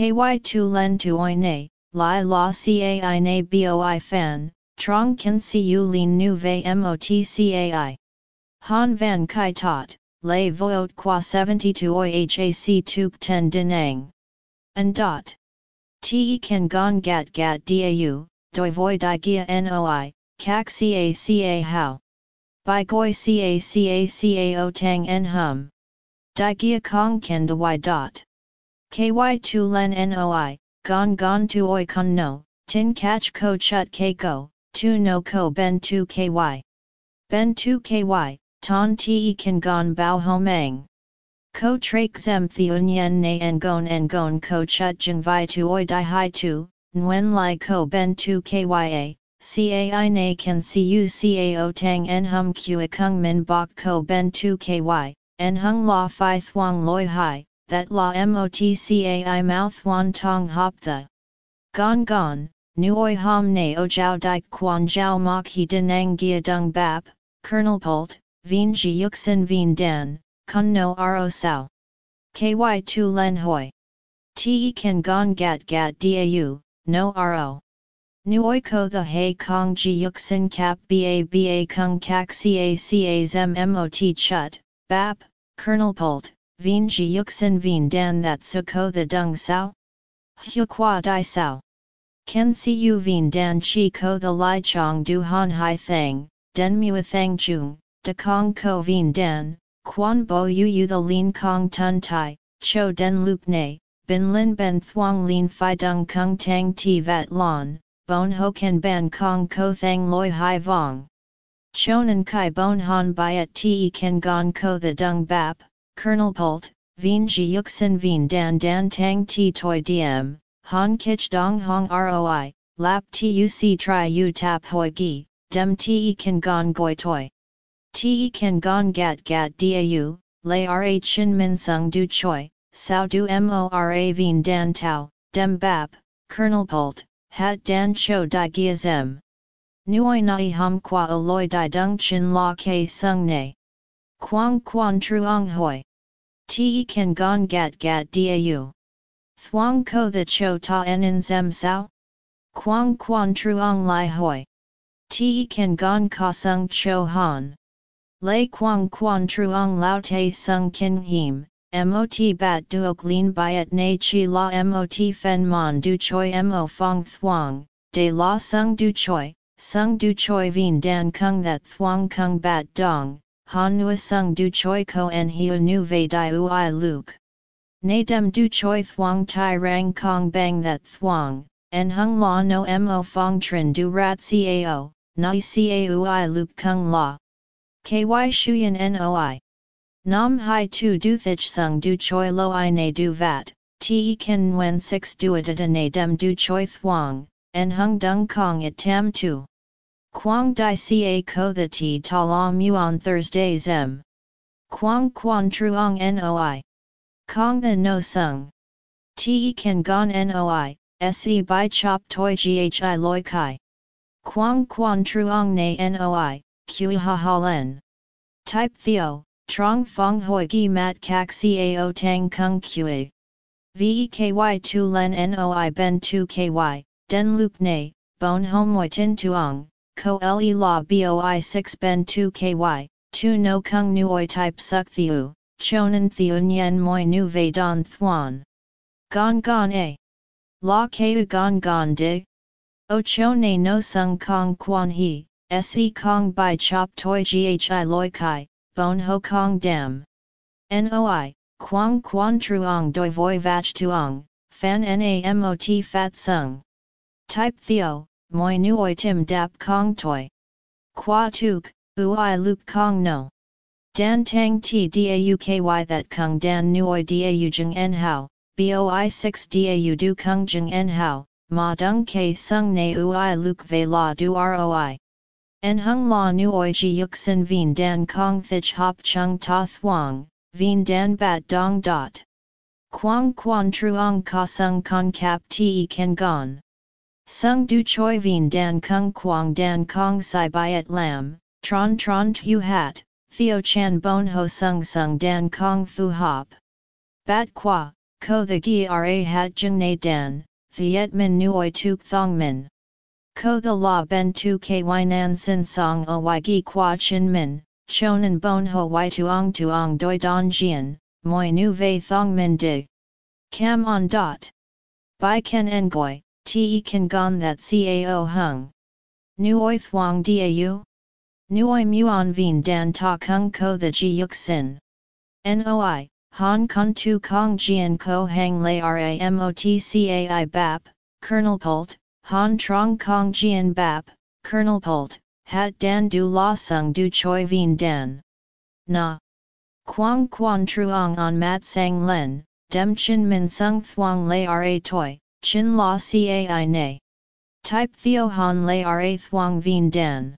KY2 len tu oi ne, lai la cai ne boi fan, trong kan siu lin nu ve mot cai. Han van kai tot, lay voot qua 72 oi hac tuk ten dinang. And dot. Te kan gon gat gat dau, doi voi di gia noi, kak ca how. By goi ca ca ca o tang en hum. Di gia kong ken de y dot. Ky tu len noi, gon gon tu oi kun no, tin catch ko chut ke go, tu no ko ben tu ky. Ben tu ky, ton te kan gon bao homang. Ko trak zem theun yen na en gon en gon ko chut jeng vi tu oi di hai tu, nguen lai ko ben tu kya, cai na kan cu cao tang en hum kua kung min bok ko ben tu ky, en hung la fi thuang loi hai, that la motcai mouth wan tong hop the. Gon gon, nuoi ham ne o jiao dai quan jiao mok he denang gia dung bap, kernel pult, vien ji vien dan, kun no ro sao. Ky tu len hoi. Te kan gon gat gat dau, no ro. Nuoi ko the hei kong ji yuxin cap ba ba kung kak ca ca zem mot chut, bap, kernel pult, vien ji yuxin vien dan that su ko the dung sao? Hu qua di sao? Ken siu vien dan chi ko the lai chong du han hai thang, den mua thang chung, de kong ko vien dan, quan bo yu yu the lin kong tun tai, cho den luk ne, bin lin ben thuang lin fi dung kung tang ti vat lon, bon ho ken ban kong ko thang loi hai vong. Chonan kai bon han byet te ken gon ko the dung bap, Colonel Pult, Vien Ji Yuxin Vien Dan Dan Tang Ti Toi Diem, Han Kich Dong Hong Roi, Lap Tuc Tri U Tap Hoi Gi, Dem Te Kan Gon Goi Toi. Te Kan Gon Gat Gat Dau, Lay Rh Chin Min Sung Du Choi, Sao Du Mora Vien Dan Tao, Dem Bap, Colonel Pult, Hat Dan Cho Di Gia Zem. Nuoi Nai Hum Qua O Loi Di Dung Chin La K Sung Ne. Quang Quan Truong Hoi. Te kan gon gat gat dau. Thuong ko the cho ta en in zem sao? Quang quan truong lai hoi. Te kan gon ka sung cho han. Lei quang quan truong lao te sung kin him, mot bat duok lin byet na chi la mot fen mon du choi mo fong thuong, de la sung du choi, sung du choi vien dan kung that thuong kung bat dong, han nua sung du choi ko en hiu nu ve di ui luke. Na dem du choi thuang tai rang kong bang that thuang, en hung la no mo fong trin du rat cao, nai cao i luke kung la. Ky shuyen noi. Nam hai tu du thich sung du choi lo i na du vat, te ken nguen six duatata na dem du choi thuang, en hung dung kong it tam tu. Quang Dai Ca Ko The Ti Ta La Mu on Thursday Zem. Quang Quan Truong Noi. Kong The No Sung. Te Kan Gon Noi, Se Bai Chop Toi Ghi Loi Kai. Quang Quan Truong Na Noi, Kui Ha Ha Len. Type Theo, Trong Fong Hoi Gi Mat Kak Cao Tang Kung Kui. Veki Tu Len Noi Ben Tu Ky, Den Luke Ne, Bon Homoi Tin Tuong ko le la boi 6 ben 2 ky, tu no kung nuoi type suk thiu, chonan thiu nyen moi nu ve don thuan. Gon gon a. La keu gon gon dig. O cho ne no sung kong quan he, se kong by chop toi ghi loi kai, bon ho kong dam. Noi, quang quan truong doi voi vach tuong, fan namot fat sung. Type theo, moi nuoi tim dap kong toi. Qua tuk, ui luk kong no. Dan tang ti dauky that kung dan nuoi dau jeng en hao, boi 6 dau du kung jeng en hao, ma dung ke sung ne ui luk ve la du roi. En hung la nuoi ji yuxin vien dan kong thich hop chung ta thuang, vien dan bat dong dot. Quang quan truong ka sung con cap te ken gon. Sung du choi vien dan kung quang dan kong sai byet lam, tron tron tu hat, theo chan bon ho sung sung dan kong fu hop. Bat qua, ko the gi ra hat jung na dan, thiet min nuoi tuk thong min. Ko the la ben tu ky nan sin song o y gi qua chin min, chonan bon ho y tuong tuong doi don jian, moi nu vei thong min dig. Cam on dot. Bai ken ngoi, te kan gon that cao hung. Nuoi thuong dau? Nuoi muon vien dan ta kung ko the ji yuk sin. Noi, Han kun tu kong jian ko hang lay ramotcai bap, Colonel Pult, Han trong kong jian bap, Colonel Pult, hat dan du la sung du choi vien dan. Na. Quang quan truong on mat sang len, dem chin min sung thuong lay ra toi, chin la cai nay. Type theo han lay ra thuong vien dan.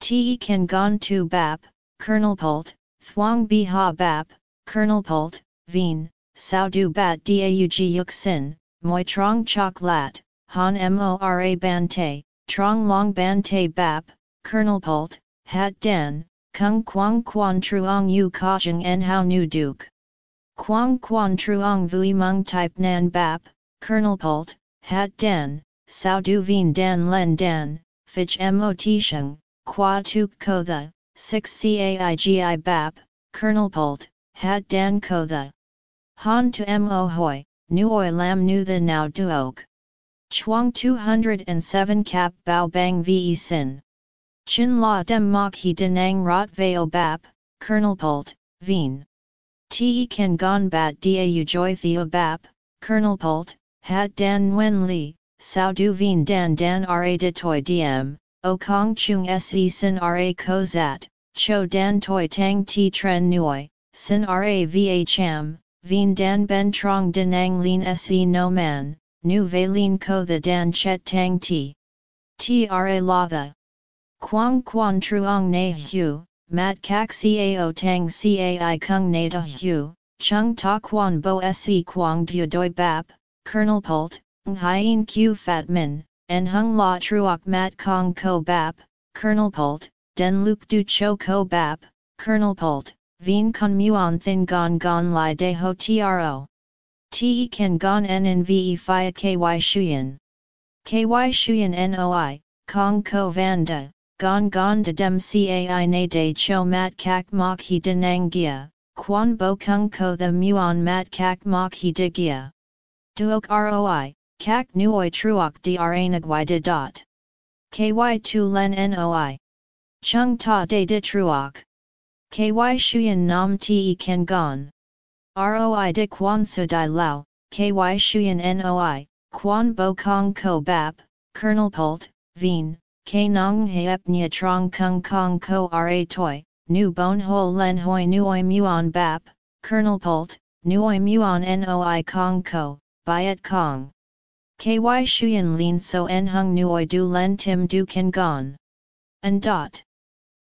Te kan gon tu bap, Colonel Pult, thuong bi ha bap, Colonel Pult, vien, sao du bat daug yuk sin, moi trong chok lat, han mora ban te, trong long ban te bap, Colonel Pult, hat dan, kung quang quan truong yu kajeng en hao nu duke. Quang quan truong vui mung type nan bap, Colonel Pult, hat dan, sao du vien dan len dan, Fitch mot sheng, qua tuk ko the, 6 caigi bap, Colonel Pult, hat dan ko the. Han to mo hoi, nuoi lam nu the now duok. Chuang 207 cap bao bang ve sin. Chin la dem mok he denang rot veo bap, Colonel Pult, veen. Te kan gon bat dau joy theo bap, Colonel Pult, hat dan nguyen li, sao du veen dan dan ra de toi diem, o kong chung se sin ra ko zat, cho dan toi tang ti tren nuoi, sin ra va cham, veen dan ben trong denang lin se no man, nu ve lin ko the dan chet tang ti. Tra la the. Quang quan truong na hu, mat kak cao tang cai kung na da hu, chung ta quan bo se quang du doi bap, Colonel Pult, hien q fat min, en hung la truok mat kong ko bap, Colonel Pult, den luk du cho ko bap, Colonel Pult, vien con muon thin gon gon li de ho tro. Te kan gon en en ve fia ky shuyen. Ky shuyen noi, kong ko vanda, gon gon de dem cai na de cho mat kak mok he denang gia, quan bo kung ko the muon mat kak mok he de gia. Duok roi, kak nuoi truok dra nagwai de dot. Ky tu len noi. Chung ta de de truok. Ky shuyen nam te ken gon. Roi de quan su di lao, ky shuyen noi, quan bo kong ko bap, Colonel Pult, veen, k nong heep nia trong kung kong ko ra toi, nu bon ho len hoi nuoi muon bap, Colonel Pult, nuoi muon noi kong ko, byet kong. Ky shuyen lin so en hung nuoi du len tim du kan gon. And dot.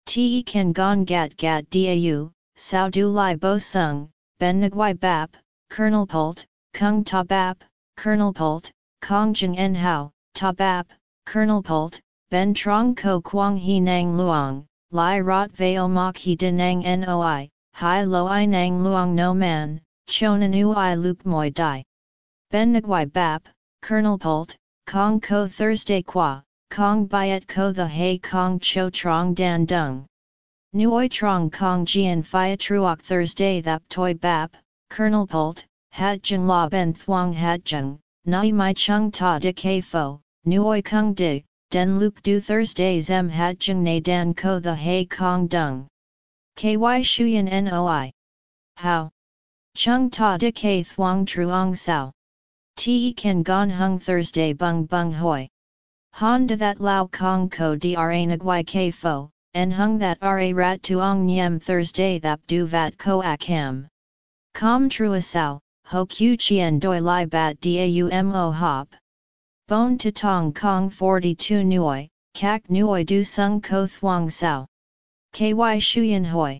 Te kan gon gat gat dau, sao du lai bo sung, Ben Nguai Bap, Colonel Pult, Kung Ta Bap, Colonel Pult, Kong Jing En Hao, Ta Bap, Colonel Pult, Ben Trong Ko Quang He Nang Luong, Lai Rot Veo Mok He Denang Noi, Hai Lo I Nang Luong No Man, Chonanu I Luke Moi Dai. Ben Nguai Bap, Colonel Pult, Kong Ko Thursday Qua, Kong Biet Ko The Hay Kong Cho Trong Dan Dung. Nuoi trong kong jian phia truok Thursday thap toi bap, Colonel Pult, had jeng la ben thuong had jeng, nai mai chung ta de ke fo, nuoi kung di, den luk du Thursday zem had jeng na dan ko the hay kong dung. Ky shuyen noi. How? Chung ta de ke thuong truong sao. Te kan gon hung Thursday bung bung hoi. Han de that lao kong ko dra nagwai ke fo, en hung that ra rat tuong nyem Thursday thap du vat ko ak ham. Com trua sao, ho q chien doi li bat daumo hop. Bon to tong kong 42 nuoi, kak nuoi du sung ko thuong sao. Ky shuyen hoi.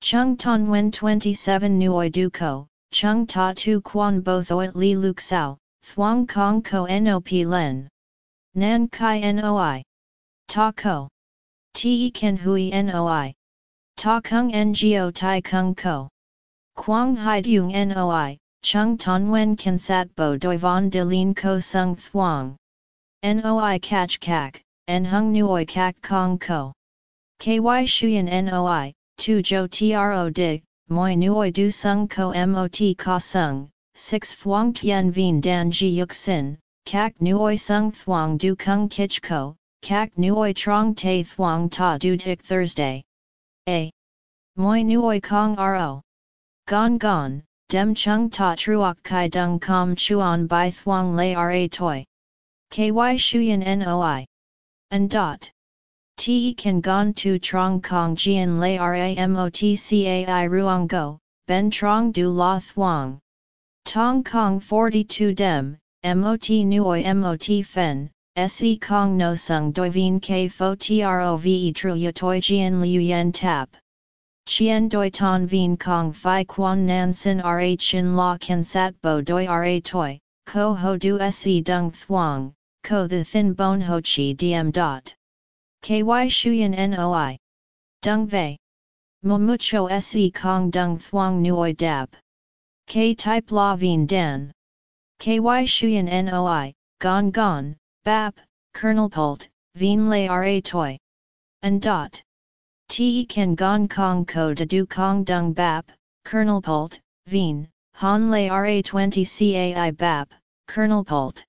Chung ton wen 27 nuoi du ko, chung ta tu quan both oit li luk sao, thuong kong ko nop len. Nan kai noi. Ta ko. Te kan hui noi. Ta kung ngo tai kung ko. Quang hai dung noi, chung ton wen kan sat bo doi von de lin ko sung thuong. Noi catch kak, en hung nuoi kak kong ko. Ky shuyen noi, tu jo tro dig, moi nuoi du sung ko mot ka sung, 6 phuong tien vien dan ji yuk sin, kak nuoi sung thuong du kung kich ko, kak nuoi trong te thuong ta du tik Thursday. A. Moi nuoi kong ro. Gon gon, dem chung ta truok kai dung kom chuan bai thuong lay ra toi. Ky shuyen noi. And dot. Te kan gon tu trong kong jian lay ramotcai ruang go, ben trong du la thuong. Tong Kong 42 Dem, MOT Nuoi MOT Fen, Se Kong No Sung Doi Vien K Fo Trove Tru Yatoi Jian Liu Yen Tap. Chien Doi Ton Vien Kong Phi Quan Nan Sin Ra Chin La Ken Sat Bo Doi Ra Toi, Ko Ho Du Se Dung Thuong, Ko The Thin Bone Ho Chi Dm. Dot. KY Shuyan Noi. Dung Vei. Momucho Se Kong Dung Thuong Nuoi Dab. K type la vien dan. KY shuyan noi, gon gon, bap, kernel pult, vien lay ra toy. And dot. Te kan gon kong ko de du kong dung bap, kernel pult, vien, han lay ra 20 cai bap, kernel pult.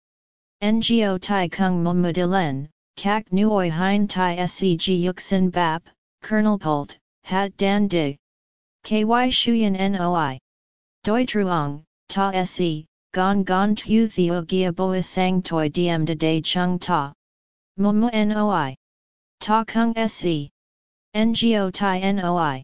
Ngo tai kung mumudilen, kak nuoi hein tai seg yuxin bap, kernel pult, hat dan dig. KY shuyan noi. Doi truong, ta se, gon gon tu theo gia boi sang toi diem de day chung ta. Mumu noi. Ta kung se. Ngo tai noi.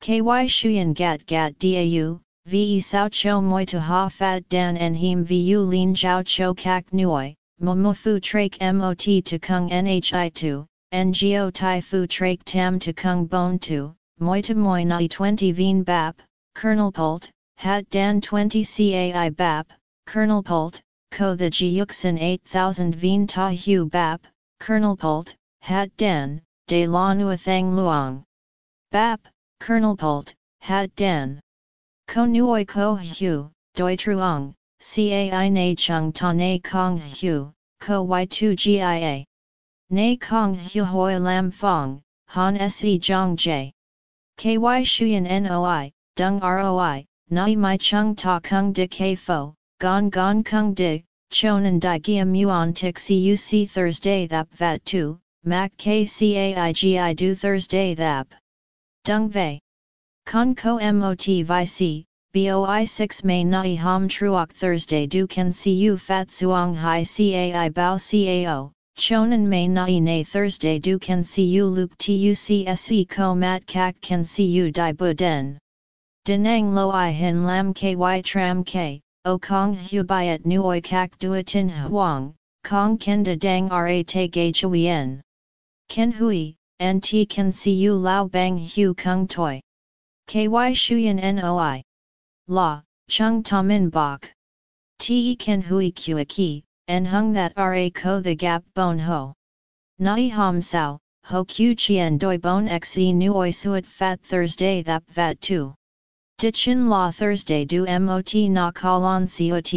Ky shuyen gat gat dau, ve sao cho moi to ha fat dan en him vu lin jiao cho kak nuoi, mumu fu trak mot to kung nhi tu, ngo tai fu trak tam to kung bon tu, moi to nai 20 veen bap, kernel pult, Hat Dan 20 Cai Bap, Colonel Pult, Ko the Jiuxin 8000 Vien Ta Hu Bap, Colonel Pult, Hat Dan, De La Nuathang Luang. Bap, Colonel Pult, Hat Dan. Ko Nuoi Ko Hu, Doi Truong, Cai Na Chung Ta Na Kong Hu, Ko Y2 Gia. Na Kong Hu Hoi Lam Fong, Han Se Jong J. KY Shuyan Noi, Dung Roi, nai mai chung ta kung de ke fo, gong gong kung de, chonan di gia muon tik cuc Thursday thap vat 2, mac kcaigi do Thursday thap. Dung vei. Con ko mot vi si, boi 6 May nai ham truok Thursday du can cu fat suong hai cai bao cao. Chonan may nai na Thursday du can cu luke tucse ko mat kak can cu di bu den. Denang lo i hin lam ky tram k, o kong hu byet nuoi kak duatin huang, kong kenda dang ra te ge chuyen. Ken hui, and ti kan si u lao bang hu kung toi. Ky shuyen noi. La, chung tamin bok. Te ken hui kua ki, en hung that ra ko the gap bon ho. Nai ham sao, ho q chien doi bon xe nuoi suet fat Thursday that vat tu. Dichin la Thursday du mot na kalon cot.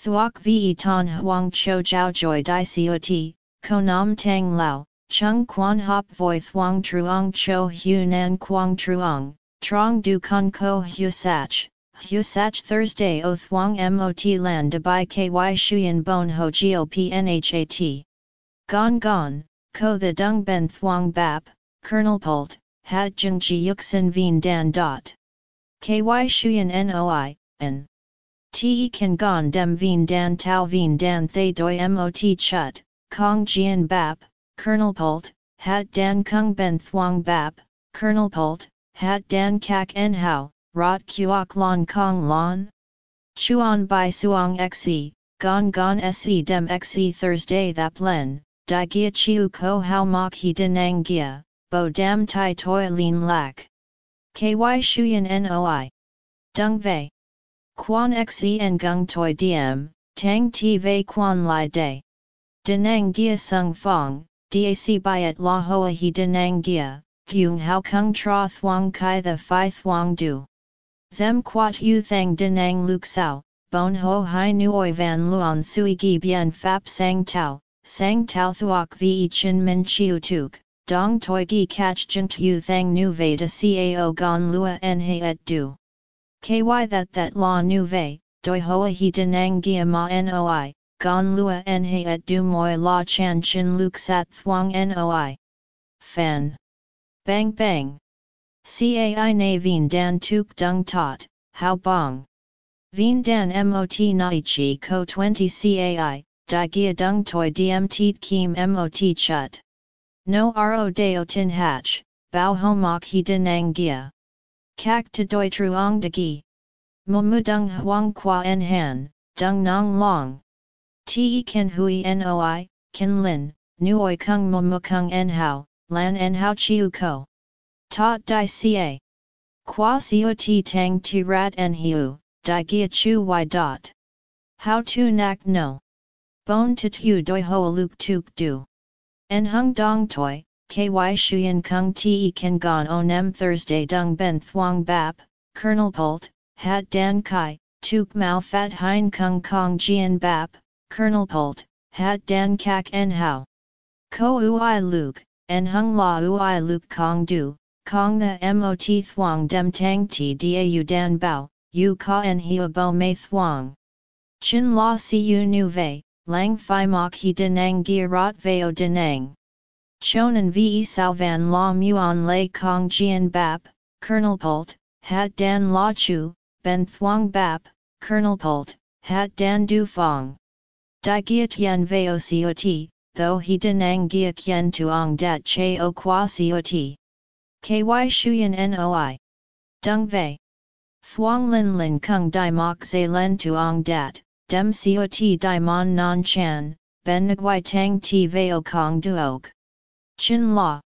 Thuok ve ton huang cho jiao joy di cot, ko nam tang lao, chung quan hop voi thuang truong cho hu nan quang truong, trong du con ko hu sach. Hu sach Thursday o thuang mot lan de bai ky shuyen bon ho gop nhat. Gon gon, ko the dung ben thuang bap, kernel pult, had jung ji yuxin vien dan dot. KY Shuyan NOI, N. Te kan gon dem vien dan tau vien dan thay doi mot chut, kong jian bap, kernel pult, hat dan kung ben thuang bap, kernel pult, hat dan kak en hao, rot kuok lon kong lon. Chuan bai suong xe, gon gon se dem xe Thursday thap len, di gia chiu ko hao mok he denang gia, bo dam tai toi lin lak. KY Shuyan Noi. Dung Vei. Quan Xe Ngung Toi Diem, Tang Ti Vei Quan Lai Day. Denang Gia Sung Fong, Dac Byet La Hoa He Denang Gia, Fung Hao Kung Tra Thuong Kai The Phi Thuong Du. Zem quat yu thang dinang luk sao, bon ho hai nuoi van luon sui gi bien fap sang tau, sang tau thuok vi chin min chiu tuk, dong toi gi catch jint yu thang nu ve de cao gon lua en he et du. Ky that that la nu ve, doi hoa he denang gia ma noi, gon lua en he et du moi la chan chin luk sat thuong noi. Fan. Bang bang. Cai na vien dan tuk dung tot, how bong. Vien dan mot nai chi ko 20 cai, di gia dung toi dmt kim mot chut. No ro deo tin hatch, bao homok he denang gia. Kak to doi truong de gi. Mu dung huang qua en han, dung nong long. Te ken hui noi, ken lin, nuoi kung mu kung en hao, lan en hao chiu ko. Tot di ca. Qua ti tang ti rat en hiu, gia chu y dot. How to nak no. Bon to tu doi ho luk tuk du. En hung dong toi, ky shuyen kung te kan gon onem Thursday dung ben thuong bap, Colonel Pult, hat dan kai, tuk mao fat hein kung kong jian bap, Colonel Pult, hat dan kak en hao. Ko ui luk, en hung la ui luk kong du, kong the mot thuong dem tang ti da dan bao, yu ka en hiu bo mei thuong. Chin la si yu nu vei, lang phi mok he denang gia rot veo denang. Chonan ve sao van la muon lay kong jian bap, Colonel Pult, hat dan la chu, ben thuong bap, Colonel Pult, hat dan du fong. Di gia tien veo ciot, though he denang gia kien tuong dat che o qua ciot. Ky shuyen noi. Dung vei. Thuong lin lin kung di mok ze len tuong dat, dem ciot Dai mon non chan, ben nguai tang ti veo kong duok. Chin la.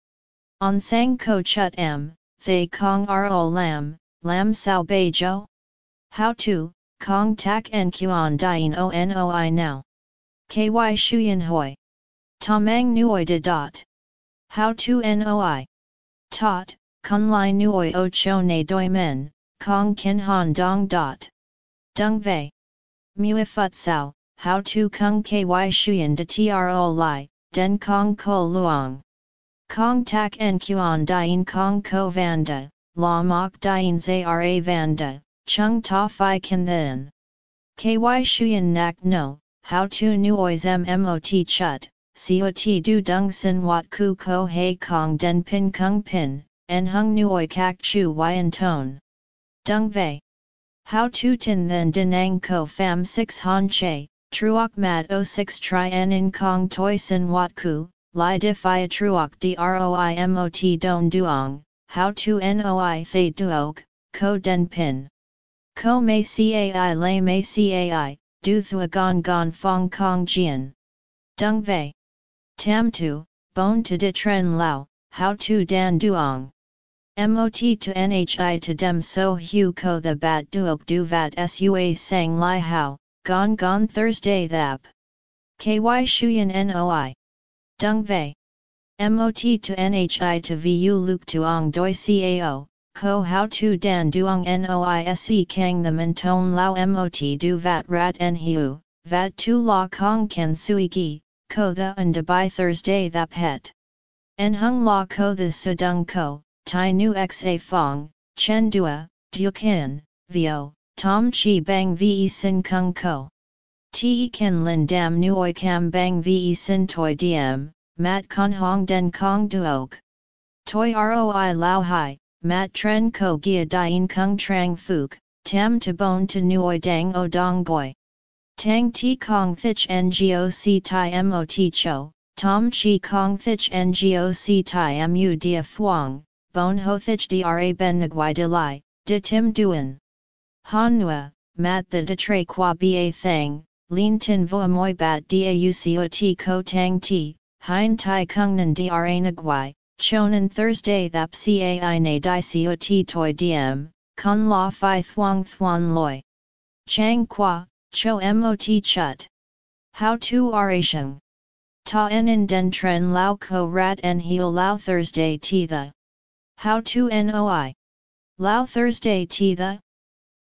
On sang ko chut m, thay kong ro lam, lam sao bei jo? How to, kong tak en kuan dien o noi now. Ky shuyen hoi. Tamang nuoi de dot. How to noi. Tot, kun lai nuoi o cho ne doi men, kong kin han dong dot. Dung vei. Mui fut sao, how to kung ky shuyen de tro lai, den kong ko luong. Kong tak en kuan dien kong ko vanda, la mok dien zara vanda, chung ta fi kan then. Ky shuyen nak no, how to nuoi zem mot chut, cot du dung sin wat ku ko he kong den pin kung pin, en hung nuoi kak chu yn tone. Dung vei. How tu tin then denang ko fam 6 han che, truok mat o 6 tri en in kong toi sin wat ku, li di fia truok droi mot don duong, how tu noi thay duok, ko den pin. Ko mei cai lay mei cai, du thua gon gon fong kong jian. Dung vei. Tam tu, bon to de tren lao, how to dan duong. Mot to nhi to dem so hu ko the bat duok du vat sua sang li hao, gon gon Thursday thap. Ky shuyen noi. Dung vei. Mot to nhi to vu luk tuong doi cao, ko how to dan duong noise kang the menton lao mot du vat rat en vat tu la kong ken sui gi, ko the and by Thursday thap het. En hung la ko the sudung ko, Tai Nu Xa Fong, Chen Dua, Dukin, Vio, Tom Chi Bang Ve Sin Kung Ko. Te Ken Lin Dam Nuoi Cam Bang Ve Sin Toi Diem, Mat Con Hong Den Kong Duok. Toi Roi Lao Hai, Mat Tren Ko Gia Dien Kung Trang Phuc, Tam To Bon To Nuoi Dang O Dong Goi. Tang Ti Kong Thich Ngoc Tai Mot Cho, Tom Chi Kong Thich Ngoc Tai Mu Dia Phuong, bon ho thich dra ben nguai de lai, de tim duen. Han nua, mat the de tre qua ba thang, lin tin vo moi bat daucot ko tang ti, hein tai kung nan dra nguai, chonan Thursday thap cai na di cot toi diem, kun la fi thuang thuan loi. Chang qua, cho mot chut. How to oration. Ta en in den tren lao ko rat en heal lao Thursday ti the. How to NOI? Lao Thursday ti the?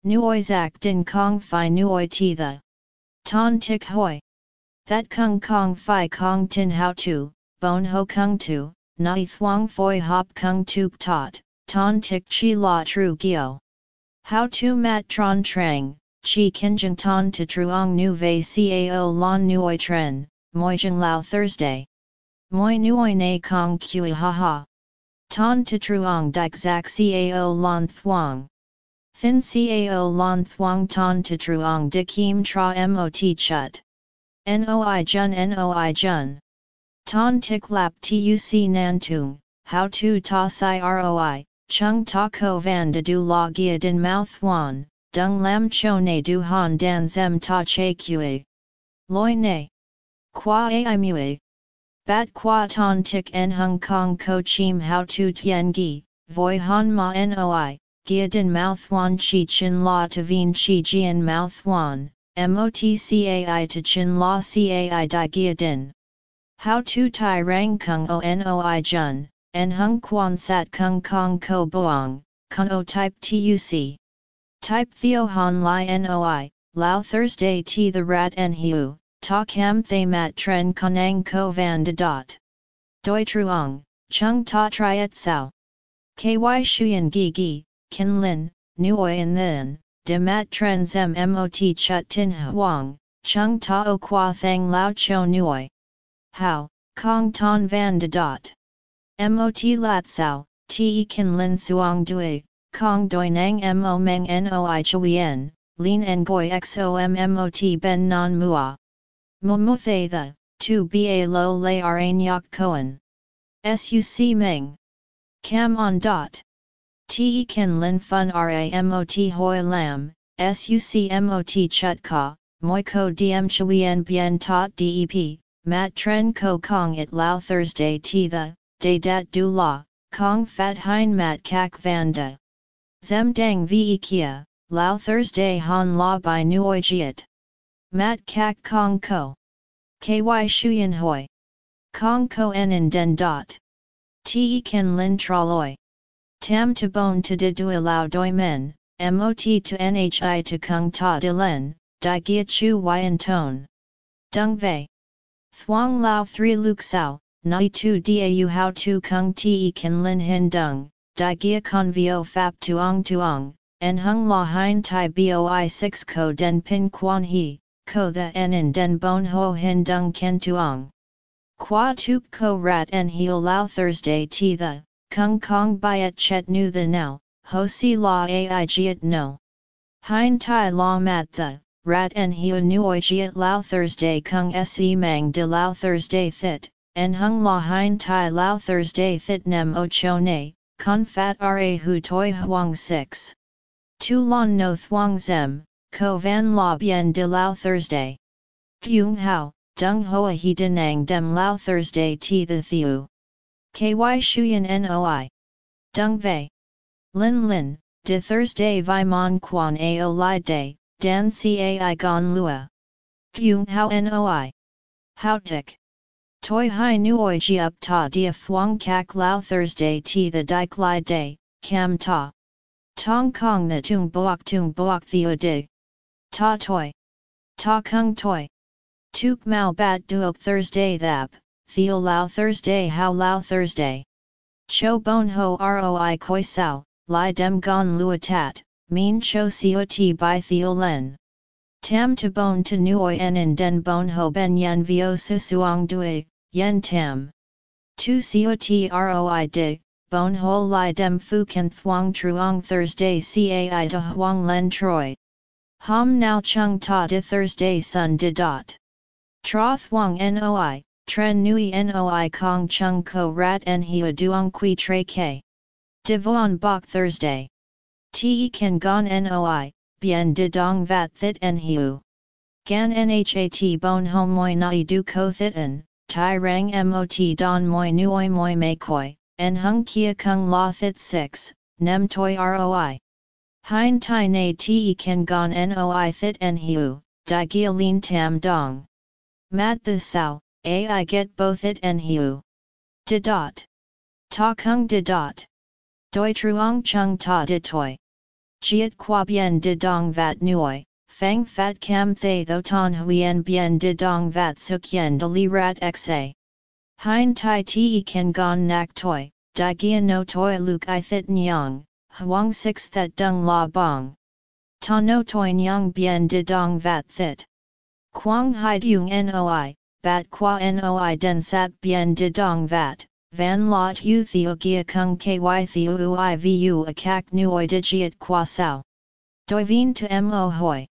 Nuoi zak din kong fi nuoi ti the. Ton tik hoi. That kung kong fi kong tin how to, bon ho kung tu, nai thuang foi hop kung tuk tot, ton tik chi la tru gio. How to mat tron trang, chi kinjeng ton to truong nu ve cao lon nuoi tren, moi jeng lao Thursday. Moi nuoi na kong kui ha ha. Ton to truong dik zak cao lon thuong. Thin cao lon thuong ton to truong dik kim tra mot chut. Noi jun noi jun. Ton tik lap tuc nantung, how to ta si roi, chung ta ko van de du la gia din mouth wan, dung lam cho ne du han dan zem ta che kue. Loi ne. Qua ai mue. Bat qua ton tik en hung kong ko chim how to tien gi, voi han ma noi, gia din mouth wan chi chin la to vien chi jian mouth wan, motcai to chin la cai di gia din. How to tai rang kung o noi jun, en hung quan sat kung kong ko boang, kun o type tuc. Type theo han li noi, lao Thursday t the rat en hiu, ta cam thay mat tren konang ko van de dot. Doi truong, chung ta triet sao. Ky shuyen gi gi, kin lin, nuoi en then, de mat tren zem mot chut tin huang, chung ta o qua thang lao cho nuoi. How, Kong Ton Van de Dot. Mot Lat Sao, Te Kin Lin Suong Dui, Kong Doi Nang Mo Meng Noi Chuyen, Lin Ngoi Xom Mot Ben Non Mua. Momo Thay the, Tu Ba Lo Lay Ra Nyok Koan. Suc Meng. Cam on dot. Te Kin Lin Fun Ra Mot Hoi Lam, Suc Mot Chut Ka, Moi Ko Diem Chuyen Bien Tot Dep, Mat Tren Ko Kong It Lao Thursday T the, Day Dat Du La, Kong Fat Hein Mat Kak Vanda. Zem Dang Ve Kia, Lao Thursday Han La Bai Nuoi Jiet. Mat Kak Kong Ko. KY Shuyan Hoi. Kong Ko En Den Dot. Te Ken Lin Traloi. Tam to Bone to De Dui Lao Doi Men, MOT to NHI to Kung Ta De Len, Di Chu Yan Tone. Dung Vei. Thuong Lao 3 Luk Sao, Nai Tu Dau How Tu Kung Te Kan Lin Hin Dung, Di Gia Con Vio Fap Tuong Tuong, En Hung La Hein Tai Boi 6 Ko Den Pin Quan He, Ko The En Den Bon Ho Hin Dung Ken Tuong. Qua Tuk Ko Rat En Heo Lao Thursday ti The, Kung Kong Biat Chet Nu The Now, Ho Si La Ai Jiat No. Hein Tai La Mat The, rat en hiu nuoi jiet lao Thursday kung se mang de lao Thursday thit, en hung la hein tai lao Thursday thit nem o cho ne, con fat ra hu toi huang 6. Tu lon no thuang zem, ko van la bien de lao Thursday. Kyung hao, dung hoa he denang dem lao Thursday ti the thiu. Ky shuyen noi. Dung vei. Lin lin, de Thursday vi mon quan ao li day, Dan Cai Gon Lua. Kyung Hao Noi. How Tik. Toi Hai Nuoi Ji Up Ta Dia Phuong Kak Lao Thursday Ti The Dik Lai Day, Cam Ta. Tong Kong The Tung Boak Tung Boak Theo Dig. Ta Toi. Ta Kung Toi. Tuk Mao Bat Duok Thursday Thap, Theo Lao Thursday How Lao Thursday. Cho Bon Ho Roi Koi Sao, Lai Dem Gon Lua Tat, Min cho siot by theo len. Tam to bon to nuoi en in den bon ho ben yen vio su suang dui, yen tam. Tu siot roi dig, bon ho li dem fu kan thuang truong Thursday cai de huang len troi. Hom now chung ta de Thursday sun de dot. Tra thuang noi, tren nui noi kong chung ko rat en hia duong qui tre ke. Divuan bok Thursday. Te kan gon noi, bien de dong vat thit en hiu. Gan nhat bon hom moi nai du ko thitan, tai rang mot don moi nuoi moi me koi, en hung kia kung la thit 6, nem toi roi. Hein tai na te ken gon noi thit en hiu, di gia lin tam dong. Mat the sao, a I get both it en hiu. De dot. Ta kung de dot. Doi truong chung ta de toi. Jiet qua bien de dong vat nuoi, fang fat cam thay tho ton huyen bien de dong vat suk yen de li rat xa. Hein tai te ken gon nak toi, di gian no toi luk i thit nyang, huang six that dung la bong. Ta no toi nyang bien de dong vat thit. Quang hai dung noi, bat qua noi den sat bien de dong vat, van lot u theo gia kung ky theo ui vu a kak nuoi digiet qua sao. Doi vien to mo hoi.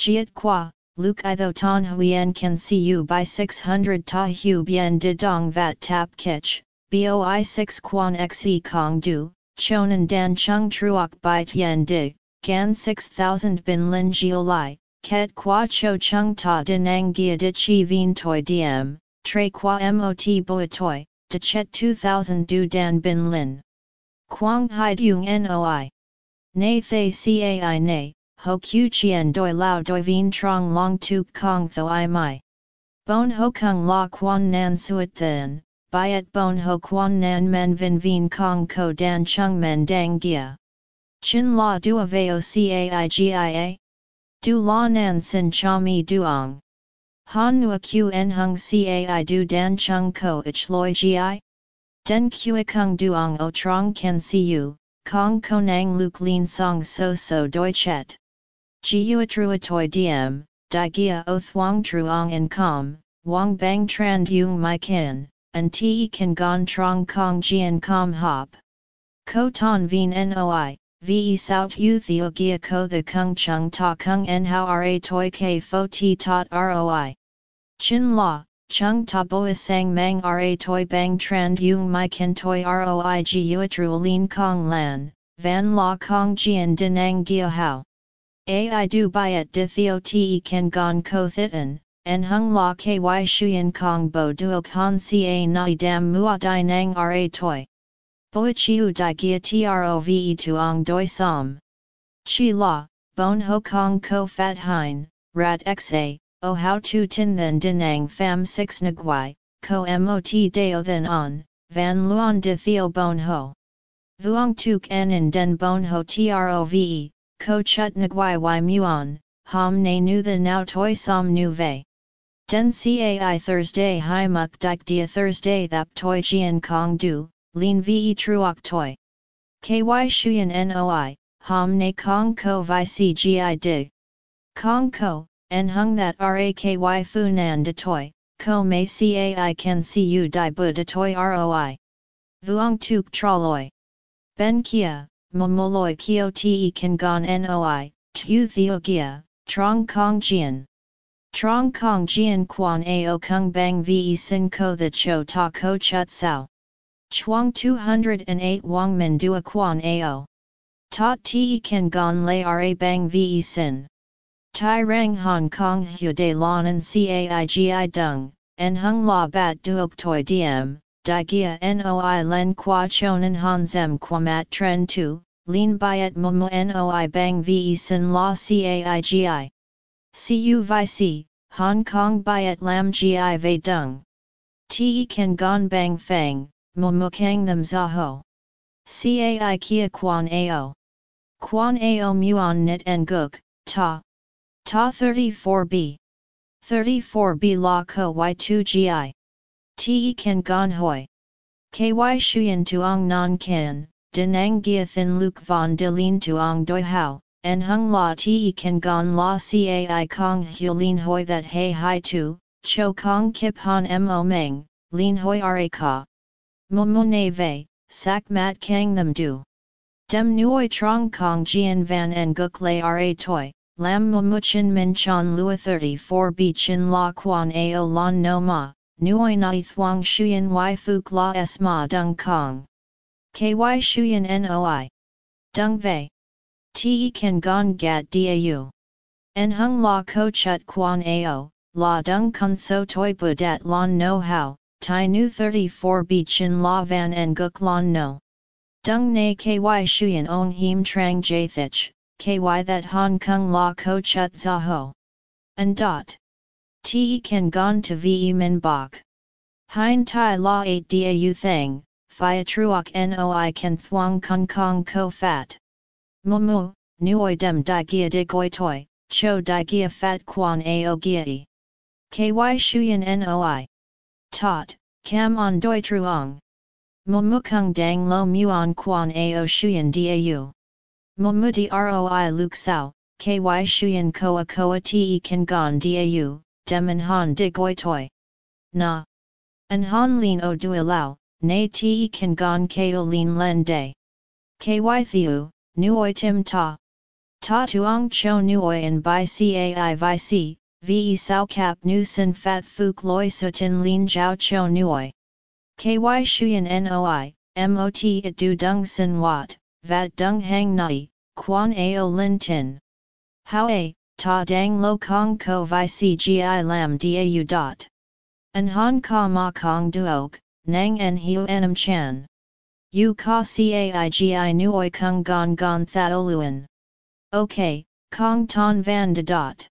Jiet qua, Luke i tho ton huyen can see you by 600 ta hu bien de dong vat tap kich, boi 6 quan xe kong du, chonan dan chung truok by tien dig, gan 6000 bin lin lai, ket qua cho chung ta dinang gia di chi vien toi diem, tre qua mot boi toi, de chet 2000 du dan bin lin. Quang hai dung noi. Nay thay cai nay, ho q chien doi lao doi vien trong long tu kong tho i mai. Bon ho kung la quan nan suet then, byet bon ho quan nan men vin vien kong ko dan chung men dang gia. Chin la dua veo caigia? Du la nan sin cha mi duong. Han nua qn hung cai du dan chung ko ich loi gi? Den kue kung duong o trong see you, kong konang luk lin song so so doi chet. Jiua trua toi diem, di gia o thuang truong in com, wang bang tran yung mai kin, and te kan gon trong kong jian com hop. Ko ton vien noi, ve sout u theo gia ko the kung chung ta kung en how ra toi k fo ti tot roi. Chin la, chung ta boa sang mang ra toi bang tran yung mai kin toi roi ji uatru lin kong lan, van la kong jian dinang gia how. Ai du byet di theo te ken gon ko thitan, en hung la ky shuyen kong bo duo con ca nai dam mua di nang ra toi. Boi chiu di gia trove tuong doi som. Chi la, bon ho kong ko fat hein, rat xa, o how tu tin then dinang fam 6 nguai, ko mot deo then on, van luon di theo bon ho. Vuong tuk en in den bon ho trove, ko chut nguai y muon, hom ne nu the now toi som nu ve. Den cai Thursday hi muk dik dia Thursday thap toi jian kong du, lin ve truok toi. Ky shuyen noi, hom ne kong ko vi cgi dig. Kong ko, en hung that raky funan de toi, ko may cai can see you di bu de toi roi. Vuong tuk troloi. Ben kia, momoloi kio te kan gon noi, tu theo gia, trong kong jian. Trong kong jian quan ao kung bang ve sin ko the cho ta ko chut sao. Chuang 208 Wang Min Dua Quan Ao. Ta Te Gon Lay Ra Bang Ve Sin. Tai Rang Hong Kong Hu De Lan Caigi Dung, En Hung La Bat Duok Toi Diem, Di Gia Noi Len Qua Chonan Zem Quamat Tren Tu, Lin Byet Momo Noi Bang Ve Sin La Caigi. Cu Vi Si, Hong Kong Byet Lam Gi Ve Dung. Te Kan Gon Bang Fang, Momo Kang Them Zaho. Cai Kia Quan Ao. Quan Ao Muon Nit En Guk, Ta. Ta 34b. 34b La Ko Y2 Gi. Te Kan Gon Hoi. Ky Shuyan Tuong Non Kan, Denang Gia Thin Luke Von De Lin Tuong Doi Hao, En Hung La Te Kan Gon La Cai Kong Hulin Hoi That Hai Hai Tu, Cho Kong Kip Han Mo Meng, Lin Hoi Ra Ka. Momo Ne Ve, Sak Mat Kang Them Du. Dem Nuoi Trong Kong Jian Van En Guk Lay Ra Toi. Lam Momuchin Min Chan Lua 34 B Chin La Quan Ao Lon No Ma, Nuoi Nai Thuong Shuyan Y Fuk La S Ma Dung Kong. KY Shuyan Noi. Dung Vei. Te Kan Gon Gat Dau. En Hung La Ko Chut Quan Ao, La Dung Kun So Toi Bu Dat Lon No How, Tai Nu 34 B Chin La Van En Guk Lon No. Dung Ne KY Shuyan Ong Him Trang Jathich ky that Hong Kong la ko chut za ho. And dot. Te kan gon to ve min bok. Hein tai la 8 dau thang, phia truok noi kan thuong kong kong ko fat. Momu, nuoi dem di gia di goi toi, cho di gia fat quan ao gia e. Ky shuyen noi. Tot, cam on doi truong. Mo mukung dang lo muon quan ao shuyen dau. Mo muti roi luk sao, ky shuyen koa koa te kan gon dau, dem en han de goi toi. Na. En han lin o dui lao, na te kan gon ko lin len day. Ky thiu, nuoi tim ta. Ta tuong cho nuoi en bai cai vi si, ve sao cap nu sin fat fuk loi sutin lin jiao cho nuoi. Ky shuyen noi, mot it du dung sin wat, vat dung hang nai, quan ao lin tin. How a, ta dang lo kong ko vi cgi lam dau dot. An hong ka ma kong duok, nang en hiu enam chan. U ka caigi nuoi kung gon gon thatoluan. Ok, kong ton van de dot.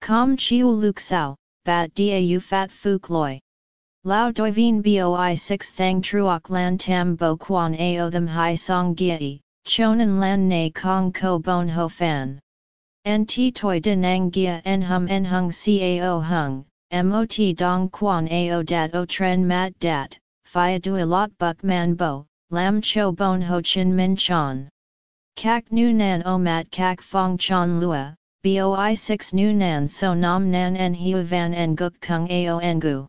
Com chiu luk sao, bat dau fat fuk loi. Lao doi vien boi 6 thang truok lan tam bo quan ao them hai song giai, chonan lan ne kong ko bon ho fan. Nt toi denang gia en hum en hung cao hung, mot dong quan ao dat o tren mat dat, phia du lot buk man bo, lam cho bon ho chin min chan. Kak nu nan o mat kak fong chan lua, boi 6 nu nan so nam nan en hiu van en guk kung ao engu.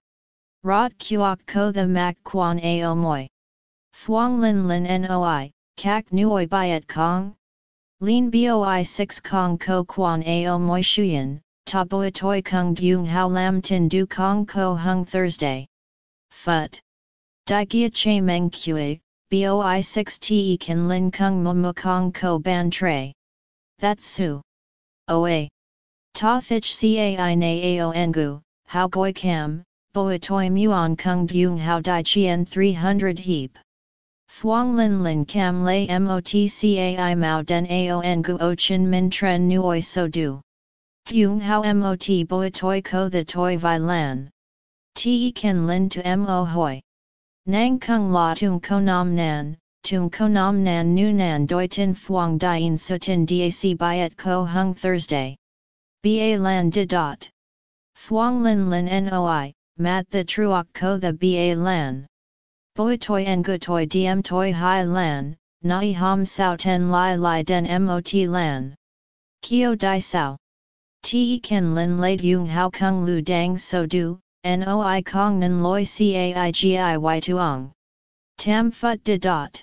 Rot kuok ko the mak quan ao moi. Thuong lin lin noi, kak nuoi byet kong? Lin boi 6 kong ko quan ao moi shuyen, ta boi toi kung gyung hao lam tin du kong ko hung Thursday. Phut. Di gia che meng kue, boi 6 te kan lin kung mu kong ko ban tre. That's su. Oa. Ta thich cai na ao engu, how goi cam, boi toi muon kung gyung hao di chien 300 heap. Thuong Lin Lin Cam Lay MOTCAI Mao Den AON Gu O Chin Min Tren Nuoi So Du. Kyung Hao MOT Boi Toi Ko The Toi Vi Lan. Te Ken Lin to Mo Hoi. Nang Kung La Tung Ko Nam Nan, Tung Ko Nam Nan Nu Nan Doi Tin Phuong Dien So Tin DAC Biet Ko Hung Thursday. Ba Lan Di Dot. Thuong Lin Lin Noi, Mat The Truok Ko The Ba Lan. Boi toi en gu toi diem toi hai lan, nai ham sao ten lai lai den mot lan. Kio dai sao. Te ken lin late yung hao kung lu dang so du, noi kong nan loi caigi tuong. Tam phut de dot.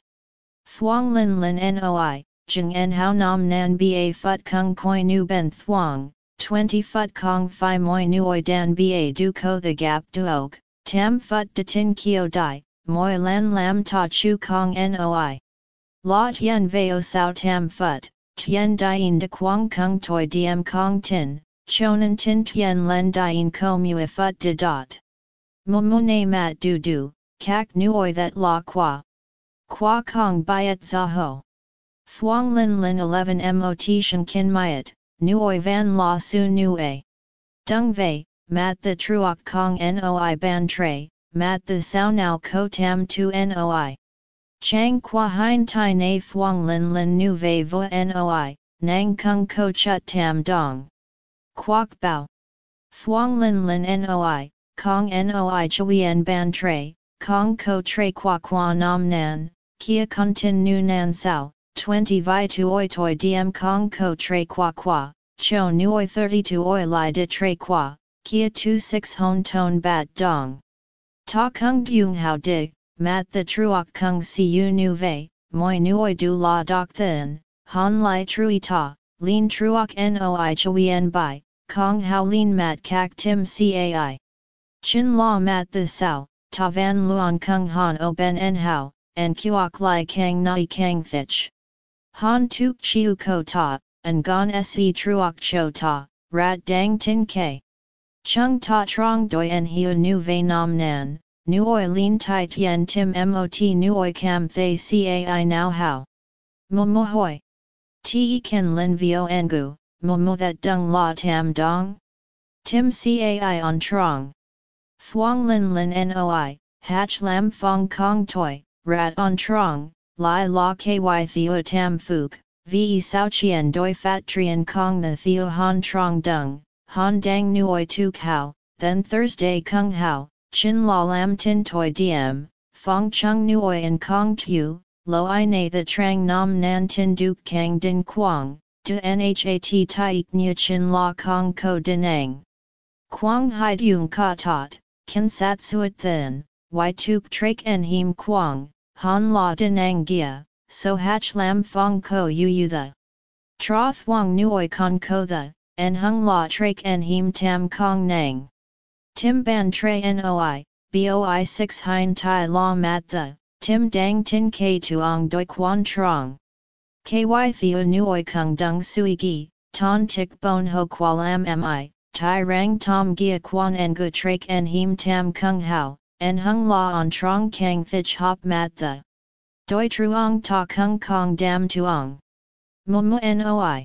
Thuong lin lin noi, jeng en hao nam nan ba phut kung koi nu ben thuong, 20 phut kong fi moi nuoi dan ba du ko the gap duok, tam phut de tin kio dai, moi lan lam ta chu kong noi. La tien veo sao tam phut, tien dien de quang kung toi diem kong tin, chonan tin tien len dien ko mue phut de dot. Mumune mat du du, kak nuoi that la qua. Qua kong byet zaho. Thuong lin lin 11 mot shen kin myet, nuoi van la su nue. Dung vei, mat the truok kong noi ban tre, mat the sao now ko tam tu noi. Chang qua hein tai na thuong lin lin nu ve vo noi, nang kung ko chut tam dong. Quoc bao. Thuong lin lin noi, kong noi chuyen ban tre, kong ko tre qua qua nam nan, kia tin nu nan sao, 20 vi tu oi toi diem kong ko tre qua qua, cho nuoi 32 oi li de tre qua, kia tu 6 hon ton bat dong. Ta kung dung hao dig, mat the truok kung siu nu vei, moi nuoi du la doc thin, han lai trui ta, lin truok noi chuyen bai, kong hao lin mat kak tim cai. Chin la mat the sao, ta van luon kung han o ben en hao, en kuok lai kang nai kang thich. Han tuk chiu ko ta, and gon se truok cho ta, rat dang tin ke. Chung ta trong doi en hiu nu ve nam nan, nu nuoi lin tai tien tim mot nuoi cam thay cai now how. Momo hoi. Te ken lin vio engu, momo that dung la tam dong. Tim cai on trong. Thuong lin lin noi, hach lam fong kong toi, rat on trong, lai la ky theo tam fuk, ve sao chien doi fat trien kong the theo han trong dung, han dang nuoi tu hao, then Thursday kung hao, chin la lam tin toi diem, fong chung nuoi and kong tu, lo i na the trang nam nan tin duk kang din quang, de nhat tai nya chin la kong ko dinang. Quang hai dung ka tot, kin sat suet thin, y tuk trak en him quang, han la dinang gia, so hach lam fong ko yu yu the. Tra thuang nuoi con ko the, en hung la trak en him tam kong nang. Tim ban tre noi, boi 6 hein tai la mat the, tim dang tin k tuong doi quan trong. Ky theo nuoi kung dung sui gi, ton tik bon ho qualam mi, tai rang tom gia quan en gu trak en him tam kung hao, en hung la on trong kang thich hop mat the. Doi truong ta kung kong dam tuong. Mumu noi.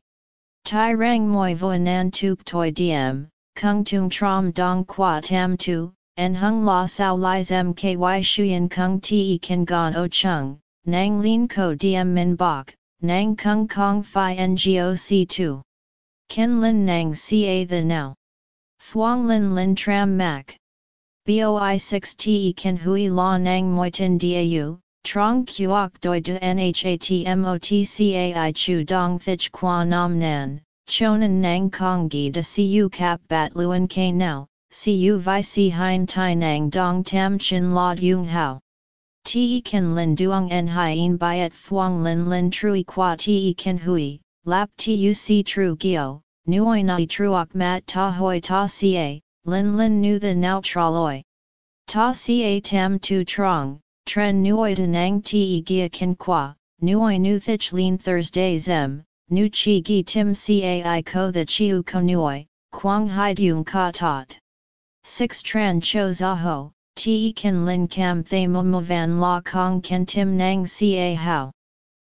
Tai rang moi voinan tuk toi diem, kung tung trom dong qua tam tu, en hung la sao li zem ky shuyen kung te kan gon o chung, nang lin ko diem min bok, nang kung kong fi ngoc 2. Ken lin nang ca the now. Thuong lin lin tram mak. Boi 6 te kan hui la nang moi tin dau, trong kuok doi de nhatmotcai chu dong thich qua nam nan, chonan nang kongi de cu cap bat luen k now, cu vi si hein tai nang dong tam chin la yung hao. Te kan lin duong en hien byet thuong lin lin trui qua te kan hui, lap tuc tru gio, nuoi nai truok mat ta hoi ta ca, lin lin nu the now traloi. Ta ca tam tu trong, tren nuoi de nang te gia kin qua, nuoi nu thich lean Thursday zem, nu chi gi tim cai ko the chiu ko nuoi, quang hai dung ka tot. 6 tran cho za ho, te kin lin cam thay van la kong ken tim nang ca hao.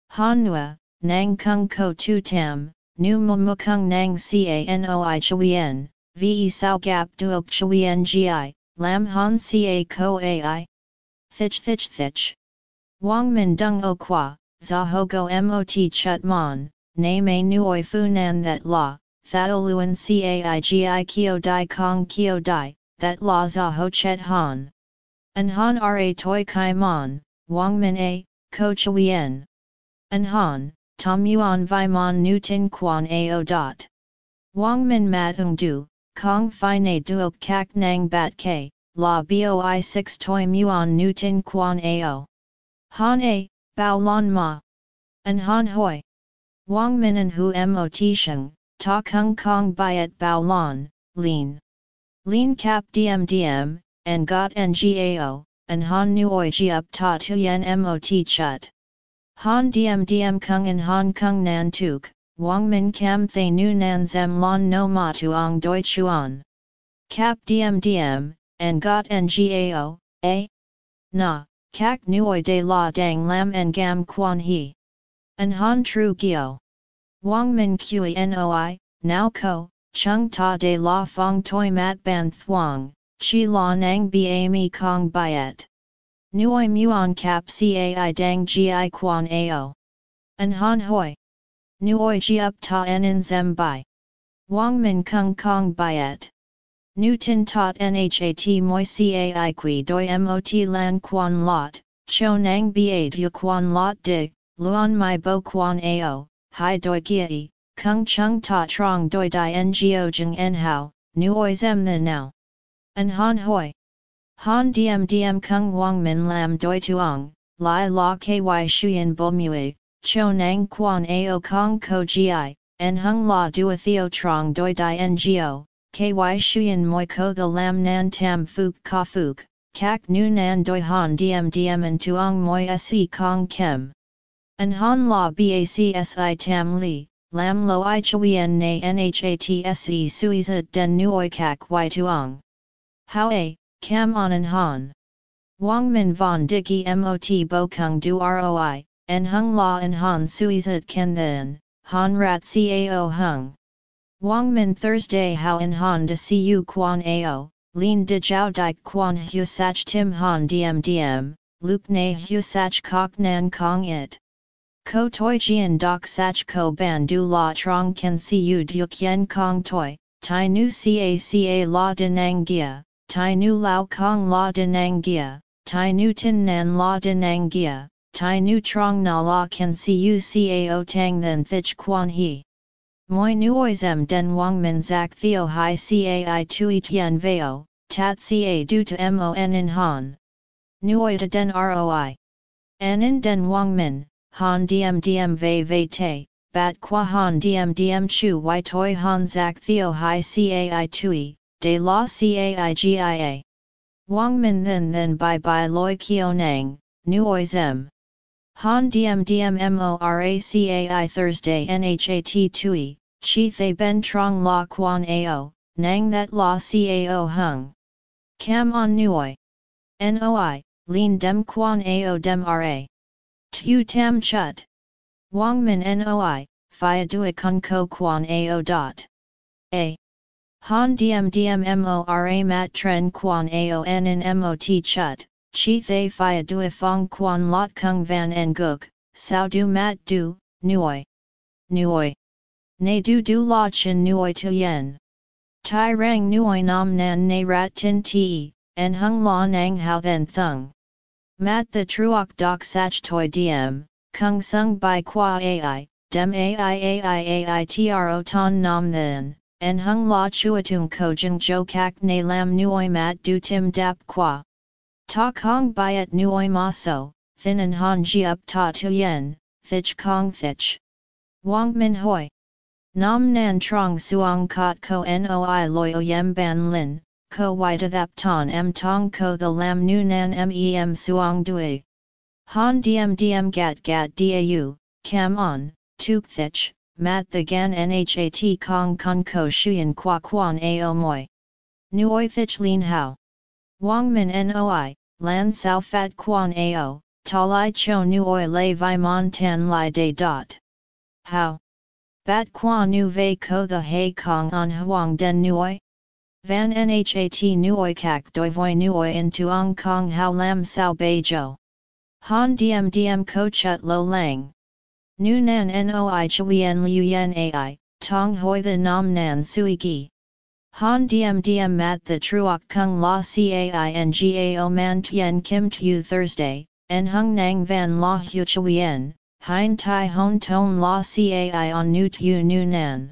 Han nua, nang kung ko tu tam, nu mo kung nang ca noi chuyen, ve sao gap duok chuyen gi, lam han ca ko ai. Thich thich thich. Wang min dung o qua, za ho go mot chut mon, na me nuoi fu nan that la, thao luan caigi kio dai kong kio dai, that la za ho chet han. An han ra toi kai mon, wang min a, ko chuyen. An han, tom yuan vi mon nu tin quan ao dot. Wang min mat ung du, kong fi na duok kak nang bat k, la boi 6 toi muon nu tin quan ao. Han a, bao lon ma. An han hoi. Wang min an hu mot sheng, ta kung kong byet bao lon, lean. Lean cap dm dm, and got ngao, and han nuoi ji up ta tuyen mot chut. Han dm dm kung and han kung nan tuk, wang min kam thay nu nan zem lon no ma tuong doi chuan. Cap dm dm, and got ngao, a? Eh? Na, kak nuoi de la dang lam en gam quan he. An han tru gio. Wang min kui noi, now ko, chung ta de la fong toi mat ban thuang, chi la nang ba mi kong byet. Nuoi muon cap cai dang gi quan ao. An han hoi. Nuoi ji up ta en in zem bai. Wang min kung kong byet. Tin tot nhat moi cai qui doi mot lan quan lot, cho nang ba du quan lot dig, luon mai bo quan ao, hai doi giai, kung chung ta trong doi di ngo jeng en hao, nu oi zem the now. An han hoi. Han diem diem kung wang min lam doi tuong, lai la ky shuyen bo mui, cho nang quan ao kong ko gi, en hung la dua theo trong doi di ngo, ky shuyen moi ko the lam nan tam fuk ka fuk, kak nu nan doi han diem diem and tuong moi se kong kem. An han la bacsi tam li, lam lo i chuyen na nhatse suiza den nuoi kak y tuong. How a, kam on an han. Wang min von diki mot bo kung du roi, en hung la en han suiza ken then, han rat cao hung. Wang Min Thursday How in Han de Cu Quan Ao, Lin de Jiao Dike Quan Hu Sach Tim Han Diem Diem, Luke Ne Hu Sach Kok Nan Kong It. ko toi jian dok sach ko ban du la trong kan si u duk yen kong toi, tai nu ca ca la denang gia, tai nu lao kong la denang gia, tai nu tin nan la denang gia, tai nu trong na la kan si u cao tang then thich quan he. Moi nuoi zem den wang min zak theo hi cai tui tien veo, tat ca du to mon in han. Nuoi de den roi. An in den wang min, han diem diem ve te, bat qua han diem diem chu y toi han zak theo hi cai tui, de la cai gia. Wang min then then bye bye loi kio nang, nuoi zem. Han diem moracai Thursday nhat tui, chi thay ben trong la quan ao, nang that la cao hung. Cam on nuoi. Noi, lin dem quan ao dem ra. Tu tam chut. Wang min noi, fia dui kun ko quan ao dot. A. Han diem diem mora mat tren quan ao n in mot chut, chi thay fia dui fong quan lot kung van en guk, sao du mat du, nuoi. Nuoi. Ne du du la chin nuoi tu yen. Tai rang nuoi nam nan ne rat tin ti, en hung la nang how then thung. Mat the truok dok sach toi diem, kung sung by qua ai, dem ai ai ai tro ton nam then, en hung la chuatung ko jung jo kak ne lam nuoi mat du tim dap qua. Ta kong byet nuoi maso, thin and han ji up ta tu yen, thich kong thich. Wang min hoi. Nam nan trong suong kot ko noi loyo yem ban lin, ko wida thap ton m tong ko the lam nu nan mem suong dui. Han diem diem gat gat dau, cam on, tuk thich, mat the gan nhat kong kun ko shuyen qua quan ao moi. Nuoi thich lin hao. Wang min noi, lan sao fat quan ao, talai cho nuoi lay vi mon tan lai de dot. How? Bat qua nu ve ko the hei kong on huang den nuoi? Van nhat nuoi kak doi voi nuoi in tuong kong hao lam sao bei jo. Han diem diem ko chut lo lang. Nu nan noi chuyen liu yen ai, tong hoi the nam nan sui gi. Han diem diem mat the truok kung la cai ngao man tien kim tu Thursday, en hung nang van la hu chuyen, hein tai hon ton la cai on nu tu nu nan.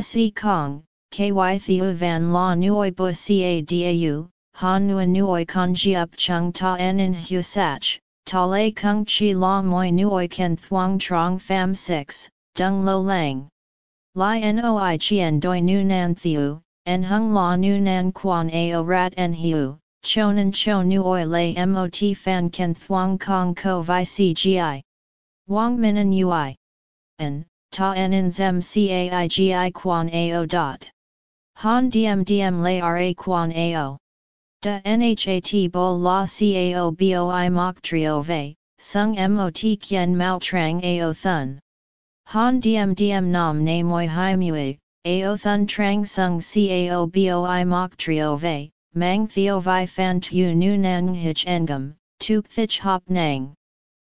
Se kong, ky thiu van la nuoi bu ca dau, han nua nuoi con ji up chung ta en in hu sach, ta lei kung chi la moi nuoi ken thuang trong fam 6, dung lo lang. Lai noi chien doi nu nan thiu, en hung la nu nan quan ao rat en hiu, chonan cho nuoi lay mot fan ken thuang kong ko vi cgi. Wang minan ui. En, ta en in zem caigi quan ao dot. Han diem diem lay ra quan ao. Da nhat bo la cao boi mok trio ve, sung mot kien mao trang ao thun. Han diem diem nam na moi hai muig, Ao thun trang sung cao boi mok trio ve, mang theo vi fan tu nu nang hich engam, tuk thich hop nang.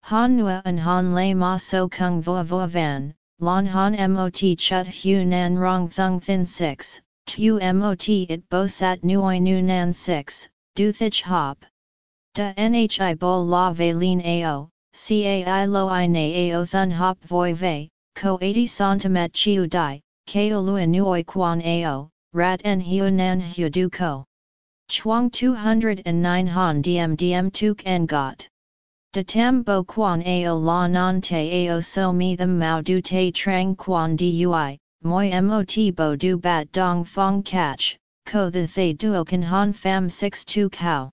Han nua an han lay ma so kung voa voa van, lon han mot chut hu nan rong thung thin 6, tu mot it bo sat nuoi nu nan 6, du thich hop. Da nhi bo la ve lin ao, cai lo i na ao thun hop voi ve, ko 80 centimet chiu dai, Ko Lua Nuoi Quan Ao, Rat En Hiu Nan Hiu Du Ko. Chuang 209 Han Diem Diem Tuk En Got. De Tam Bo Quan Ao La Non Te Ao So Mi The Mao Du Te Trang Quan Dui, Moi Mot Bo Du Bat Dong Fong Catch, Ko The Thay Duo Kan Han Fam 6 Tu Kao.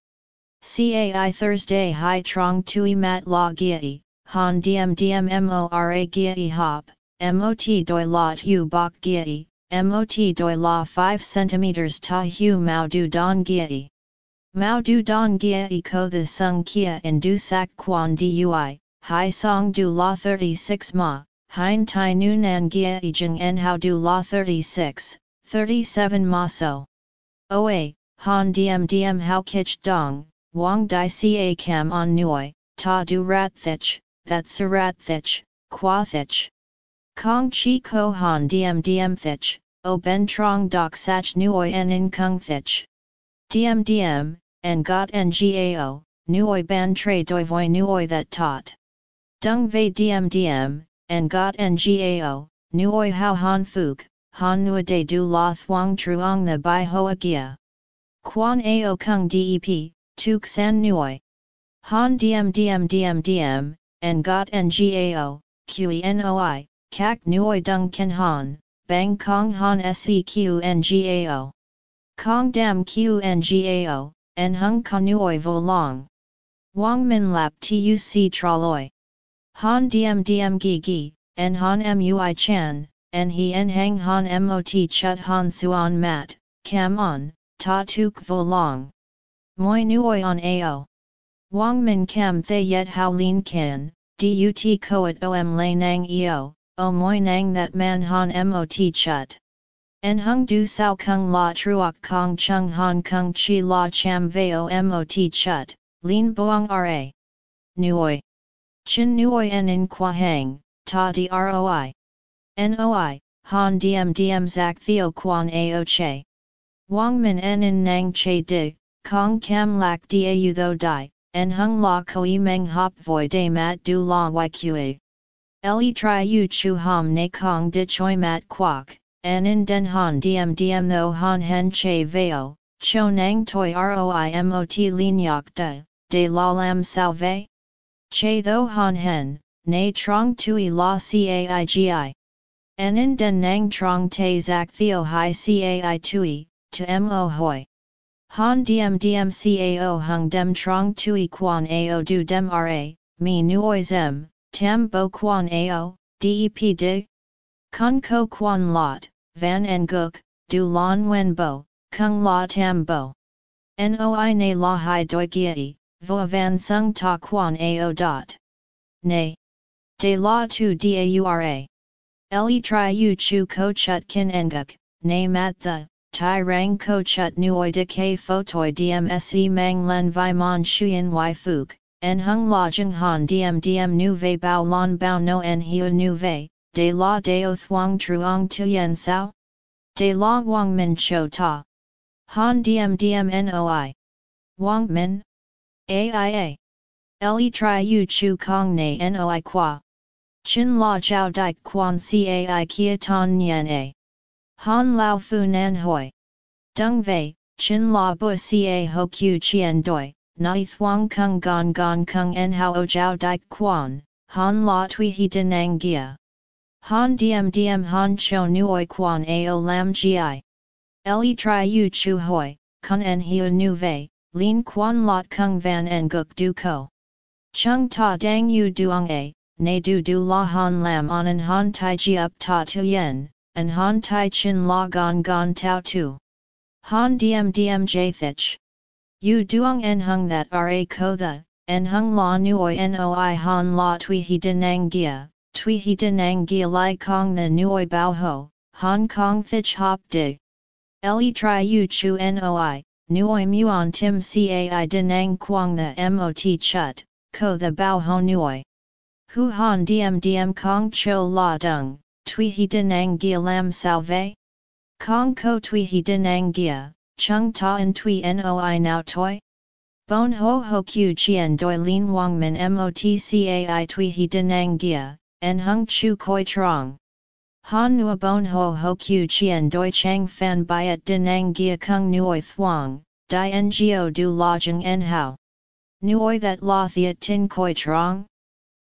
CAI Thursday Hai Trong Tui Mat La Giai, Han Diem Diem Mora Giai Hop. MOT doi la tu bok giai, MOT doi la 5 cm ta hu mao du don giai. Mao du don giai ko the sung kia in du sak quan dui, hai song du la 36 ma, hein tai nu nan giai jing en how du la 36, 37 ma so. Oa, han diem diem how kich dong, wang di ca cam on nuoi, ta du rat thich, that rat thich, qua thich. Kong chi ko han diem diem thich, o ben trong dok sach nuoi en in kung thich. Diem diem, en got ngao, nuoi ban tre doi voi nuoi that taught. Dung vei diem diem, en got ngao, nuoi hao han fuk, han nua de du la thuang truong the bai hoa gia. Quan ao kung dep, tuk san nuoi. Han diem diem diem diem, en got ngao, qenoi, kak nuoi dung ken han, bang kong han seq ngao. Kong dam qngao, en hung kanuoi vo long. Wang min lap tuc traloi. Han diem diem gi gi, en han mui chan, en he en hang han mot chut han suan mat, cam on, ta tuk vo long. Moi nuoi on ao. Wang min cam thay yet hao lin kan, dut koat om lay nang eo, o moi nang that man han mot chut. En hung du sao kung la truok kong chung han kung chi la cham veo mot chut, lin boang ra. Nuoi. Chin nuoi en in qua hang, ta droi. Noi, han diem diem zak theo quan ao che. Wang min en in nang che di, kong kam lak dau tho di, en hung la koi meng hop voi de mat du la yqa. Le tri u chu ham ne kong di choi mat quok, en in den han diem diem tho han hen che veo, cho nang toi roi mot lin yak de, de la lam salve? Che tho han hen, ne trong tui la caigi. In den nang trong te zak theo hi cai tui, to mo hoi. Han diem diem cao hung dem trong tui quan ao du dem ra, mi nuoi zem, tam bo quan ao, dep dig. Kun ko quan lot, van en guk, du lon wen bo, kung la tam bo. Noi ne la hai doi giai, vo van sung ta quan ao dot. Ne. De la tu daura. Le tri yu chu ko chut kin enguk, ne mat the, tai rang ko chut nuoi de ke photoi dmse mang len vi mon shuyen y fuk, en hung la jeng han diem diem nu ve bao lon bao no en hiu nu ve, de la deo thuang truong yen sao? De la wang min cho ta. Han diem diem noi. Wang min? Aia. Le tri yu chu kong ne noi qua. Chin la jiao dike quan cai kia ton nyen a. Han lao fu nan hoi. Dung vei, chin la bu ca ho q chien doi, nai thuang kung gon gon kung en hao o jiao dike quan, han la tui he denang gia. Han diem diem han cho nuoi quan ao lam gi. Le tri yu chu hoi, kun en hiu nu vei, lin quan lot kung van en guk du ko. Chung ta dang yu duong a, ne du du la han lam on an han tai ji up ta tu yen, an han tai chin la gon gon tau tu. Han diem diem jathich. Yu duong en hung that ra ko the, en hung la nuoi noi han la tui he denang gia, tui he denang gia lai kong the nuoi bao ho, Hong Kong thich hop dig. Le tri yu chu noi, nuoi muon tim cai denang quang the mot chut, ko the bao ho nuoi. Hu han diem diem kong cho la dung, tui he denang gia lam salve? Kong ko tui he denang gia, chung ta en tui noi now toi? Bon ho ho q chien doi lin wang min mot cai tui he denang gia, en hung chu koi trong. Han nua bon ho ho q chien doi chang fan byet denang gia kung nuoi thuang, di ngo du la jeng en hao. Nuoi that la thea tin koi trong?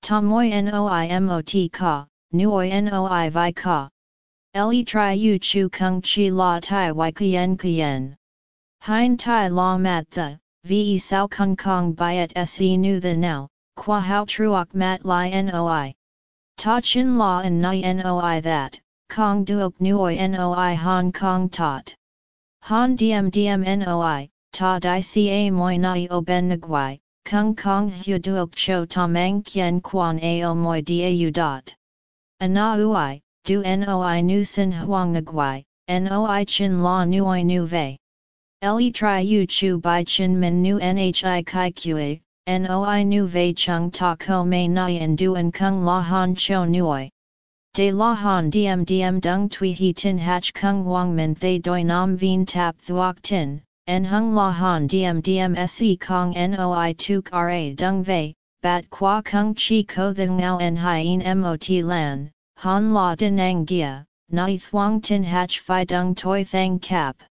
Tomoy noi mot ka, nuoi noi vi ka. Le tri yu chu kung chi la tai y kien kien. Hein tai la mat the, ve sao kung kong byet se nu the now, qua hao truok mat li noi. Ta chin la and nai noi that, kong duok nuoi noi hong kong tot. Han diem diem noi, ta di ca moi nai o ben nguai, Kung Kong Hu Duok Cho Tamang Kien Quan Ao Moi Dau Dot. Ana Ui, Du Noi Nu Sin Huang Nguai, Noi Chin La Nuoi Nu Ve. Le Tri Yu Chu Bai Chin Min Nu Nhi Kai Kue, noi nu vei chung ta ko nai en duan kung la han cho nuoi. De la han diem diem dung tui he tin hach kung wang min thay doi nam vien tap thuok tin, en hung la han diem diem se kong noi tuk ra dung ve, bat qua kung chi ko the ngao en hien mot lan, han la din ang gia, nai thuong tin hach fi dung toi thang cap.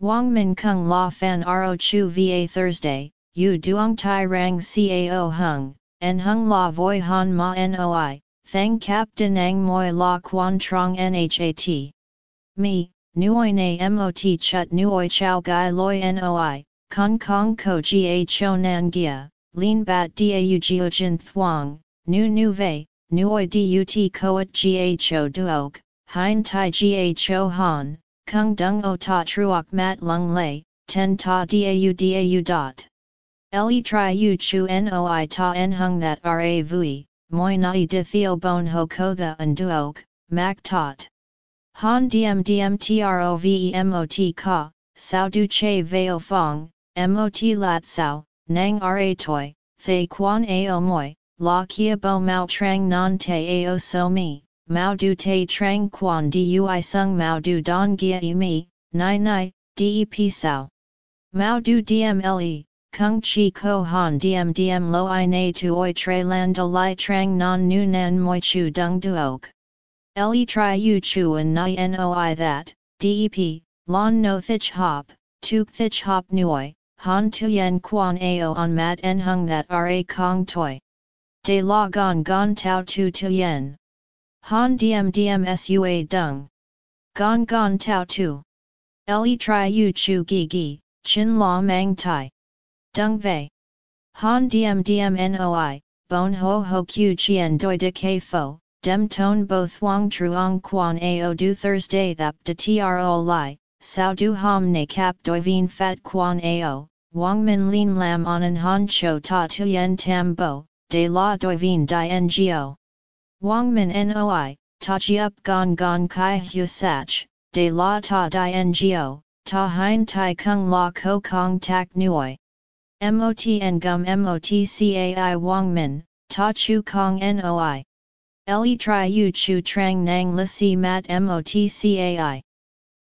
Wang Min Kung La Fan Ro Chu Va Thursday, Yu Duong Tai Rang Cao Hung, En Hung La Voi Han Ma Noi, Thang Cap Denang Moi La Quan Trong Nhat. Me, Nuoi Na Mot Chut Nuoi Chow Gai Loi Noi, Kong Kong Ko Ga Cho Nan Gia, Lin Bat Dau Geojin Thuong, Nu Nu Vei, Nuoi Dut Koat Ga Cho Duok, Hein Tai Ga Cho Han, Kung dung o ta truok mat lung lei, ten ta dau dau dot. Le tri u chu noi ta en hung that ra vui, moi nai di theo bon ho ko the and duok, mak tot. Han diem diem trovemot ka, sao du che veo fong, mot lat sao, nang ra toi, thay quan ao moi, la kia bo mao trang non te ao so mi, Mao du te trang quan dui sung Mao du don gia e mi, nai nai, dep sao. Mao du dmle, kung chi ko han dm dm lo i na tu oi tre land li trang non nu nan moi chu dung duok. Le tri u chu and nai noi that, dep, lon no thich hop, tuk thich hop nuoi, han tu yen quan ao on mat en hung that ra kong toi. De la gon gon tau tu tu yen. Han diem diem sua dung. Gon gon tau tu. Le tri yu chu gi gi, chin la mang tai. Dung vei. Han diem diem noi, bon ho ho q chien doi de ke fo, dem ton bo thuong truong quan ao du Thursday thap de tro li, sao du ham ne cap doi vien fat quan ao, wang min lin lam an han cho ta tu yen tam bo, de la doi vien di ngo. Wang Min Noi, Ta Jiup Gon Gon Kai Hu Sach, De La Ta Di Ngo, Ta Hein Tai Kung La Ko Kong Tak Nuoi. Mot N Gum Mot Cai Wang Min, Ta Chu Kong Noi. Le Tri Yu Chu Trang Nang La Si Mat Mot Cai.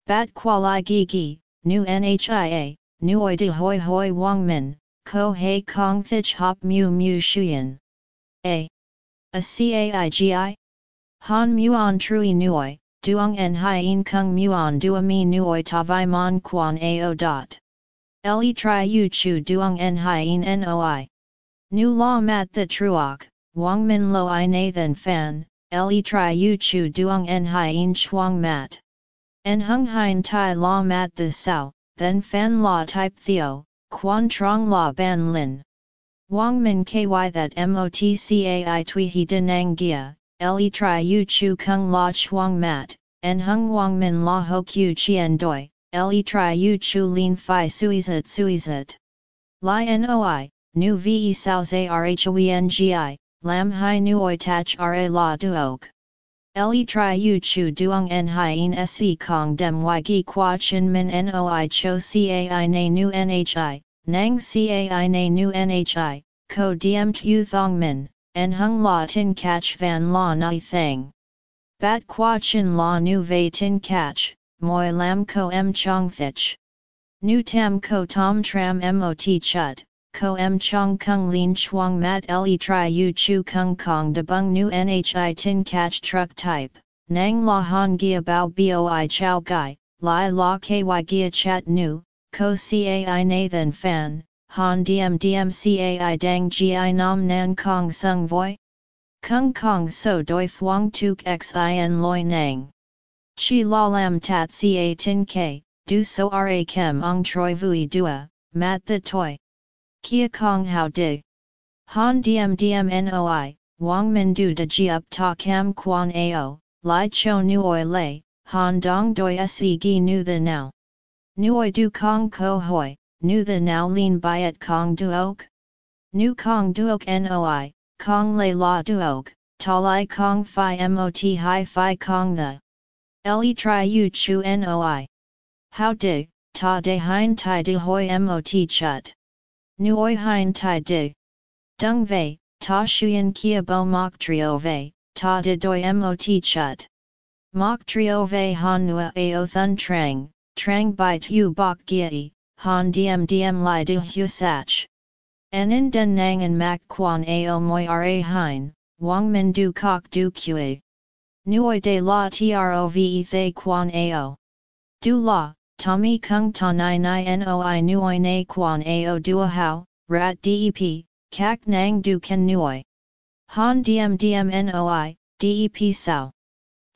Bat Kualai Gi Gi, Nu Nhia, Nuoi De Hoi Hoi Wang Min, Ko Hei Kong Thich Hop Mu Mu Shuyan. A. A caigi? Han muon trui nuoi, duong en hien kung muon dua mi nuoi ta vi mon quan ao dot. Le tri yu chu duong en hien noi. Nu la mat the truok, wang min lo i nathan fan, le tri yu chu duong en hien chuang mat. En hung hien tai la mat the sao, then fan la type theo, quan trong la ban lin. Wang Min ky that motcai tui he denang gia, le tri yu chu kung la chuang mat, en hung Wang Min la ho qiu chien doi, le tri yu chu lin fi suizat suizat. Li noi, nu ve sao za rhoengi, lam hai nuoi tach ra la duok. Le tri yu chu duong en hien se kong dem y gi qua chin min noi cho cai na nu nhi, Nang cai na nu nhi, ko diem tu thong min, en hung la tin catch van la nai thang. Bat qua chin la nu vei tin catch, moi lam ko em chong thich. Nu tam ko tom tram mot chut, ko em chong kung lin chuang mat le tri yu chu kung kong de bung nu nhi tin catch truck type, nang la han gia bao boi chow gai, lai la ky gia chat nu, ko cai nathan fan, han diem diem cai dang gi nam nan kong sung voi? Kung kong so doi fuang tuk xin loi nang. Chi la lam tat ca tin k, du so ra kem ong troi vui dua, mat the toi. Kia kong how dig. Han diem diem noi, wang min du de ji up ta cam quan ao, lai cho nuoi lei, han dong doi se gi nu the now. Nuoi du kong ko hoi, nu the now lean byet kong duok? Nu kong duok noi, kong lei la duok, talai kong fi mot hi fi kong the. Le tri u chu noi. How dig, ta de hein tai de hoi mot chut. Nuoi hein tai dig. Dung vei, ta shuyen kia bo mok trio vei, ta de doi mot chut. Mok trio vei han nua ao thun trang, trang bai tu bok giai, han diem diem li du hu sach. in den nang and mak quan ao moi ra hein, wang min du kok du kue. Nuoi de la trove thay quan ao. Du la, Tommy kung ta nai nai noi nuoi na quan ao dua hao, rat dep, kak nang du ken nuoi. Han diem noi, dep sao.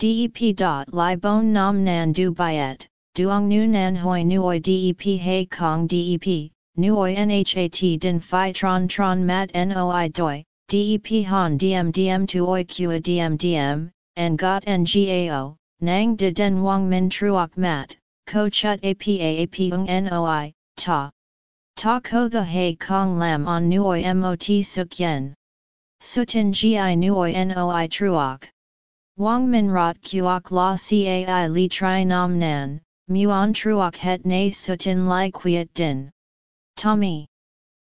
Dep dot li bon nam nan du byet, duong nu nan hoi nuoi dep he kong dep, nuoi nhat din phi tron tron mat noi doi, dep han diem diem tuoi kua diem diem, and got ngao, nang de den wang min truok mat, ko chut apa ap ung noi, ta. Ta ko the hei kong lam on nuoi mot suk yen. Sutin gi nuoi noi truok. Wang min rot kuok la cai li tri nam nan, muon truok het na sutin li quiet din. Tommy.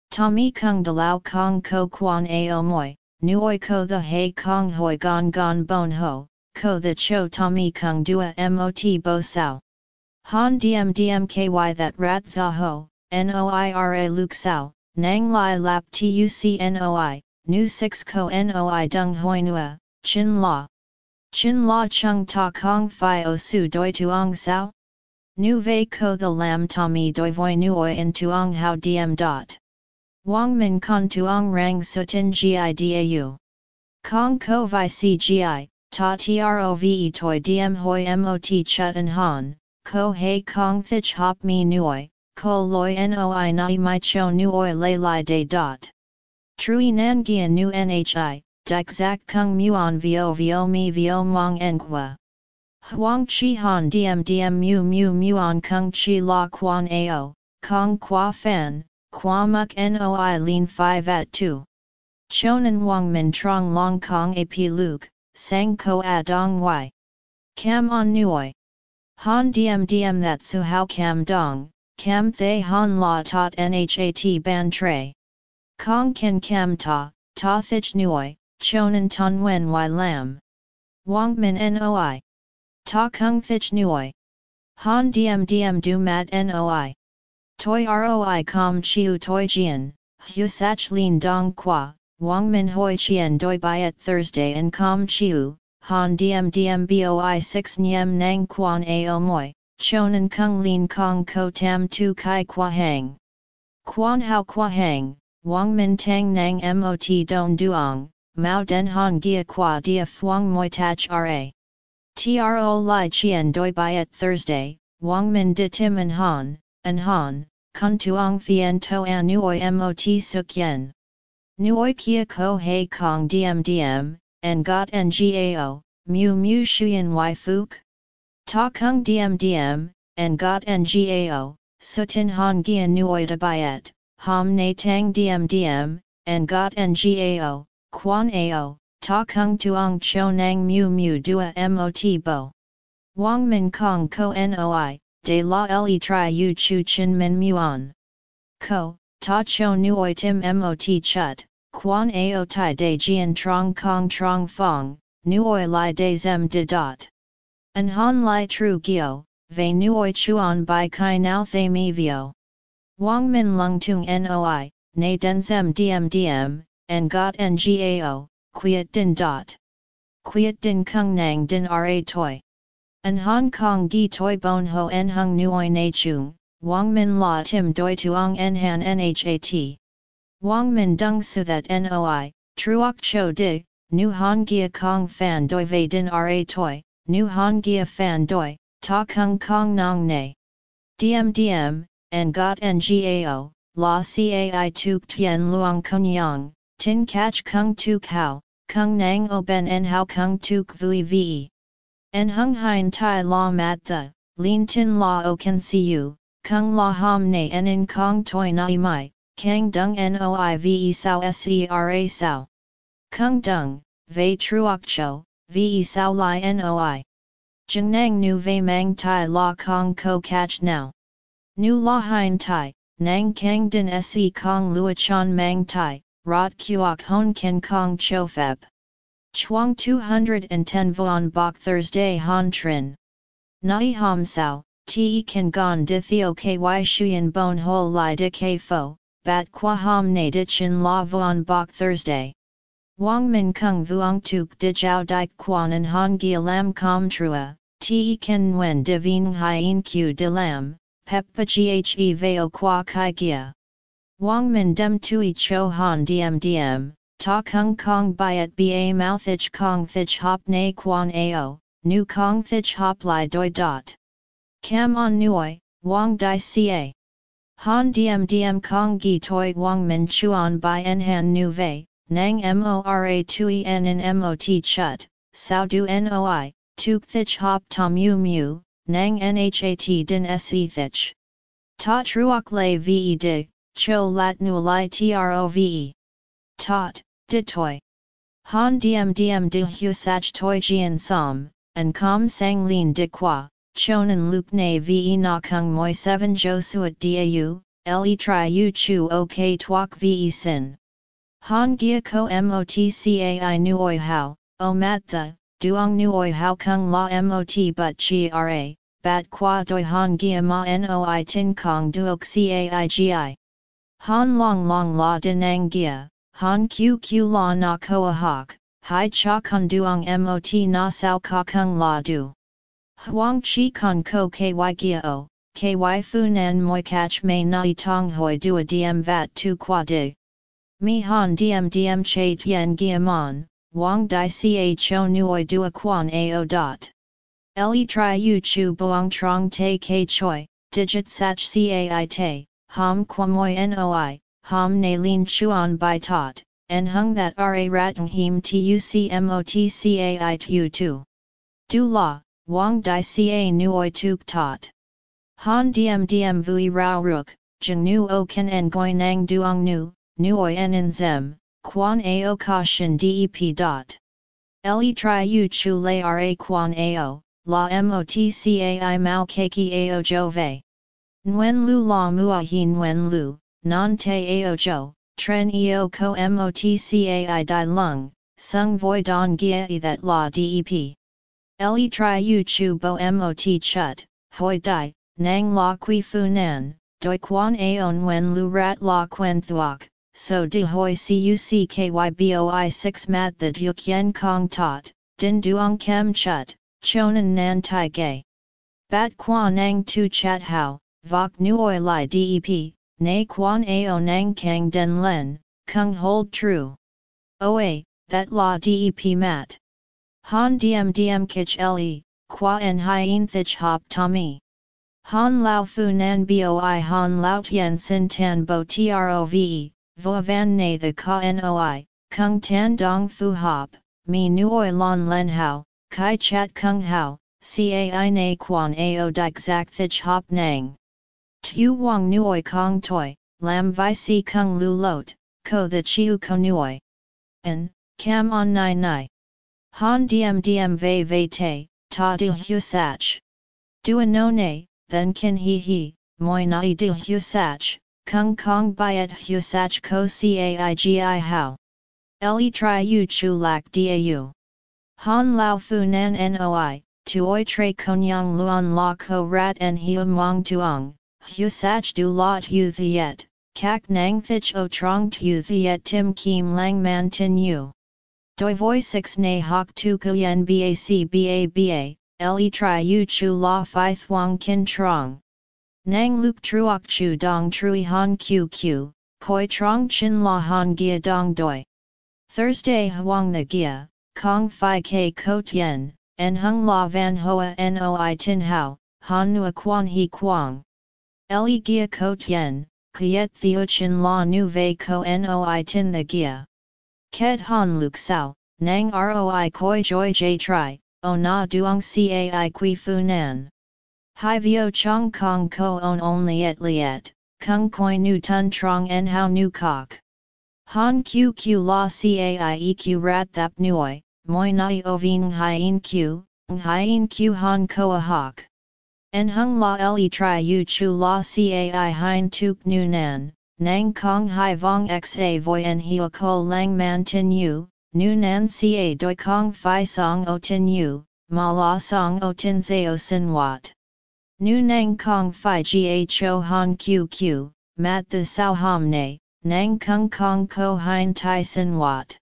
Tommy kung de lao kong ko quan ao moi, nuoi ko the hei kong hoi gon gon bon ho, ko the cho Tommy kung dua mot bo sao. Han diem diem ky that rat za ho, noira luk sao, nang lai lap tuc noi, nu 6 ko noi dung hoi nua, chin la. Chin la chung ta kong fi o su doi tuong sao? Nu vei ko the lam tommy doi voi nuoi in tuong hao diem dot. Wang min con tuong rang sutin gi dau. Kong ko vi cgi, ta trove toi diem hoi mot chut and han, ko hei kong thich hop mi nuoi, ko loi noi nai mai cho nuoi lei lai de dot. Trui nan gia nu nhi, dik zak kung muon vio vio mi vio mong enqua. Huang chi han diem diem mu mu muon kung chi la quan ao, kong qua fan, qua muk noi lin 5 at 2. Chonan wang min trong long kong ap luke, sang ko a dong y. Cam on nuoi. Han diem diem that su hao cam dong, cam thay han la tot nhat ban tre. Kong ken cam ta, ta thich nuoi, chonan ton wen y lam. Wang min noi. Ta kung thich nuoi. Han diem diem du mat noi. Toi roi com chiu toi jian, hu sach lin dong qua, wang min hoi chien doi byet Thursday and com chiu, han diem diem boi 6 nyem nang quan ao moi, chonan kung lin kong ko tam tu kai qua hang. Quan hao qua hang, wang min tang nang mot don duong, mao den han gia qua dia fuang moi tach ra. Tro li chien doi byet Thursday, wang min de tim an han, an han, kun tuong fien to an nuoi mot suk yen. Nuoi kia ko hei kong diem diem, and got ngao, mu mu shuyen y fuk? Ta kung diem diem, and got ngao, sutin han gian nuoi da byet, ham na tang diem diem, and got ngao, quan ao, ta kung tuong cho nang mu mu dua mot bo. Wang min kong ko noi, de la le tri yu chu chin min muon. Ko, ta cho nuoi tim mot chut, Quan ao tai de jian trong kong trong fong, nuoi li de zem de dot. An han li tru gio, ve nuoi chuan by kai nao thay mi vio. Wang min lung tung noi, na den zem diem diem, and got ngao, quiet din dot. Quiet din kung nang din ra toi. An Hong Kong gi toi bon ho en hung nuoi na chung, Wang min la tim doi tuong en han nhat. Wang Min Dung Su that Noi, Truok Cho Di, Nu Han Gia Kong Fan Doi Ve Din Ra Toi, Nu Han Gia Fan Doi, Ta Kung Kong Nong Ne. Diem, and Got Ngao, La Cai Tuk Tien Luong Kunyang, Tin Kach Kung Tuk Hao, Kung Nang O Ben En Hao Kung Tuk Vui Ve. En Hung Hein Tai La Mat The, Lin Tin La O Can See You, Kung La Ham Ne En In Kong Toi Nai Mai. Kang Dung Noive Sao Sera Sao. Kung Dung, Ve Truok Cho, Ve Sao Lai Noi. Nang Nu Ve Mang Tai La Kong Ko Catch Now. Nu La Hein Tai, Nang Kang Din Se Kong Lua Chan Mang Tai, rot kuok hon ken kong cho feb. Chuang 210 vuan bok Thursday han trin. Nai ham sao, te kan gon di theo ky shuyen bon ho li di k fo, bat qua ham ne di chin la vuan bok Thursday. Wang min kung vuong tuk di jiao dike quan and han gia lam com trua, te ken nguen di vien hien q di lam, pep pa ghe veo qua kai gia. Wang min dem tui cho han dm dm, ta kung kong byet ba mouth ich kong thich hop na quan ao, nu kong thich hop li doi dot. Cam on nuoi, wang di ca. Han dm dm kong gi toi wang min chuan by en han nu vei, nang mora tui en in mot chut, sao du noi, tuk thich hop tom mu mu, nang nhat din se thich. Ta truok lay ve dig, cho lat nu li trove. Tot, dit toi. Han diem diem de hu sach toi jian som, and com sang lin de qua, chonan luk na ve na kung moi 7 jo suat dau, le tri u chu ok tuok ve sin. Han gia ko motcai nuoi hao, o mat the, duong nuoi hao kung la mot but gra, bat qua doi han gia ma noi tin kong duok cai gi. Han long long la dinang gia, han q q la na koa hok, hai cha kun duong mot na sao ka kung la du. Huang chi kun ko ky gia o, ky fu nan moi catch may na tong hoi dua diem vat tu qua dig. Mi han diem diem che tien giamon, wang di cho nuoi dua quan ao dot. Le tri u chu boang trong te ke choi, digit sach cai te, ham quamoi noi, ham ne lin chuan by tot, en hung that ra ratang him tucmotcai tu tu. Du la, wang di ca nuoi tuk tot. Han diem diem vui rao ruk, jeng nu o ken en goi nang duong nu, nuoi en zem, quan ao ka shin dep dot. Le tri u chu le ra quan ao, la motcai mao keiki ao jo vei. Nguyen lu la mua hi nguyen lu, non te ao jo, tren eo ko motcai di lung, sung voi don gia that la dep. Le tri u chu bo mot chut, hoi di, nang la qui fu nan, doi quan ao nguyen lu rat la quen thuok, so de hoi cuckyboi 6 mat the duc yen kong tot, din duong kem chut, chonan nan tai gay. Bat quan nang tu chat hao, vok nuoi li dep, nay quan ao nang kang den len, kung hold true. Oa, that la dep mat. Han diem diem kich le, qua en hien thich hop tommy. Han lao fu nan boi han lao tien sin tan bo trove, vo van ne the ka noi, kung tan dong fu hop, mi nuoi lon len hao, kai chat kung hao, cai na quan ao dik zak thich hop nang. Tu wang nuoi kong toi, lam vi si kung lu lot, ko the chiu ko nuoi. En, cam on nai nai. Han diem diem ve ve te, ta di hu sach. Dua no then kin he he, moi nai di hu sach, Kung Kong Byet Hu Sach Ko Caigi How. Le Tri U Chu Lak Dau. Han Lao Fu Nan Noi, Tuoi Tre Konyang Luan La Ko Rat En Hiu Mong Tuong, Hu Sach Du La Tu Thiet, Kak Nang Thich O Trong Tu Thiet Tim Kim Lang Man Tin U. Doi Voi 6 Na Hok Tu Kuyen Bac Ba Ba, Le Tri U Chu La Phi Thuong Kin Trong. Nang luk truok chu dong trui han qq, koi trong chin la han gia dong doi. Thursday huang the gia, kong fi ke ko tien, en hung la van hoa noi tin hao, han nua quan he quang. Eli gia ko tien, kiet theo chin la nu ve ko noi tin the gia. Ket han luk sao, nang roi koi joy j tri, o na duong cai qui fu nan. Hai vio chong kong ko on only et liet, kung koi nu tun trong en hao nu kok. Han q q la cai eq rat thap nuoi, moi nai oving hien q, hien q han koa hok. En hung la le tri u chu la cai hein tuk nu nan, nang kong hai vong xa voi en hio ko lang man tin yu, nu nan ca doi kong fi song o tin yu, ma la song o tin zao sin wat. Nu nang kong fi gho han qq, mat the sao ham ne, nang kung kong ko hein tai sin wat.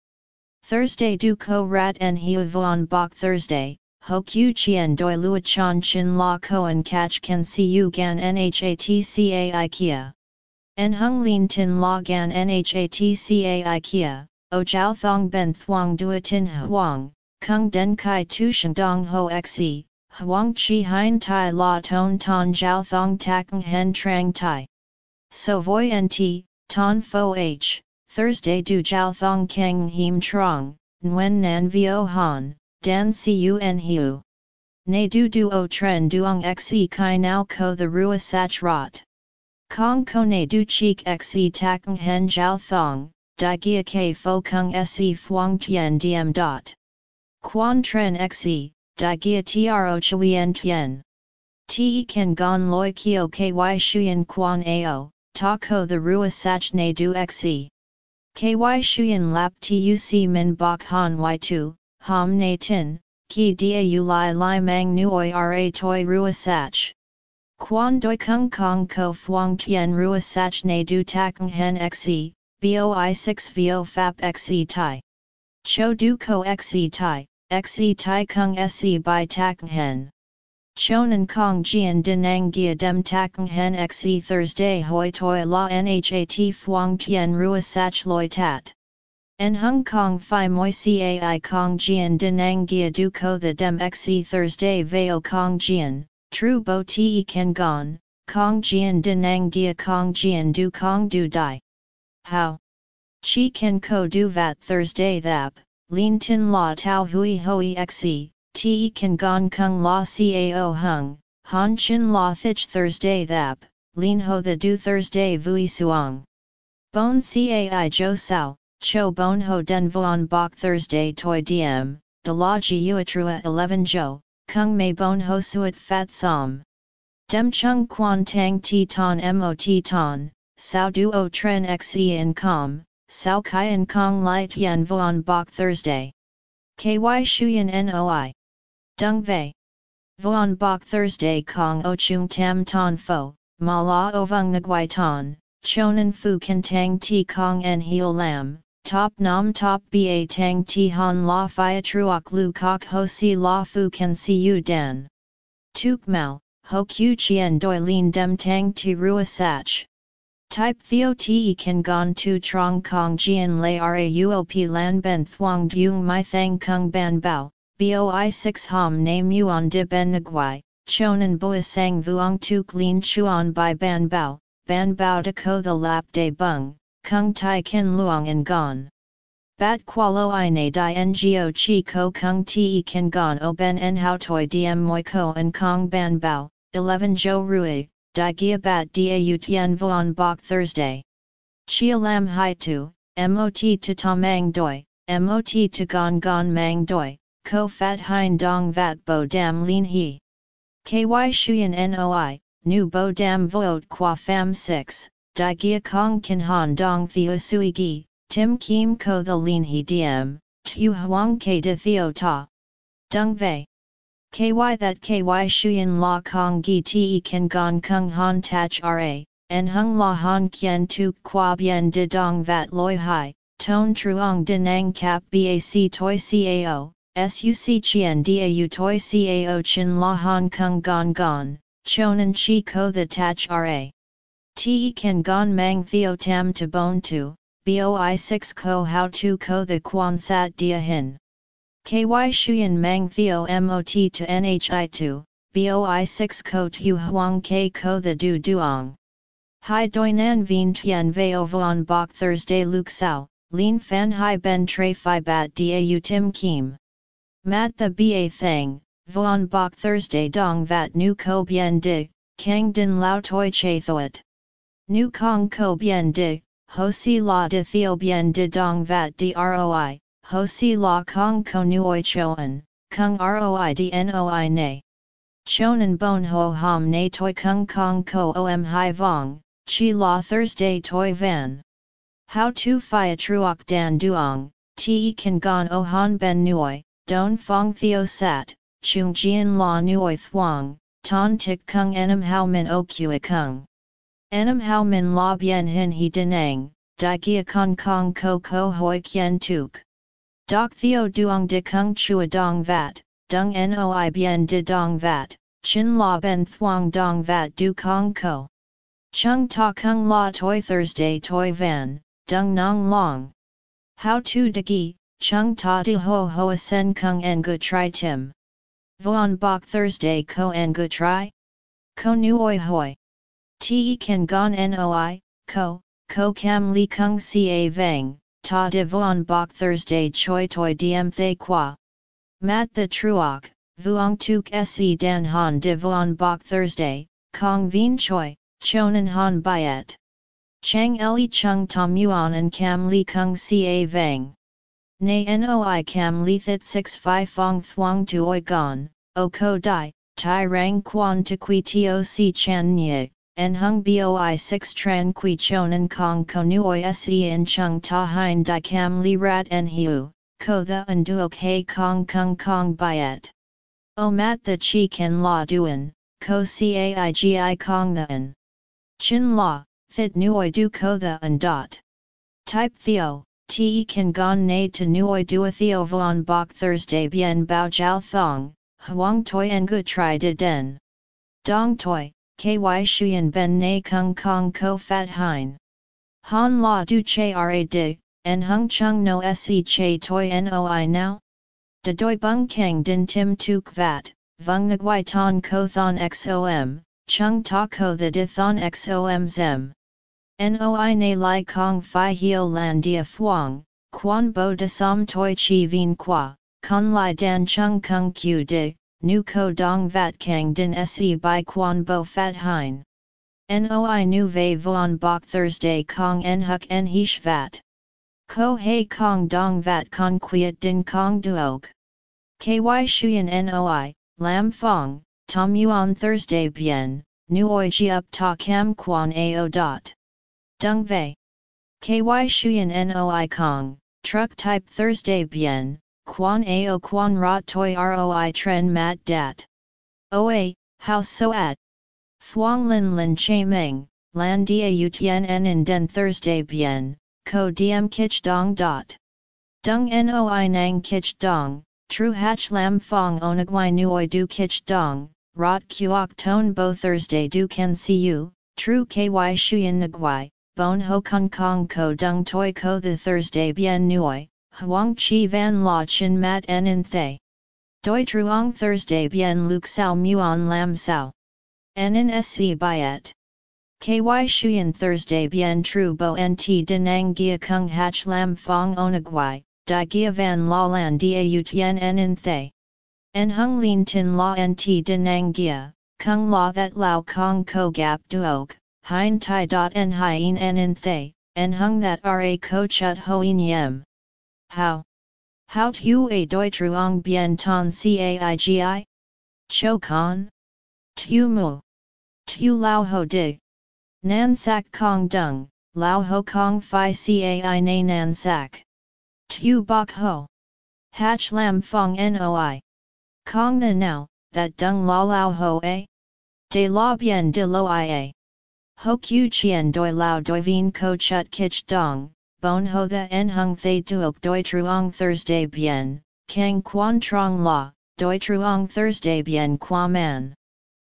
Thursday du ko rat en hiu vuan bok Thursday, ho q chien doi lua chan chin la koan catch can see you gan nhatca ikea. En hung lin tin la gan nhatca ikea, o jiao thong ben thuang dua tin huang, kung den kai tu shen dong ho xe, huang chi hein tai la ton ton jiao thong takeng hen trang tai. So voi nt, ton fo h. Thursday du jiao thong keng him trong, nguyen nan vio han, dan cun hiu. Ne du du o tren duong xe kai nao ko the rua sach rot. Kong ko ne du cheek xe takeng hen jiao thong, di gia ke fo kung se fuang tien diem dot. Quan tren xe, di gia tro chuyen tien. Te kan gon loi kio ky shuyen quan ao, ta ko the rua sach ne du xe. KY Shuyan Lap TUC Min Bok Han Y2, Ham Na Tin, Ki Dia U Lai Lai Mang Nuoi Ra Toi Rua Sach. Quan Doi Kung Kong Ko Phuong Tien Rua Sach Na Du Takng Hen Xe, BOI 6 VO FAP Xe Tai. Cho Du Ko Xe Tai, Xe Tai Kung Se Bai Takng Hen. Chonan Kong Jian Dinang Gia Dem Takng Hen Xe Thursday Hoi Toi La Nhat Phuong Tien Rua Sach Loi Tat. En Hong Kong Phi Moi Cai Kong Jian Dinang Gia Du Ko The Dem Xe Thursday Veo Kong Jian, Tru Bo Te Ken Gon, Kong Jian Dinang Gia Kong Jian Du Kong Du Dai. How? Chi Ken Ko Du Vat Thursday Thap, Lin Tin La Tao Hui Hoi Xe, Te kan gong kung la cao hung, han chin la thich Thursday thap, lin ho the du Thursday vui suang. Bon cai jo sao, cho bon ho den vuan bok Thursday toi diem, de la ji uatrua 11 jo, kung mei bon ho suat fat som. Dem chung quan tang ti ton mot ton, sao duo tren xe in com, sao kai in kong light yan vuan bok Thursday. Ky shuyen noi. Dung Vei. Vuan Bok Thursday Kong O Chung Tam Ton Fo, Ma La O Vung Nguai Ton, Chonan Fu Kan Tang Ti Kong En Heo Lam, Top Nam Top Ba Tang Ti Han La Phia Truok Lu Kok Ho Si La Fu Kan Si U Dan. Tuk Mao, Ho Q Chien Doi Lin Dem Tang Ti Rua Sach. Type Theo Te Kan Gon Tu Trong Kong Jian Lei Rauop Lan Ben Thuong Dung Mai Thang Kung Ban Bao, boi 6 ham name yuan de ben nguai, chonan boi sang vuong tuk lin chuan by ban bao, ban bao de ko the lap de bung, kung tai kin luong and gone. Bat qualo i na di ngo chi ko kung te kin gon o ben en hao toi diem moi ko and kong ban bao, 11 jo rui, di gia bat da u tien vuan bok Thursday. Chia lam hai tu, mot to tamang doi, mot to gon gon mang doi, ko fat hein dong vat bo dam lin he. Ky shuyen noi, nu bo dam voot qua fam 6, di gia kong kin han dong theo sui gi, tim kim ko the lin he diem, tu huang ke de theo ta. Dung vei. Ky that ky shuyen la kong gi te kan gon kung han tach ra, en hung la han kien tu qua bien de dong vat loi hai, ton truong denang kap bac toi cao, suc chien dau toi cao chin la hong kong gon gon, chonan chi ko the tach ra. Te kan gon mang theo tam to bon tu, boi 6 ko how to ko the quan sat dia hin. Ky shuyen mang theo mot to nhi 2, boi 6 ko tu huang ke ko the du duong. Hai doi nan vien tien veo vuan bok Thursday luk sao, lin fan hai ben tre fi bat dau tim kim. Mat the ba thang, von bok Thursday dong vat nu ko bien di, kang din lao toi che thoat. Nu kong ko bien di, ho si la di theo bien De dong vat droi, ho si la kong ko nuoi choan, kung roi di noi ne. Chonan bon ho ham ne toi kung kong ko om hai vong, chi la Thursday toi van. How to fia truok dan duong, te kan gon o han ben nuoi, don fong theo sat, chung jian la nuoi thuong, ton tik kung enam hao min o kua kung. Enam hao min la bien hin he denang, di gia kong kong ko ko hoi kien tuk. Doc theo duong de kung chua dong vat, dung noi bien de dong vat, chin la ben thuong dong vat du kong ko. Chung ta kung la toi Thursday toi van, dung nong long. How to de gi, chung ta de ho ho sen kung en gu tri tim. Vuan bok Thursday ko en gu tri? Ko nu oi hoi. Te kan gon noi, ko, ko kam li kung ca vang, ta de vuan bok Thursday choi toi diem thay qua. Mat the truok, vuong tuk se dan han de vuan bok Thursday, kong vien choi, chonan han byet. Chang li chung tom yuan and cam li kung ca vang. Nay noi cam li thit 6 fi fong thuong tu oi gon, o ko dai, tai rang quan to qui toc chan nye, en hung boi 6 tran qui chonan kong ko nuoi se in chung ta hein di cam li rat en hiu, ko the he kong kung kong byet. O mat the chi ken la duan, ko caigi kong the an. Chin la, thit nuoi du ko the and dot. Type theo, te kan gon na to nuoi dua theo vuan bok Thursday bien bao jiao thong, huang toi en gu tri de den. Dong toi, ky shuyen ben na kung kong ko fat hein. Han la du che ra dig, en hung chung no se che toi noi now? De doi bung keng din tim tuk vat, vung nguai ton ko thon xom, chung ta ko the di thon xom zem. Noi na lai kong fi hio lan dia phuong, quan bo de som toi chi vien qua, con lai dan chung kung q di, nu ko dong vat kang din se by quan bo fat hein. Noi nu ve vuan bok Thursday kong en huk en hish vat. Ko hei kong dong vat kong quiet din kong duog. Ky shuyen noi, lam fong, tom yuan Thursday bien, nuoi ji up ta cam quan ao dot. Dung vei. Ky shuyen noi kong, truck type Thursday bien, quan ao quan rot toi roi tren mat dat. Oa, how so at? Thuong lin lin che meng, lan dia utien en in den Thursday bien, ko diem kich dong dot. Dung noi nang kich dong, tru hach lam fong onagwai nuoi du kich dong, rot kuok ton bo Thursday du can see you, tru ky shuyen nagwai, bon ho kong kong ko dung toi ko the Thursday bien nuoi, huang chi van la chin mat en in thay. Doi truong Thursday bien luk sao muon lam sao. En in sc byet. KY Shuyan Thursday Bien Tru Bo Nt Denang Gia Kung Hach Lam Fong Onagwai, Di Gia Van La Lan Dia Tien En In Thay. En Hung Lin Tin La Nt Denang Gia, Kung La That Lao Kong Ko Gap Duog, Hein Tai Dot En Hien En In Thay, En Hung That Ra Ko Chut Hoin Yem. How? How Tu A Doi Truong Bien Ton Caigi? Cho Con? Tu Mu. Tu Lao Ho Dig. Nan sak kong dung, lao ho kong fi cai na nan sak. Tu bok ho. Hach lam fong noi. Kong the now, that dung la lao ho a? De la bien de lo ia. Ho q chien doi lao doi vien ko chut kich dong, bon ho the en hung thay duok doi truong Thursday bien, kang quan trong la, doi truong Thursday bien qua man.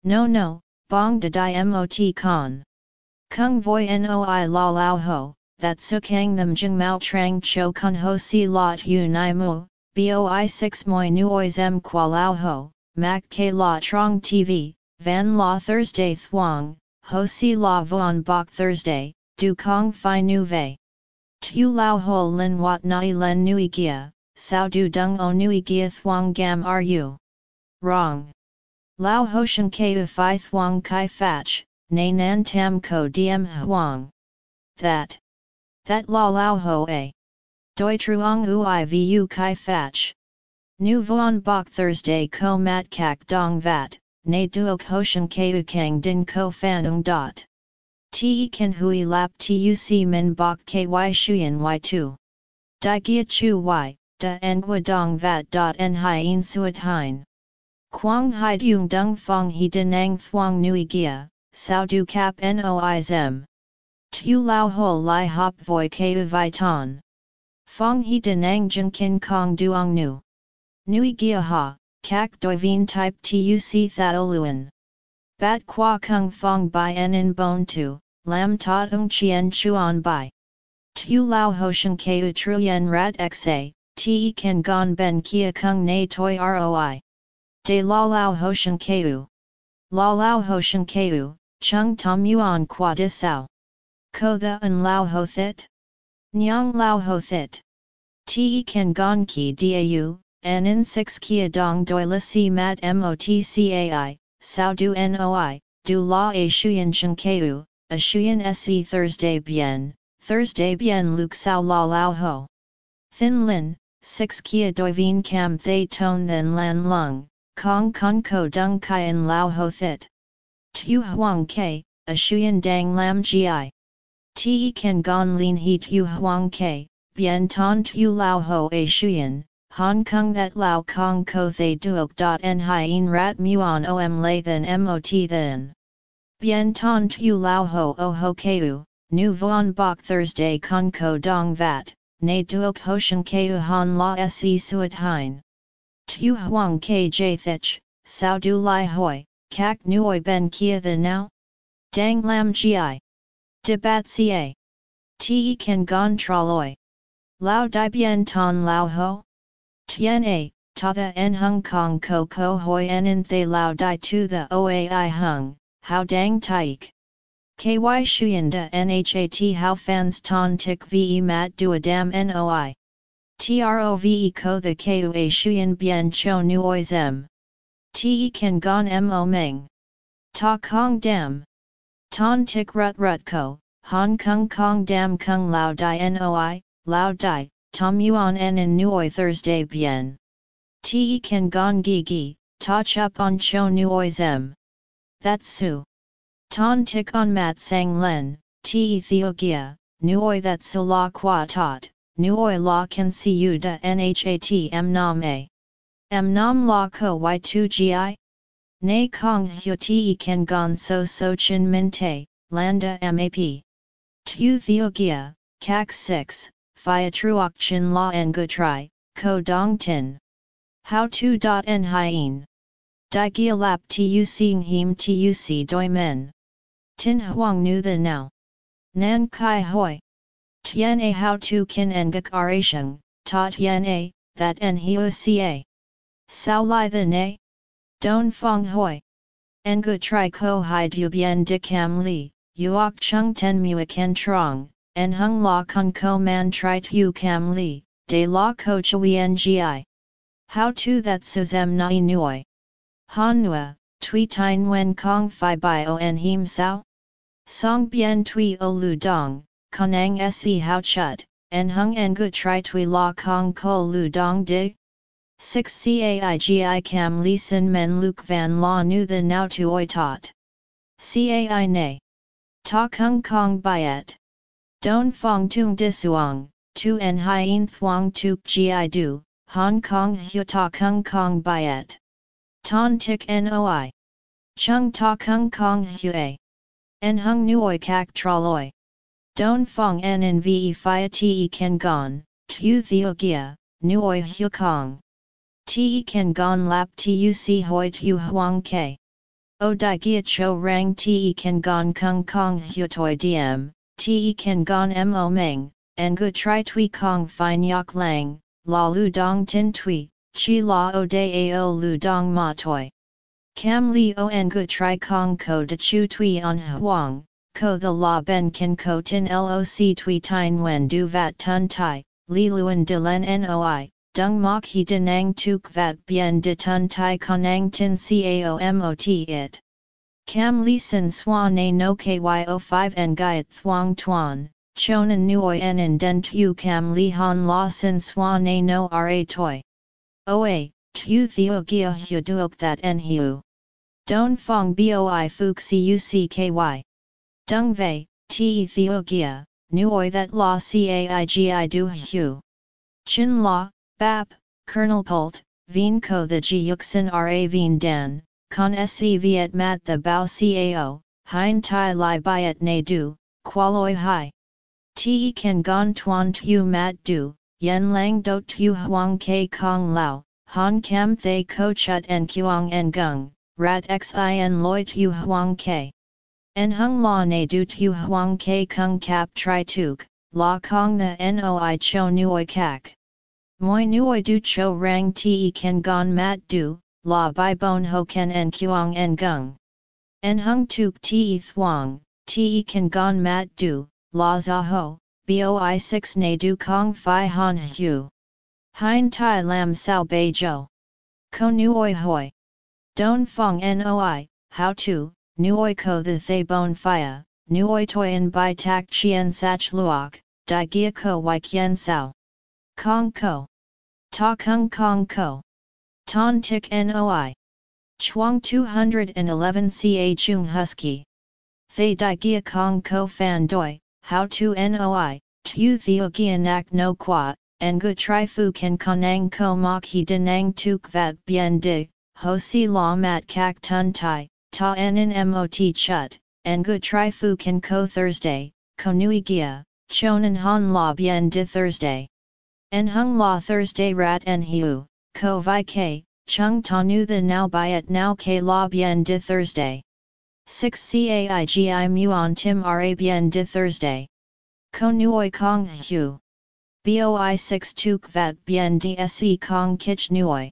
No no, bong de di mot con. Kung voi noi la lao ho, that su kang them jing mao trang cho kun ho si lot yu nai mu, boi 6 moi nuoi zem qua lao ho, mak ke la trong tv, van la Thursday thuang, ho si la vuan bok Thursday, du kong fi nu vei. Tu lao ho lin wat nai len nui gia, sao du dung o nui gia thuang gam ru. Wrong. Lao ho shen ke fi thuang kai fach, na nan tam ko diem huang. That. That la lao ho a. Doi truong ui vu kai fach. Nu vuan bok Thursday ko mat kak dong vat, na duok hoshen keu kang din ko fan ung dot. Te kan hui lap tuc min bok ky shuyen y2. Di gia chu y, da en dong vat dot en hien suet hein. Quang hai dung dung fong he denang thuang nui gia, sao du cap noi zem. Tu lao ho lai hop voi keu vi ton. Fong he denang jung kin kong duong nu. Nui gia ha, kak doi vien type tuc thaoluan. Bat qua kung fong bai en in bon tu, lam ta ung chien chuan bai. Tu lao ho shen keu truyen rat xa, te kan gon ben kia kung na toi roi. De la lao ho shen keu. La lao ho shen keu, chung tom yuan qua disao. Ko the un lao ho thit? Nyang lao ho thit. Te kan gon ki dau, an in 6 kia dong doi la si mat motcai, sao du noi, du la a shuyen shen keu, a shuyen se Thursday bien, Thursday bien luk sao la lao ho. Thin lin, 6 kia doi vien cam thay ton then lan lung, kong kong ko dung kien lao ho thit. Tu huang ke, a shuyen dang lam gi. Te kan gon lin he tu huang ke, bien ton tu lao ho a shuyen, Hong Kong that Lao Kong ko thay duok dot en hien rat muon om lay than mot then. Bien ton tu lao ho o ho keu, nu vuan bok Thursday con ko dong vat, na duok hoshen keu han la se suet hein. Tu huang kj thich, sao du lai hoi, kak nuoi ben kia the now? Dang lam gi. Debat ca. Te kan gon traloi. Lao di bien ton lao ho? Tien a, ta the en hung kong ko ko hoi en in thay lao di to the oai hung, how dang taik. Ky shuyen da nhat how fans ton tik ve mat duadam noi. Trove ko the kua shuyen bien cho nuoi zem. Te kan gon mo meng. Ta kong dam. Ton tik rut rut ko, hong kong kong dam kung lao di noi, lao di, Tom Yuan en in nuoi Thursday bien. Te kan gong gi gi, ta chup on cho nuoi zem. That's su. Ton tik on mat sang len, te theogia, nuoi that su la qua tot, nuoi la kan si u da nhat m nam a. M nam la ko y2 gi? Nay kong hyo te kan gong so so chin min te, landa map. Tu theogia, kak 6, Phia truok chin la en gu ko dong tin. How to dot en hien. Di gia lap tu sing him tu si doi men. Tin huang nu the now. Nan kai hoi. Tien a how to kin en gak arasheng, ta tien a, that en hiu ca. Sao lai the ne? Don fong hoi. En gu try ko hai du bien di cam li, uok chung ten mua ken trong, en hung la kun ko man tri tu cam li, de la ko chui ngi. How to that suzem nai nuoi. Han nua, tui tine wen kong fi bio en him sao? Song bien tui o lu dong, konang se how chut, en hung en gu tri tui la kong ko lu dong dig? 6 caigi cam li sin men luk van la nu the now tu oi tot. Cai nay. Ta kung kong byet. Don Fong Tung Disuang, Tu En Hien Thuong Tuk Gi Du, Hong Kong Hu Ta Kung Kong Biet. Ton Tik Noi. Chung Ta Kung Kong Hu A. En Hung Nuoi Kak Traloi. Don Fong En In Ve Phia Te Ken Gon, Tu Theo Gia, Nuoi Hu Kong. Te Ken Gon Lap Tu Si Hoi Tu Huang Ke. O Dai Gia Cho Rang Te Ken Gon Kung Kong Hu Toi Diem te kan gon mo meng, en gu tri tui kong fin yak lang, la lu dong tin tui, chi la o de ao lu dong ma toi. Cam li o en gu tri kong ko de chu tui on huang, ko the la ben kan ko tin loc tui tine wen du vat tun tai, li luen de len noi, dung mok he denang tuk vat bien de tun tai konang tin cao mot it. Cam li sin swan a no kyo 5 en gaiet thuang tuan, chonan nuoi en en den tu cam li han la sin swan a no ra toi. Oa, tu theo gia hu duok that en hiu. Don fong boi fuk cucky. Dung vei, te theogia, nuoi that la caigi du hu. Chin la, bap, kernel pult, vien ko the ji yuxin ra vien dan, con se viet mat the bao cao, hein tai lai biet ne du, qualoi hai. Te kan gon tuan tu mat du, yen lang do tu huang ke kong lao, han kam thay ko chut en kuang en gung, rat xin loi tu huang ke. En hung la ne du tu huang ke kung kap tri tuk, la kong the noi cho nuoi kak. Moi nuoi du cho rang te kan gon mat du, la bai bon ho ken en kuang en gung. En hung tuk te thuang, te kan gon mat du, la za ho, boi 6 ne du kong fi han hu. Hein tai lam sao bei jo. Ko nuoi hoi. Don fong noi, how to, nuoi ko the thay bon fia, nuoi toyen bai tak chien sach luok, di gia ko wai kien sao. Kong ko. Ta kung kong ko. Ton tik noi. Chuang 211 ca chung husky. Thay di gia kong ko fan doi, how to noi, tu theo gia nak no qua, Ngu tri fu kan konang ko mok he denang tuk vat bien di, ho si la mat kak tun tai, ta nen mot chut, Ngu tri fu kan ko Thursday, ko nui gia, chonan han la bien di Thursday. En hung la Thursday rat en hiu, ko vi ke, chung ta nu the now byet now ke la bien de Thursday. 6 caigi muon tim ra bien de Thursday. Ko nuoi kong hu. Boi 6 tuk vat bien dse kong kich nuoi.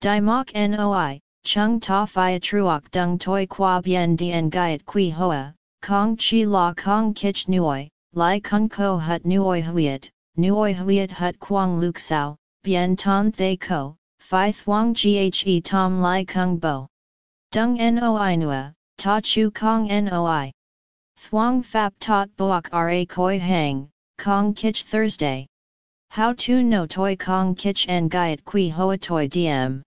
Di mok noi, chung ta fia truok dung toi qua bien dien gaiet qui hoa, kong chi la kong kich nuoi, lai kung ko hut nuoi huiet, nuoi huiet hut quang luk sao, bien ton thay ko, phi thuang ghe tom lai kung bo. Dung noi nua, ta chu kong noi. Thuang fap tot boak ra koi hang, kong kich Thursday. How to no toi kong kich en gaiet qui hoa toi diem.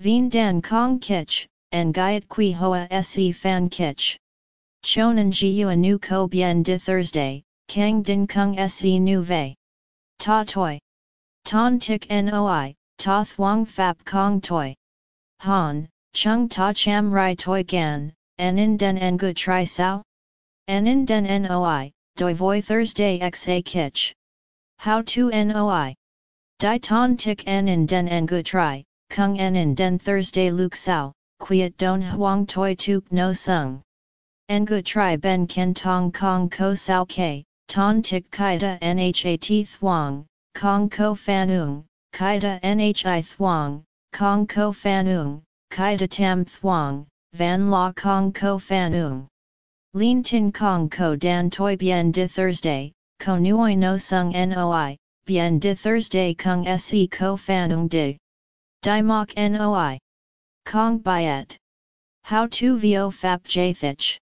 Vien dan kong kich, en gaiet qui hoa se fan kich. Chonan ji a nu ko bien di Thursday, kang din kung se nu vei. Ta toi. Ton tik noi, ta thuang fap kong toi. Han, chung ta cham rai toi gan, en in den en gu tri sao? En in den noi, doi voi Thursday xa kich. How to noi? Di ton tik en in den en gu tri, kung en in den Thursday Luke sao, quiet don huang toi tuk no sung. En gu tri ben ken tong kong ko sao ke, ton tik kaida nhat thuang, kong ko fanung, kaida nhi thuang, kong ko fanung, kaida tam thuang, van la kong ko fanung. Lin tin kong ko dan toi bien De Thursday, ko nuoi no sung noi, bien De Thursday kung se ko fanung di. Di mok noi. Kong byet. How to vo fap jathich.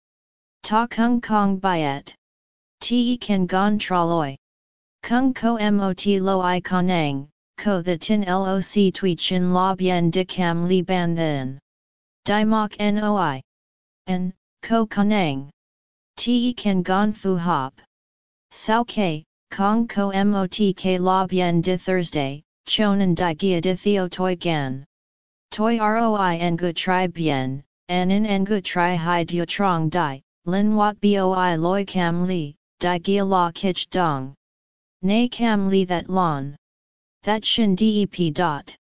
Ta kung kong byet. Te kan gon traloi. Kung ko mot lo i konang, ko the tin loc tui chin la bien di cam li ban then. Di mok noi. En, ko konang. Te kan gon fu hop. Sao ke, kong ko mot k la bien di Thursday, chonan di gia di theo toi gan. Toi roi en gu tri bien, en in en gu tri hai du trong di, lin wat boi loi cam li, di gia la kich dong. Nay cam li that lon. That shin dep dot.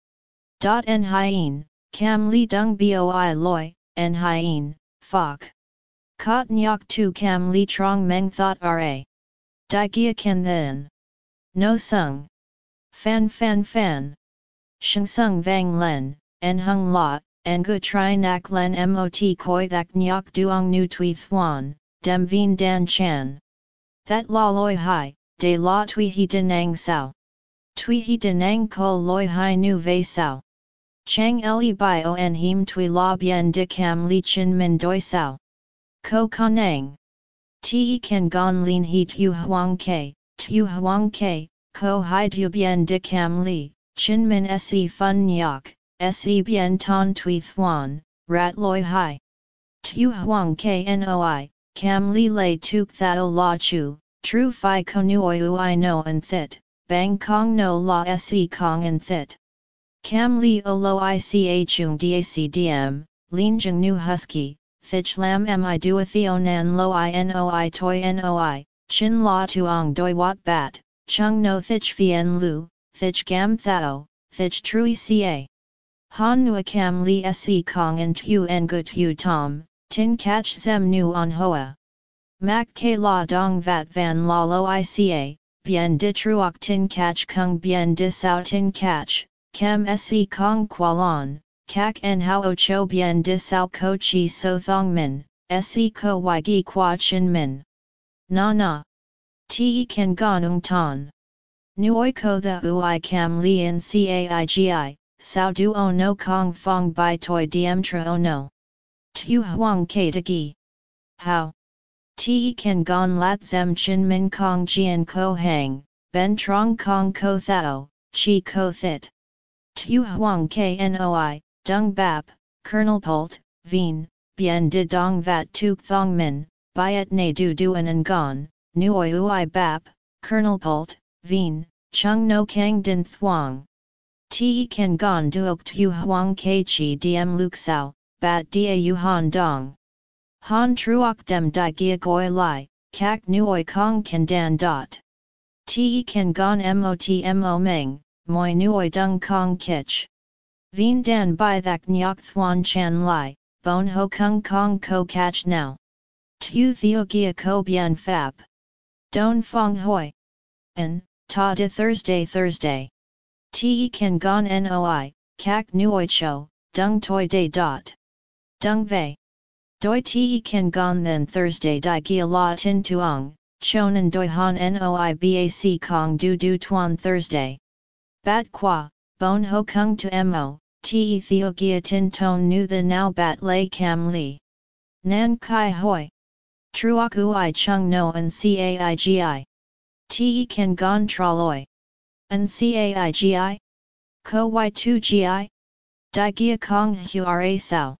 Dot en hien, cam li dung boi loi, en hien, fok. Kot nyok tu cam li trong meng thot ra. Di gia ken then. No sung. Fan fan fan. Sheng sung vang len, en hung la, en gu tri nak len mot koi thak nyok duong nu tui thuan, dem vien dan chan. That la loi hai, de la tui he denang sao. Tui he denang ko loi hai nu vei sao. Chang bai o en him tui la bien di cam li chin min doi sao. Ko kanang. Te kan gon lin he tu huang ke, tu huang ke, ko hai tu bien de cam li, chin min se fun nyok, se bien ton tui thuan, rat loi hai. Tu huang ke noi, cam li lay tuk thao la chu, tru fi konuoi ui no an thit, bang kong no la se kong an thit. Cam li o lo i ca chung dac dm, lin jeng nu husky, thich lam mi duathio nan lo i noi toi noi, chin la tuong doi wat bat, chung no thich fien lu, thich gam thao, thich trui ca. Han nua cam li se kong en tu en gut hu tom, tin catch zem nu on hoa. Mac ke la dong vat van la lo ica, bien di truok tin catch kung bien di sao tin catch, kem se kong qualon, kak en hao cho bien di sao ko chi so thong min, se ko gi qua chin min. Na na. Te kan ung ton. Nuoi ko the ui cam li in caigi, sao du o no kong fong bai toi diem tra o no. Tu huang ke de gi. How? Te kan gon lat zem chin min kong jian ko hang, ben trong kong ko thao, chi ko thit. Tu huang knoi, dung bap, kernel pult, vien, bien de dong vat tuk thong min, byet ne du duan and gon, nuoi ui bap, kernel pult, vien, chung no kang din thuang. Te kan gon duok tu huang ke chi diem luk sao, bat dia yu han dong. Han truok dem di gia goi lai, kak nuoi kong kan dan dot. Te kan gon mot mo meng, moi nuoi dung kong kich. Vien dan by thak nyok thuan chan lai, bon ho kung kong ko catch now. Tu theo gia ko bien fap. Don fong hoi. En, ta de Thursday Thursday. Te kan gon noi, kak nuoi cho, dung toi de dot. Dung vei. Doi te kan gon then Thursday di gia la tin tuong, chonan doi han noi bac kong du du tuan Thursday. Bat qua, bon ho kung to mo, te theo gia tin ton nu the now bat lay cam li. Nan kai hoi. Truok ui chung no an caigi. Te kan gon traloi. An caigi? Ko y2 gi? Di gia kong hua sao.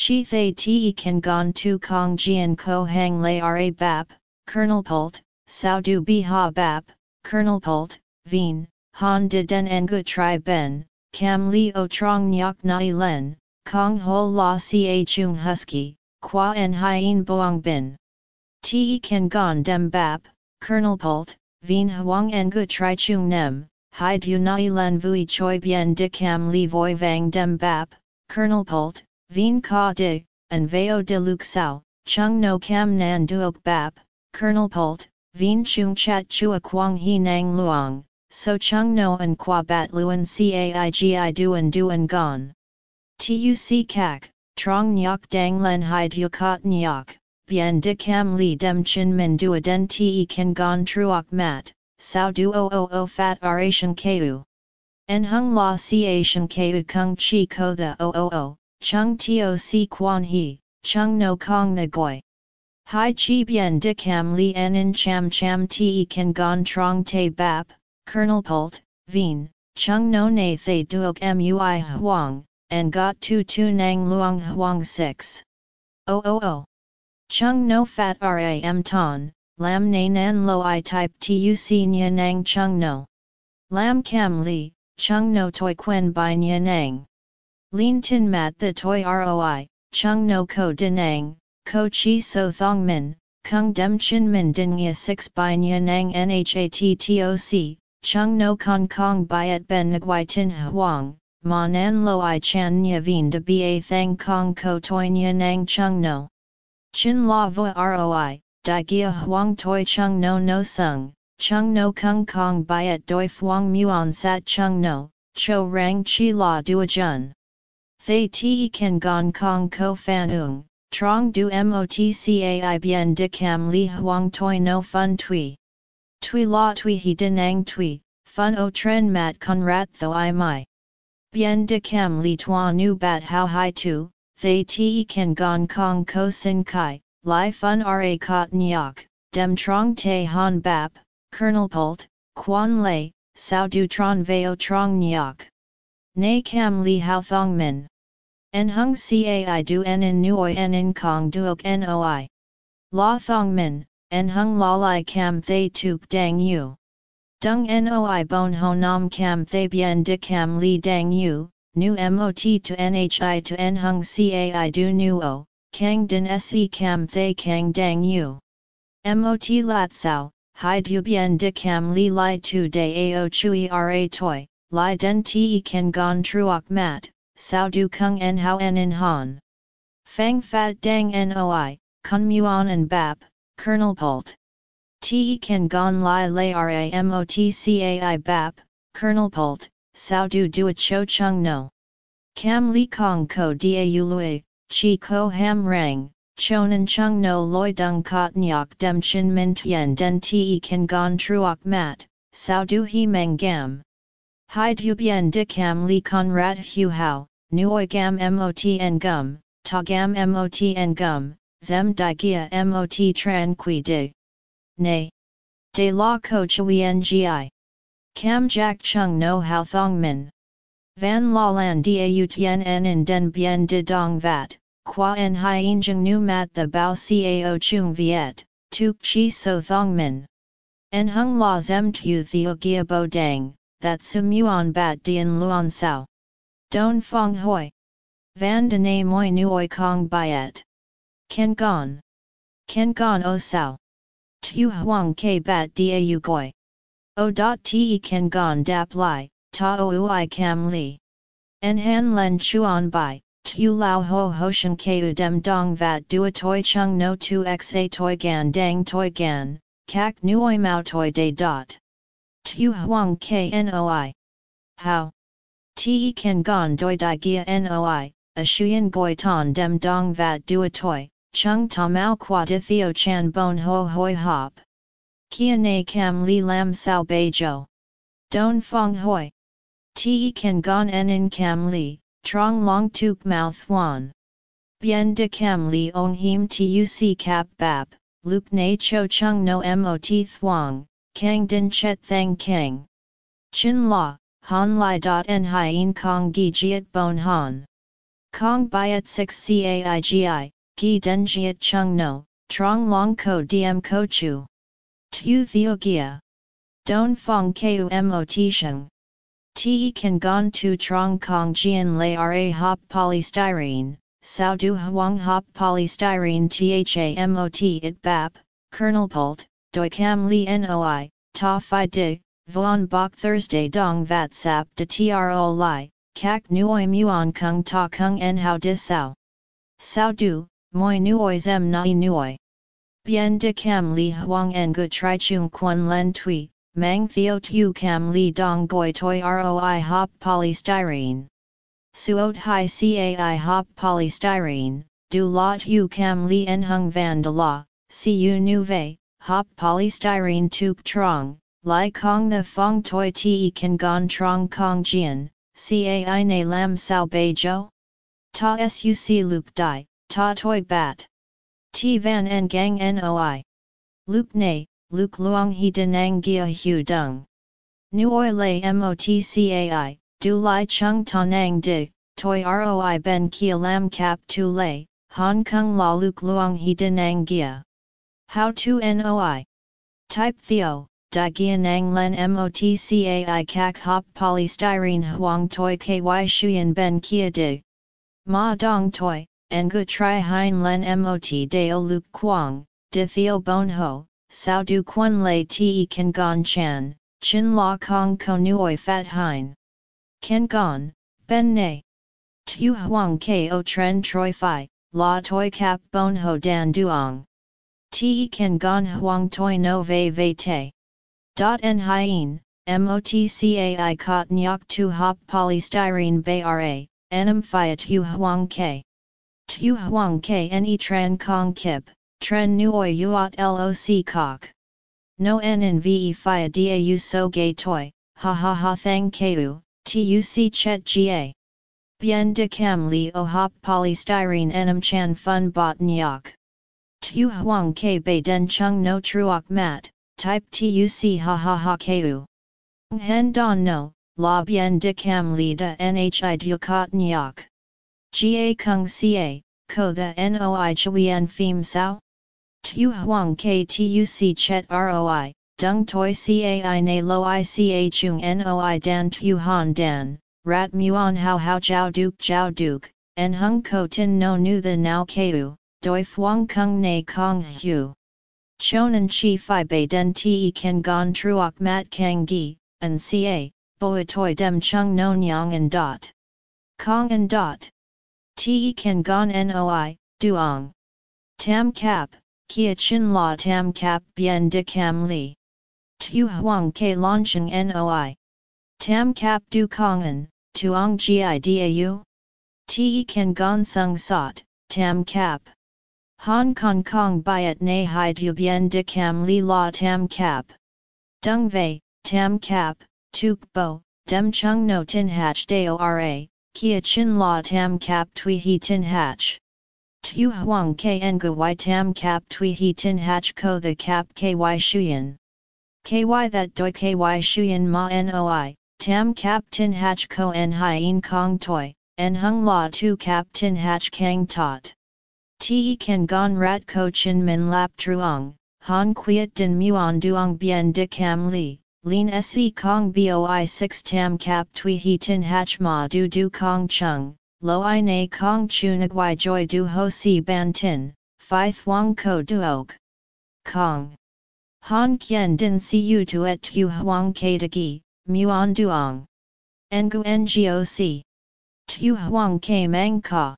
Chi thay te kan gon tu kong jian ko hang lay ra bap, kernel pult, sao du bi ha bap, kernel pult, vien, han de den engu tri ben, cam li o trong nyok nai len, kong ho la ca chung husky, qua en hien boang bin. Te kan gon dem bap, kernel pult, vien huang engu tri chung nem, hai du nai len vui choi bien de cam li voi vang dem bap, kernel pult, Vien ka di, and veo de luk sao, chung no cam nan duok bap, kernel pult, vien chung chat chua quang he nang luong, so chung no and qua bat luan caigi duan duan gon. Tuc kak, trong nyok dang len hide yukot nyok, bien de cam li dem chin min dua den te kan gon truok mat, sao du o o o fat aration keu. En hung la ciation keu kung chi ko the o o o, Chung Tio Si Quan He, Chung No Kong the Goi. Hai Chi Bien Di Cam Li En Cham Cham Te Kan Gon Trong Te Bap, Kernel Pult, Vien, Chung No Na Thay Duok Mui Huang, and Got Tu Tu Nang Luang Huang 6. O Chung No Fat Ram Ton, Lam Na Nan Lo I Type Tuc Nya Nang Chung No. Lam Cam Li, Chung No Toi Quen Bai Nya Nang. Lin tin mat the toi roi, chung no ko dinang, ko chi so thong min, kung dem chin min din ya 6 by nang nhat chung no kong kong byet ben nguai tin huang, ma nan lo i chan nya vien de ba thang kong ko toi nang chung no. Chin la vo roi, di gia huang toi chung no no sung, chung no kung kong byet doi fuang muon sat chung no, cho rang chi la dua jun. Thay te kan gong kong ko fan ung, trong du motcai bien de cam li huang toi no fun tui. Tui la tui he denang tui, fun o tren mat con rat tho i mai. Bien de cam li tua nu bat how hai tu, thay te kan gong kong ko sin kai, li fun ra kot nyok, dem trong te han bap, kernel pult, quan lay, sao du tron veo trong nyok. Nay cam li how thong min. En hung cai du en in nuoi en in kong duok noi. la thong min, en hung la lai cam thay tuk dang yu. Dung noi bon ho nam cam thay bien de cam li dang yu, nu mot to nhi to en hung cai du nu o, kang din se cam thay kang dang yu. Mot lat sao, hai du bien de cam li lai tu de ao chui ra toi, lai den te kan gon truok mat, sao du kung en hao en in han. Fang fat dang noi, kun muon and bap, Kernel Pult. Te kan gon lai lai ramotcai bap, Kernel Pult, sao du a cho chung no. Cam li kong ko da lui, chi ko ham rang, chonan chung no loi dung kot nyok dem chin min tien den te kan gon truok mat, sao du he meng gam. Hai du bien di cam li con rat hu hao, nuoi gam mot en gum, ta gam mot en gum, zem di gia mot tranqui di. Nay. De la ko chui ngi. Cam jack chung no hao thong min. Van la lan da tien en in den bien de dong vat, qua en hien jeng nu mat the bao cao chung viet, tuk chi so thong min. En hung la zem tu theo gia bo dang, that sumuon bat dien luon sao. Don fong hoi. Van de ne moi nuoi kong byet. Ken gon. Ken gon o sao. Tu huang ke bat dia u goi. O dot te ken gon dap lai, ta o ui cam li. En han len chuan bai, tu lao ho hoshan ke u dem dong vat dua toi chung no tu xa toi gan dang toi gan, kak nuoi mao toi de dot. Tu huang knoi. How? Te kan gon doi di gia noi, a shuyen goi ton dem dong vat dua toi, chung ta mao qua di theo chan bon ho hoi hop. Kia na cam li lam sao bei jo. Don fong hoi. Te kan gon en in cam li, trong long tuk mouth wan. Bien de cam li ong him tuc cap bap, luk na cho chung no mot thuang, Kang Din Chet Thang Kang. Chin La, Han Lai dot en Hien Kong Gi Jiet Bon Han. Kong Biat 6 Caigi, Gi Den Jiet Chung No, Trong Long Ko Diem Ko Chu. Tu Theo Gia. Don Fong Ku Mot Sheng. Te kan gon tu trong kong jian lay ra hop polystyrene, sao du huang hop polystyrene tha mot it bap, kernel pult, doi cam li noi, ta fi di, vuan bok Thursday dong vat sap de tro li, kak nuoi muon kung ta kung en hao di sao. Sao du, moi nuoi zem nai nuoi. Bien de cam li huang en gu tri chung quan len tui, mang theo tu cam li dong goi toi roi hop polystyrene. Suot hai cai hop polystyrene, du la tu cam li en hung van de la, cu nu vei, hop polystyrene tuk trong, Lai Kong the Fong Toi Te Kan Gon Trong Kong Jian, Cai Ne Lam Sao Bei Jo? Ta Suc Luke Dai, Ta Toi Bat. T Van En Gang Noi. Luke Ne, Luke Luong He Denang Gia Hu Dung. Nuoi Lei Motcai, Du Lai Chung Ta Nang Dig, Toi Roi Ben Kia Lam Cap Tu Lei, Hong Kong La Luke Luong He Denang Gia. How to NOI. Type Theo, Di Gianang Len Motcai Kak Hop Polystyrene Huang Toi Ky Shuyan Ben Kia Dig. Ma Dong Toi, Ngu Tri Hein Len Mot Deo Luke Quang, De Theo Bon Ho, Sao Du Quan Lei Te Kan Gon Chan, Chin La Kong Ko Nuoi Fat Hein. Ken Gon, Ben Ne. Tu Huang Ko Tren Troi Phi, La Toi Cap Bon Ho Dan Duong. Te kan gon huang toi no ve ve te. Dot en hien, motcai kot nyok tu hop polystyrene bay ra, enam fiat tu huang ke. Tu huang ke ne tran kong kip, tren nuoi uot loc kok. No en in ve fia da u so gay toi, ha ha ha thang keu, tuc chet ga. Bien de cam li o hop polystyrene enam chan fun bot nyok. Tu huang ke bei den chung no truok mat, type tuc ha ha ha ku. Hen don no, la bien de cam li de nhi dukat nyok. Ga kung ca, ko the noi chuyen phim sao? Tu huang ktuc chet roi, dung toi cai na lo i ca chung noi dan tu han dan, rat muon hao hao jiao duk jiao duk, en hung ko tin no nu the now keu, doi fuang kung na kong hu. Chonan chi fi bei den te ken gon truok mat kang gi, and ca, boi toi dem chung non yang and dot. Kong and dot. Te ken gon noi, duong. Tam cap, kia chin la tam cap bien de cam li. Tu huang ke launching noi. Tam cap du kongan, tuong gi dau? Te ken gon sung sot, tam cap. Hong Kong Kong byet na hai du bien de cam li la tam cap. Dung vei, tam cap, tuk bo, dem chung no tin hatch deo ra, kia chin la tam cap tui he tin hatch. Tu huang kn y tam cap tui he tin hatch ko the cap ky shuyen. Ky that doi ky shuyen ma noi, tam cap tin hatch ko en hien kong toi, en hung la tu cap tin hatch kang tot. Te kan gon rat ko chin min lap truong, han quiet din muon duong bien de cam li, lin se kong boi 6 tam cap tui he tin hach ma du du kong chung, lo i na kong chu nagwai joy du ho si ban tin, phi thuong ko duog. Kong. Han kien din si u tu et tu huang ke de gi, muon duong. Ngu ngoc. Tu huang ke mang ka.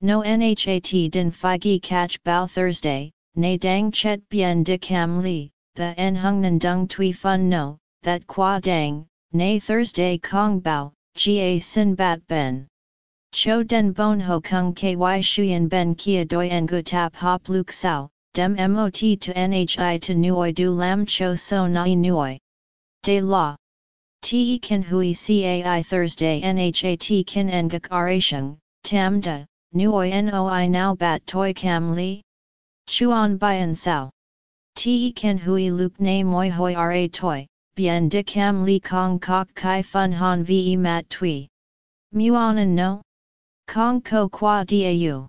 No nhat din phi gi catch bao Thursday, na dang chet bien de cam li, the en hung nan dung tui fun no, that qua dang, na Thursday kong bao, ga sin bat ben. Cho den bon ho kung ky shuyen ben kia doi en gu tap hop luk sao, dem mot to nhi to nuoi du lam cho so nai nuoi. De la. Te kan hui cai Thursday nhat kin en gak arasheng, tam da, nuoi noi now bat toi cam li? Chuan bian sao. Te ken hui luk na moi hoi ra toi, bien de cam li kong kok kai fun han ve mat tui. Muon no? Kong ko qua dau.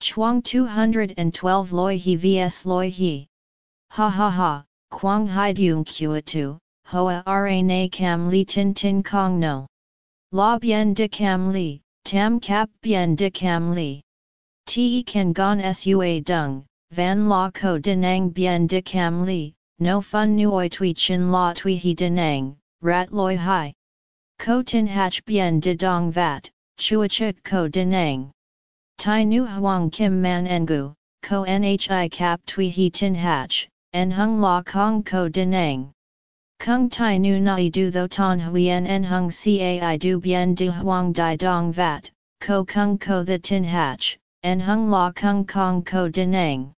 Chuang 212 loi he vs loi he. Ha ha ha, quang hai dung kua tu, hoa ra na cam li tin tin kong no. La bien de cam li, Tam cap bien de cam li. Te kan gon sua dung, van la ko denang bien de cam li, no fun nuoi tui chin la tui he denang, rat loi hai. Ko tin hach bien de dong vat, chua chuk ko denang. Tai nu huang kim man engu, ko nhi cap tui he tin hach, en hung la kong ko denang. Kung tai nu nai du tho ton huyen en hung cai du bien du huang di dong vat, ko kung ko the tin hatch, en hung la kung kong ko denang.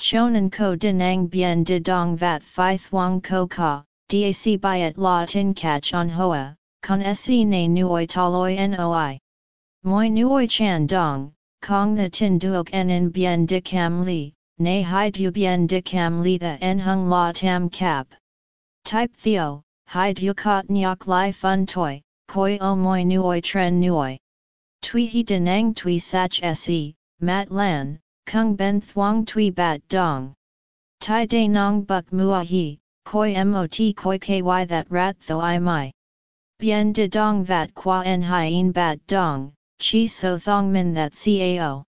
Chonan ko denang bien de dong vat phi thuang ko ka, dac byet la tin catch on hoa, con se na nuoi taloi noi. Moi nuoi chan dong, kong the tin duok en in bien de cam li, na hai du bien de cam li the en hung la tam cap. Type Theo, Hai Dukat Nyok Lai Fun Toi, Koi O Moi Nuoi Tren Nuoi. Tui He Denang Tui Sach Se, Mat Lan, Kung Ben Thuong Tui Bat Dong. Tai De Nong Buk Mua He, Koi Mot Koi Ky That Rat Tho I Mai. Bien De Dong Vat Qua En Hien Bat Dong, Chi So Thong Min That Cao.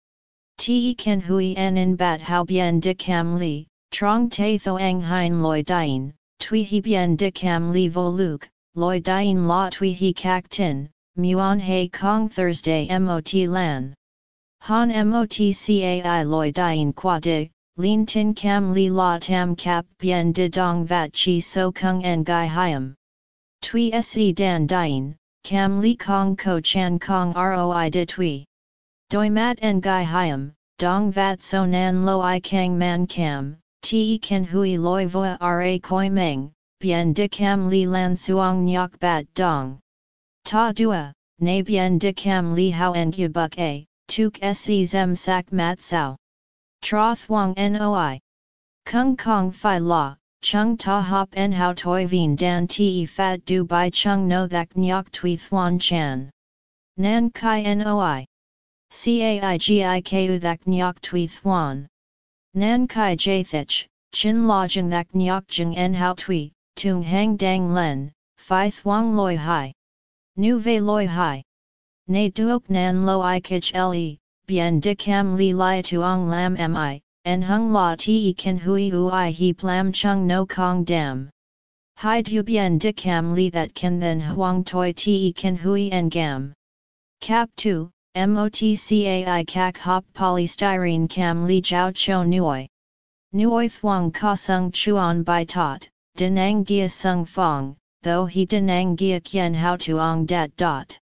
Te Ken Hui En In Bat How Bien De Cam Li, Trong Te Thoang Hein Loi Dien tui he bien de cam li vo luke, loi dien la tui he kak tin, muon he kong Thursday mot lan. Han mot cai loi dien qua de, lin tin cam li la tam cap bien de dong vat chi so kung en gai hiam. Tui se dan dien, cam li kong ko chan kong roi de tui. Doi mat en gai hiam, dong vat so nan lo i kang man cam, te kan hui loi voa ra koi meng, bien de cam li lan suong nyok bat dong. Ta dua, na bien de cam li hao en buk a, tuk se zem sak mat sao. Tra thuong noi. Kung kong fi la, chung ta hop en hao toi vien dan te fat du bai chung no thak nyok tui thuan chan. Nan kai noi. Cai gi ku thak nyok tui thuan. Nan kai jathich, chin jeng thak nyok jeng en hao tui, tung hang dang len, phi thuang loi hai. Nu ve loi hai. Ne duok nan lo i kich le, bien dikam li li tuong lam mi, en hung la ti kan hui ui he plam chung no kong dam. Hai du bien dikam li that can then huang toi ti kan hui en gam. Cap 2, MOTCAI kak hop polystyrene cam li jiao cho nuoi. Nuoi thuang ka sung chuan bai tot, denang gia sung fong, though he denang gia kien how tuong dat dot.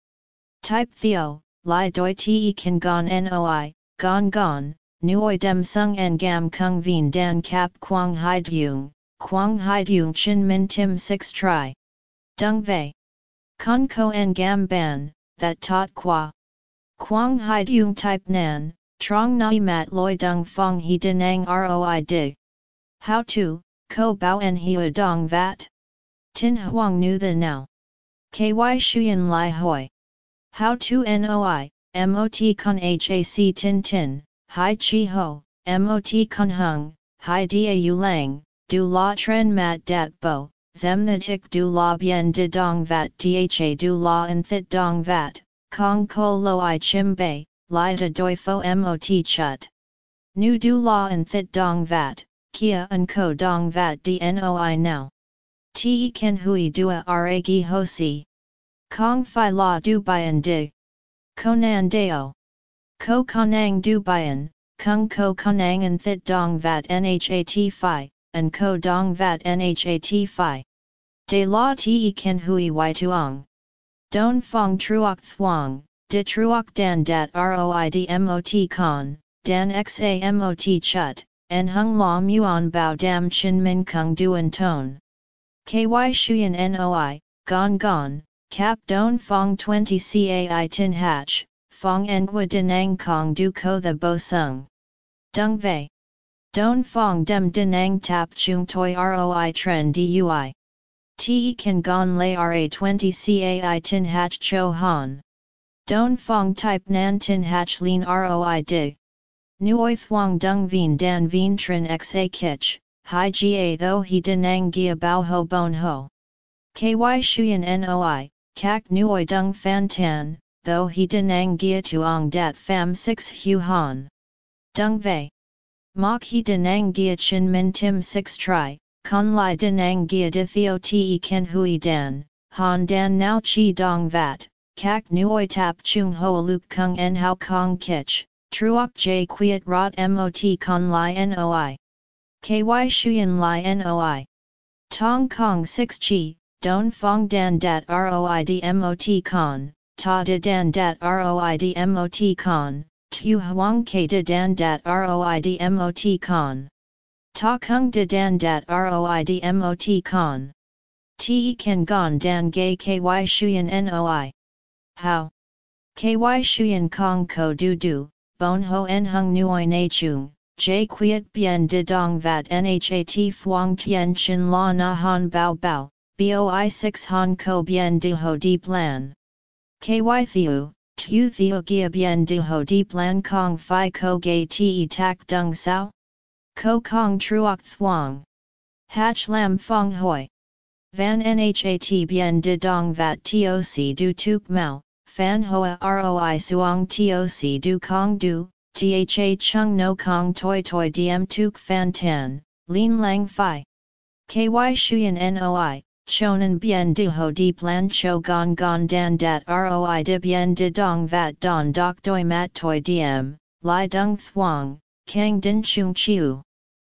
Type theo, Lai doi te kan gon noi, gon gon, nuoi dem sung en gam kung vien dan kap quang hai dung, quang hai dung chin min tim 6 tri. Dung vei. Con ko en gam ban, that tot qua. Quang hai dung type nan, trong nai mat loi dung fong he denang roi dig. How to, ko bao en he dong vat? Tin huang nu the now. Ky shuyen lai hoi. How to noi, mot con hac tin tin, hai chi ho, mot con hung, hai dia yu lang, du la tren mat dat bo, zem the tik du la bien de dong vat dha du la and thit dong vat, kong ko lo i chim bei, li da doi fo mot chut. Nu du la and thit dong vat, kia and ko dong vat dnoi now. Te ken hui dua ra gi ho si. Kong Phi La Du Bian Dig. Konan Deo. Ko Konang Du Bian, Kung Ko Konang and Thit Dong Vat Nhat Phi, and Ko Dong Vat Nhat Phi. De La Te Ken Hui Y Tuong. Don Fong Truoc Thuong, De Truoc Dan Dat Roid Mot Con, Dan Xa Mot Chut, En Hung La Muon Bao Dam Chin Min Kung Duan Tone. KY Shuyan Noi, Gon Gon, Cap Don Fong 20 Cai Tin Hatch, Fong Ngua Denang Kong Du Ko The Bo Sung. Dung Vei. Don Fong Dem Denang Tap Chung Toi Roi Tren Dui. Te Kan Gon Lay Ra 20 Cai Tin Hatch Cho Han. Don Fong Type Nan Tin Hatch Lean Roi Dig. Nuoi Thuong Dung Vien Dan Vien Trin Xa Kich, Hai Ga Tho He Denang Gia Bao Ho Bon Ho. KY Shuyan Noi, Kak Nuoi Dung Fan Tan, though he denang gia tuong dat fam 6 hu han. Dung vei. Mok he denang gia chin min tim 6 tri, con lai denang gia de theo te ken hui dan, han dan nao chi dong vat, kak nuoi tap chung ho luk kung en hao kong kich, truok j quiet rot mot con lai noi. Ky shuyan lai noi. Tong kong 6 chi, Don Fong Dan Dat Roid Mot Con, Ta De Dan Dat Roid Mot Con, Tu Huang Ke De Dan Dat Roid Mot Con. Ta Kung De Dan Dat Roid Mot Con. Te Kan Gon Dan Gay Ky Shuyan Noi. How? Ky Shuyan Kong Ko Du Du, Bon Ho En Hung Nuoi Na Chung. J Quiet Bien De Dong Vat Nhat Phuong Tien Chin La Na Han Bao Bao, boi 6 han ko bien de ho di plan. Ky thiu, tu thiu gia bien de ho di plan kong fi ko gay te tak dung sao? Ko kong truok thuong. Hach lam fong hoi. Van nhat bien de dong vat toc du tuk mau, fan hoa roi suong toc du kong du, tha chung no kong toi toi diem tuk fan tan, lin lang fi. Ky shuyan noi, chonan bien de ho di plan cho gon gon dan dat roi de bien de dong vat don doc doi mat toi diem, li dung thuong, kang din chung chiu.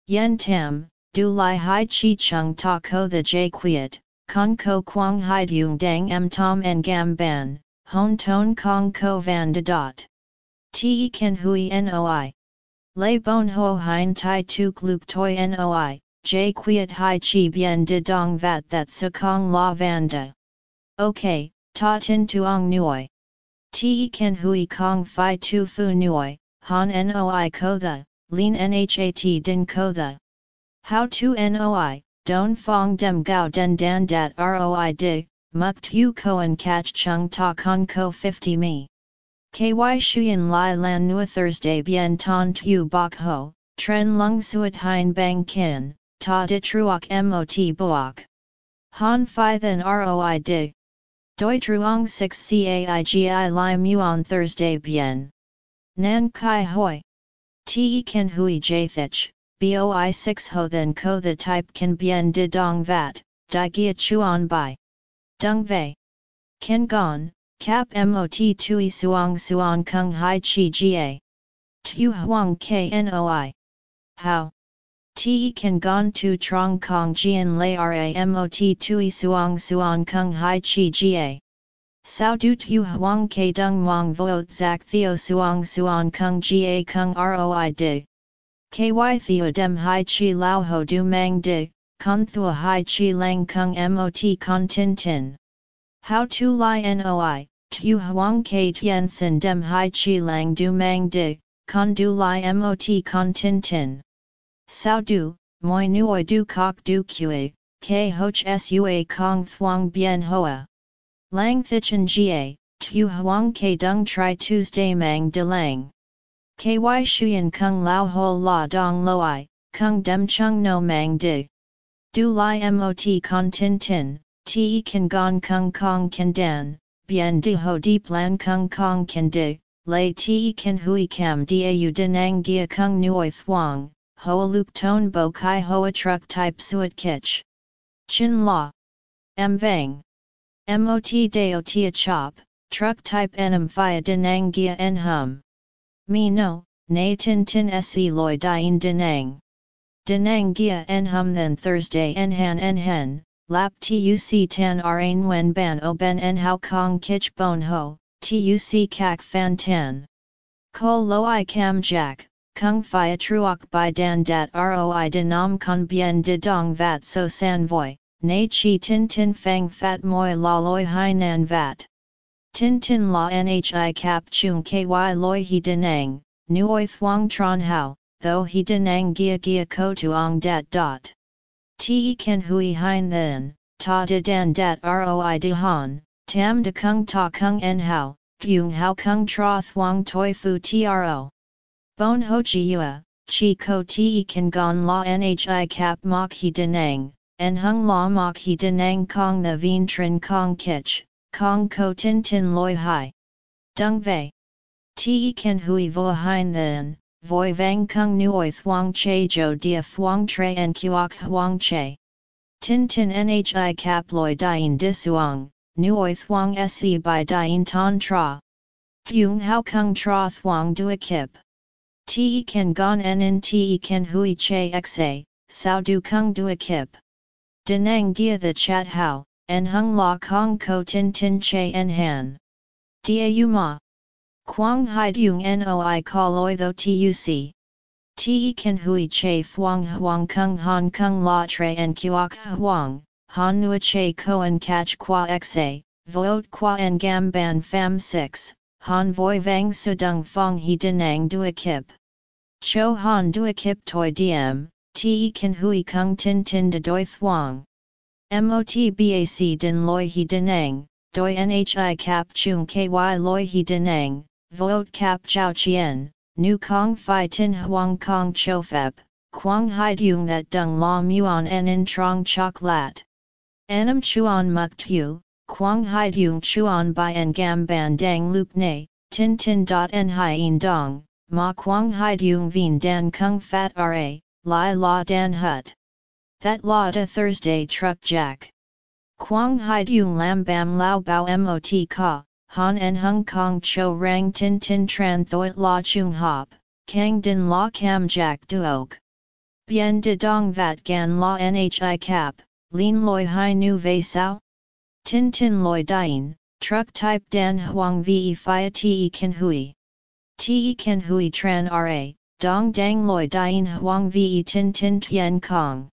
Yen tam, du li hai chi chung ta ko the j quiet, kong ko quang hai dung dang em tom en gam ban, hon ton kong ko van de dot. Te ken hui noi. Lei bon ho hein tai tuk luk toi noi, J quiet hai chi bien de dong vat that sa kong la vanda. Ok, ta tin tuong nuoi. Te ken hui kong fi tu fu nuoi, han noi ko the, lin nhat din ko the. How to noi, don fong dem gao den dan dat roi dig, muk tu koan catch chung ta con ko 50 mi. KY Shuyan Lai Lan Nua Thursday Bien Ton Tu Bok Ho, tren lung suet hein bang kin, ta de truok mot boak. Han phi then roi dig. Doi truong 6 caigi li muon Thursday bien. Nan kai hoi. Te ken hui jathich, boi 6 ho then ko the type can bien de dong vat, di gia chuan bai. Dung vei. Ken gon, cap mot tui suong suong kung hai chi ga. Tu huang knoi. How? Te kan gon tu trong kong jian lay ra mot tui suong suong kung hai chi ga. Sao du tu huang ke dung wang voot zak theo suong suong kung ga kung roi dig. Ky theo dem hai chi lao ho du mang dig, con thua hai chi lang kung mot con tin tin. How to li noi, tu huang ke tien sin dem hai chi lang du mang dig, con du li mot con tin tin. Sao du, moi nuoi du kok du kue, ke hoch sua kong thuang bien hoa. Lang Thichen Ga, Tu Huang Ke Dung Tri Tuesday Mang De Lang. Ky Shuyan Kung Lao Ho La Dong Loi, Kung Dem Chung No Mang Dig. Du Lai Mot Con Tin Tin, Te Kan Gon Kung Kong Kan Dan, Bien De Ho Deep Lan Kung Kong Kan Dig, Lay Te Kan Hui Kam Dau Denang Gia Kung Nuoi Thuong, Hoa Luke Tone Bo Kai Hoa Truck Type Suat Kitch. Chin La. M Vang. MOT Deo Tia Chop, Truck Type Enam Phia Denang Gia En Hum. Mi no, Na Tin Tin Se Loi Dien Denang. Denang Gia En Hum Then Thursday En Han En Hen, Lap Tuc Tan Rain Wen Ban O Ben En How Kong Kich Bon Ho, Tuc Kak Fan Tan. Ko Loi Cam Jack. Kung Phia Truok Bai Dan Dat Roi Denam Con Bien De Dong Vat So San Voi, Na chi tin tin fang fat moi la loi hai nan vat. Tin tin la nhi cap chung ky loi he denang, nuoi thuang tron hao, though he denang gia gia ko tuong dat dot. Te ken hui hein then, ta de dan dat roi de han, tam de kung ta kung en hao, gyung hao kung tra thuang toi fu tro. Bon ho chi yua, chi ko te kan gon la nhi cap mok he denang, en hung la mok he denang kong the vien trin kong kich, kong ko tin tin loi hai. Dung vei. Te ken hui vo hein then, voi vang kung nuoi thuang che jo dia thuang tre en kuok huang che. Tin tin nhi cap loi dien disuang, nuoi thuang se by dien ton tra. Kyung hao kung tra thuang dua kip. Te ken gon en in te ken hui che xa, sao du kung dua kip. Denang gia the chat hao, en hung la kong ko tin tin che en han. Dia yu ma. Quang hai dung noi ka loi tho tuc. Te kan hui che fuang huang kung han kung la tre en kuok huang, han nua che koan catch qua xa, voot qua en gam ban fam 6, han voi vang sudung fong he denang dua kip. Cho han dua kip toi diem, te kan hui kung tin tin de doi thuang. Mot bac din loi he denang, doi nhi cap chung ky loi he denang, voot cap chao chien, nu kong fi tin huang kong cho feb, quang hai dung that dung la muon en in trong chok lat. Anam chuan muk tu, quang hai dung chuan by en gam ban dang lup ne, tin tin dot en hien dong, ma quang hai dung vien dan kung fat ra, Lai La Dan Hut. That La Da Thursday Truck Jack. Quang Hai Dung Lam Bam Lao Bao Mot Ka, Han En Hong Kong Cho Rang Tin Tin Tran Thoit La Chung Hop, Kang Din La Cam Jack Duok. Bien De Dong Vat Gan La Nhi Cap, Lin Loi Hai Nu Ve Sao? Tin Tin Loi Dien, Truck Type Dan Huang Ve Phia Te Kan Hui. Te Kan Hui Tran Ra, Dong dang loi dien huang vi tin tin tien kong.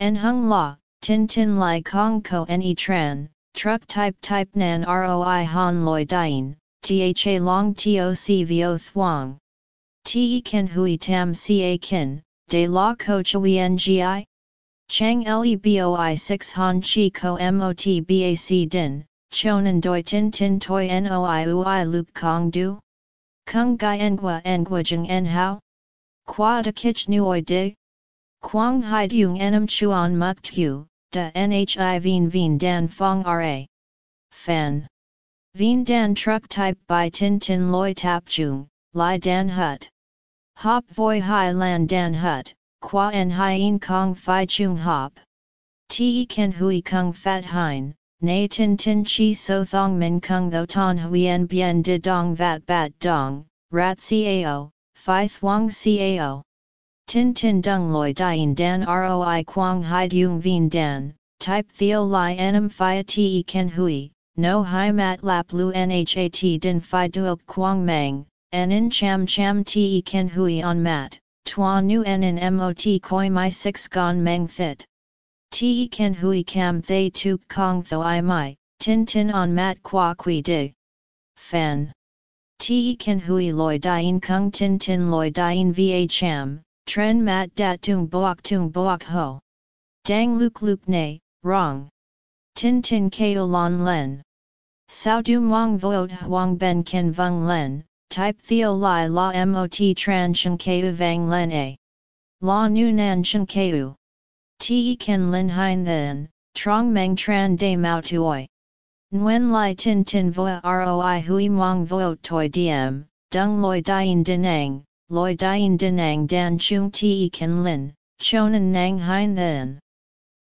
En hung la, tin tin lai kong ko ne tran, truck type type nan roi han loi dien, tha long toc vo thuang. Te ken hui tam ca kin, de la ko chui ngi? Chang leboi 6 han chi ko mot bac din, chonan doi tin tin toi noi ui luk kong du? Kung gai engwa engwa jeng en hao? Qua de kich nuoi di? Quang hai dung enam chuan muk tu, da nhi vien vien dan fong ra. Fan. Vien dan truck type by tin tin loi tap chung, li dan hut. Hop voi hai lan dan hut, qua en hien kong fi chung hop. Te ken hui kung fat hein, na tin tin chi so thong min kung tho ton huyen bien de dong vat bat dong, rat cao, phi thuong cao. Tin tin dung loi dien dan roi quang hai dung vien dan, type theo li enam phi te ken hui, no hai mat lap lu nhat din phi duok quang mang, in cham cham te ken hui on mat, tuan nu en in mot koi my six gon mang thit. Te ken hui cam thay tuk kong tho i mai, tin tin on mat qua qui dig. Fan. Te ken hui loi dien kung tin tin loi dien va cham, tren mat dat tung boak tung boak ho. Dang luk luk ne, wrong. Tin tin kao lon len. Sao du mong voot huang ben ken vung len, type theo lai la mot tran chen keu vang len a. La nu nan chen keu. Te ken lin hein then, trong meng tran de mao tuoi. Nguyen lai tin tin voa roi hui mong voot toi diem, dung loi dien dinang, loi dien dinang dan chung te ken lin, chonan nang hein then.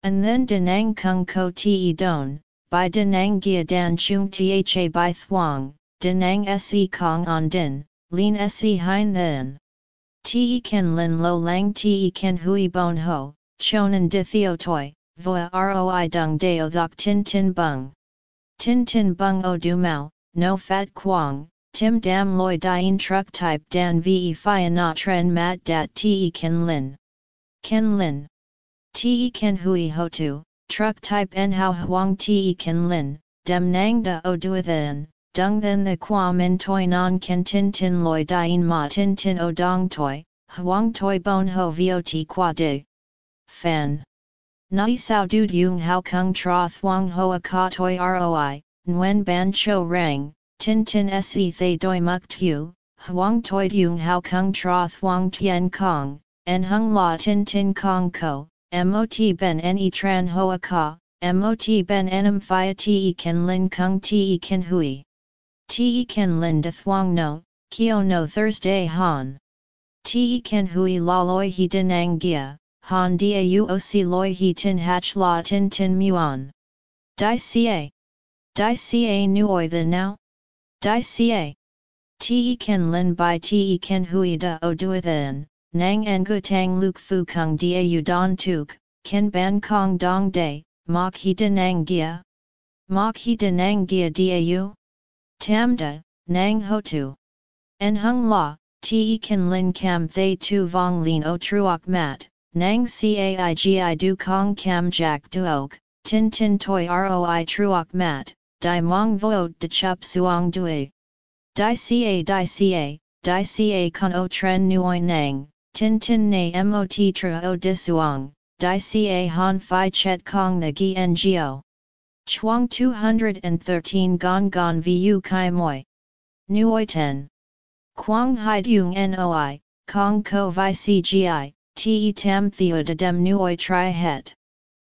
And then dinang kung ko te don, by Denang Gia Dan Chung Tha by Thuong, Denang Se Kong On Din, Lin Se Hein Then. Te Ken Lin Lo Lang Te Ken Hui Bon Ho, Chonan Di Theo Toi, Voa Roi Dung Deo Thok Tin Tin Bung. Tin Tin Bung O Du Mao, No Fat Quang, Tim Dam Loi Dien Truck Type Dan Ve Phi Na Tren Mat Dat Te Ken Lin. Ken Lin. Te Ken Hui Ho Tu, truck type en hao huang te kan lin, dem nang da o duathan, dung then the qua min toi non ken tin tin loi dien ma tin tin o dong toi, huang toi bon ho vot qua dig. Fan. Nai sao du yung hao kung tra thuang hoa ka toi roi, nguen ban cho rang, tin tin se thay doi muk tu, huang toi yung hao kung tra thuang tien kong, en hung la tin tin kong ko, mot ben ne tran hoa ka, mot ben enam phia te ken lin kung te ken hui. Te ken lin de thuang no, kio no Thursday han. Te ken hui la loi he din ang gia, han dia uoc loi he tin hach la tin tin muon. Di ca. Di ca nuoi the now? Di ca. Te ken lin by te ken hui da o duathan, Nang Ngu Tang Luk Fu Kung Dia U Don Tuk, Ken Ban Kong Dong Day, Mok He Nang Gia. Mok He Nang Gia Dia U? Tam Da, Nang Ho Tu. En Hung La, Te Ken Lin Cam Thay Tu Vong Lin O Truok Mat, Nang Caigi Du Kong Cam Jack Duok, Tin Tin Toi Roi Truok Mat, Dai Mong Voot De Chup Suong Dui. Dai Ca Dai Ca, Dai Ca Con O Tren Nuoi Nang. Tin tin na mot tra o disuang, di ca han fi chet kong the gi ngo. Chuang 213 gong gong vu kai moi. Nuoi ten. Quang hai dung noi, kong ko vi cgi, te tam theo de dem nuoi tri het.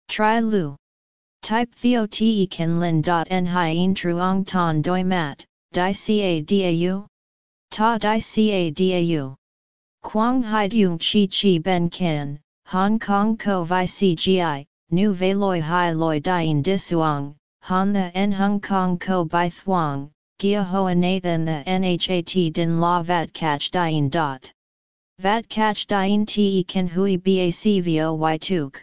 Tri lu. Type theo te kan lin dot en hien truong ton doi mat, di ca dau? Ta di ca dau. Quang Hai Dung Chi Chi Ben Ken, Hong Kong Ko Vi CGI, Nu Ve Loi Hai Loi Dien Disuang, Han the En Hong Kong Ko Bai Thuong, Gia Hoa Nathan the Nhat Din La Vat Catch Dien Dot. Vat Catch Dien Te Ken Hui Bac Voi Tuk.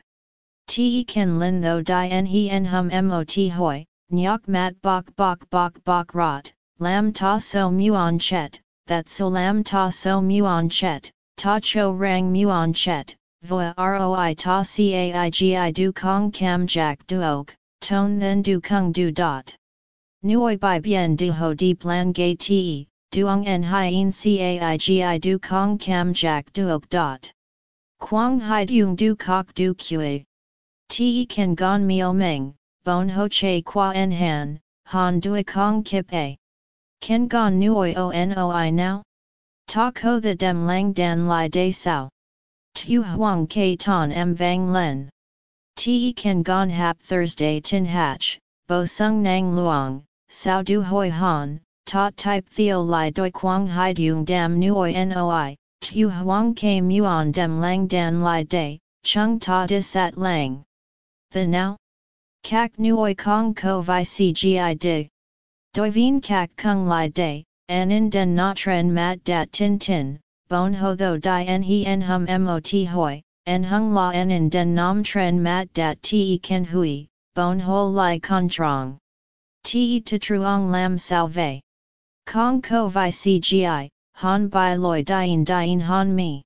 Te Ken Lin Tho Dien He En Hum Mot Hoi, Nyok Mat Bok Bok Bok Bok Rot, Lam Ta So Muon Chet that solam ta so muon chet, ta cho rang muon chet, voa roi ta caigi du kong cam jack duok, ton then du kung du dot. Nuoi bai bien du ho di plan gay te, duong en hien caigi du kong cam jack duok dot. Quang hai dung du kok du kue. Te kan gon mio meng, bon ho che qua en han, han dui kong kip a. Ken gon nuoi o noi now? Ta ko the dem lang dan lai de sao. Tu huang ke ton m vang len. Te kan gon hap Thursday tin hatch, bo sung nang luang, sao du hoi han, ta type theo lai doi quang hai dung dam nuoi noi, tu huang ke muon dem lang dan lai de, chung ta disat lang. The now? Kak nuoi kong ko vi cgi dig. Doi vien kak kung lai de, an in den na tren mat dat tin tin, bon ho tho di en he en hum mot hoi, en hung la en in den nam tren mat dat te ken hui, bon ho lai con trong. Te to truong lam salve. Kong ko vi cgi, han bai loi dien dien han mi.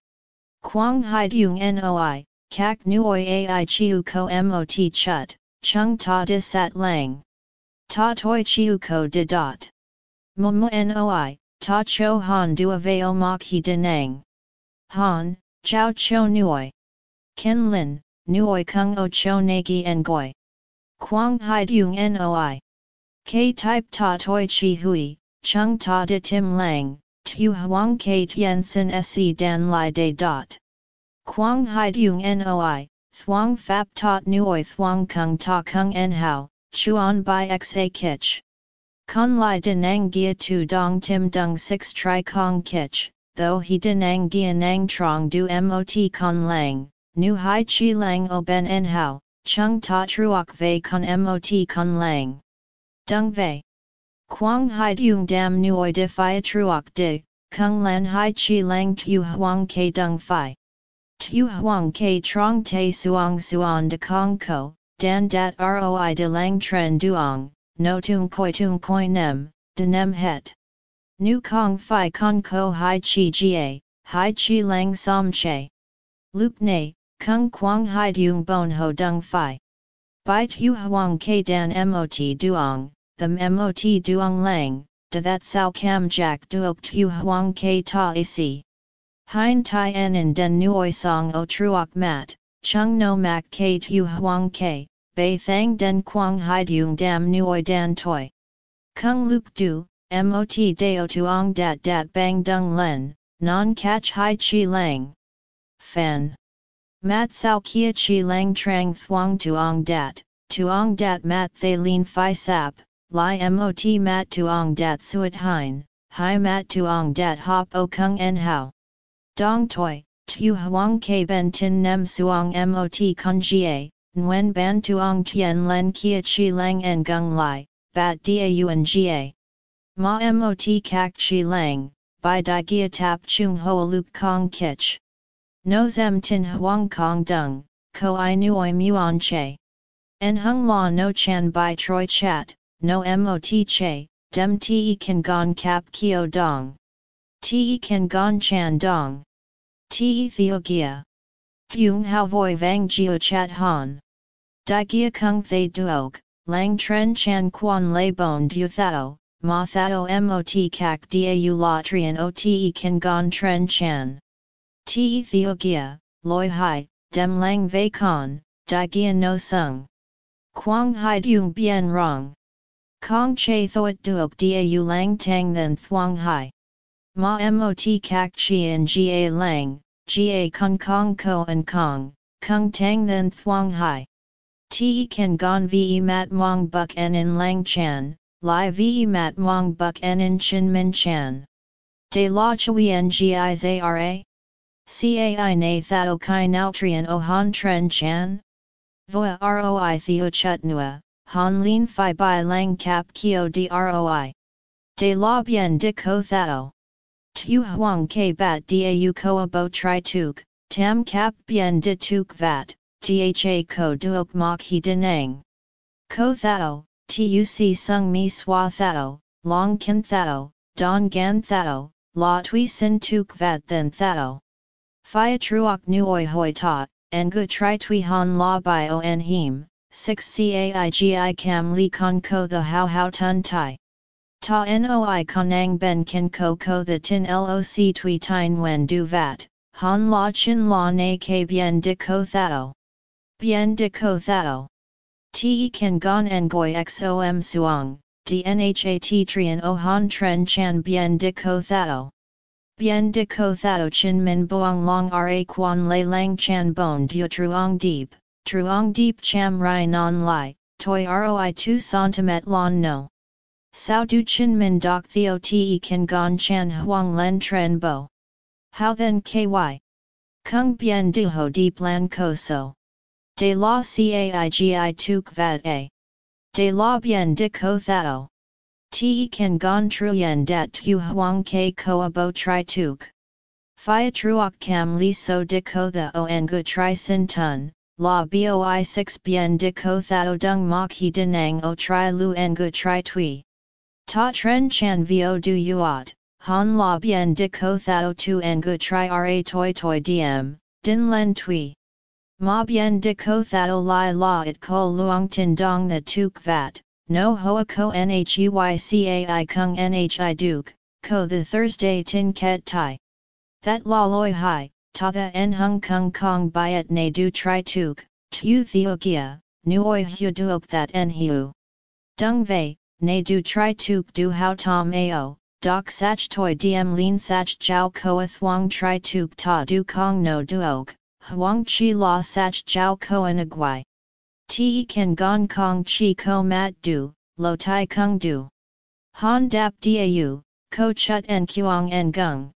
Quang hai dung noi, kak nuoi ai chiu ko mot chut, chung ta disat lang. Ta toi chiu ko de dot. Momo noi, ta cho han dua veo mok he denang. Han, chao cho nuoi. Ken lin, nuoi kung o cho nagi en goi. Quang hai dung noi. K type ta toi chi hui, chung ta de tim lang, tu huang k tien sin se dan lai de dot. Quang hai dung noi, thuang fap tot nuoi thuang kung ta kung en hao, chuan by xa kich. Con lai denang gia tu dong tim dung 6 tri kong kich, though he denang gia nang trong du mot con lang, nu hai chi lang o ben en hao, chung ta truok ve con mot con lang. Dung ve. Quang hai dung dam nuoi de fi truok dig, kung lan hai chi lang tu huang ke dung fi. Tu huang ke trong te suang suan de kong ko, dan dat roi de lang tren duong, no tung koi tung koi nem, de nem het. Nu kong fi con ko hai chi jie, hai chi lang som che. Luke ne, kung quang hai dung bon ho dung fi. Bai tu huang ke dan mot duong, the mot duong lang, de that sao cam jack duok tu huang ke ta ac. Hein tai en in den nuoi song o truok mat, chung no mak k tu huang k, bei thang den quang hai dung dam nuoi dan toi. Kung luk du, mot deo tuong dat dat bang dung len, non catch hai chi lang. Fan. Mat sao kia chi lang trang thuang tuong dat, tuong dat mat thay lin phi sap, li mot mat tuong dat suet hein, hai mat tuong dat hop o kung en hao. Dong toi, tu huang ke ben tin nem suong mot con jie, nguen ban tuong tien len kia chi lang en gung lai, bat da un ga. Ma mot kak chi lang, by di gia tap chung ho luk kong kich. No zem tin huang kong dung, ko i nuoi muon che. En hung la no chan by troi chat, no mot che, dem te kan gon kap kio dong. Te kan gon chan dong. Te theo gia. Thung hao voi vang geo chat han. Di gia kung thay duog, lang tren chan quan lay bon du thao, ma thao mot kak dau la trian o te kan gon tren chan. Te theo gia, loi hai, dem lang vei con, di gia no sung. Quang hai dung bien rong. Kong che thoat duok dau lang tang then thuang hai. Ma mot kak chi en ga lang, ga kung kong ko and kong, kung tang then thuang hai. Te kan gon ve mat mong buk en in lang chan, li ve mat mong buk en in chin min chan. De la chui ngis ara? Cai na thao kai nautrian o han tren chan? Voa roi theo chut nua, han lin fi bai lang cap kio droi. De la bien de ko thao. Tu huang ke bat da koa bo tri tuk, tam cap bien de tuk vat, tha ko duok mok he denang. Ko thao, tuc sung mi swa thao, long kin thao, don gan thao, la tui sin tuk vat then thao. Phia truok nuoi hoi ta, en gu tri tui han la bai o en him, 6 caigi cam li con ko the how how tun tai. Ta noi konang ben kin ko ko the tin loc tui tine wen du vat, han la chin la na ke bien de ko thao. Bien de ko thao. Te kan gon ngoi xom suang, dnhat trian o han tren chan bien de ko thao. Bien de ko thao chin min boang long ra quan lei lang chan bon du truong deep, truong deep cham rai non lai, toi roi tu centimet lon no. Sao du chin min doc theo te kan gon chan huang len tren bo. How then ky? Kung bien du ho deep lan ko so. De la caigi tuk vat a. De la bien de ko thao. Te kan gon truyen dat tu huang ke koa bo tri tuk. Phia truok cam li so de ko the o en gu tri sin tun, la boi 6 bien de ko thao dung mok he denang o tri lu en gu tri tui. Ta tren chan vo du yuat, han la bien de ko thao tu en gu tri ra toi toi diem, din len tui. Ma bien de ko thao lai la it ko luong tin dong the tuk vat, no hoa ko nhycai kung nhi duke, ko the Thursday tin ket tai. That la loi hai, ta the en hung kung kong byet ne du tri tuk, tu theokia, nuoi hu duok that en hiu. Dung vei, ne du tri tuk du hao tom ao, doc sach toi diem lin sach jiao koa thuang tri tuk ta du kong no duok, huang chi la sach jiao koa nagwai. Te kan gong kong chi ko mat du, lo tai kung du. Han dap dau, ko chut en kuang en gung.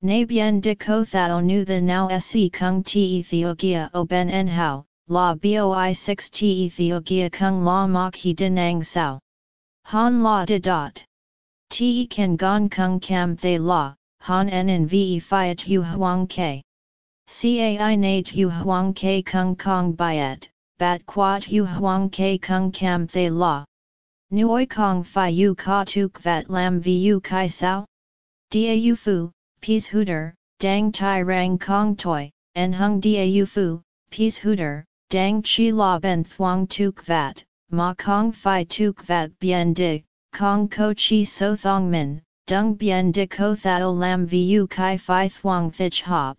Na bien de ko thao nu the now se kung te theogia o ben en hao, la boi 6 te theogia kung la mok he denang sao. Han la de dot. Te kan gong kung kam the la, han en en ve fiat yu huang ke. Cai nate yu huang ke kung kong byet, bat quat yu huang ke kung kam the la. Nuoi kong fi yu ka tuk vat lam vu kai sao? Dia yu fu, peace hooter, dang tai rang kong toi, en hung dia yu fu, peace hooter, dang chi la ben thuang tuk vat, ma kong fi tuk vat bien di, kong ko chi so thong min, dung bien di ko thao lam vu kai fi Thuong thich hop.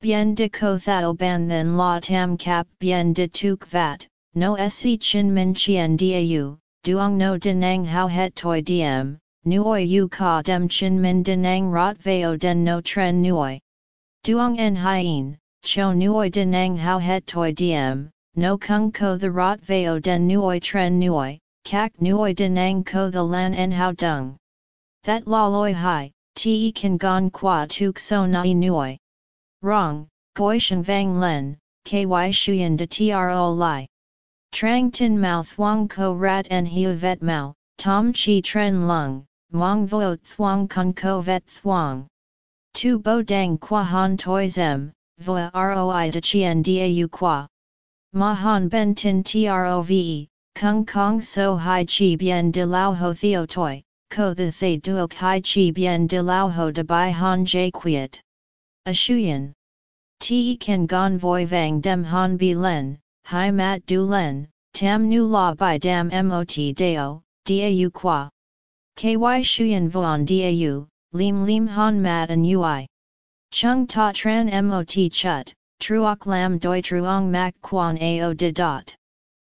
Bien de ko thao ban then la tam cap bien de tuk vat, no se chin min chien dau, duong no denang hao het toi diem, nuoi yu ka dem chin min denang rot veo den no tren nuoi. Duong en hien, cho nuoi denang hao het toi diem, no kung ko the rot veo den nuoi tren nuoi, kak nuoi denang ko the lan en hao dung. That la loi hai, te kan gon qua tuk so nai nuoi. Wrong, Goi Shen Vang Len, Ky Shuyan de Tro Lai. Trang Tin Mao Thuong Ko Rat En Hiu Vet Mao, Tom Chi Tren Lung, Mong Vo Thuong Kun Ko Vet Thuong. Tu Bo Dang Qua Han Toi Zem, Voa Roi de Chien Dau Qua. Ma Han Ben Tin Trove, Kung Kong So Hai Chi Bien De Lao Ho Theo Toi, Ko The Thay Duok Hai Chi Bien De Lao Ho De Bai Han J Quiet. A Shuyan. Te kan gon voi vang dem han bi len, hai mat du len, tam nu la by dam mot deo, dau qua. Ky shuyan voan dau, lim lim han mat an ui. Chung ta tran mot chut, truok lam doi truong mak quan ao de dot.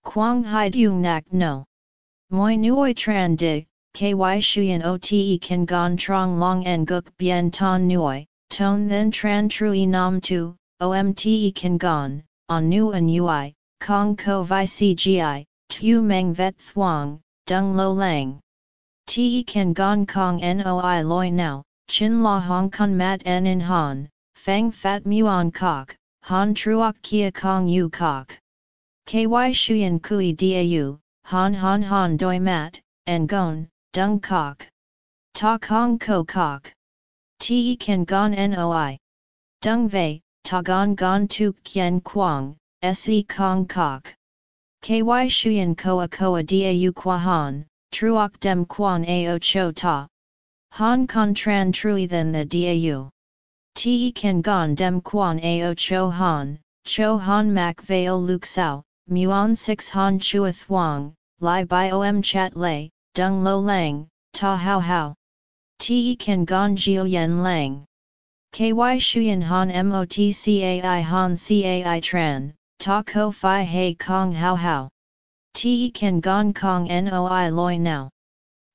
Quang hai du nak no. Moi nuoi tran dig, ky shuyan ote kan gon trong long en guk bien ton nuoi, Tone then tran trui nam tu, omte kan gon, on nu an ui, kong ko vi cgi, tu meng vet thuang, dung lo lang. Te kan gong kong noi loi now, chin la hong kong mat en in han, fang fat muon kok, han truok kia kong yu kok. Ky shuyen kui dau, han han han doi mat, en gon, dung kok. Ta kong ko kok. Te kan gong noi. Dung vei, ta gon gong tu kien quang, se kong kok. Ky shuyen koa koa da qua han, truok dem quan ao cho ta. Han con tran trui than the dau. Te kan gon dem quan ao cho han, cho han mak veo luk sao, muon 6 han chua thuang, lai by om chat lay, dung lo lang, ta hao hao. Te kan gon jiu yen lang. Ky shuyan han motcai han cai tran, ta ko fi hei kong hao hao. Te kan gon kong noi loi now.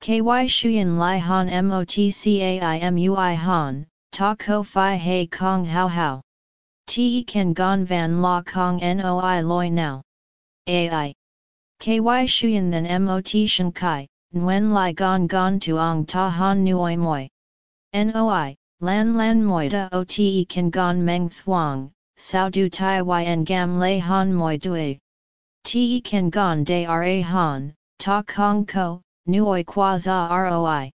Ky shuyan lai han motcai mui han, ta ko fi hei kong hao hao. Te kan gon van la kong noi loi now. Ai. Ky shuyen than mot shen kai, Nguyen Lai Gon Gon Tuong Ta Han Nuoi Moi. Noi, Lan Lan Moi Da O Te Kan Gon Meng Thuong, Sao Du Tai Yen Gam Lei Han Moi Dui. Te Kan Gon De Ra Han, Ta Kong Ko, Nuoi Kwa Za Roi.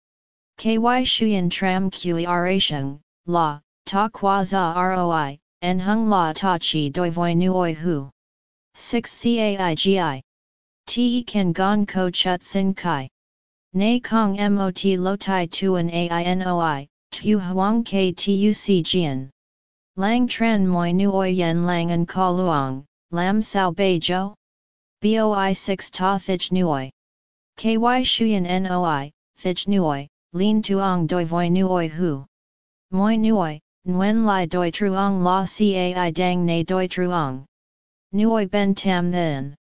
KY Shuyan Tram Kui Sheng, La, Ta Kwa Za Roi, En Hung La Ta Chi Doi Voi Nuoi Hu. 6 CAIGI. Te Kan Gon Ko Chut Sin Kai. Nay Kong Mot Lo Tai Tuan Ainoi, Tu Huang K Tuc Jian. Lang Tran Moi Nuoi Yen Lang and Ka Luong, Lam Sao Bei Jo? Boi 6 Ta Thich Nuoi. KY Shuyan Noi, Thich Nuoi, Lin Tuong Doi Voi Nuoi Hu. Moi Nuoi, Nguyen Lai Doi Truong La Cai Dang Ne Doi Truong. Nuoi Ben Tam Then.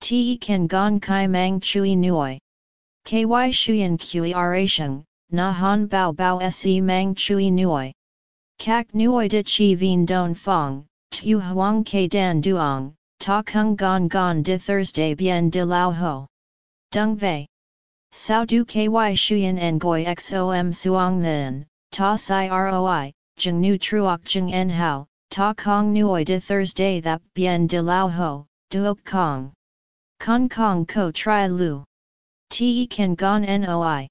Te Kan Gon Kai Mang Chui Nuoi. KY Shuyan Kui Arasheng, Na Han Bao Bao Se Mang Chui Nuoi. Kak Nuoi De Chi Vien Don Fong, Tu Huang Ke Dan Duong, Ta Kung Gon Gon De Thursday Bien De Lao Ho. Dung Vei. Sao Du KY Shuyan Ngoi XOM Suong Then, Ta Sai ROI, Jeng Nu Truok Jeng En Hao, Ta Kong Nuoi De Thursday Thap Bien De Lao Ho, Duok Kong. Kong Kong Ko Tri Lu. Te kan gon noi.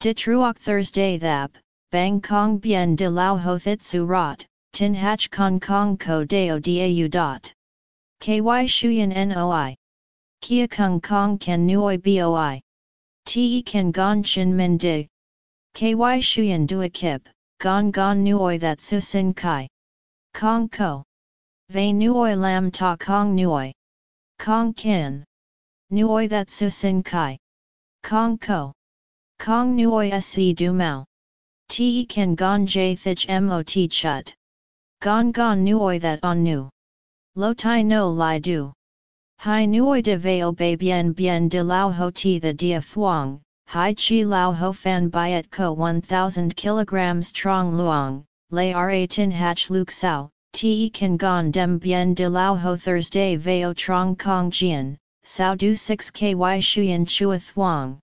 De truok Thursday thap, bang kong bien de lao ho thitsu rot, tin hach kong kong ko deo dau dot. Ky shuyen noi. Kia kung kong ken nuoi boi. Te kan gon chin min dig. Ky shuyen dua kip, gon gon nuoi that su sin kai. Kong ko. Ve nuoi lam ta kong nuoi. Kong kin. Nuoi that su sin kai. Kong ko. Kong nuoi se du mao. Te kan gon j thich mot chut. Gon gon nuoi that on nu. Lo tai no lai du. Hai nuoi de veo bei bien bien de lao ho ti the dia thuong, hai chi lao ho fan byet ko 1000 kilograms trong luong, lay ra tin hach luk sao, te kan gon dem bien de lao ho Thursday veo trong kong jian, Sao Du 6 Ky Shuyan Chua Thuong.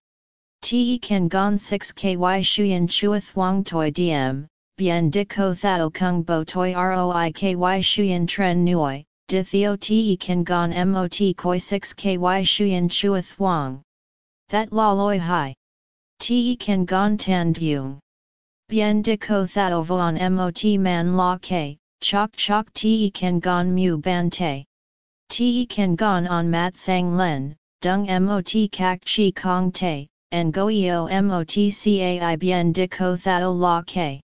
Te Kan Gon 6 Ky Shuyan Chua Thuong Toi Diem, Bien De Ko Thao Kung Bo Toi Roi Ky Shuyan Tren Nuoi, De Theo Te Kan Gon Mot Koi 6 Ky Shuyan Chua Thuong. That La Loi Hai. Te Kan Gon Tan Dung. Bien De Ko Thao Voan Mot Man La K, Chok Chok Te Kan Gon Mu Ban Te. Te kan gon on mat sang len, dung mot kak chi kong te, and goio mot cai bien de ko thao la ke.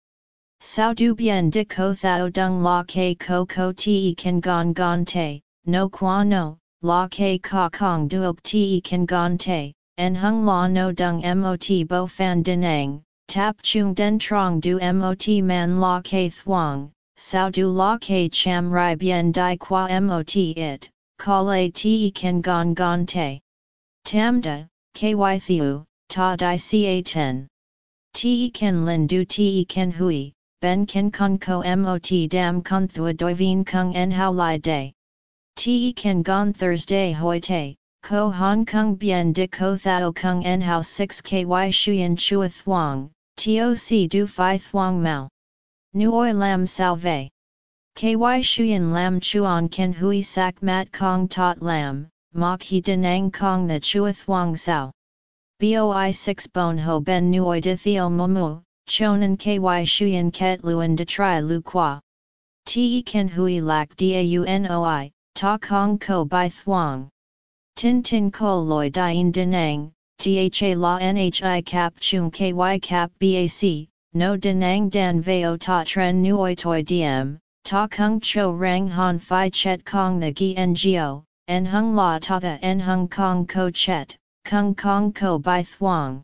Sao du bien de ko thao dung la ke ko ko te kan gon gon te, no qua no, la ke ka kong duok te kan gon te, en hung la no dung mot bo fan denang, tap chung den trong du mot man la ke thuang, sao du la ke cham rai bien di qua mot it, Kale te kan gon gon te. Tamda, ky thiu, ta di ca 10. Te kan lin du te kan hui, ben kan kon ko mot dam kon thua doi vien kung en hao lai day. Te kan gon Thursday hoi te, ko hong kong bien di ko thao kung en hao 6 ky shuyen chua thuang, toc du fi thuang mao. Nuoi lam sao vei. KY Shuyan Lam Chuan Ken Hui Sak Mat Kong Tot Lam, Mok He Denang Kong the Chua Thuong Sao. BOI 6 Bon Ho Ben Nuoi De Theo Momu, Chonan KY Shuyan Ket Luan De Tri Lu Qua. Te Ken Hui Lak Daunoi, Ta Kong Ko by Thuong. Tin Tin Ko Loi Dien Denang, Tha La Nhi Cap Chung KY Cap BAC, No Denang Dan Veo Ta Tren Nuoi Toi Diem. Ta kung cho rang han fi chet kong the gi ngo, en hung la ta the en hung kong ko chet, kung kong ko by thuang.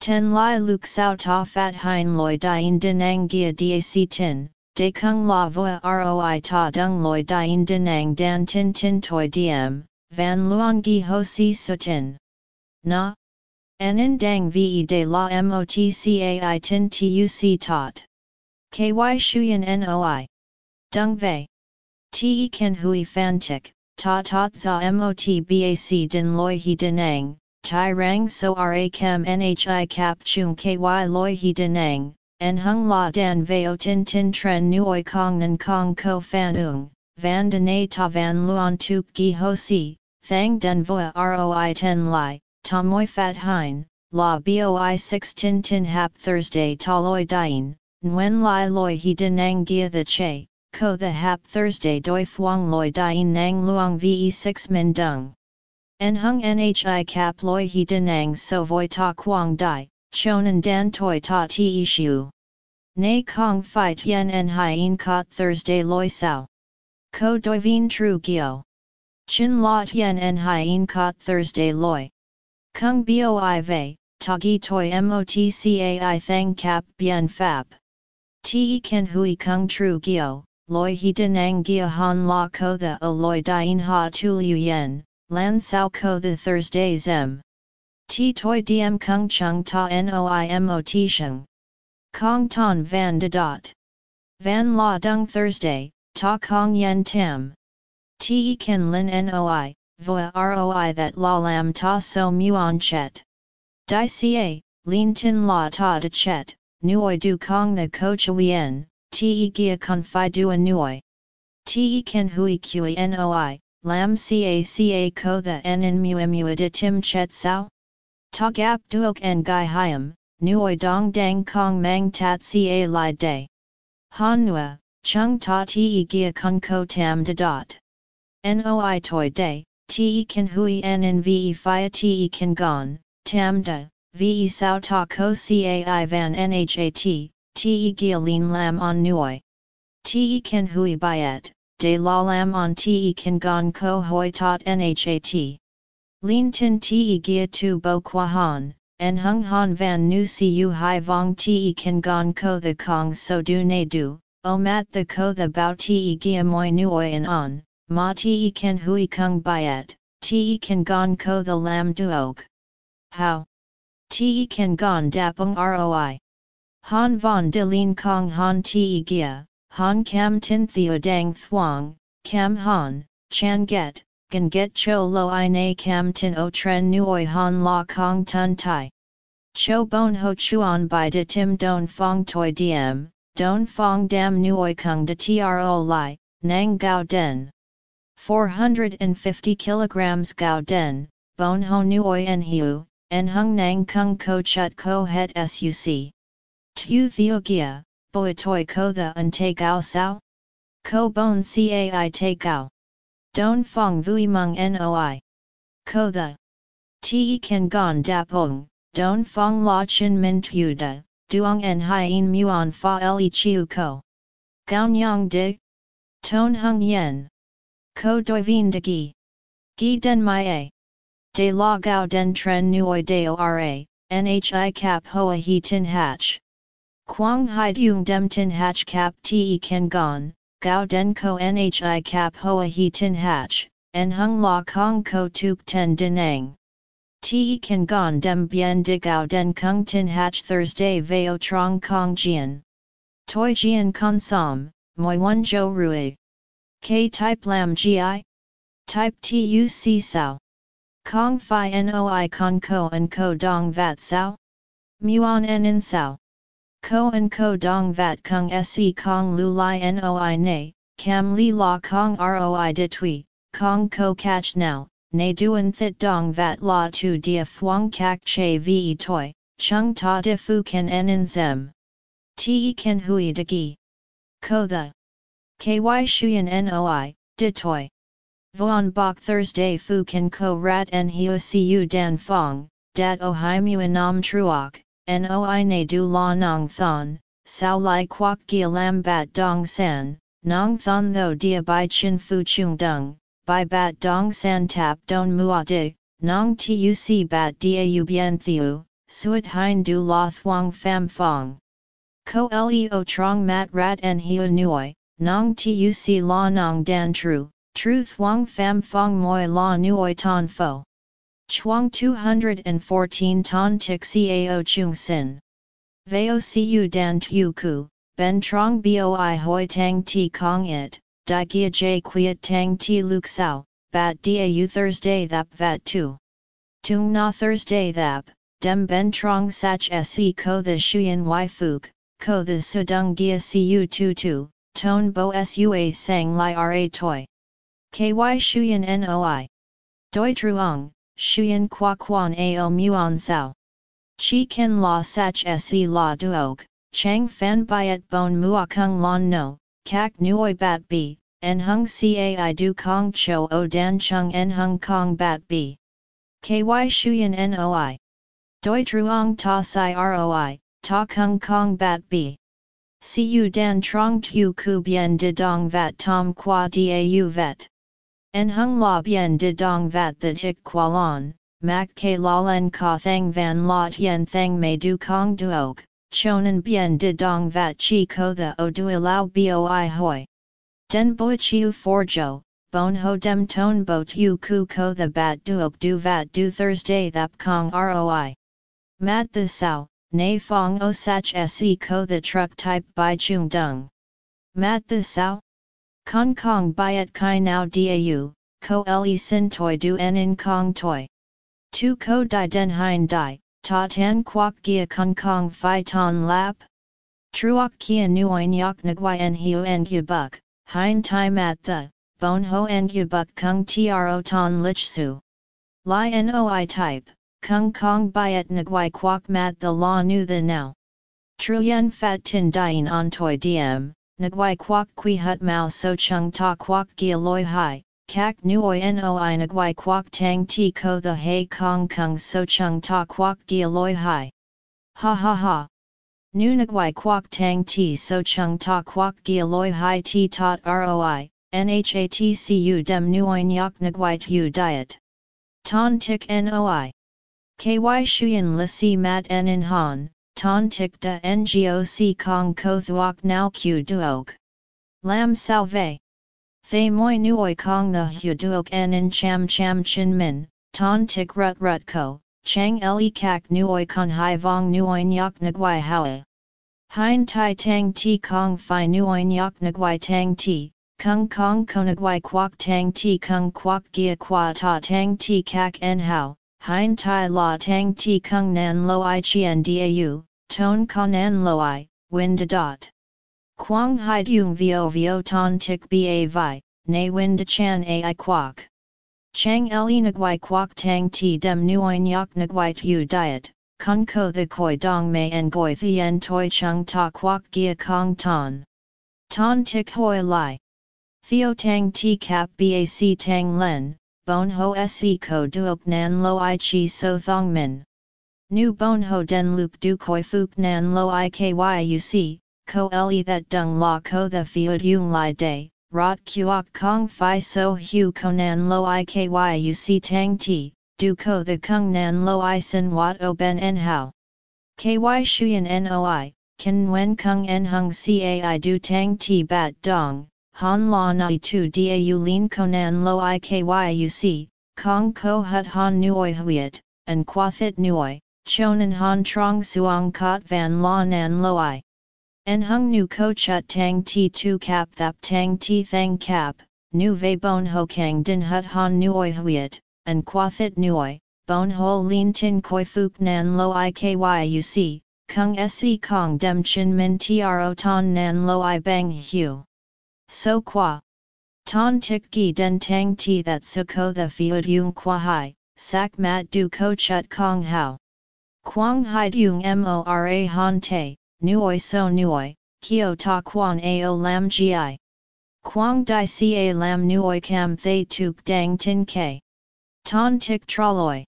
Ten lai luk sao ta fat hein loi dien denang gia dac tin, de kung la voa roi ta dung loi dien denang dan tin tin toi diem, van luong gi ho si sutin. Na? En in dang ve de la motcai tin tuc tot. KY Shuyan NOI. Dung Vei. Te Kan Hui Fan Tik, Ta Tot Za Mot Bac Din Loi He Dinang, Tai Rang So Ra Kem Nhi Cap Chung Ky Loi He Dinang, En Hung La Dan Veo Tin Tin Tren Nuoi Kong Nan Kong Ko Fan Ung, Van Den Ta Van Luan Tuk Gi Ho Si, Thang Den Voa Roi Ten Lai, Ta Moi Fat Hein, La Boi 6 Tin Tin Hap Thursday Ta Loi Dien, Nguyen Lai Loi He Dinang Gia The Che, ko the hap Thursday doi phuong loi dien nang luong ve 6 min dung. En hung nhi cap loi he denang so voi ta quang dai, chonan dan toi ta ti shu. Nay kong fi tien en hien kot Thursday loi sao. Ko doi vien tru gio. Chin la tien en hien kot Thursday loi. Kung boi ve, ta gi toi motcai thang cap bien fab. Ti ken hui kung tru gio, loi he denang gia han la ko the o loi dien ha tu liu yen, lan sao ko the Thursday zem. Ti toi diem kung chung ta noi mo ti sheng. Kong ton van de dot. Van la dung Thursday, ta kong yen tam. Ti ken lin noi, voa roi that la lam ta so muon chet. Di ca, lin tin la ta de chet, nuoi du kong the ko chuyen, te gia fi dua nuoi. Te ken hui kui noi, lam ca ca ko the en in mua de tim chet sao? Ta gap duok en gai hiam, nuoi dong dang kong mang tat ca li day. Han nua, chung ta te gia con ko tam de dot. Noi toi day, te ken hui en ve fia te ken gon, tam de, ve sao ta ko cai van nhat, te gia lin lam on nuoi. Te ken hui byet, de la lam on te ken gon ko hoi tot nhat. Lin tin te gia tu bo qua han, en hung han van nu siu hai vong te ken gon ko the kong so du ne du, o mat the ko the bao te gia moi nuoi en on, ma te ken hui kung byet, te ken gon ko the lam duog. How? Te ken gon dapung roi. Han von de lin kong han ti gia, han cam tin theo dang thuang, cam han, chan get, gan get cho lo i na cam tin o tren nuoi han la kong tun tai. Cho bon ho chuan by de tim don fong toi diem, don fong dam nuoi kung de tro li, nang gao den. 450 kilograms gao den, bon ho nuoi en hiu, en hung nang kung ko chut ko het suc. Tu theogia, boi toi ko the un te gao sao? Ko bon cai te gao. Don fong vui mung noi. Ko the. Te kan gon dapong, don fong la chin min tu da, duong en hien muon fa li chiu ko. Gaon yang di. Ton hung yen. Ko doi vien de gi. Gi den mai a. De la gao den tren nuoi deo ra, nhi cap hoa he tin hatch. Quang hai dung dem tin hatch cap te ken gon, gao den ko nhi cap hoa he tin hatch, en hung la kong ko tuk ten dinang. Te ken gon dem bien di gao den kung tin hatch Thursday veo trong kong jian. Toi jian con som, moi one jo rui. K type lam gi? Type tuc sao? Kong fi noi con ko and ko dong vat sao? Muon en in sao? Ko and ko dong vat kung se kong lu li noi ne, cam li la kong roi de tui, kong ko catch now, ne duan thit dong vat la tu dia phuong kak che ve toi, chung ta de fu ken en zem. Te ken hui de gi. Ko the. Ky shuyan noi, de toi. Vuan bok Thursday fu ken ko rat en hiu siu dan fong, dat o hai mu nam truok, Noi ne du la nong thon, sao lai quoc gia lam bat dong san, nong thon tho dia bai chin fu chung dung, bai bat dong san tap don mua di, nong tuc bat dia u bien thiu, suet hein du la thuang fam fong. Ko leo trong mat rat en hiu nuoi, nong tuc la nong dan tru, tru thuang fam fong moi la nuoi ton fo. Chuang 214 Ton Tik Cao Chung Sin. Veo Cu Dan Tu Ku, ben trong boi hoi tang ti kong it, di gia j quiet tang ti luk sao, bat dau Thursday thap vat tu. Tung na Thursday thap, dem ben trong sach se ko the shuyen y fuk, ko the sudung gia cu tu tu, ton bo sua sang li ra toi. Ky shuyen noi. Doi truong, shuyen qua quan ao muon sao. Chi ken la sach se la duok, chang fan byet bon muakung lon no, kak nuoi bat b, en hung cai du kong cho o dan chung en hung kong bat b. Ky shuyen noi. Doi truong ta si roi, ta kung kong bat b. Cu dan trong tu ku bien de dong vat tom qua dau vet. En hung la bien de dong vat the tik qualon, mak ke la len ka thang van la tien thang me du kong duok, chonan bien de dong vat chi ko the o du lao boi hoi. Den boi chiu for jo, bon ho dem ton bo tu ku ko the bat duok du vat du Thursday thap kong roi. Mat the sao, nay fong o sach se ko the truck type by chung dung. Mat the sao? Kong kong byet kai now dau, ko le sin toi du en in kong toi. Tu ko di den hein di, ta tan quoc gia kong kong phi ton lap? Truok kia nuoin yak nagwai en hiu en gu buk, hein time at the, bon ho en gu buk kung tro ton lich su. Li noi type. Kung Kong Byet Nguai Quoc Mat the Law Nu the Now. Truyen Fat Tin Dien On Toi Diem, Nguai Quoc Qui Hut Mao So Chung Ta Quoc Gia Loi Hai, Kak Nuoi Noi Nguai Quoc Tang Ti Ko The Hai Kong Kung So Chung Ta Quoc Gia Loi Hai. Ha ha ha. Nu Nguai Quoc Tang Ti So Chung Ta Quoc Gia Loi Hai Ti Tot Roi, Nhatcu Dem Nuoi Nyok Nguai Tu Diet. Ton Tik Noi. KY Shuyan La Si Mat En In Han, Ton Tik Da Ngoc Kong Ko Thuok Now Q Duok. Lam Salve. Thay Moi Nuoi Kong The Hu Duok En In Cham Cham Chin Min, Ton Tik Rut Rut Ko, Chang Le Kak Nuoi Kon Hai Vong Nuoi Nyok Nguai Hawa. Hein Tai Tang Ti Kong Phi Nuoi Nyok Nguai Tang Ti, Kung Kong Konagwai Quoc Tang Ti Kung Quoc Gia Qua Ta Tang Ti Kak En Hao. Hein tai la tang ti kung nan lo i chien dau, ton con nan lo i, win de dot. Quang hai dung vio vio ton tik ba vi, na win de chan ai quoc. Chang le nagwai quoc tang ti dem nuoi nyok nagwai tu diet, kun ko the koi dong mei en goi thien toi chung ta quoc gia kong ton. Ton tik hoi lai. Theo tang ti cap bac tang len, bon ho se ko duok nan lo i chi so thong min. Nu bon ho den luk du koi fuk nan lo i kyuc, ko le that dung la ko the fiud yung lai day, rot kuok kong fi so hu ko nan lo i kyuc tang ti, du ko the kung nan lo i sin wat o ben en hao. Ky shuyen noi, ken wen kung en hung cai du tang ti bat dong, Han la nai tu dau lin konan lo i kyuc, kong ko hut han nuoi huiet, and quathit nuoi, chonan han trong suong kot van la nan Loi. En hung nu ko chut tang ti tu cap thap tang ti thang cap, nu ve bon ho kang din hut han nuoi huiet, and quathit nuoi, bon ho lin tin koi fuk nan lo i kyuc, kung se kong dem chin min tro ton nan lo i bang hu. So qua. Ton tik gi den tang ti that su ko the fiud yung qua hai, sak mat du ko chut kong hao. Quang hai dung mora han te, nuoi so nuoi, kio ta quan ao lam gi. Quang di ca lam nuoi cam thay tuk dang tin ke. Ton tik traloi.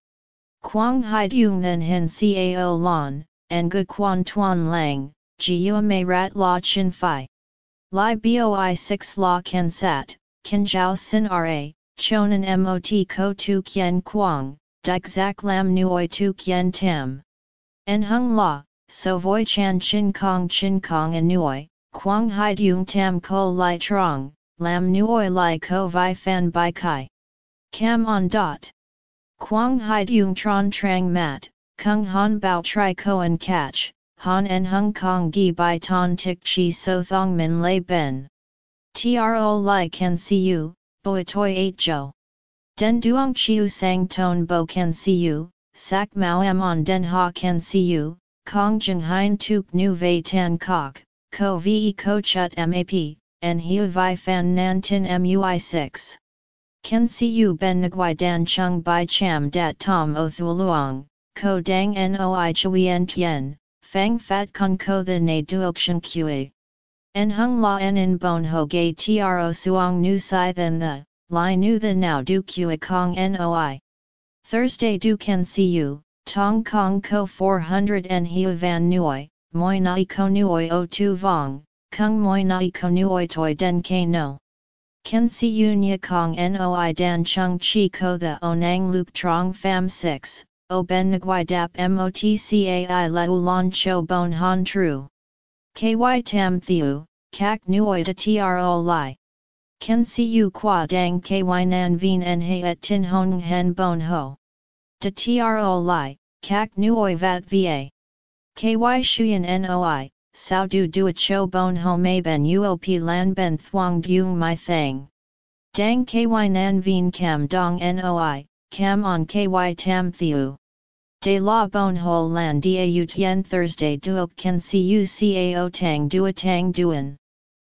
Quang hai dung then hin cao lon, and gu quan tuan lang, gi me rat la chin fi. Li boi 6 la ken sat, ken jiao sin ra, chonan mot ko tu kien quang, dik zak lam nuoi tu kien tam. En hung la, so voi chan chin kong chin kong en nuoi, quang hai dung tam ko lai trong, lam nuoi lai ko vi fan bai kai. Cam on dot. Quang hai dung tron trang mat, kung han bao tri koan catch, han en hung kong gi bai ton tik chi so thong min lay ben. Tro lai can see you, boi toi 8 jo. Den duong chiu sang ton bo can see you, sak mao am on den ha can see you, kong jeng hein tuk nu vei tan kok, ko ve ko chut map, and hiu vi fan nan tin mui 6. Can see ben nguai dan chung bai cham dat tom o thuluong, ko dang noi chui en tien, fang fat con ko the ne duok shen kui. En hung la en in bon ho gay tro suong nu sai than the, Lai nu the now du kua kong noi. Thursday du can see you, tong kong ko 400 and hiu van nuoi, moi nai ko nuoi o tu vong, kung moi nai ko nuoi toi den ke no. Can see you nya kong noi dan chung chi ko the onang luke trong fam 6, o ben nguai dap motcai le ulan cho bon han tru. Ky tam thiu, kak nuoi de tro li. Ken si u qua dang ky nan vien en he et tin hong hen bon ho. De tro li, kak nuoi vat va. Ky shuyen noi, sao du a cho bon ho may ben uop lan ben thuang dung my thang. Dang ky nan vien cam dong noi, cam on ky tam thiu. De la bon ho lan da u tien Thursday duok ken si u cao tang dua tang duan.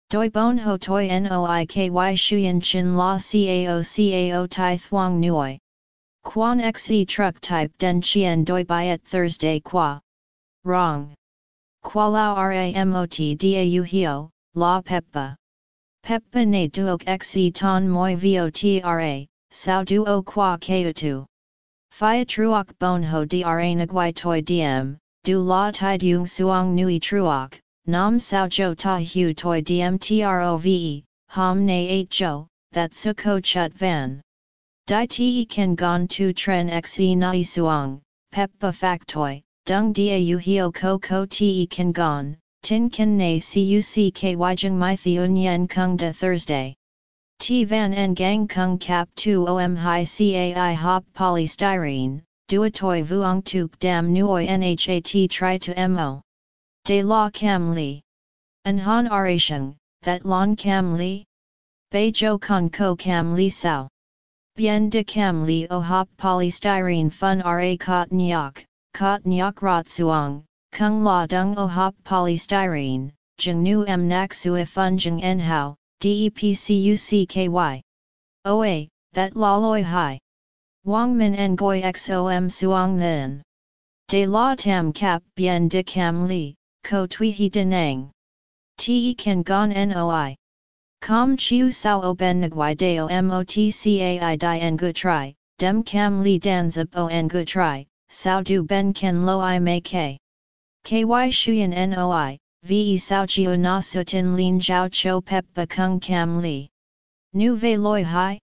Doi bon ho toi noi ky shuyen chin la cao cao tai thuang nuoi. Quan xe truck type den chien doi byet Thursday qua. Wrong. Qua lao ramot hio, la peppa. Peppa ne duok xe ton moi votra, sao duo qua keutu. Phia truok bon ho dra nagwai toi diem, du la tai dung suong nui truok, Nam sao jo ta hu toi dmtrove, hom ne 8 jo, that su ko chut van. Dai te kan gon tu tren xe nai suang, peppa factoi, dung dia u hio ko ko te kan gon, tin kan ne cuc ky jeng mai thiun yen kung de Thursday. T van en gang kung cap 2 om hi cai hop polystyrene, duatoi vuong tuk dam nuoi nhat try to mo. De la cam li. An han arasheng, that lon cam li? Bei jo con ko cam li sao. Bien de cam li o hop polystyrene fun ra kot nyok, kot nyok rot suong, kung la dung o hop polystyrene, jeng nu m nak sua fun jeng en hao, depcucky. Oa, that la loi hai. Wang min en goi xom suong then. De la tam cap bien de cam li, ko tui he denang. Te kan gon noi. Com chiu sao o ben nguai deo motcai di en gu tri, dem cam li dan zip o en gu tri, sao du ben ken lo i me ke. Ky shuyen noi, ve sao chiu na sutin lin jiao cho pep ba kung cam li. Nu ve loi hai?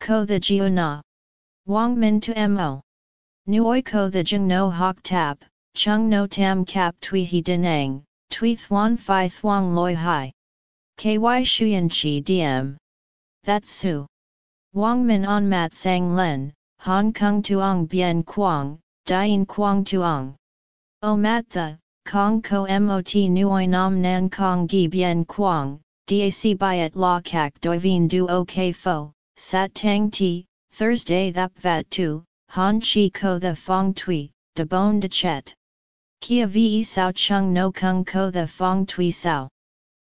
Ko the jiu na. Wang min to mo. Nuoi ko the jing no hok tap, chung no tam cap tui he denang, tui thuan fi thuang loi hai. Ky shuyen chi diem. That's su. Wang min on mat sang len, hong kong tuong bien quang, dien quang tuong. O mat the, kong ko mot nuoi nam nan kong gi bien quang, dac byet la kak doi vien du ok fo, sat tang ti, Thursday thap vat tu, han chi ko the fong tui, de bon de chet. Kia ve sao chung no kung ko the fong tui sao.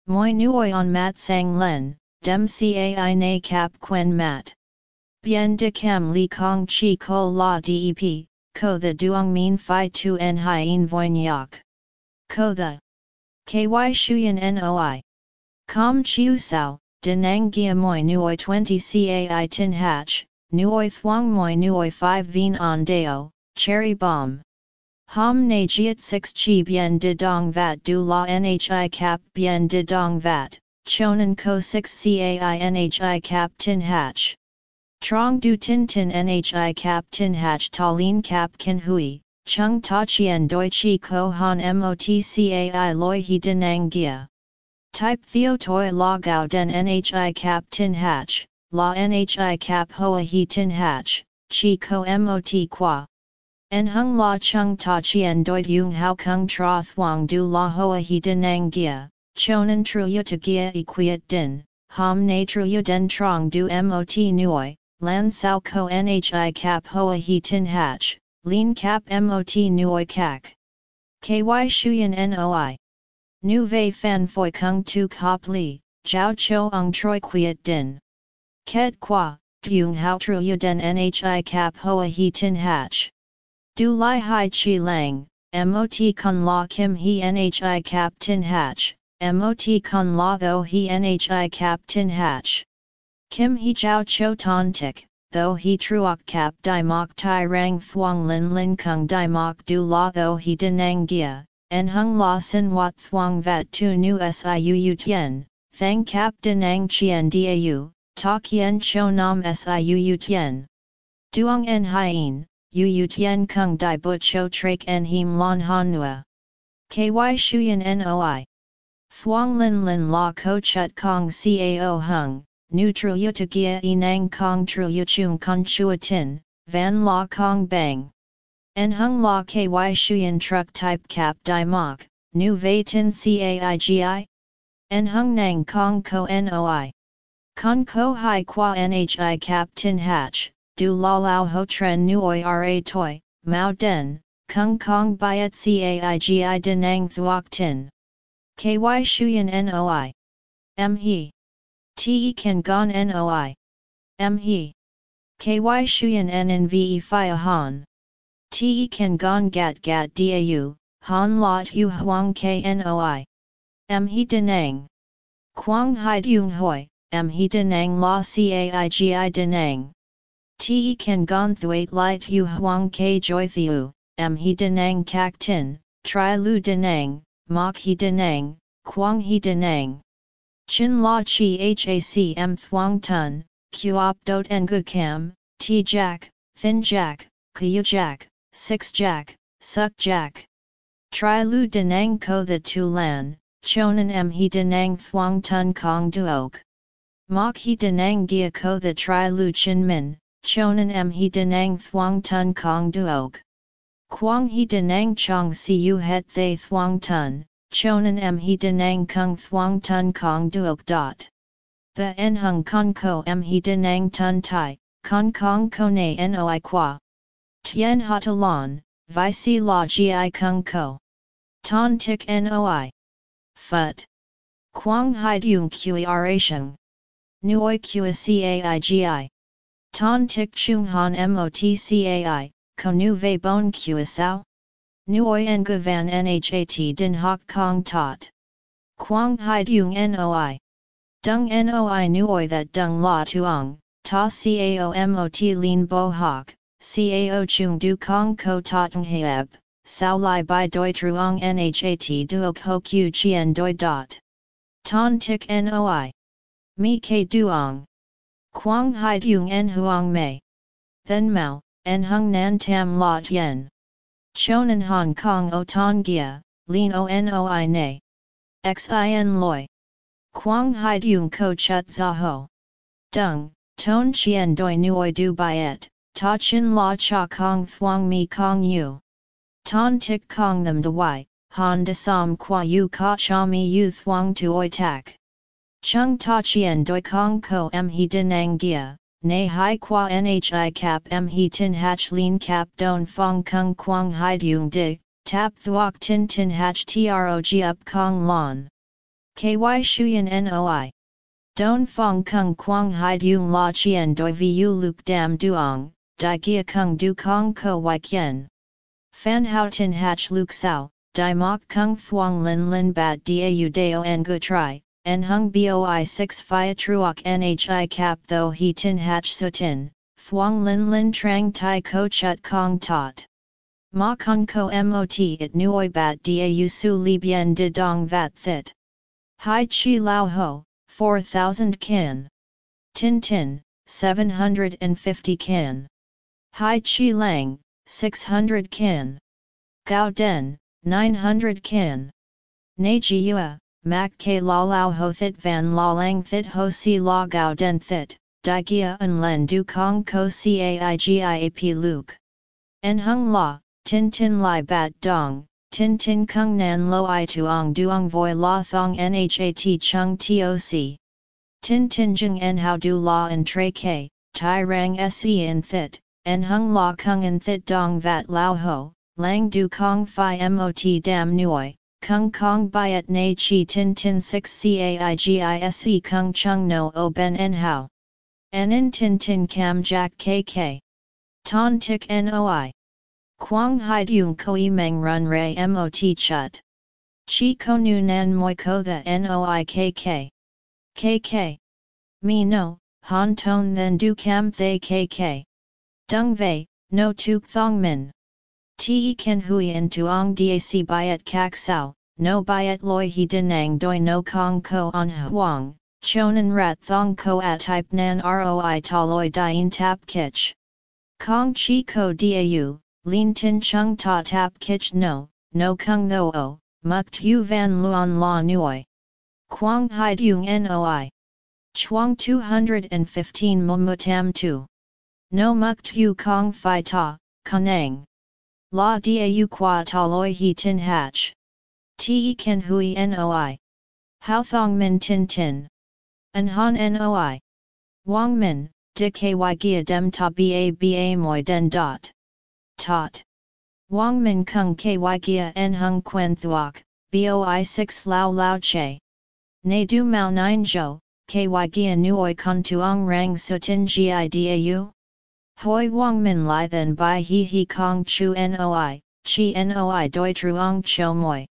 Moi nuoi on mat sang len, dem cai na cap quen mat. Bien de cam li kong chi ko la dep, ko the duong min fi tu en hien voin yak. Ko the ky shuyen noi. Com chiu sao, denang gia moi nuoi 20 cai tin hatch, nuoi thuang moi nuoi 5 vien on deo, cherry bomb. Hom na jiet 6 chi bien de dong vat du la nhi cap bien de dong vat, chonan ko 6 cai nhi cap tin hatch. Trong du tin tin nhi cap tin hatch talin cap kin hui, chung ta chien doi chi ko han motcai loi he denang gia. Type theo toi la gao den nhi cap tin hatch, la nhi cap hoa he tin hatch, chi ko mot qua. En hung la chung ta chien doit yung hao kung tra thuang du la hoa he denang gia, chonan truya to gia equiat din, ham na truya den trong du mot nuoi, lan sao ko nhi cap hoa he tin hatch, lean cap mot nuoi kak. Ky shuyan noi. Nu vei fan foi kung tu kop li, jiao cho ong troi quiet din. Ket qua, dung hao truya den nhi cap hoa he tin hatch. Du Lai Hai Chi Lang, MOT Kun La Kim He Nhi Cap Tin Hatch, MOT Kun La Tho He Nhi Cap Tin Hatch. Kim He Jiao Cho Ton Tik, Tho He Truok Cap Dai Mok Tai Rang Thuong Lin Lin Kung Dai Mok Du La Tho He Denang Gia, En Hung La Sin Wat Thuong Vat Tu Nu Siu U Tien, Thang Cap Denang Chien Dau, Ta Kien Cho Nam Siu U Tien. Duong En Hien yu yu tien kung dai but cho trak en him lon han nua. Ky shuyen noi. Thuong lin lin la ko chut kong cao hung, nu tru yu gia e nang kong tru yu chung kon chua tin, van la kong bang. En hung la ky shuyen truck type cap dai mok, nu vei tin caigi? En hung nang kong ko noi. Con ko hai qua nhi cap tin hatch, du la lao ho tren nuoi ra toi, mao den, kung kong byet caigi denang thuok tin. Ky shuyen noi. M he. Te kan gon noi. M he. Ky shuyen nnve fia han. Te kan gon gat gat dau, han lot hu huang knoi. M he denang. Quang hai dung hoi, m he denang la caigi denang. Te kan gon thuat light yu huang ke joy thiu, em he denang kak tin, tri lu denang, mok he denang, quang he denang. Chin la chi hac m thuang tun, kuop dot ngu cam, t jack, thin jack, kuyu jack, six jack, suk jack. Tri lu denang ko the tu lan, chonan em he denang thuang tun kong duok. Mok he denang gia ko the tri lu chin min, chonan em he denang thuang tun kong duog. Quang he denang chong siu het thay thuang tun, chonan em he denang kung thuang tun kong duog dot. The en hung kong ko em he denang tun tai, kong kong ko ne noi qua. Tien hatalon, vi si la gi kung ko. Ton tik noi. Phut. Quang hai dung kui arasheng. Nuoi kui caigi. Ton tik chung han motcai, ko nu ve bon sao? Nuoi en van nhat din hok kong tot. Quang hai dung noi. Dung noi nuoi that dung la tuong, ta cao mot lin bo hok, cao chung du kong ko toteng heb, sao lai by doi truong nhat duok ho q chien doi dot. Ton tik noi. Mi ke duong. Quang hai dung en huang mei. Then mao, en hung nan tam la tien. Chonan Hong Kong o ton gia, lin o noi ne. Xin loi. Quang hai dung ko chut za ho. Dung, ton chien doi nuoi du byet, ta chin la cha kong thuang mi kong yu. Ton tik kong them de wai, han de sam yu ka cha mi yu tu oi tak. Chung ta chien doi kong ko em he dinang gia, nay hai qua nhi cap em he tin hach lin cap don fong kung quang hai dung di, tap thuok tin tin hach trog up kong lon. Ky shuyen noi. Don fong kung quang hai dung la chien doi vu luk dam duong, di gia kung du kong ko wai kien. Fan hao tin hach luk sao, di mok kung thuong lin lin bat dau dao en gu en hung boi 6 phia truok nhi cap tho he tin hach sutin, thuong lin lin trang tai ko chut kong tot. Ma con ko mot it nuoi bat da su li bien de dong vat thit. Hai chi lao ho, 4000 kin. Tin tin, 750 kin. Hai chi lang, 600 kin. Gao den, 900 kin. Na ji yua, mak ke la lao ho thit van la lang thit ho si la gao den thit, di gia un len du kong ko caigiap luke. En hung la, tin tin lai bat dong, tin tin kung nan lo i tuong duong voi la thong nhat chung toc. Tin tin jeng en how du la en tre k, tai rang se en thit, en hung la kung en thit dong vat lao ho, lang du kong fi mot dam nuoi, kung kong byet na chi tin tin 6 caigise kung chung no o ben en how. En in tin tin cam jack kk. Ton tik noi. Quang hai dung koi meng run ray mot chut. Chi ko nu nan moi ko the noi kk. KK. Me no, han ton then du cam thay KK. Dung vei, no tuk thong min. Te ken hui en tuong dac byet kak sao, no byet loi he denang doi no kong ko on huang, chonan rat thong ko at type nan roi ta loi dien tap kich. Kong chi ko dau, lin tin chung ta tap kich no, no kung tho o, muk tu van luon la nuoi. Quang hai dung noi. Chuang 215 Mumutam 2. No muk tu kong fi ta, kanang. La dau qua ta loi he tin hatch. Te ken hui noi. How thong min tin tin. An han noi. Wang min, de ky gia dem ta ba ba moi den dot. Tot. Wang min kung ky gia en hung quen thuok, boi 6 lao lao che. Ne du mao 9 jo, ky gia nuoi con tuong rang sutin gi dau? Hoi wang min lai then bai he he kong chu noi, chi noi doi truong cho moi.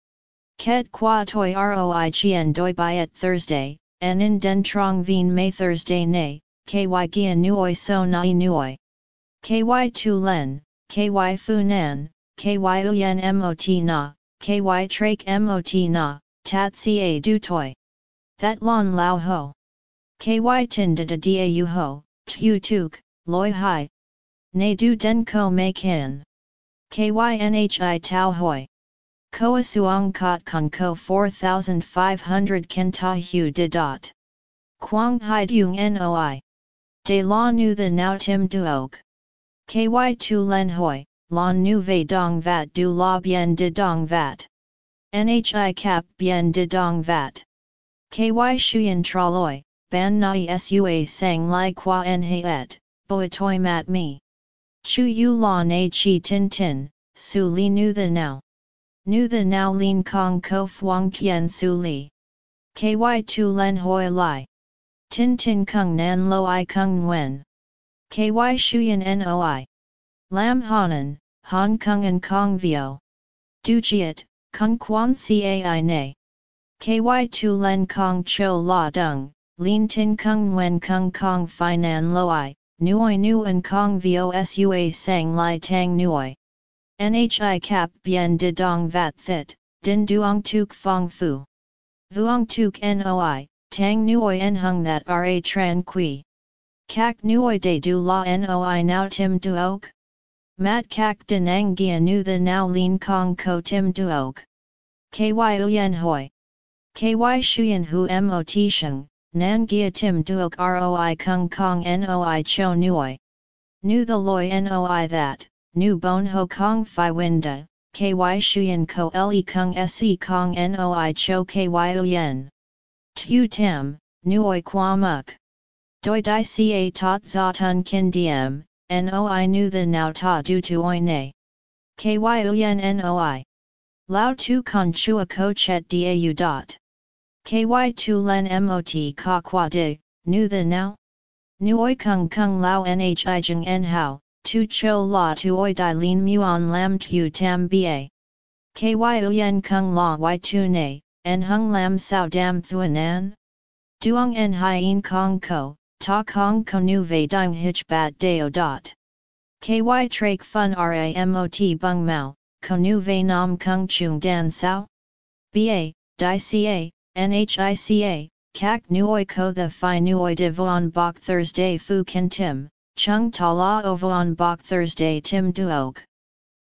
Ket qua toi roi chien doi at Thursday, and in den trong vien may Thursday nay, ky gia nuoi so nai nuoi. Ky tu len, ky fu nan, ky uyen mot na, ky trake mot na, tat ca du toi. That lon lao ho. Ky tin da da da ho, tu tuk, loi hai, Ne du den ko kin. Kynhi tau hoi. Koa suong kot con ko 4500 ken ta hu de dot. Quang noi. De la nu the now tim duog. Ky tu len hoi, lon nu ve dong vat du la bien de dong vat. Nhi cap bien de dong vat. Ky shuyen traloi, ban nai sua sang lai qua en boi toi mat me. Chu yu la na chi tin tin, su li nu the now. Nu the now lin kong ko fuang tien su li. Ky tu len hoi lai. Tin tin kung nan lo i kung nguen. Ky shuyen noi. Lam hanan, hong kong and kong vio. Du jiet, kung quan cai na. Ky tu len kong cho la dung, lin tin kung nguen kung kong fi nan lo i, Nuoi nu and kong vosua sang lai tang nuoi. Nhi cap bien de dong vat thit, din duong tuk fong fu. Vuong tuk noi, tang nuoi en hung that ra tran qui. Kak nuoi de du la noi now tim duog? Mat kak din ang gia nu the now lin kong ko tim duog. Ky uyen hoi. Ky shuyen hu mot sheng, Nan Gia Tim Duok Roi Kung Kong Noi Cho Nuoi. Nu the Loi Noi that, Nu Bon Ho Kong Phi Winda, Ky Shuyan Ko Le Kung Se Kong Noi Cho Ky Uyen. Tu Tam, Nuoi Qua Muk. Doi Dai Ca Tot Za Tun Kin Diem, Noi Nu the Now Ta Du Tu Oi Ne. Ky Uyen Noi. Lao Tu Con Chua Ko Chet Dau Dot. KY tu len mot ka qua di, nu the now? Nuoi kung kung lao nhi jing en hao, tu cho la tu oi di lin muon lam tu tam ba. KY uyen kung la y tu ne, en hung lam sao dam thuanan? Duong en hien kong ko, ta kong ko nu ve dang hitch bat deo dot. KY trake fun ramot bung mao, ko nu ve nam kung chung dan sao? Ba, di ca, NHICA, Kak Nuoi Ko The Phi Nuoi De Vuan Bok Thursday Fu Ken Tim, Chung Ta La O Vuan Bok Thursday Tim Duog.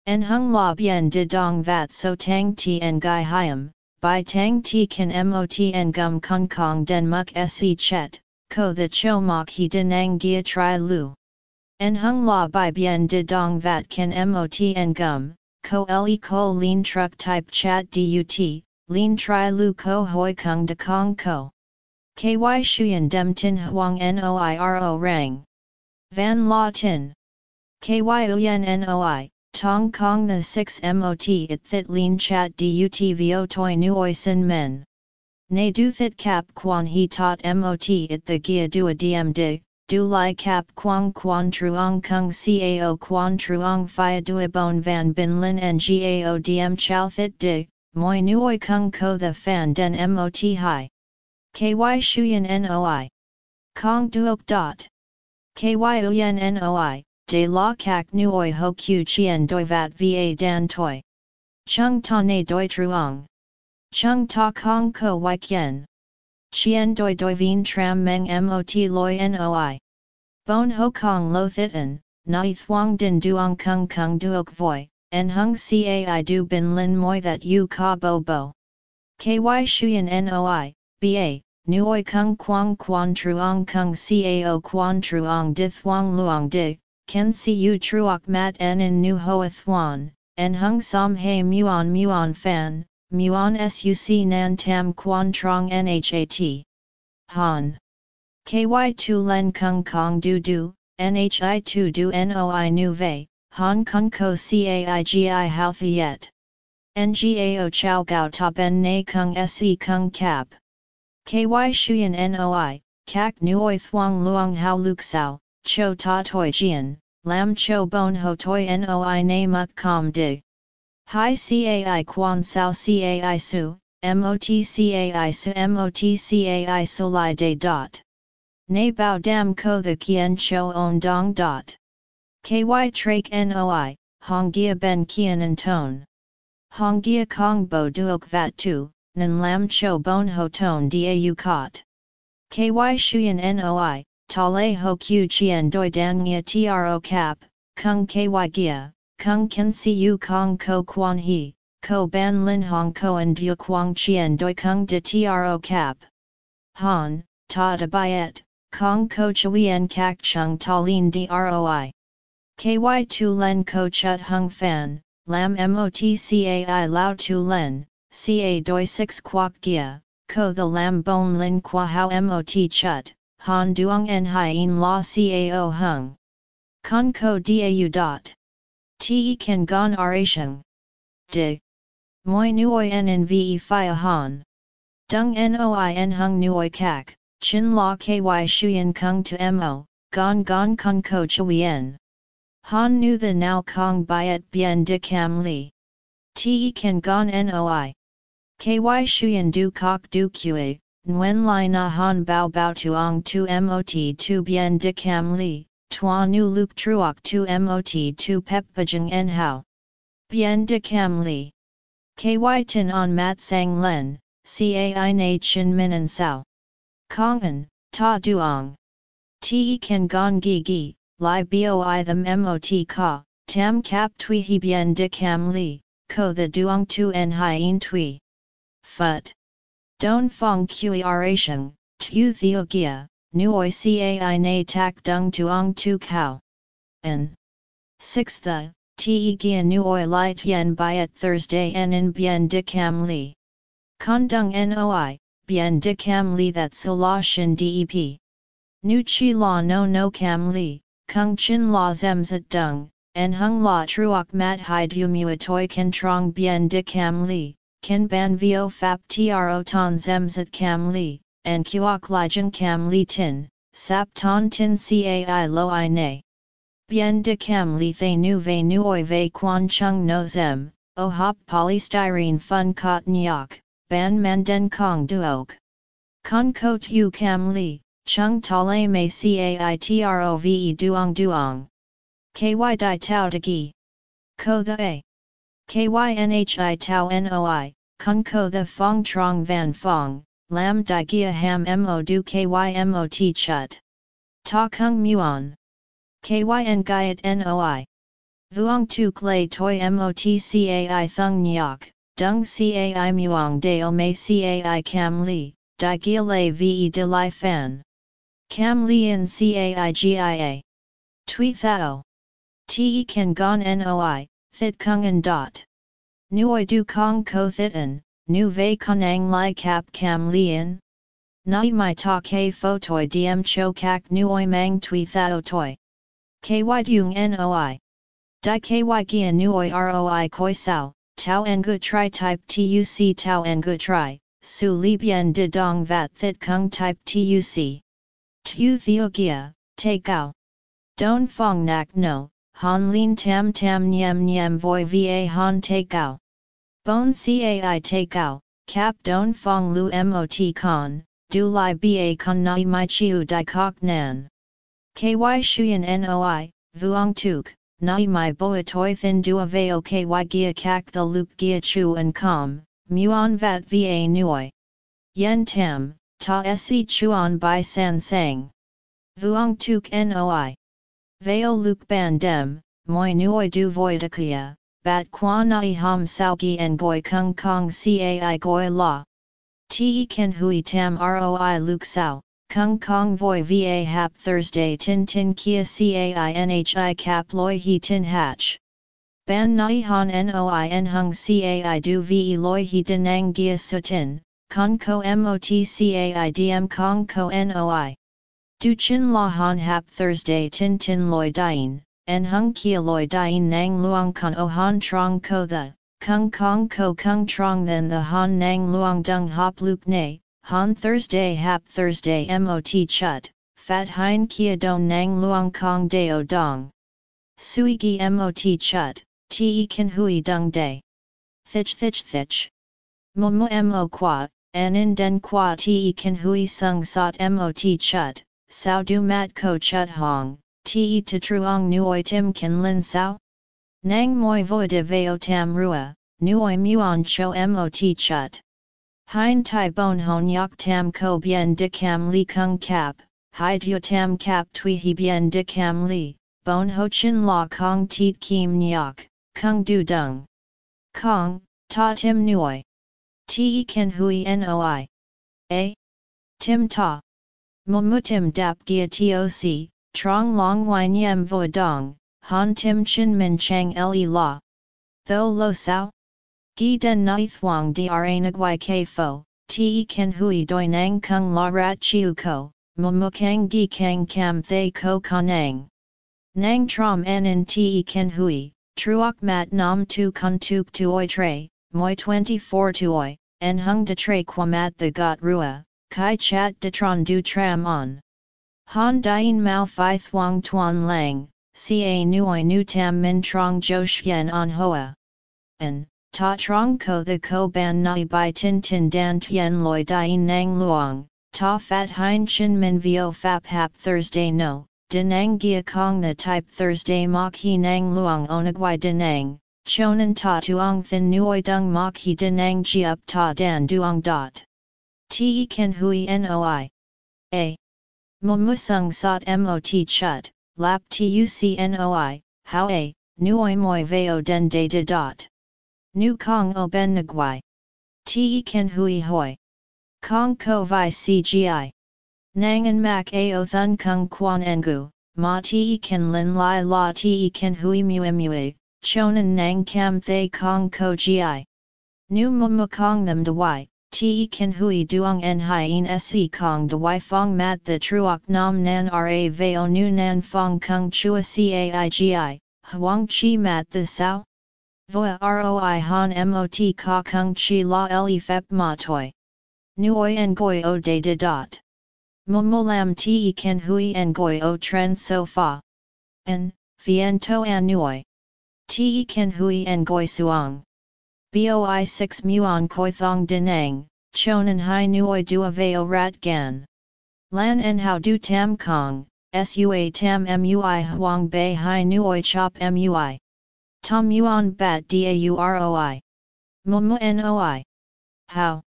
En Hung La Bien De Dong Vat So Tang Ti En Gai Hiam, Bai Tang Ti Kan Mot En Gum Kong Kong Den Muk Se Chet, Ko The Cho Mok He Den Ang Gia Tri Lu. En hung la bai bien de dong vat kan mot en gum, ko le ko lean truck type chat dut, lean tri lu ko hoi kung de kong ko. Ky shuyen dem tin huang noiro rang. Van la tin. Ky uyen noi, tong kong the 6 mot it thit lean chat dut vo toi nuoi sin men. Ne du thit cap quan he taught mot it the gia dua diem dig, du lai cap quang quan truong kung cao quan truong phia dua bon van bin lin en gao diem chow thit dig, moi nuoi kung ko the fan den mot hi. Ky shuyen noi. Kong duok dot. Ky uyen noi, de la kak nuoi ho q chien doi vat va dan toi. Chung ta ne doi truong. Chung ta kong ko wai kien. Chien doi doi vien tram meng mot loi noi. Bon ho kong lo thitan, nai thuang din duong kung kung duok voi, en hung cai du bin lin moi that u ka bo bo. Ky shuyen noi, ba, nuoi kung quang quan truong kung cao quan truong di thuang luong di, ken si u truok mat en in nu hoa thuan, en hung som he muon muon fan, muon suc nan tam quan trong nhat. Han. KY tu len kung kong du du, NHI tu du noi nu vei, Hong Kong ko caigi hao yet. Ngao chow gao top en na kung se kung cap. KY shuyen noi, kak nuoi thuang luong hao luk sao, cho ta toi jian, lam cho bon ho toi noi na muk com dig. Hi cai quan sao cai su, mot cai su mot cai su li de dot. Nei bao dam ko the kien cho on dong dot. Ky trake noi, hong gia ben kien and tone. Hong gia kong bo duok vat tu, nan lam cho bon ho ton u kot. Ky shuyen noi, ta le ho q chien doi dan ngia tro cap, kung ky gia, kung ken si u kong ko quan he, ko ban lin hong ko and du quang chien doi kung de tro cap. Han, ta de bayet, Kong ko chuyen kak chung ta lin droi. Ky tu len ko chut hung fan, lam motcai lao tu len, ca doi 6 quoc gia, ko the lam bon lin qua hao mot chut, han duong en hien la cao hung. Con ko dau dot. Te kan gon oration. Dig. Moi nuoi en en ve fia han. Dung noi en hung nuoi kak. Chin la ky shuyen kung to mo, gong gong kung ko chuyen. Han nu the now kong byet bien de cam li. Te kan gon noi. Ky shuyen du kok du kue, nguen lai na han bao bao tuong tu mot tu bien de cam li, tua nu luk truok tu mot tu pep pajeng en hao. Bien de cam li. Ky tin on mat sang len, cai na chin min and sao. Kongan, ta duong. Te kan gong gi gi, li boi the mot ka, tam kap tui hi bien de cam li, ko the duong tu en hien tui. Phut. Don fong kui oration, tu theo gia, nuoi cai na tak dung tuong tu kao. En. 6 the, te gia nuoi li tien byet Thursday en in bien de cam li. Kondung noi, bien de cam li that so la dep. Nu chi la no no cam li, kung chin la zem zat dung, en hung la truok mat hai du mua toi ken trong bien de cam li, ken ban vio fap tro ton zem zat cam li, en kuok li jeng cam li tin, sap ton tin cai lo i ne. Bien de cam li thay nu ve nuoi ve quan chung no zem, o hop polystyrene fun cot nyok, ban man den kong duok. Con ko tu cam li, chung tale me caitrove duong duong. Ky di tau de gi. Ko the a. Kynhi tau noi, kun ko the fong trong van fong, lam di gia ham mo du kymot chut. Ta kung muon. Kyn gaiet noi. Vuong tu clay toi motcai thung nyok, dung cai muong de o me cai cam li, di gia ve de li fan. Cam li in cai gia. Tui thao. Te kan gon noi, thit kung an dot. Nuoi du kong ko thitan, nu vei konang lai kap kam lien. Nai mai ta ke photoi diem cho kak nuoi mang tui thao toi. Ky dung noi. Di ky gia nuoi roi koi sao, tau ngu tri type tuc tau ngu tri, su li bien de dong vat thit kung type tuc. Tu theo gia, te gao. Don fong nak no, han lin tam tam nyam nyam voi va han te gao. Bon cai te gao, cap don fong lu mot con, du li ba con nai mai chiu di kok nan. Ky shuyen noi, vuong tuk, nai mai boa toi thin dua veo ky gia kak the luk gia chu and com, muon vat va nuoi. Yen tam, ta se chuan by san sang. Vuong tuk noi. Veo luk ban dem, moi nuoi du voidakia, bat quan nai ham sao gi en goi kung kong cai goi la. Te ken hui tam roi luk sao, Kung Kong Voi Va Hap Thursday Tin Tin Kia Cai Cap Loi He Tin Hatch. Ban Nai Han Noi En Hung Cai Du Ve Loi He Denang Gia Sutin, Kong Ko Mot Cai Dm Kong Ko Noi. Du Chin La Han Hap Thursday Tin Tin Loi Dien, En Hung Kia Loi Dien Nang Luang Kon O Han Trong Ko The, Kung Kong Ko Kung Trong Then The Han Nang Luang Dung Hop Luke Nay. Han Thursday Hap Thursday Mot Chut, Fat Hein Kia Don Nang Luang Kong Deo Dong. Sui Gi Mot Chut, Te Kan Hui Dung Day. Thich Thich Thich. Momo Mo Qua, Anin Den Qua Te Kan Hui Sung Sot Mot Chut, Sao Du Mat Ko Chut Hong, Te Truong Nuoi Tim Kan Lin Sao? Nang Moi Voi De Veo Tam Rua, Nuoi Muon Cho Mot Chut. Hein tai bon hon yak tam ko bien de cam li kung cap, hai du tam cap tui hi bien de cam li, bon ho chin la kong tit kim nyak, kung du dung. Kong, ta tim nuoi. Te ken hui noi. A. Tim ta. Momutim dap gia toc, trong long wine yem vo dong, han tim chin min chang le la. Tho lo sao? Gi den nai thuang dra nagwai ke fo, te ken hui doi nang kung la rat chiu ko, mumukang gi kang kam thay ko kanang. Nang trom en in te ken hui, truok mat nam tu kun tuk tuoi tre, moi 24 tuoi, en hung de tre mat the got rua, kai chat de tron du tram on. Han dien mao fi thuang tuan lang, ca nuoi nu tam min trong jo shien on hoa. En, ta trong ko the ko ban nai bai tin tin dan tien loi dien nang luang, ta fat hein chin min vio fap hap Thursday no, denang gia kong the type Thursday mok he nang luang onagwai denang, chonan ta tuong thin nuoi dung mok he denang ji up ta dan duong dot. Te ken hui noi. A. Momusung sot mot chut, lap tuc noi, how a, nuoi moi veo den de de dot. Nu kong o ben nguai. Te ken hui hoi. Kong ko vi cgi. Nangan mak ao thun kung quan engu, ma te ken lin lai la te ken hui mu mue, chonan nang kam thay kong ko gi. Nu mumu kong them de wai, te ken hui duong en hien se kong de wai fong mat the truok nam nan ra veo nu nan fong kung chua caigi, huang chi mat the sao? Voa roi han mot ka kung chi la le fep ma toi. Nuoi en goi o de de dot. Momolam te ken hui en goi o tren so fa. En, fien to an nuoi. Te ken hui en goi suang. Boi 6 muon koi thong denang, chonan hai nuoi dua veo rat gan. Lan en how du tam kong, sua tam mui huang bei hai nuoi chop mui. Tom Yuan Bat Dauroi. Mumu Noi. How?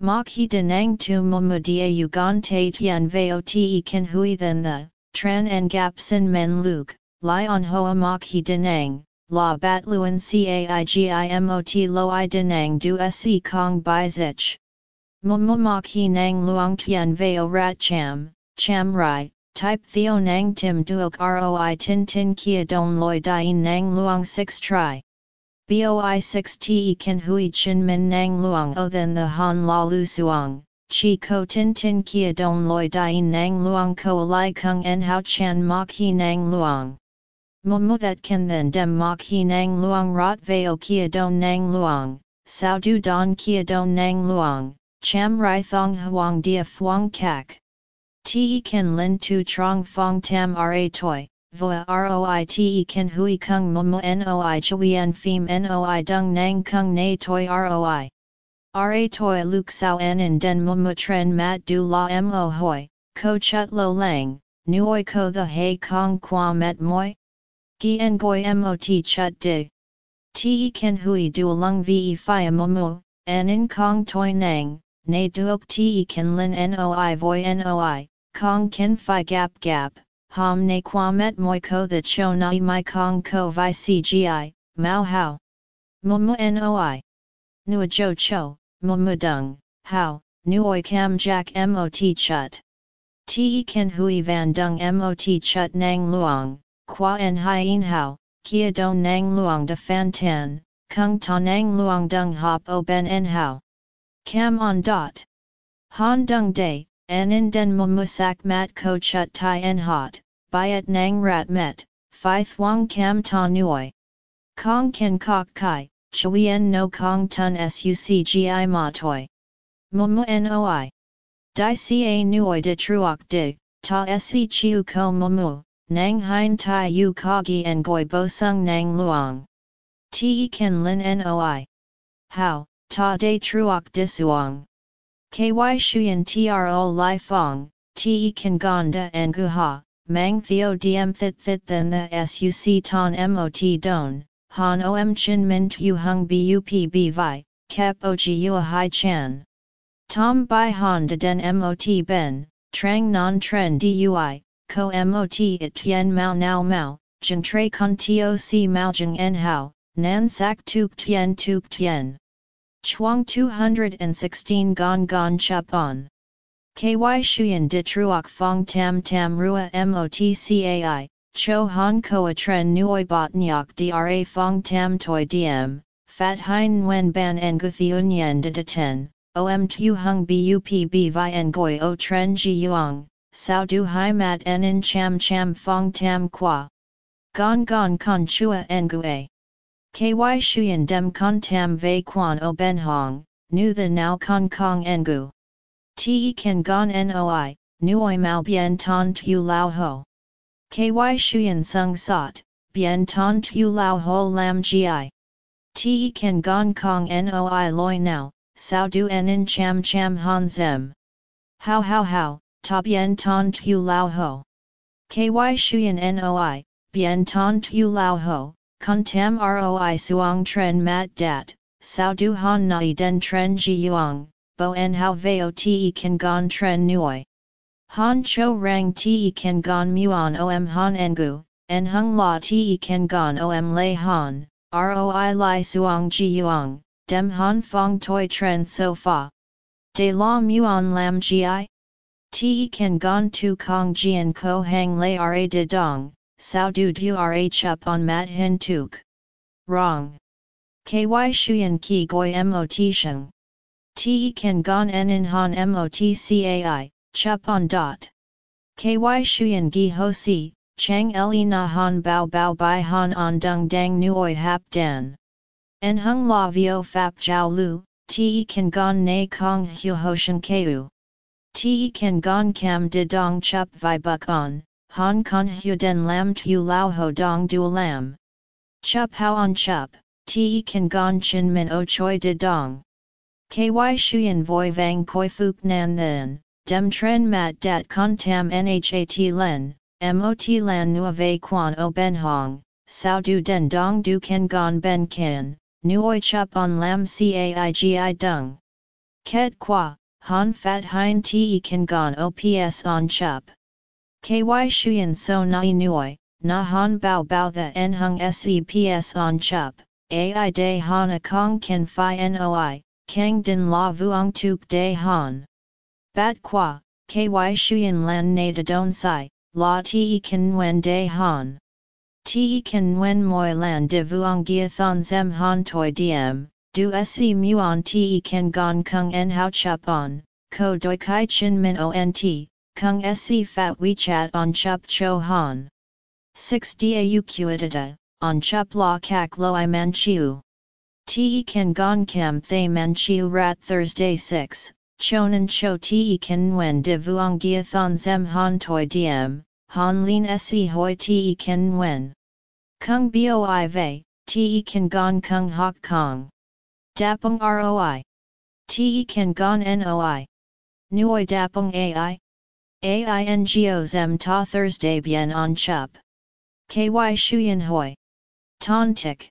Mok he denang tu mumu dau gan te tien veo te kan hui then the, tran en gap sin men luke, li on hoa mok he denang, la bat luan caigimot lo i denang du se kong bai zich. Mumu mok he nang luang tien veo rat cham, cham rai, type theo nang tim duok roi tin tin kia don loi dien nang luang 6 tri. Boi 6 te kan hui chin min nang luang o then the han la lu suang, chi ko tin tin kia don loi dien nang luang ko lai kung en hao chan mok he nang luang. Momo that can then dem mok he nang luang rot veo kia don nang luang, sao du don kia don nang luang, cham rai thong huang dia phuong kak. Te kan lin tu trong fong tam ra toi, voa roi te kan hui kung momo noi chuyen phim noi dung nang kung na toi roi. Ra toi luk sao en in den momo tren mat du la mo hoi, ko chut lo lang, nuoi ko the hay kong qua met moi? Gi en goi mot chut dig. Te kan hui du lung ve fi momo, en in kong toi nang, na duok te kan lin noi voi noi, kong ken fi gap gap, Hom ne kwamet moi ko the cho nai mai kong ko vi cgi, mao hao. Mumu noi. Nua jo cho, mumu dung, hao, nuoi cam jack mot chut. Te ken hui van dung mot chut nang luang, qua en hien hao, kia don nang luang de fan tan, kung ta nang luang dung hop o ben en hao. Cam on dot. Han dung day, en in den musak mat ko chut tai en hot, byet nang rat met, phi thuang cam ta nuoi. Kong ken kok kai, chuyen no kong tun sucgi ma toi. Mumu noi. Di ca nuoi de truok dig, ta se chiu ko mumu, nang hein tai yu kogi en goi bo sung nang luang. Te ken lin noi. How, ta de truok disuang. Ky shuyen tro Lai fong, te ken gonda en guha, mang theo diem thit thit than the suc ton mot don, han om chin min tu hung bup b vi, kep o a hai chan. Tom bai han de den mot ben, trang non tren dui, ko mot it tien mao nao mao, jeng tre con toc mao jeng en hao, nan sak tuk tien tuk tien. Chuang 216 Gon Gon Chup On. KY Shuyan de truok fong tam tam rua motcai, cho han koa tren nuoi bot nyok dra fong tam toi diem, fat hein nguen ban en guthiunyen de de ten, om tu hung bup b vi en goi o tren ji yuang, sao du hai mat en cham cham fong tam qua. Gon gon con chua en gue. KY Shuyan dem con tam ve quan o ben hong, nu the now con kong engu. Te kan gon noi, nuoi mao bien ton tu lao ho. Ky shuyen sung sot, bien ton tu lao ho lam gi. Te kan gon kong noi loi now, sao du en cham cham han zem. How how how, ta bien ton tu lao ho. Ky shuyen noi, bien ton tu lao ho, con tam roi suang tren mat dat, sao du han nai den tren ji yuang, bo en hao veo te kan gon tren nuoi. Han cho rang te kan gon muon om han engu, en hung la te kan gon om lei han, roi lai suang ji yuang, dem han fong toi tren so fa. De la muon lam gi? Te kan gon tu kong jian ko hang lei ra de dong, sao du du rh up on mat hin tuk. Wrong. Ky shuyen ki goi mot sheng. Te kan gon en in han motcai, chup on dot. Ky shuyen gi ho si, chang li na han bao bao bai han on dung dang nuoi hap dan. En hung la vio fap jiao lu, te kan gon na kong hu ho shen keu. Te kan gon cam de dong chup vi buk on, han con hu den lam tu lao ho dong du lam. Chup how on chup, te kan gon chin min o choi de dong. Ky shuyen voi vang koi fuk nan then, dem tren mat dat con tam nhat len, mot lan nua ve quan o ben hong, sao du den dong du ken gon ben ken, nuoi chup on lam caigi dung. Ket qua, han fat hein te ken gon ops on chup. Ky shuyen so nai nuoi, na han bao bao the en hung seps on chup, ai de han a kong ken fi noi, Kang din la vuong tuk de han. Bat qua, ky shuyen lan na de don sai, la te kan nguyen de han. Te kan nguyen moi lan de vuong gia thon zem han toi diem, du se muon te kan gon kung en hao chup on, ko doi kai chin min ont, kung se fat wechat on chup cho han. 6 dau quidata, on chup la kak lo i manchiu. Te kan gon kam thay man chiu rat Thursday 6, chonan cho te kan nguyen de vuong gia thon zem han toi diem, han lin se hoi te kan nguyen. Kung boi vei, te kan gon kung hok kong. Dapung roi. Te kan gon noi. Nuoi dapung ai. Aingos zem ta Thursday bien on chup. Ky shuyen hoi. Ton tik.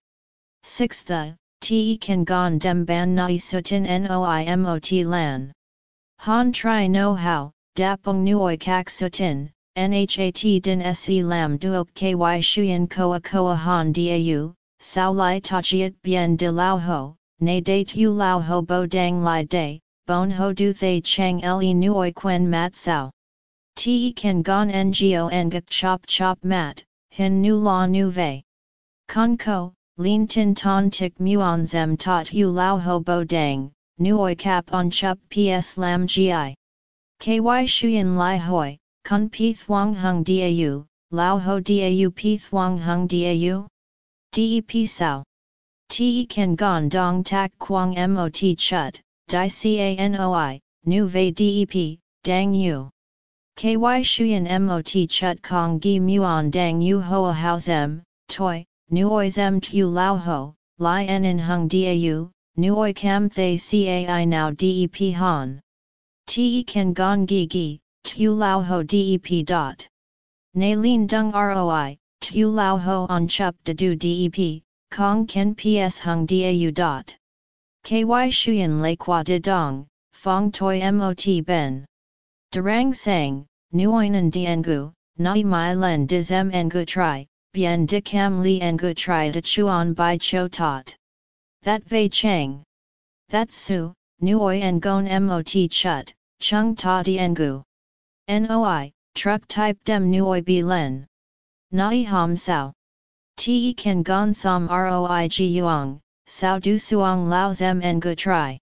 6 the, te kan gon dem ban nai sutin noi mot lan. Han tri no how, dapung nuoi kak sutin, Nhat din se lam duok ky shuyen koa koa han dau, sao lai tachiet bien de lao ho, ne date u lao ho bo dang lai day, bon ho du thay chang le nuoi quen mat sao. Te kan gon ngo ngak chop chop mat, hin nu la nu vei. Con ko, lin tin ton tik muon zem tot u lao ho bo dang, nuoi cap on chup ps lam gi. Ky shuyen lai hoi, Kun pi thuang hung dau, lao ho dau pi thuang hung dau? Dep sao. Te kan gon dong tak quang mot chut, di canoi, nu vei dep, dang yu. Ky shuyen mot chut kong gi muon dang yu hoa hao zem, toi, nuoi zem tu lao ho, li en in hung dau, nuoi cam thay cai now dep han. Te kan gon gi gi, tu lao ho dep dot. Na lin dung roi, tu lao ho on chup de du dep, kong ken ps hung dau dot. Ky shuyen le qua de dong, fong toi mot ben. Durang sang, nuoinan diengu, nai mai len dizem engu tri, bien de cam li engu tri de chuan bai cho tot. That vei chang. That su, nuoi ngon mot chut, chung ta diengu. Noi, truck type dem nuoi bi len. Nai ham sao. Te kan gon som roi ji yuang, sao du suang lao zem en gu tri.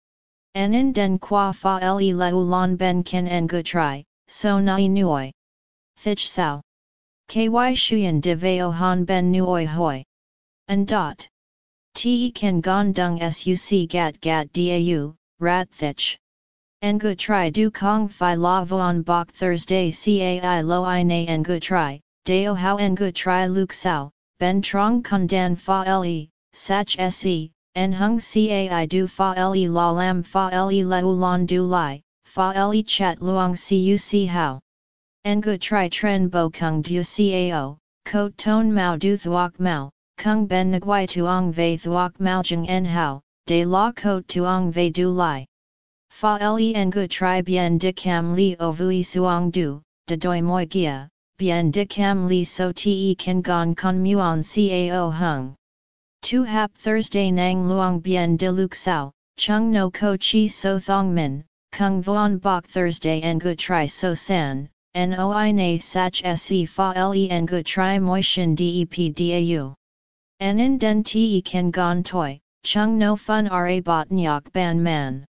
En den qua fa le leu lon ben ken en gu tri, so nai nuoi. Thich sao. Ky shuyen de veo han ben nuoi hoi. And dot. Te kan gon dung suc gat gat dau, rat thich. Ngu tri du kong fi la vuan bok Thursday cai lo i na ngu tri, deo how ngu tri luk sao, ben trong kun dan fa le, sach se, en hung cai du fa le la lam fa le la ulan du lai, fa le chat luang cuc how. Ngu tri tren bo kung du cao, ko ton mao du thuok mao, kung ben nguai tuong vei thuok mao jeng en how, de la ko tuong vei du lai. Fa le ngu tri bien de cam li o vui suang du, de doi moi gia, bien de cam li so te kan gon con muon cao hung. Tu hap Thursday nang luong bien de luk sao, chung no ko chi so thong min, kung vuan bok Thursday and ngu tri so san, noi na sach se fa le ngu tri moishin dep dau. En den te kan gon toi, chung no fun ra bot nyok ban man.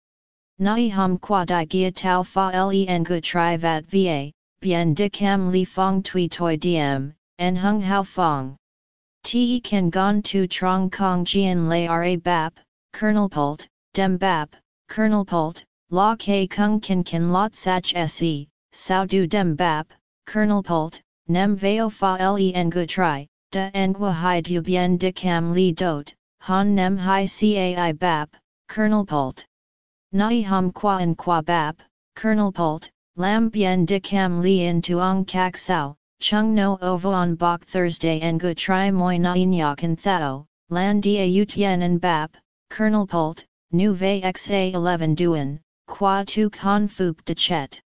Nai hum qua di gia tau fa le ngu tri vat va, bien de cam li fong tui toi diem, en hung hao fong. Te kan gon tu trong kong jian lay ra bap, kernel pult, dem bap, kernel pult, la ke kung kan kan lot sach se, sao du dem bap, kernel pult, nem veo fa le ngu tri, da ngua hai du bien de cam li dot, han nem hai cai bap, kernel pult. Nai hum qua en qua bap, kernel pult, lam bien de cam li in tuong kak sao, chung no ovo ovoan bok Thursday en gu tri moi nai nyak en thao, lan dia utien en bap, kernel pult, nu ve xa 11 duen, qua tu con fuk de chet.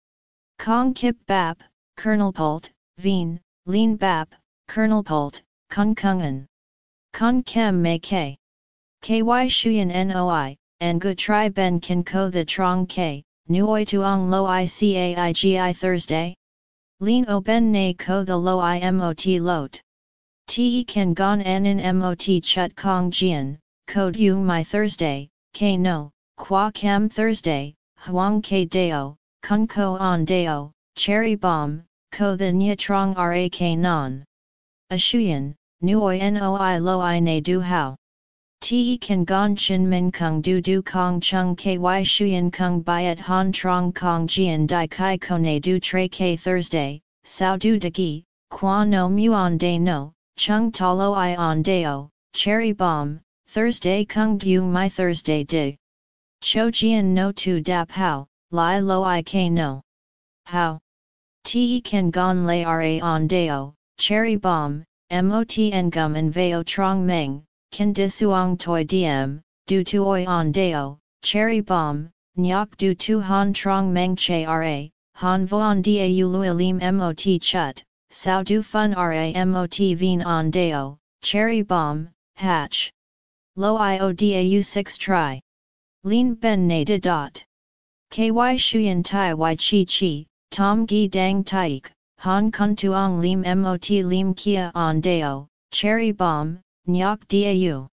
Kong kip bap, kernel pult, veen, lean bap, kernel pult, kung kungan. Con kem me ke. Ky shuyen noi, and gu tri ben kin ko the trong k, nuoi tuong lo i caigi Thursday? Lin o ben na ko the lo i mot lot. Te kan gon en in mot chut kong jian, code you my Thursday, k no, qua cam Thursday, huang k deo, kun ko on deo, cherry bomb, ko the nya trong rak non. A shuyan, nuoi noi lo i na du hao. Te kan gon chin min kung du du kong chung ky shuyan kung byet han trong kong jian dai kai kone du tre k Thursday, sao du de gi, qua no muon de no, chung ta lo i on deo, cherry bomb, Thursday kung du my Thursday dig. Cho jian no tu dap how, lai lo i k no. How? Te kan gon lay ra on deo, cherry bomb, mot ngum and veo trong meng, kan disuang toi diem, du tuoi on deo, cherry bomb, nyok du tu han trong meng che ra, han voan dau lui lim mot chut, sao du fun ra mot vien on deo, cherry bomb, hatch. Lo io dau 6 try. Lin ben na de dot. Ky shuyen tai y chi chi, tom gi dang taik, han kun tuong lim mot lim kia on deo, cherry bomb, Nyok Dau.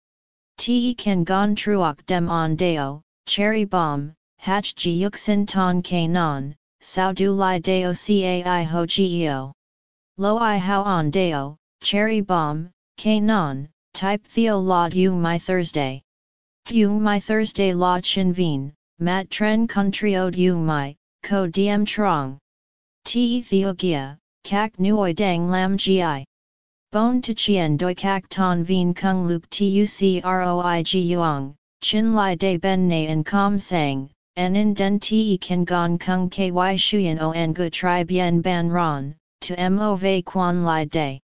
Te kan gon truok dem on deo, cherry bomb, hach ji yuxin ton ke non, sao du li deo cai ho geo. Lo i how on deo, cherry bomb, ke non, type theo la du my Thursday. Du my Thursday la chin vien, mat tren country od du my, ko diem trong. Te theo gia, kak nuoi dang lam gi. Bon to chien doi kak ton vien kung luk tuc gi yuang, chin lai de ben ne and com sang, en in den te kan gon kung ky shuyen o en gu tri bien ban ron, to mo ve quan lai de.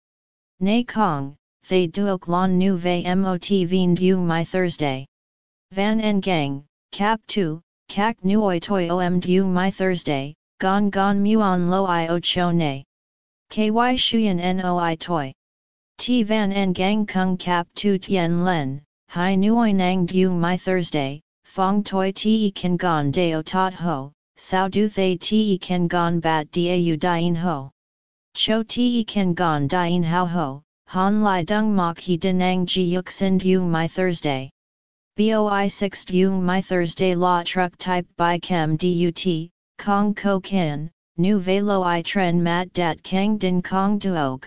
Ne kong, they duok lon nu ve mot vien du my Thursday. Van en gang, cap 2, kak nuoi toi om du my Thursday, gon gon muon lo i o cho ne. Ky shuyen noi toi. T van en gang kung kap tu tien len, hai nuoi nang du my Thursday, fong toi te kan gon deo tot ho, sao du thay te kan gon bat dau dien ho. Cho te kan gon dien hao ho, han lai dung mok he denang ji yuk sin du my Thursday. BOI 6 du my Thursday law truck type by chem dut, kong ko kin, nu velo i tren mat dat kang din kong duog.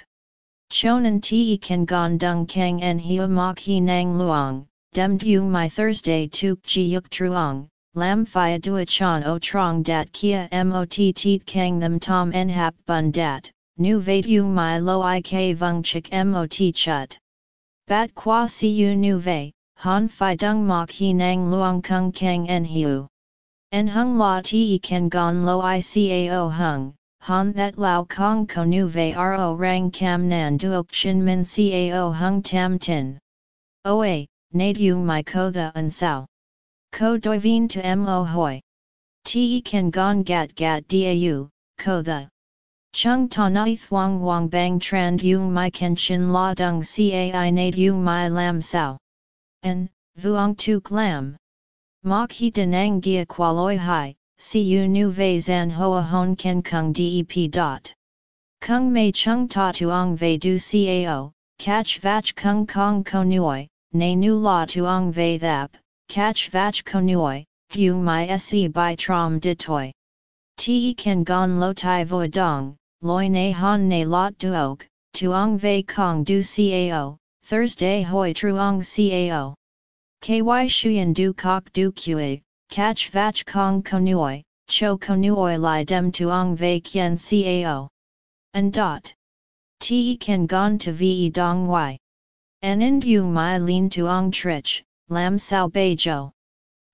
Chonan te kan gon dung kang en hiu mok he nang luong, dem du my Thursday tuk ji yuk truong, lam phia dua chan o trong dat kia mot teet kang them tom en hap bun dat, nu ve du my lo ik vung chik mot chut. Bat qua si nu ve, han phi dung mok he nang luong kung kang en hiu. En hung la te kan gon lo i cao hung, han that lao kong ko nu ve ro rang cam nan duok chin min cao hung tam tin. Oa, nadu my ko the un sao. Ko doi vien to mo hoi. Te kan gon gat gat dau, ko the. Chung ta nai thuang wang bang tran du my ken chin la dung cai nadu my lam sao. En, vuong tu lam. Mok he denang gia qualoi hai, Cu nu vei zan hoa hon ken kung dep dot. Kung mei chung ta tuong vei du cao, catch vach kung kong konuoi, na nu la tuong vei thap, catch vach konuoi, du my se by trom ditoi. Te ken gon lo tai voi dong, loi na han na lot duok, tuong vei kong du cao, Thursday hoi truong cao. Ky shuyen du kok du kue, Catch vach kong konuoi, cho konuoi li dem tuong ve kien cao. And dot. Te kan gon to ve dong y. En in du my lin tuong trich, lam sao jo.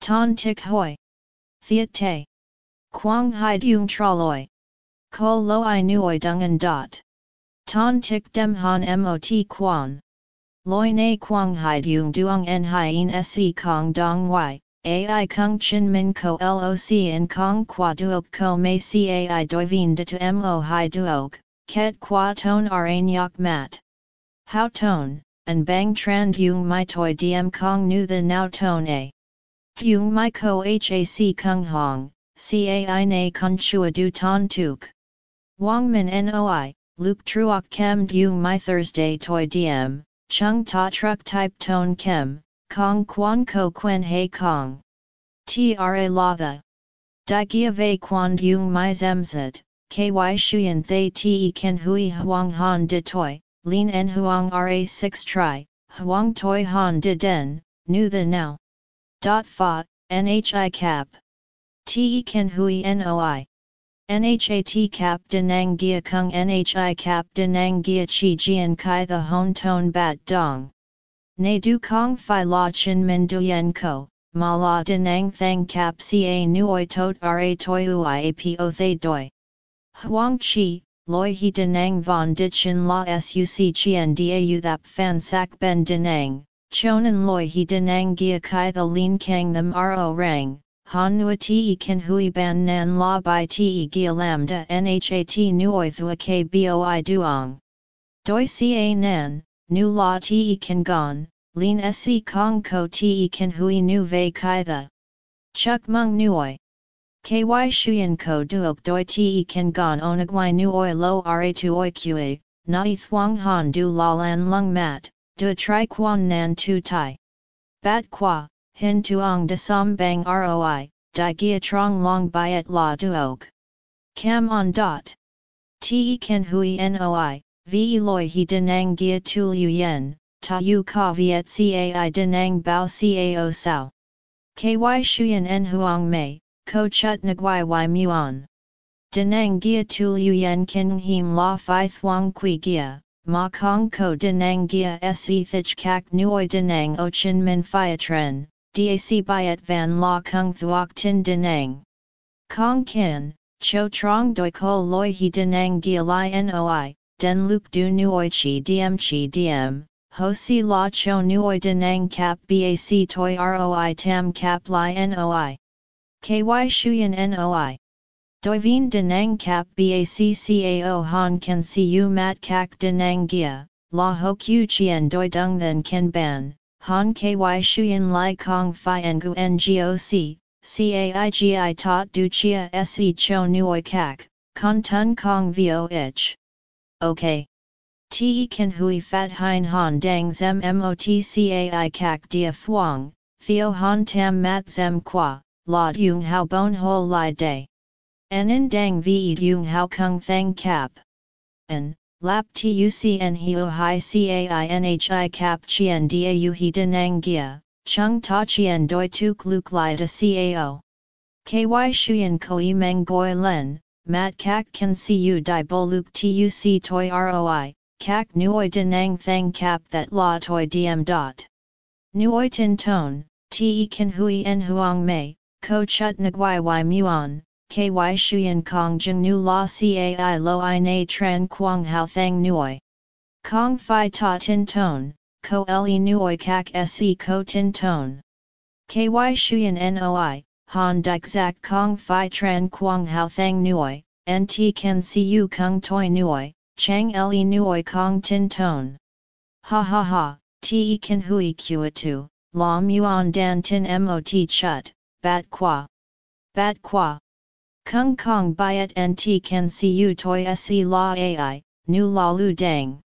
Ton tik hoi. Thiet te. Quang hai dung traloi. Ko lo i nuoi dung and dot. Ton tik dem han mot quan. Loi na quang hai dung duong en hien se kong dong y, Ai kung chin min ko loc in kong qua duok ko mei cai doi vien de to mo hai duok, ket qua ton ra nyok mat. How ton, and bang tran dung my toi diem kong nu the now ton a. Dung my ko hac kung hong, cai na kun chua du ton tuk. Wang Min Noi, Luke Truoc Kem Dung My Thursday Toi Diem, Chung Ta Truck Type Tone Kem, Kong Quan Ko Quen Hai Kong. Tra La The. Di Gia Vei Quan Dung My Zemzit, Ky Shuyan Thay Te Ken Hui Huang Han De Toi, Lin En Huang Ra 6 Tri, Huang Toi Han De Den, Nu The Now. Dot Fa, NHI Cap. Te Ken Hui Noi. Nhat Cap Denang Gia Kung Nhi Cap Denang Gia Chi Jian Kai The Hon Ton Bat Dong. Ne Du Kong Phi La Chin Min Duyen Ko, Ma La Denang Thang Cap Ca Nuoi Tot Ra Toi Ui Apo Thay Doi. Huang Chi, Loi He Denang Von Dichin La Suc Chien Dau Thap Fan Sak Ben Denang, Chonan Loi He Denang Gia Kai The Lin Kang Them Ro Rang, Han Nua Te Kan Hui Ban Nan La Bai Te Gia Lambda Nhat Nuoi Thua K Boi Duong. Doi Ca Nan, Nu La Te Kan Gon, Lin Se Kong Ko Te Kan Hui Nu Vei Kai The. Chuk Mung Nuoi. KY Shuyan Ko Duok Doi Te Kan Gon Onagwai Nuoi Lo Ra Tuoi Qa, Nai Thuong Han Du La Lan Lung Mat, Du Tri Quan Nan Tu Tai. Bat Qua, Hin Tuong De Som Bang Roi, Di Gia Trong Long Biat La Duok. Cam On Dot. Te Kan Hui Noi, Ve Loi He Denang Gia Tu Liu Yen, Ta yu ka viet cai denang bao cao sao. Ky shuyen en huang mei, ko chut nguai y muon. Denang gia tu liu yen kin him la fi thuang qui gia, ma kong ko denang gia se thich kak nuoi denang o chin min phia tren, dac byet van la kung thuok tin denang. Kong kin, cho trong doi ko loi he denang gia li noi, den luk du nuoi chi diem chi diem ho si la cho nuoi denang cap bac toi roi tam cap li noi. Ky shuyan noi. Doi vien denang cap bac cao han kan si u mat kak denang gia, la ho q chien doi dung then ken ban, han ky shuyan li kong fi ngu ngoc, caigi tot du chia se cho nuoi kak, con tun kong vo ich. Okay. Te kan hui fat hein han dang zem motcai kak dia fuang, theo han tam mat zem qua, la yung hao bon ho li day. En dang vi yung hao kung thang cap. En, lap tucn hiu hi cai nhi cap chien dia yu he denang gia, chung ta chien doi tuk luk li de cao. Ky shuyen koi meng goi len, mat kak kan si u di bo luk tuc toi roi, kak nuoi denang thang cap that la toi diem dot. Nuoi tin tone, te kan hui en huang mei, ko chut nguai y muon, ky shuyen kong jeng nu la cai lo i na tran quang hao thang nuoi. Kong fi ta tin tone, ko le nuoi kak se ko tin tone. Ky shuyen noi, han dik zak kong fi tran quang hao thang nuoi, nt kan siu kung toi nuoi, Chang le nuoi kong tin tone. Ha ha ha, te kan hui kua tu, la muon dan tin mot chut, bat qua. Bat qua. Kung kong byet nt kan siu toi se la ai, nu la lu dang.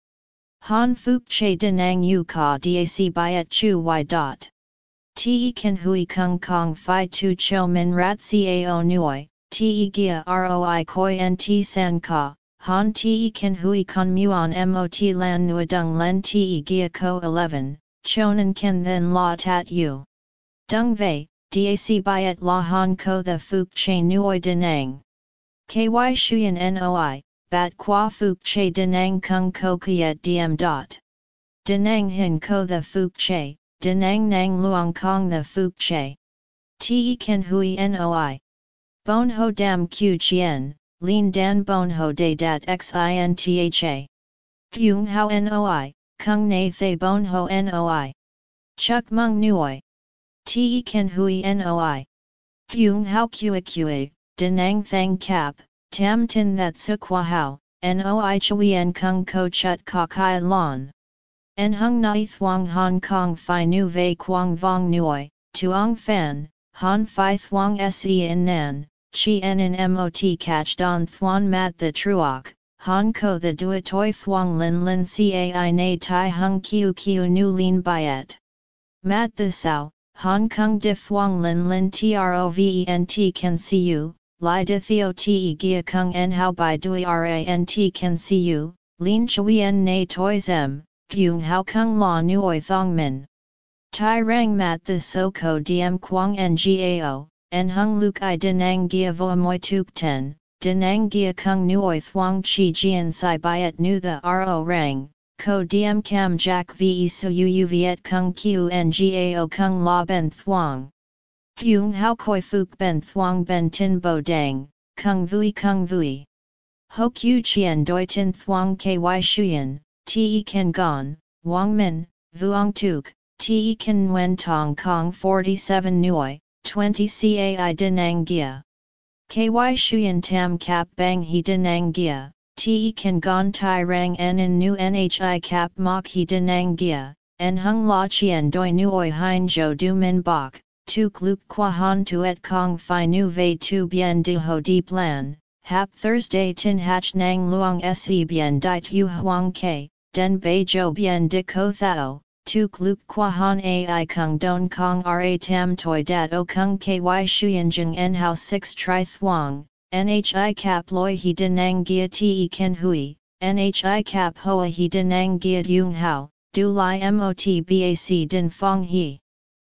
Han fuk che denang yu ka dac byet chu y dot. Te kan hui kung kong fi tu cho min rat cao nuoi, te gia roi koi nt san ka, Han te kan hui con muon mot lan nuadung len te gia ko 11, chonan kan then la tat u. Dung vei, dac byet la han ko the fuk che nuoi denang. Ky shuyen noi, bat qua fuk che denang kung ko kiet diem dot. Denang hin ko the fuk che, denang nang luang kong the fuk che. Te kan hui noi. Bon ho dam q chien, Lin Dan Bon Ho De Dat Xintha. Kyung Hao Noi, Kung Na Thay Bon Ho Noi. Chuk Mung Nuoi. Te Ken Hui Noi. Kyung Hao Kua Kua, Denang Thang Cap, Tam Tin That Sukwa Hao, Noi Chui En Kung Ko Chut Ka Kai Lon. En Hung Nai Thuong Hong Kong Phi Nu Vei Quang Vong Nuoi, Tuong Fan, Han Phi Thuong Se In Nan, chi en in mot catch don thuan mat the truok, han ko the duatoi thuang lin lin cai na tai hung kiu kiu nu lin byet. Mat the sao, Hong Kong di thuang lin lin trovent can see you, li di theo te gia kung en how by dui rant can see you, lin chui en na toi zem, gyung how kung la nuoi thong min. Tai rang mat the so ko diem quang ngao, en hung luk i dinang gia vo moi tuk ten, dinang gia kung nuoi thuang chi jian sai byet nu the ro rang, ko diem cam jack ve su yu viet kung q ngao kung la ben thuang. Kyung hao koi fuk ben thuang ben tin bo dang, kung vui kung vui. Ho q chien doi tin thuang ky shuyen, te ken gon, wang min, vuong tuk, te ken wen tong kong 47 Nui, 20 cai dinang gia. Ky shuyen tam kap bang he dinang gia, te ken gon tai rang en in nu nhi kap mok he dinang gia, en hung la chien doi nuoi hein jo du min bok tu kluk qua han tuet kong fi nu ve tu bien de ho di plan, hap Thursday tin hach nang luang se bien di tu huang ke, den bei jo bien de ko thao, tu kluk qua han ai kung don kong ra tam toi dat o kung ky shuyen jeng en hao 6 tri thuang, nhi cap loi he denang gia te ken hui, nhi cap hoa he denang gia yung hao, du li mot bac din fong he.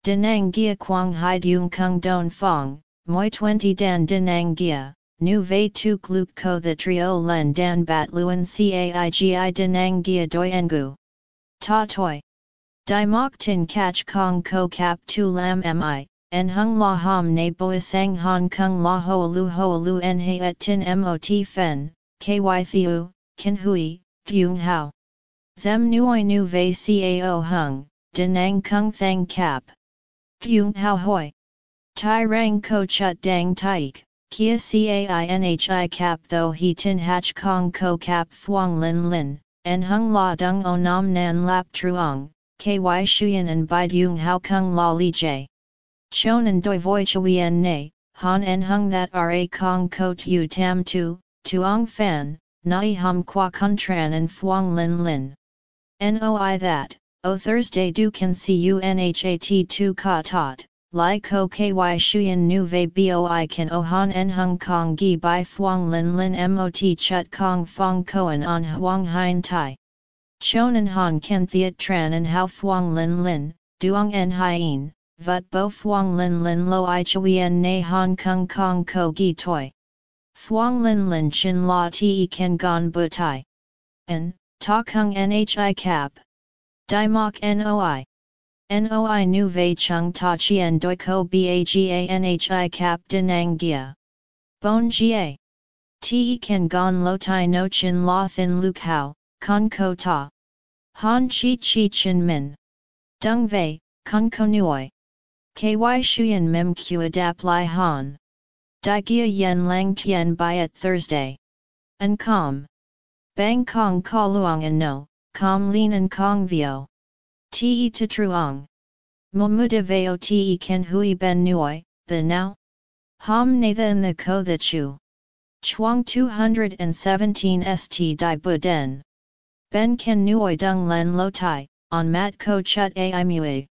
Denang Gia Quang Hai yung Kung Don Fong, Moi 20 Dan Denang Gia, Nu Ve Tu Gluk Ko The Trio Len Dan Bat Luan Caigi Denang Gia Doi Engu. Ta Toi. Dai Mok Tin Catch Kong Ko Cap Tu Lam Mi, En Hung La Ham Ne Boi Sang Han Kung La Ho Lu Ho Lu En He Et Tin Mot Fen, Ky Thiu, Kin Hui, Dung Hao. Zem Nuoi Nu Ve Cao Hung, Denang Kung Thang Cap. Kyung hao hoi. Tai rang ko chut dang taik, kia cainhi cap tho he tin hach kong ko cap thuang lin lin, en hung la dung o nam nan lap truong, ky shuyen and bide yung hao kung la li jay. Chonan doi voi chuyen ne, han en hung that ra kong ko tu tam tu, tuong fan, nai hum qua contran and thuang lin lin. Noi that, O Thursday du can see unhat 2 ka tot, Lai ko ky shuyen nu ve boi kan han en hung kong gi bai thuang lin lin mot chut kong fong koan on huang hein tai. Chonan han ken thiet tran and hao thuang lin lin, duong en hien, vut bo thuang lin lin lo i chuyen na han kung kong ko gi toi. Thuang lin lin chin la te ken gon bu tai. En, ta kung nhi cap. Dai mok noi. Noi nu vei chung ta chien doi ko baganhi cap dinang gia. Bon gia. Te kan gon lo tai no chin la thin luk hao, con ko ta. Han chi chi chin min. Dung vei, con ko nuoi. Ky shuyen mem q adap li han. Dai gia yen lang tien byet Thursday. And com. Bang kong ka luang and no, com lin and kong vio. Te to truong. Momuda veo te ken hui ben nuoi, the now? Hom nathan the in the ko the chu. Chuang 217 st di bu den. Ben ken nuoi dung len lo tai, on mat ko chut ai mui.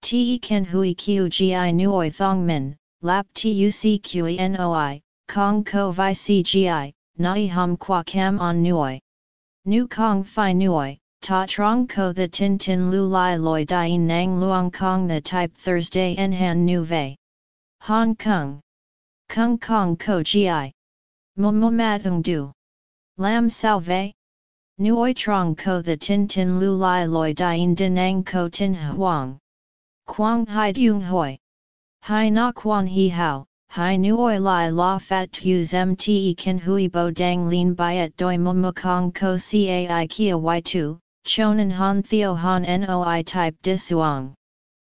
Te ken hui qiu gi nuoi thong min, lap tuc qi noi, kong ko vi cgi, nai hum qua cam on nuoi. Nu kong fi nuoi, Ta trong ko the tin tin lu lai loi dien nang luang kong the type Thursday en han nu vei. Hong Kong. Kung kong ko gi. Mo mo mat ung du. Lam sao vei. Nuoi trong ko the tin tin lu lai loi dien denang ko tin huang. Quang hai dung hoi. Hai na quan hi hao, hai nuoi lai la fat tu zem te kan hui bo dang lin byet doi mo kong ko cai kia y2, Chonan han theo han noi type disuang.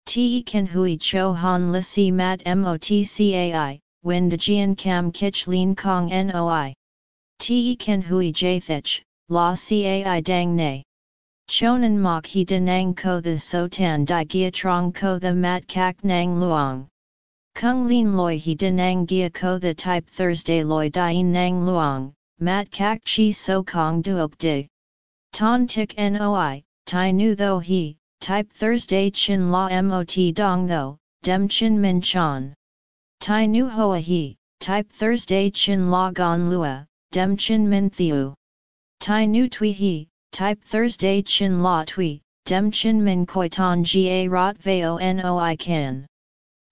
Te kan hui cho han li si mat motcai, win de jian cam kich lin kong noi. Te kan hui jathich, la cai dang ne. Chonan mok he denang ko the so tan di gia trong ko the mat kak nang luang. Kung lin loi he denang gia ko the type Thursday loi dien nang luang, mat kak chi so kong duok di. Ton tik noi, tai nu tho he, type Thursday chin la mot dong tho, dem chin min chan. Tai nu hoa he, type Thursday chin la gon lua, dem chin min thiu. Tai nu tui he, type Thursday chin la tui, dem chin min koi ton ga rot veo noi can.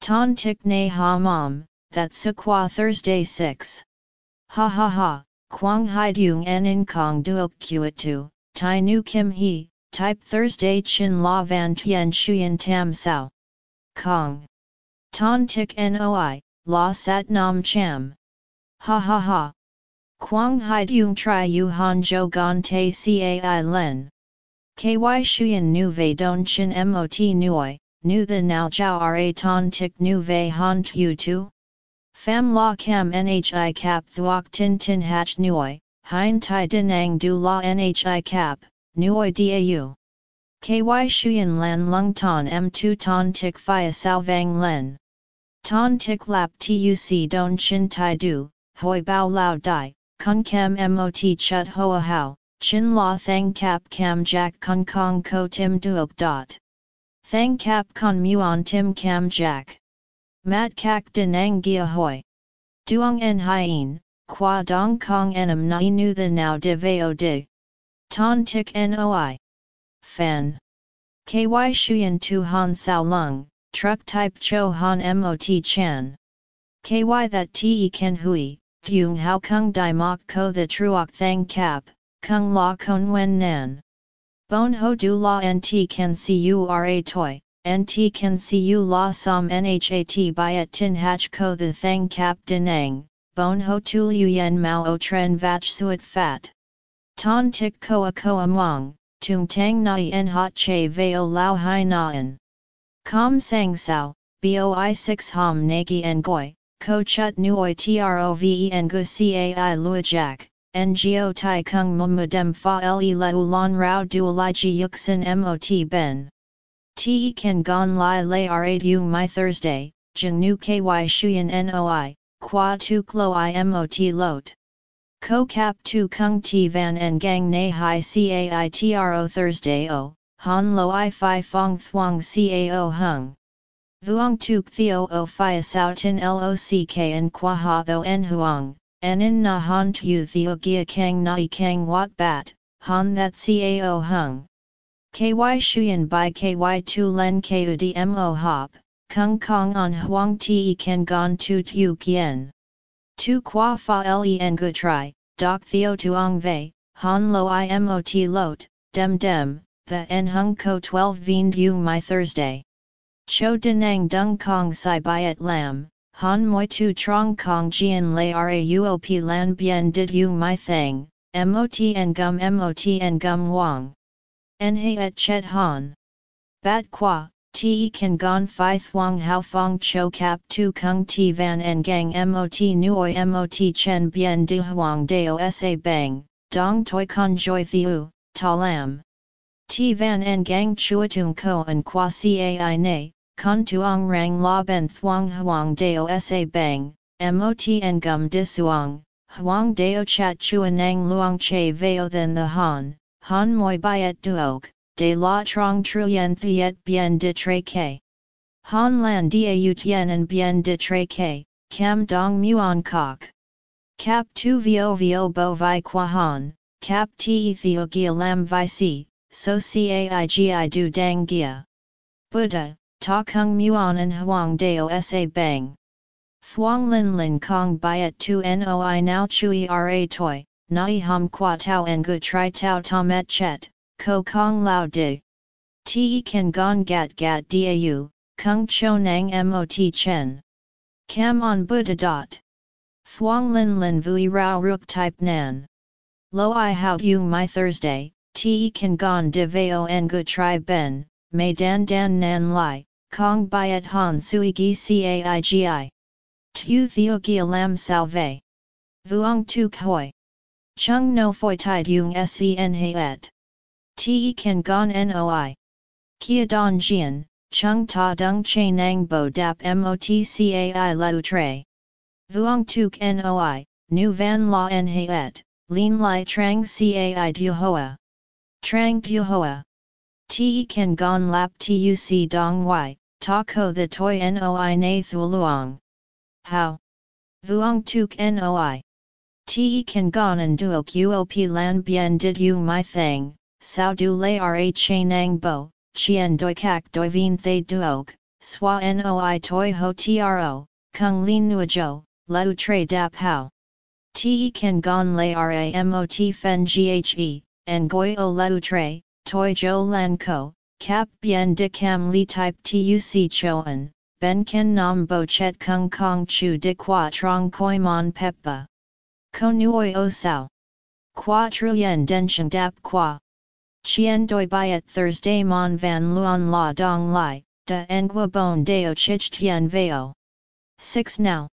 Ton tik na ha mom, that qua Thursday 6. Ha ha ha, quang hai dung en in kong duok kuat tu, tai nu kim he, type Thursday chin la van tien shuyen tam sao. Kong. Ton tik noi, la sat nam cham. Ha ha ha. Quang hai dung tri yu han jo gan te cai len. Ky shuyen nu ve don chin mot nuoi, nu the now jiao ra ton tik nu ve han tu tu? Pham la cam nhi cap thuok tin tin hach nuoi, hein tai dinang du la nhi cap, nuoi dau. Ky shuyen lan lung ton m2 ton tik phia sao vang len. Ton tik lap tuc don chin tai du, hoi bao lao dai, kun kem mot chut hoa hao, chin la thang cap cam jack kun kong ko tim duok dot. Thang cap con muon tim cam jack. Mat kak denang gia hoi. Duong en hien, qua dong kong enam nai nu the now de veo dig. Ton tik noi. Fan. Ky shuyen tu han sao lung, truck type cho han mot chan. Ky that te ken hui, Thuong hao kung di mok ko the truok thang cap, kung la kon wen nan. Bon ho du la nt can cura toi, nt can cu la som nhat byet tin hach ko the thang cap dinang, bon ho tu yen mao o tren vach suet fat. Ton tik koa koa mong, tung tang nai en hot che veo lao hai naan. Com sang sao, boi 6 ham nagi en goi, ko chut nuoi trove en gu cai luajak, ngo tai kung mumudem fa le le ulan rao dualai ji yuksin mot ben. Te kan gon lai lai ra du my Thursday, jeng nu ky shuyen noi, qua tu klo i mot lot. Ko cap tu kung ti van en gang na hi cai tro Thursday o, han lo i fi fong thuong cao hung. Vuong tuk theo o sao tin lock en qua ha tho en huang, en in na han tu theo gia kang nai kang wat bat, han that cao hung. Ky shuyen by ky tu len kudmo hop, kung kong on huang te ken gon tu tu kien. Tu qua fa len gu tri, doc theo tuong vei, han lo imot lot, dem dem, the en hung ko 12 veen du my Thursday. Cho denang dung kong sai byet lam, han moi tu trong kong jian lay rauop lan bien did you my thing, mot en gum mot en gum wang. En he et chet han. Bat qua, te kan gon fi thuang hao fong cho cap tu kung ti van en gang mot nuoi mot chen bien di huang deo sa bang, dong toi con joy thiu, ta lam. Ti van en gang chuatung ko en qua cai ne, Con tuong rang la ben thuong huang deo sa bang, mot en gum disuong, huang deo chat chuanang luong che veo than the han, han moi byet duok, de la trong truyen thiet bien de tre ke. Han lan da tien en bien de tre ke, cam dong muon kok. Cap tu vio vio bo vi qua han, cap te theo gia lam vi si, so caigi du dang gia. Buddha, ta kung muon and huang deo sa bang. Thuong lin lin kong byet tu noi now chui ra toi, nai hum qua tau en gu tri tau tom et chet, ko kong lao dig. Te kan gong gat gat dau, kung cho nang mot chen. Cam on buddha dot. Thuong lin lin vui rao ruk type nan. Lo i how you my Thursday, te kan gon de veo en gu tri ben, may dan dan nan lai, Kong byet han sui gi caigi. Tu theo gia lam salve. Vuong tu khoi. Chung no foi tai dung sen et. Te kan gon noi. Kia don jian, chung ta dung che nang bo dap motcai lau tre. Vuong tuk noi, nu van la en et, lin lai trang cai du hoa. Trang du hoa. Te kan gon lap tuc dong y, ta ko the toi noi na thuluong. How? Vuong tuk noi. Te kan gon and duok uop lan bien did you my thing, sao du lay ra che nang bo, chien doi kak doi vien thay duok, swa noi toi ho tro, kung lin nuajo, lau tre dap hao. Te kan gon lay ra mot fen ghe, and goi o lau tre, toi jo lan ko, kap bien de cam li type tuc choan, ben ken nam bo chet kung kong chu de qua trong koi mon peppa. Ko nuoi o sao. Qua truyen den sheng dap qua. Chien doi Thursday mon van luon la dong lai, da engua bon deo chich tien veo. 6 now.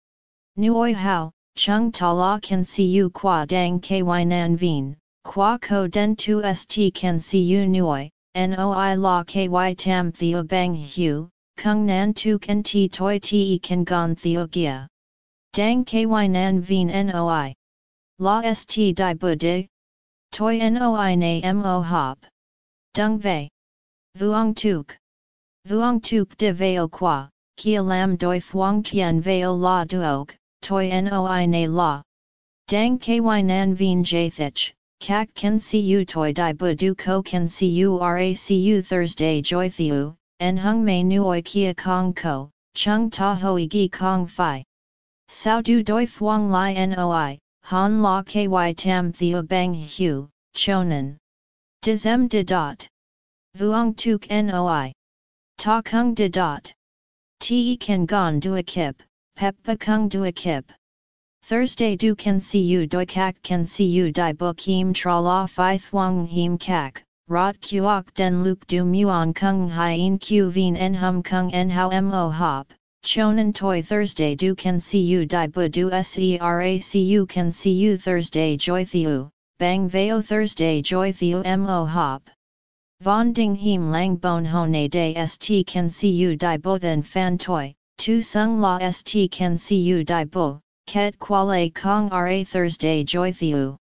Nuoi hao, chung ta la can see you qua dang ky nan vien, qua ko den tu st can see you nuoi, noi la ky tam theo bang hu, kung nan tu can ti toi te kan gon theo gia. Dang ky nan vien noi. La st di bu Toi noi na mo hop. Dung Ve. Vuong tuk. Vuong tuk de veo qua, kia lam doi fuang tien veo la duok, toi noi na la. Dang ky nan vien jathich, kak can see you toi di bu du ko can see you racu Thursday joy thiu, en hung mei nuoi kia kong ko, chung ta hoi gi kong fi. Sao du doi fuang li noi, Han la ky tam theo bang hu, chonan. Dizem de dot. Vuong tuk noi. Ta kung de dot. Te kan gon du a kip, peppa kung du a kip. Thursday du can see you doi kak can see you di book him tra la fi thuang him kak, rot kuok den luk du muon kung hien q vien en hum kung en how mo hop, Chonan Toy Thursday Du Can See You Dai Bu Du Seracu Can See You Thursday Joy Thiu, Bang Veo Thursday Joy Thiu Mo Hop. Von Ding Him Lang Bon Hone Day St Can See You Dai Bu Then Fan Toy, Tu Sung La St Can See You Dai Bu, Ket Quale Kong Ra Thursday Joy Thiu.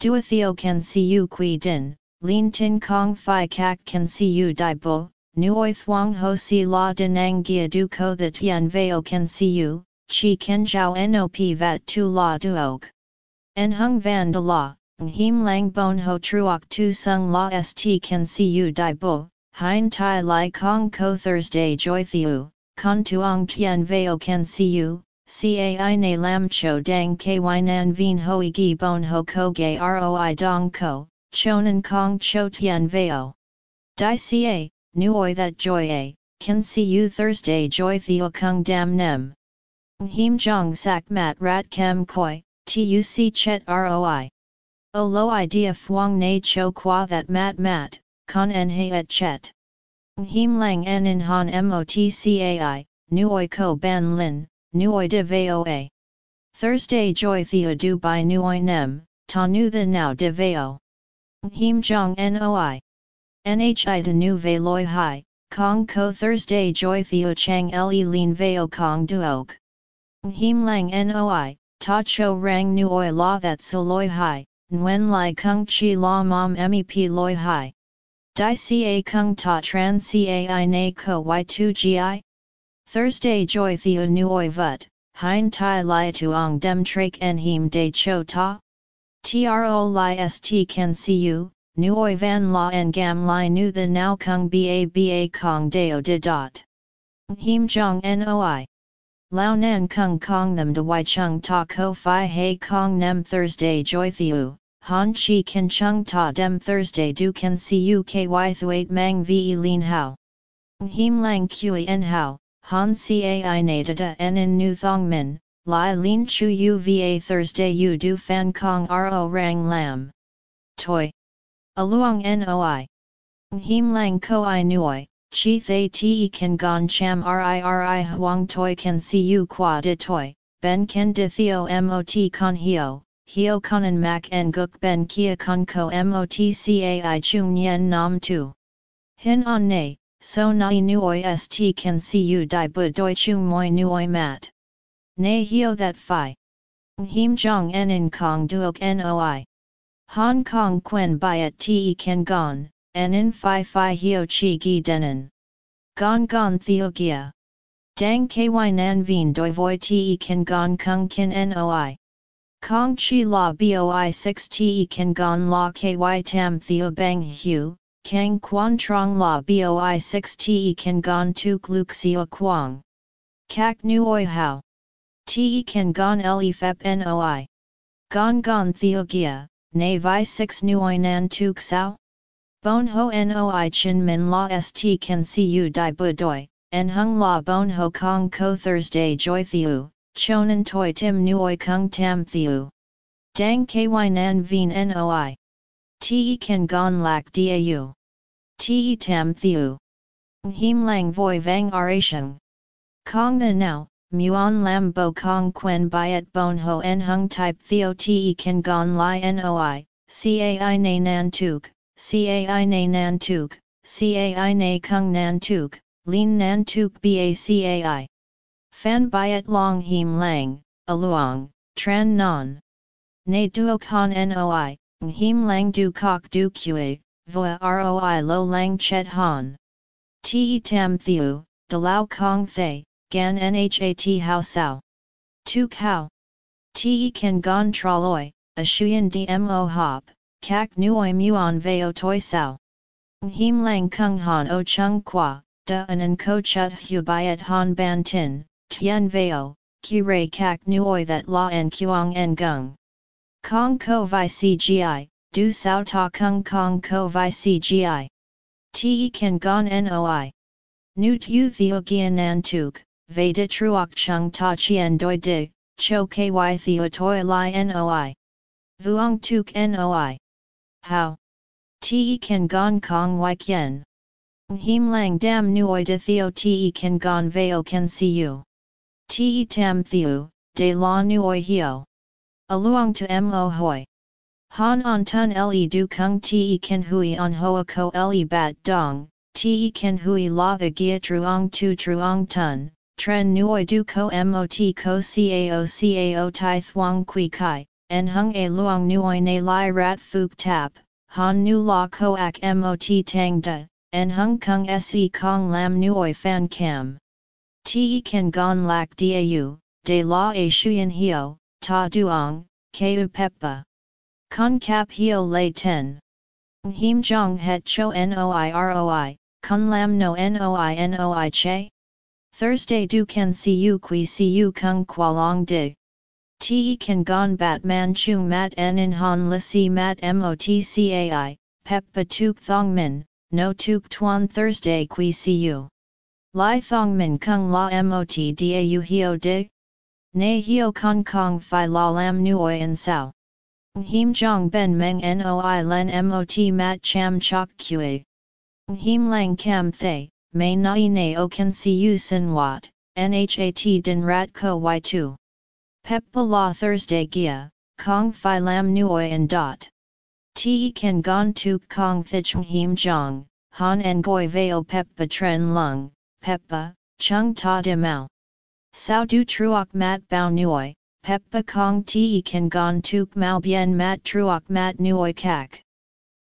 Theo Can See You Qui Din, Lin Tin Kong Phi Kak Can See You Dai Bu, Nuoi thuang ho si la denang gia du ko the tian veo can see you, chi ken jiao nop vat tu la duok. En hung van de la, ng him lang bon ho truok tu sung la st can see you di bo, hein tai lai kong ko Thursday joy thiu, con tuong tian veo can see you, cai na lam cho dang ky nan vien hoi gi bon ho ko gay roi dong ko, chonan kong cho tian veo. Di ca, nuoi that joy a, can see you Thursday joy theo kung dam nem. Him jong sak mat rat kem koi, tuc chet roi. O lo idea fuang na cho qua that mat mat, con en he et chet. Him lang en in han motcai, nuoi ko ban lin, nuoi de voa. Thursday joy theo du by nuoi nem, ta nu the now de veo. Him jong noi. Nhi de nu ve loi hai, kong ko Thursday joy theo chang le lin veo kong duok. Him lang noi, ta cho rang nuoi la that so loi hai, nguen lai kung chi la mom mep loi hai. Di ca kung ta tran cai na ko y2 gi? Thursday joy theo nuoi vut, hein tai lai tuong dem trak en him de cho ta? Tro li st can see you, nuoi van la en gam li nu the now kung ba ba kong deo de dot. Him jong noi. Lao nan kung kong them de y chung ta ko fi hei kong nem Thursday joy thiu, han chi kan chung ta dem Thursday du can see you ky thuate mang ve lin hao. Him lang kui en hao, han cai na da da en in nu thong min, lai lin chu u uva Thursday u du fan kong ro rang lam. Toi. Aluang noi. Him lang ko i nuoi, chi thay te kan gon cham ri ri huang toi kan you qua de toi, ben ken de theo mot con hio, hio conan mak en guk ben kia con ko mot chung yen nam tu. Hin on ne, so nai nuoi st see you di bu doi chung moi nuoi mat. Nei hio that fi. Him jong en in kong duok noi. Hong Kong quen byet te kan gon, en in fi fi hio chi gi denen. Gon gon theogia. Dang ky nan vien doi voi te kan gon kung kin noi. Kong chi la boi 6 te kan gon la ky tam theo bang hu, kang quan trong la boi 6 te kan gon tuk luk xio quang. Kak nuoi hao. Te kan gon le fep noi. Gon gon theogia, na vi 6 nuoi nan tuk sao? Bon ho noi chin min la st can see you di bu doi, en hung la bon ho kong ko Thursday joy thiu, chonan toi tim nuoi kung tam thiu. Dang ky nan vien noi. Te kan gon lak dau. Te tam thiu. Him lang voi vang aration. Kong na now, muon lam bo kong quen byet bon ho en hung type theo te kan gon li noi, cai na nan tuk, cai na nan tuk, cai na kung nan tuk, lin nan tuk bacai. Fan byet long him lang, aluang, tran non. Ne duo con noi, him lang du kok du kue, voa roi lo lang chet han. Te tam thiu, de lao kong thay, gan nhat hao sao. Tu kao. Te kan gon traloi, a shuyen dmo hop, kak nuoi muon veo toi sao. Him lang kung han o chung qua, da an ko chut hu byet han ban tin, tien veo, ki rei kak nuoi that la en kuang en gung. Kong ko vi cgi, du sao ta kung kong ko vi cgi. Te kan gon noi. Nu tu theo gian nan tuk, ve de truok chung ta chien doi di, cho ky theo toi li noi. Vuong tuk noi. How? Te kan gon kong wai kien. Him lang dam nuoi de theo te kan gon veo can see you. Te tam theo, de la nuoi hio. Aluang to mo hoi. Han on tun le du kung te kan hui on hoa ko le bat dong, te kan hui la the gia truong tu truong tun, tren nuoi du ko mot ko cao cao tai thuong kui kai, en hung a luong nuoi ne lai rat fuk tap, han nu la ko ak mot tang da, en hung kung se kong lam nuoi fan cam. Te kan gon lak dau, de la a shuyen hio, ta duong, keu peppa. Con cap hio lay ten. Him jong het cho noi roi, kun lam no noi noi che? Thursday du can see you qui see you kung long dig. Te kan gon bat man chung mat en in han li si mat motcai, peppa tuk thong min, no tuk tuan Thursday qui see you. Lai thong min kung la mot dau hio dig? Ne hio kong kong fi la lam nuoi en sao. Him jong ben meng noi len mot mat cham chok kue. Him lang kam thay, may nai ne o see you sin wat, nhat din rat ko y2. Peppa la Thursday gia, kong fi lam nuoi en dot. Te kan gon tuk kong thich him jong, han en goi veo peppa tren lung, peppa, chung ta de mau. Sao du truok mat bao nuoi, peppa kong te kan gon tuk mau bien mat truok mat nuoi kak.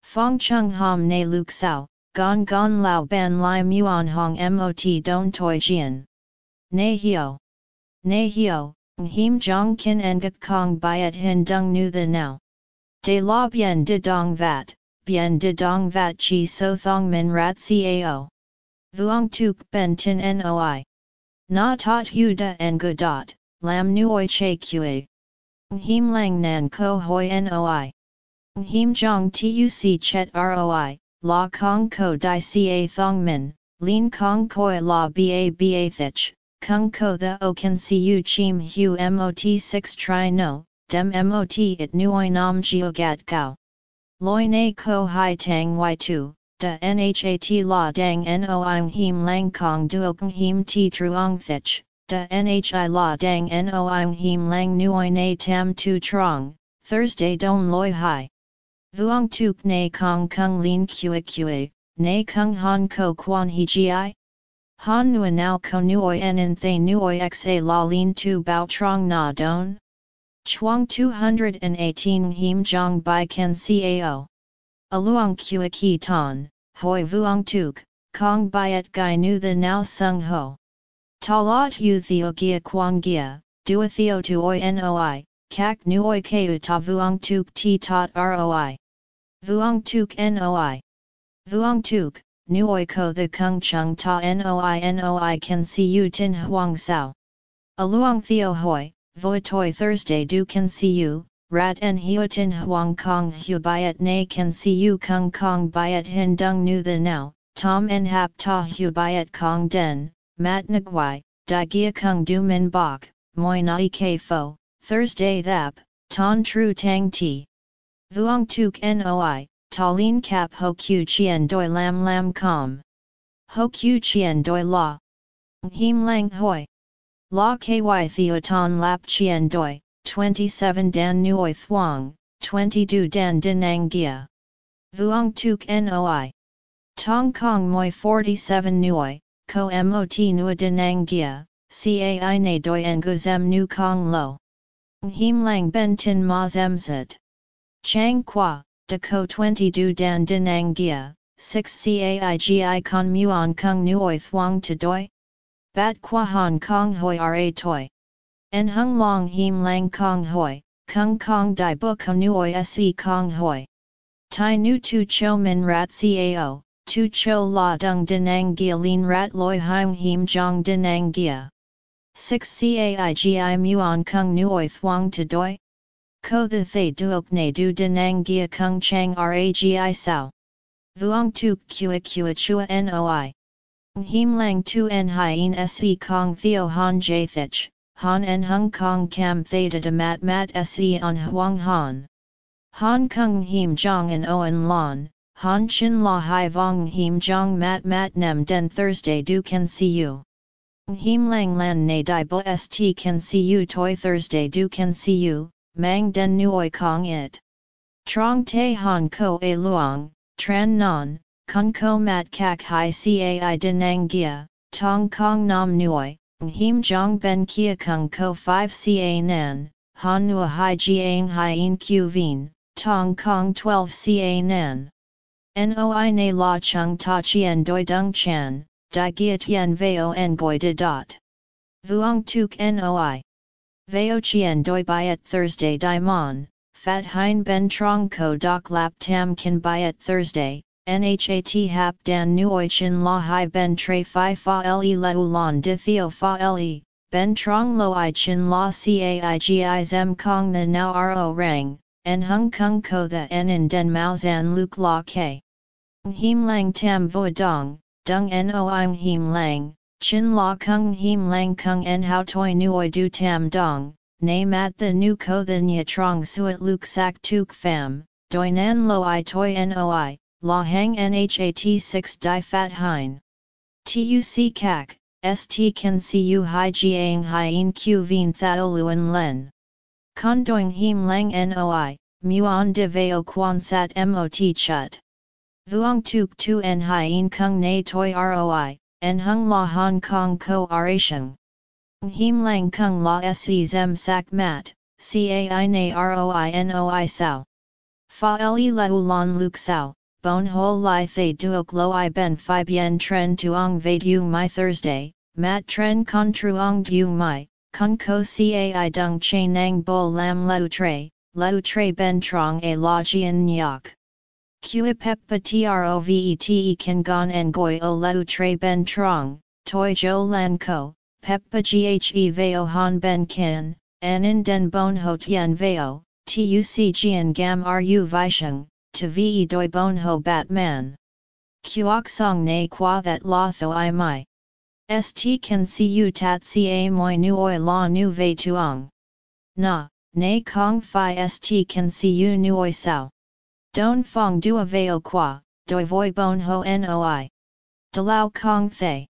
Fong chung ham ne luk sao, gon gon lao ban lai muon hong mot don toi jian. Ne hio. Ne hio, him jong kin engak kong byet hin dung nu the now. De la bien de dong vat, bien de dong vat chi so thong min rat cao. Vuong tuk ben tin noi. Na tot hu da en gu dot, lam nuoi che kue. Him lang nan ko hoi noi. Him jong tuc chet roi, la kong ko di ca thong min, lin kong koi la ba ba thich, kung ko the o can see you chim hu mot 6 tri no, dem mot it nuoi nam gio gat gao. Loi na ko hai tang y2, da nhat la dang no noing him lang kong duokeng him ti truong thich, da nhi la dang no noing him lang nuoi na tam tu trong, Thursday don loi hai. Vuong tuk na kong kung lin kue kue, na kung han ko quan he gi? Han nua nao ko nuoi en in thay nuoi xa la lin tu bao trong na don? Chuang 218 him jong bai ken cao. Aluang kua ki ton, hoi vuong tuk, kong byet gai nu the now sung ho. Talat u theo gia quang gia, dua theo tu oi noi, kak nuoi keu ta vuong tuk ti tot roi. Vuong tuk noi. Vuong tuk, nuoi ko the kung chung ta noi noi can see you tin huang sao. Aluang theo hoi, voi toi Thursday Do can see you, rat en hio tin huang kong hu byet na can see you kung kong byet hin dung nu the now, tom en hap ta hu byet kong den, mat nguai, di gia kung du min bok, moi nai ke fo, Thursday thap, ton tru tang ti. Vuong tuk noi, Lin Cap Ho Q Chien Doi Lam Lam Com. Ho Q Chien Doi La. Him Lang Hoi. La Ky Theoton Lap Chien Doi, 27 Dan Nuoi Thuong, 20 Du Dan Dinang Gia. Vuong Tuk Noi. Tong Kong Moi 47 Nuoi, Ko Mot Nua Dinang Gia, Cai Ne Doi En Guzem Nu Kong Lo. Him Lang Ben Tin Ma Zemzet. Chang de ko 20 du dan dinang gia, 6 caigi con muon kung nuoi thuong to doi? Bat qua hong kong hoi ra toi. En hung long him lang kong hoi, kung kong di bu ko nuoi se kong hoi. Tai nu tu cho min rat cao, tu cho la dung dinang gia lin rat loi hung him jong dinang gia. 6 caigi muon kung nuoi thuong to doi? Ko the thay duok ne du denang gia kung chang ragi sao. Vuong tuk kua kua chua noi. Him lang tu en hien se kong theo han jathich, han en hung kong cam theta de mat mat se on huang han. Han kung him jong en oen lon, han chin la hai vong him jong mat mat nem den Thursday du can see you. Him lang lan ne di bo st can see you toy Thursday du can see you, mang den nuoi kong it. Trong te han ko a luang, tran non, kun ko mat kak hai cai denang gia, tong kong nam nuoi, him jong ben kia kung ko 5 ca nan, han nua hai jiang hai in q vien, tong kong 12 ca nan. Noi na la chung ta chien doi dung chan, di gia tien veo ngoi de dot. Vuong tuk noi. Veo chien doi byet Thursday Daimon, fat hein ben trong ko doc lap tam kan byet Thursday, nhat hap dan nuoi chin la hai ben tre fi fa le leu lon di theo fa le, ben trong lo i chin la caigi zem kong the now ro rang, en hung kung ko the en in den mao zan luk la ke. Him lang tam vo dong, dung no him lang, Chin la kung him lang kung en how toi nuoi du tam dong, name at the nu ko the nya trong suet luk sak tuk fam, doi nan lo i toi noi, la hang nhat 6 di fat hein. Tuc kak, st can see you hai jiang hai in q vien thao luen len. Con doing him lang noi, muon de veo quan sat mot chut. Vuong tuk tu en hai in kung na toi roi, en hung la Hong Kong ko oration. Him lang kung la se zem sak mat, cai na roi sao. Fa le leu lon luk sao, bon ho li thay duok lo i ben fi bien tren tuong ve dung my Thursday, mat tren con truong dung my, kun ko cai dung chain nang bo lam leu tre, leu tre ben trong a la jian nyak. Kua peppa trove kan gon en goi o leu tre ben trong, toi jo lan ko, peppa ghe veo han ben kin, an in den bon ho tien veo, tuc jian gam ru visheng, to ve doi bon ho batman. Kuok song na qua that la tho i mai. St can see you tat ca moi nu oi la nu ve tuong. Na, na kong fi st can see you nu oi sao. Don fong dua veo qua, doi voi bon ho noi. De lao kong thay.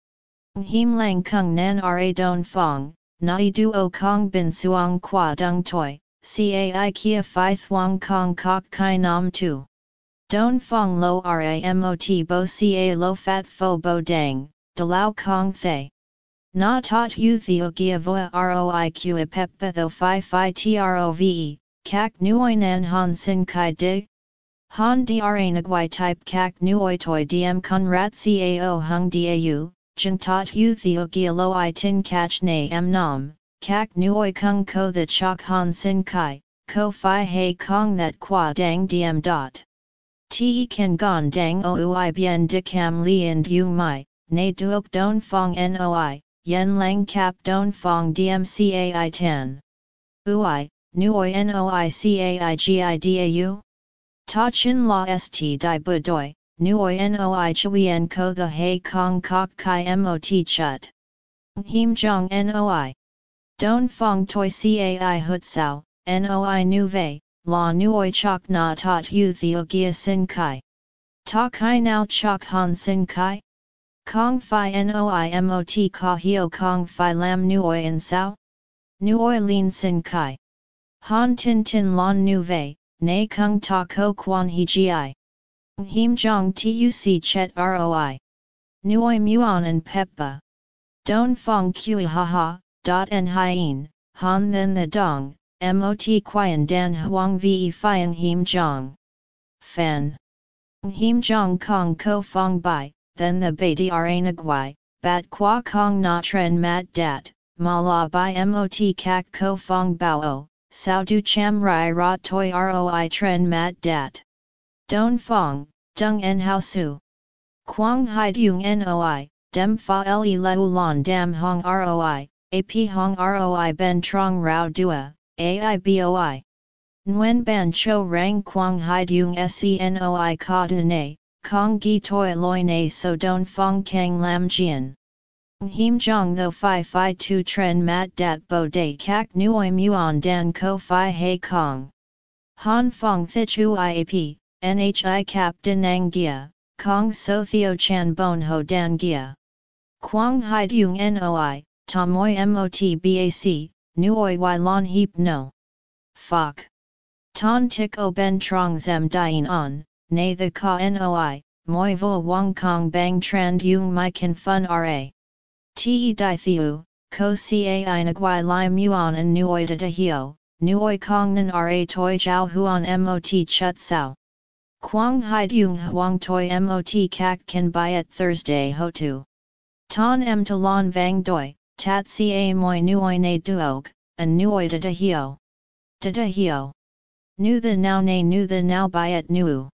Him lang kung nan ra don fong, nai duo kong bin suong qua dung toi, cai kia fi thuong kong kok kai nam tu. Don Fong Lo Ramot Bo Ca Lo Fat Fo Bo Dang, De Lao Kong Thay. Na Tot U Theo Gia Voa Roi Qa Peppa Tho Phi Phi Trove, Kak Nuoi Nan Han Sin Kai Di. Han Dra Nagwai Type Kak Nuoi Toi Diem Kun Rat Cao Hung Dau, Jung Tot U Theo Gia Lo I Tin Kach Na Am Nam, Kak Nuoi Kung Ko The Chok Han Sin Kai, Ko Phi He Kong That Qua Dang Diem Dot. Te kan gon dang oi bien de cam li and yu mai, ne duok don fong noi, yen lang cap don fong dmcai tan. Ui, nuoi noi cai gidau? Ta chin la st di bu doi, nuoi noi chuyen ko the hei kong kok kai mot chut. Him jong noi. Don fong toi cai hut sao, noi nu vei, la nuoi chok na tot yu theo gia sin kai. Ta kai now chok han sin kai? Kong fi mot ka hio kong fi lam nuoi in sao? Nuoi lin sin kai. Han tin tin lon nu vei, ne kung ta ko quan he gi. Him jong tuc chet roi. Nuoi muon and peppa. Don fong kui ha dot en hien, han then the dong, mot quian dan huang ve fiang him jong. Fan. Him jong kong ko fong bai, then the bei dra nagwai, bat qua kong na tren mat dat, ma la bai mot kak ko fong bao sao du cham rai ra toi roi tren mat dat. Don fong, dung en hao su. Quang hai dung noi, dem fa le leu lon dam hong roi, ap hong roi ben trong rao dua, AIBOI. Nguyen ban cho rang quang hai dung senoi ka ne, kong gi toi loi ne so don fong kang lam jian. Him jong tho fi fi tu tren mat dat bo de kak nuoi muon dan ko fi he kong. Han fong thichu iap, nhi cap dinang gia, kong so theo chan bon ho dan gia. Quang hai dung noi, moi mot bac, nuoi y lon heap no. Fok. Ton tik o ben trong zem dien on, na the ka noi, moi vo wang kong bang trend yung my kan fun ra. Te di thiu, ko cai nagwai li muon and nuoi da hio, nuoi kong nan ra toi jiao huan mot chut sao. Quang hai yung huang toi mot kak kan at Thursday ho tu. Ton em talon vang doi, tat ca moi nuoi ne duog, and nuoi da hio. Da hio. Nu the now ne nu the now at nu.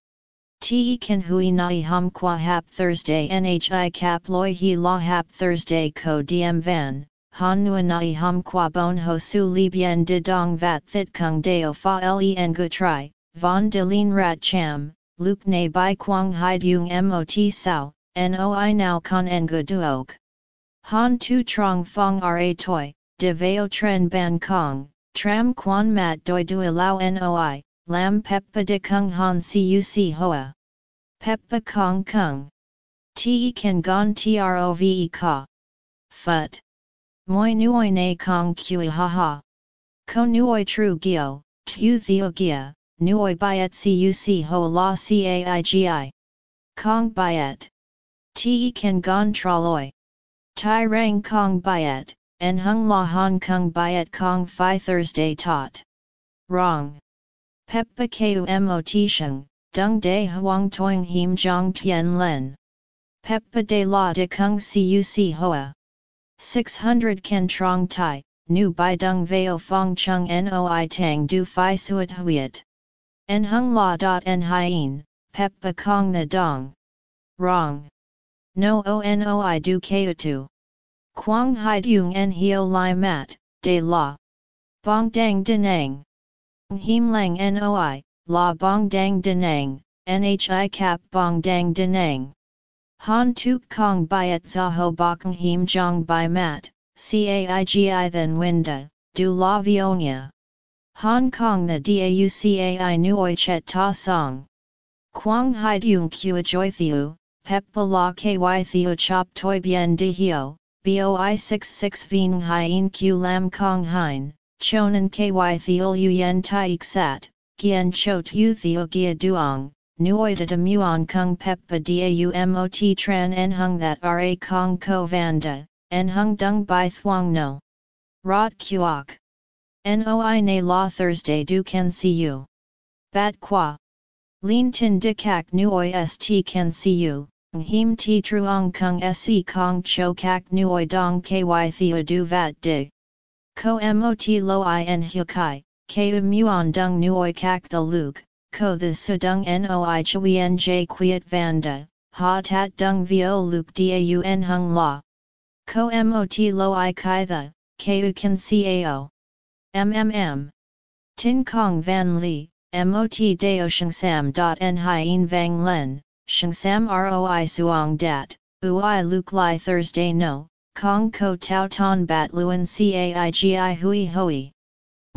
Te kan hui nai hum qua hap Thursday nhi cap loi he la hap Thursday ko diem van, han nu nai hum qua bon ho su li bien de dong vat thit kung deo fa len gu tri, von de lin rat cham, luk ne bai quang hai dung mot sao, noi now con en gu duok. Han tu trong fong ra toi, de veo tren ban kong, tram quan mat doi du lao noi, lam peppa de kung han cuc hoa. Peppa kong kung. Te kan gon trove ka. Phut. Moi nuoi na kong kui ha ha. Ko nuoi tru gio, tu theo gia, nuoi byet cuc ho la caigi. Kong byet. Te kan gon traloi. Tai rang kong byet, en hung la hong kong byet kong fi Thursday tot. Wrong. Peppa ku mot sheng, dung de huang toing him jong tien len. Peppa de la de kung cuc hoa. 600 ken trong tai, nu bai dung veo fong chung noi tang du fi suet huiet. En hung la dot en hien, peppa kong the dong. Wrong. No onoi du tu. Quang hai dung en hio lai mat, de la. Bong dang denang. Him lang noi, la bong dang denang, nhi cap bong dang denang. Han tuk kong byet zaho bakang him jong by mat, caigi then winda, du la vionia. Hong Kong the daucai nuoi chet ta song. Quang hai dung kua joy thiu, peppa la ky thiu chop toi bien di hio, boi 66 vien hien q lam kong hein, chonan ky thiol yen tai sat, gien chot u theo gia duong, nuoi de muon kung peppa daumot tran en hung that ra kong ko vanda, en hung dung by thuong no. Rot kuok. Noi na la Thursday du can see you. Bat qua. Lin tin de kak nuoi st can see you, him ti truong kung se kong cho kak nuoi dong ky theo du vat dig. Ko mot lo in hu kai, ke muon dung nuoi kak the luke, ko the sudung noi chuyen j quiet vanda, ha tat dung vio luke daun hung la. Ko mot lo i kai the, ku can cao. MMM. Tin Kong Van Li, MOT Dao Sam. En Hien Vang Len, Sam Roi Suong Dat, Ui Luke Lai Thursday No, Kong Ko Tao Ton Bat Luan Caigi Hui Hui.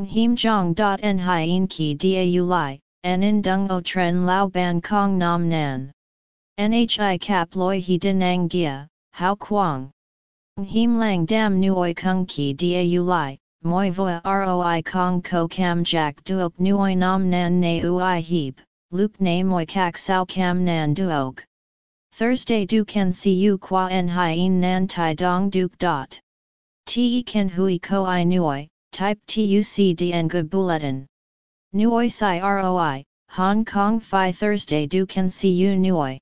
Him Jong. Dot En Hien Ki Dau Lai, En In Dung O Tren Lao Ban Kong Nam Nan. Nhi Kap Loi He Dinang Gia, How Quang. Him Lang Dam Nuoi Kung Ki Dau Lai moi voa roi kong ko kam jack duok nuoi nam nan ne ui heap, luke ne moi kak sao kam nan duok. Thursday du see you qua en hien nan tai dong duke dot. Te ken hui ko i nuoi, type tuc en good bulletin. Nuoi si roi, Hong Kong fi Thursday du see you nuoi.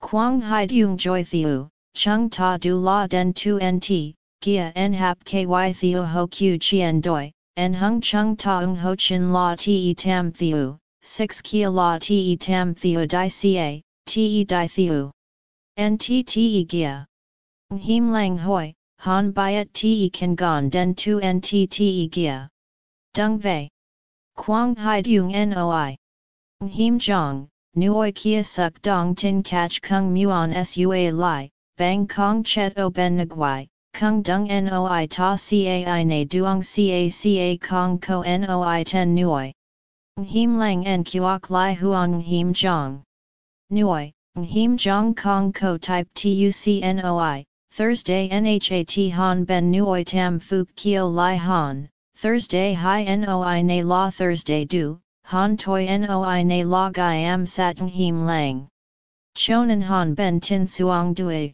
Quang hai dung joy thiu, chung ta du la den tu nt, Gia en hap ky theo ho q chien doi, en hung chung taung ho chin la te tam theo, 6 kia la te tam theo di ca, te di theo. Nt te gia. Him lang hoi, han byet te kan gon den tu nt te gia. Dung vei. Quang hai dung noi. Him jong, nuoi kia suk dong tin catch kung muon sua lai, bang kong chet o ben nguai, Kung dung noi ta cai na duong ca ca kong ko noi ten nuoi. Him lang en kuok lai huang him jong. Nuoi, him jong kong ko type tuc noi, Thursday nhat han ben nuoi tam fuk kio lai han, Thursday hi noi na la Thursday du, han toi noi na la gai am sat him lang. Chonan han ben tin suang dui.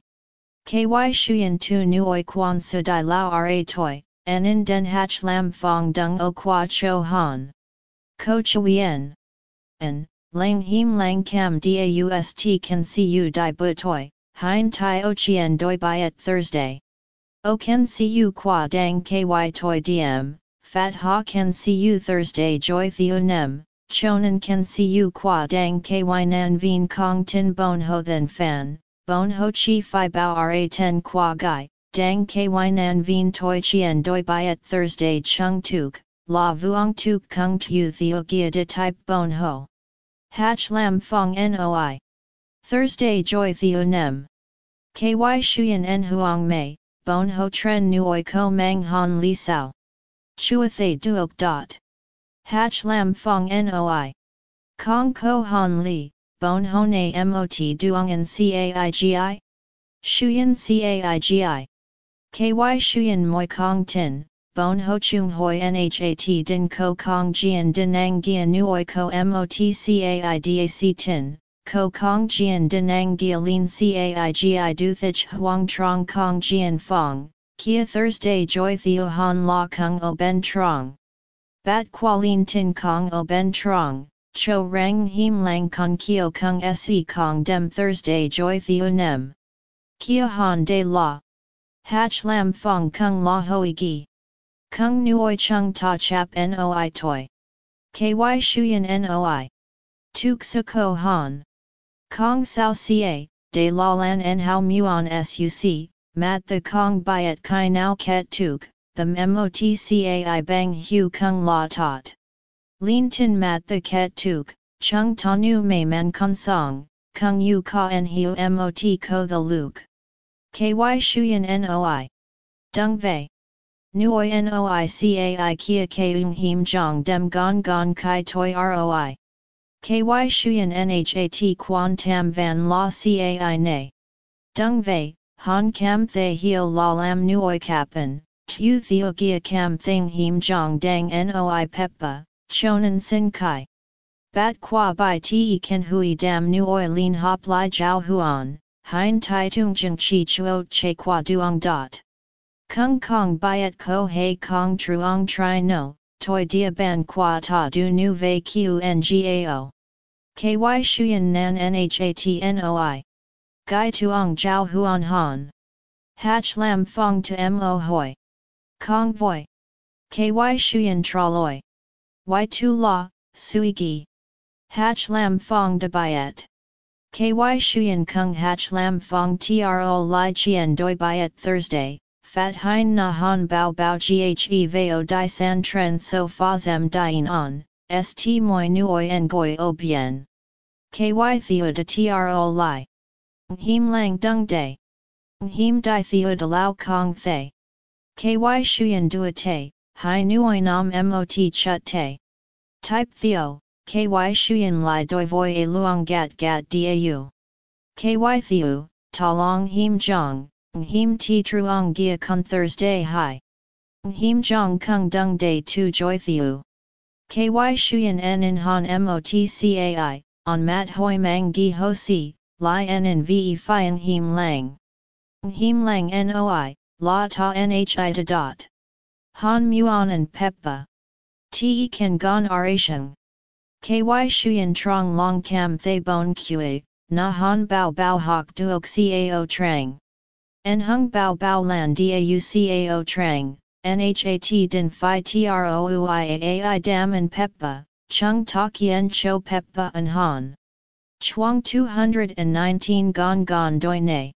KY Shuyan tu nuoi quan su Dai lao ra toi, en in den hach lam fong dung o qua cho han. Ko chuyen. En, lang him lang cam daust can see you di bu toi, hein tai o chien doi by at Thursday. O can see you qua dang ky toi diem, fat ha can see you Thursday joy theo nem, chonan can see you qua dang ky nan vien kong tin bon ho then fan, bon ho chi fi bao ra ten qua gai, dang ky nan vien toi chien doi by at Thursday chung tuk, la vuong tuk kung tu theo gia de type bon ho. Hach lam fong noi. Thursday joy theo nem. Ky shuyen en huang mei, bon ho tren nuoi ko mang han li sao. Chua thay duok dot. Hach lam fong noi. Kong ko han li, bon hone mot duongan caigi? Shuyan caigi. Ky shuyan moi kong tin, bon ho chung hoi nhat din ko kong jian dinang gia nuoi ko mot caidac tin, ko kong jian dinang gia lin caigi du thich huang trong kong jian fong, kia Thursday joy theo han la kung o ben trong. Bat qualin tin kong o ben trong, Cho rang him lang con kio kung se kong dem Thursday joy theo nem. Kia han de la. Hach lam fong kung la hoi gi. Kung nuoi chung ta chap noi toi. Ky shuyen noi. Tuk ko han. Kong sao ca, de la lan en hao muon suc, mat the kong byet kai nao ket tuk, the motcai bang hu kung la tot. Lin tin mat the ket tuk, chung tanu mei man kun song, kung yu ka en hiu mot ko the luke. Ky shuyen noi. Dung vei. Nuoi noi cai kia keung him jong dem gon gon kai toi roi. Ky shuyen nhat quan tam van la cai ne. Dung vei, han kam the hio la lam nuoi kapen, tu theo gia kam thing him jong dang noi peppa, Chonan Sin Kai. Bat qua bai te ken hui dam nu oi lin hop lai jiao huan, hein tai tung jing chi chuo che qua duong dot. Kung kong byet ko hei kong truong tri no, toi dia ban qua ta du nu ve qngao. Ky shuyen nan nhatnoi. Gai tuong jiao huan han. Hach lam fong to mo hoi. Kong voi. Ky shuyen traloi. Y tu la, sui gi. Hach lam fong de byet. Ky shuyen kung hach lam fong tro li chien doi byet Thursday, fat hein na han bao bao ghe veo di san tren so fa zem dien on, st moi nuoi en goi o bien. Ky theo de tro li. Him lang dung day. Him di theo de lao kong thay. Ky shuyen dua te, hai nuoi nam mot chut te. Type theo, ky shuyen li doi voi a luong gat gat dau. Ky theo, ta long him jong, Him ti truong gia kun Thursday hi. Him jong kung dung day tu joy thiu. Ky shuyen en in han motcai, on mat hoi mang gi ho si, li en in ve fian him lang. Him lang noi, la ta nhi de dot. Han muon and peppa. Te kan gon oration. Ky shuyen trong long cam thay bon kue, na han bao bao hok duok cao trang. En hung bao bao lan daucao trang, nhat din phi troiaai dam and peppa, chung ta kien cho peppa and han. Chuang 219 gon gon doi ne.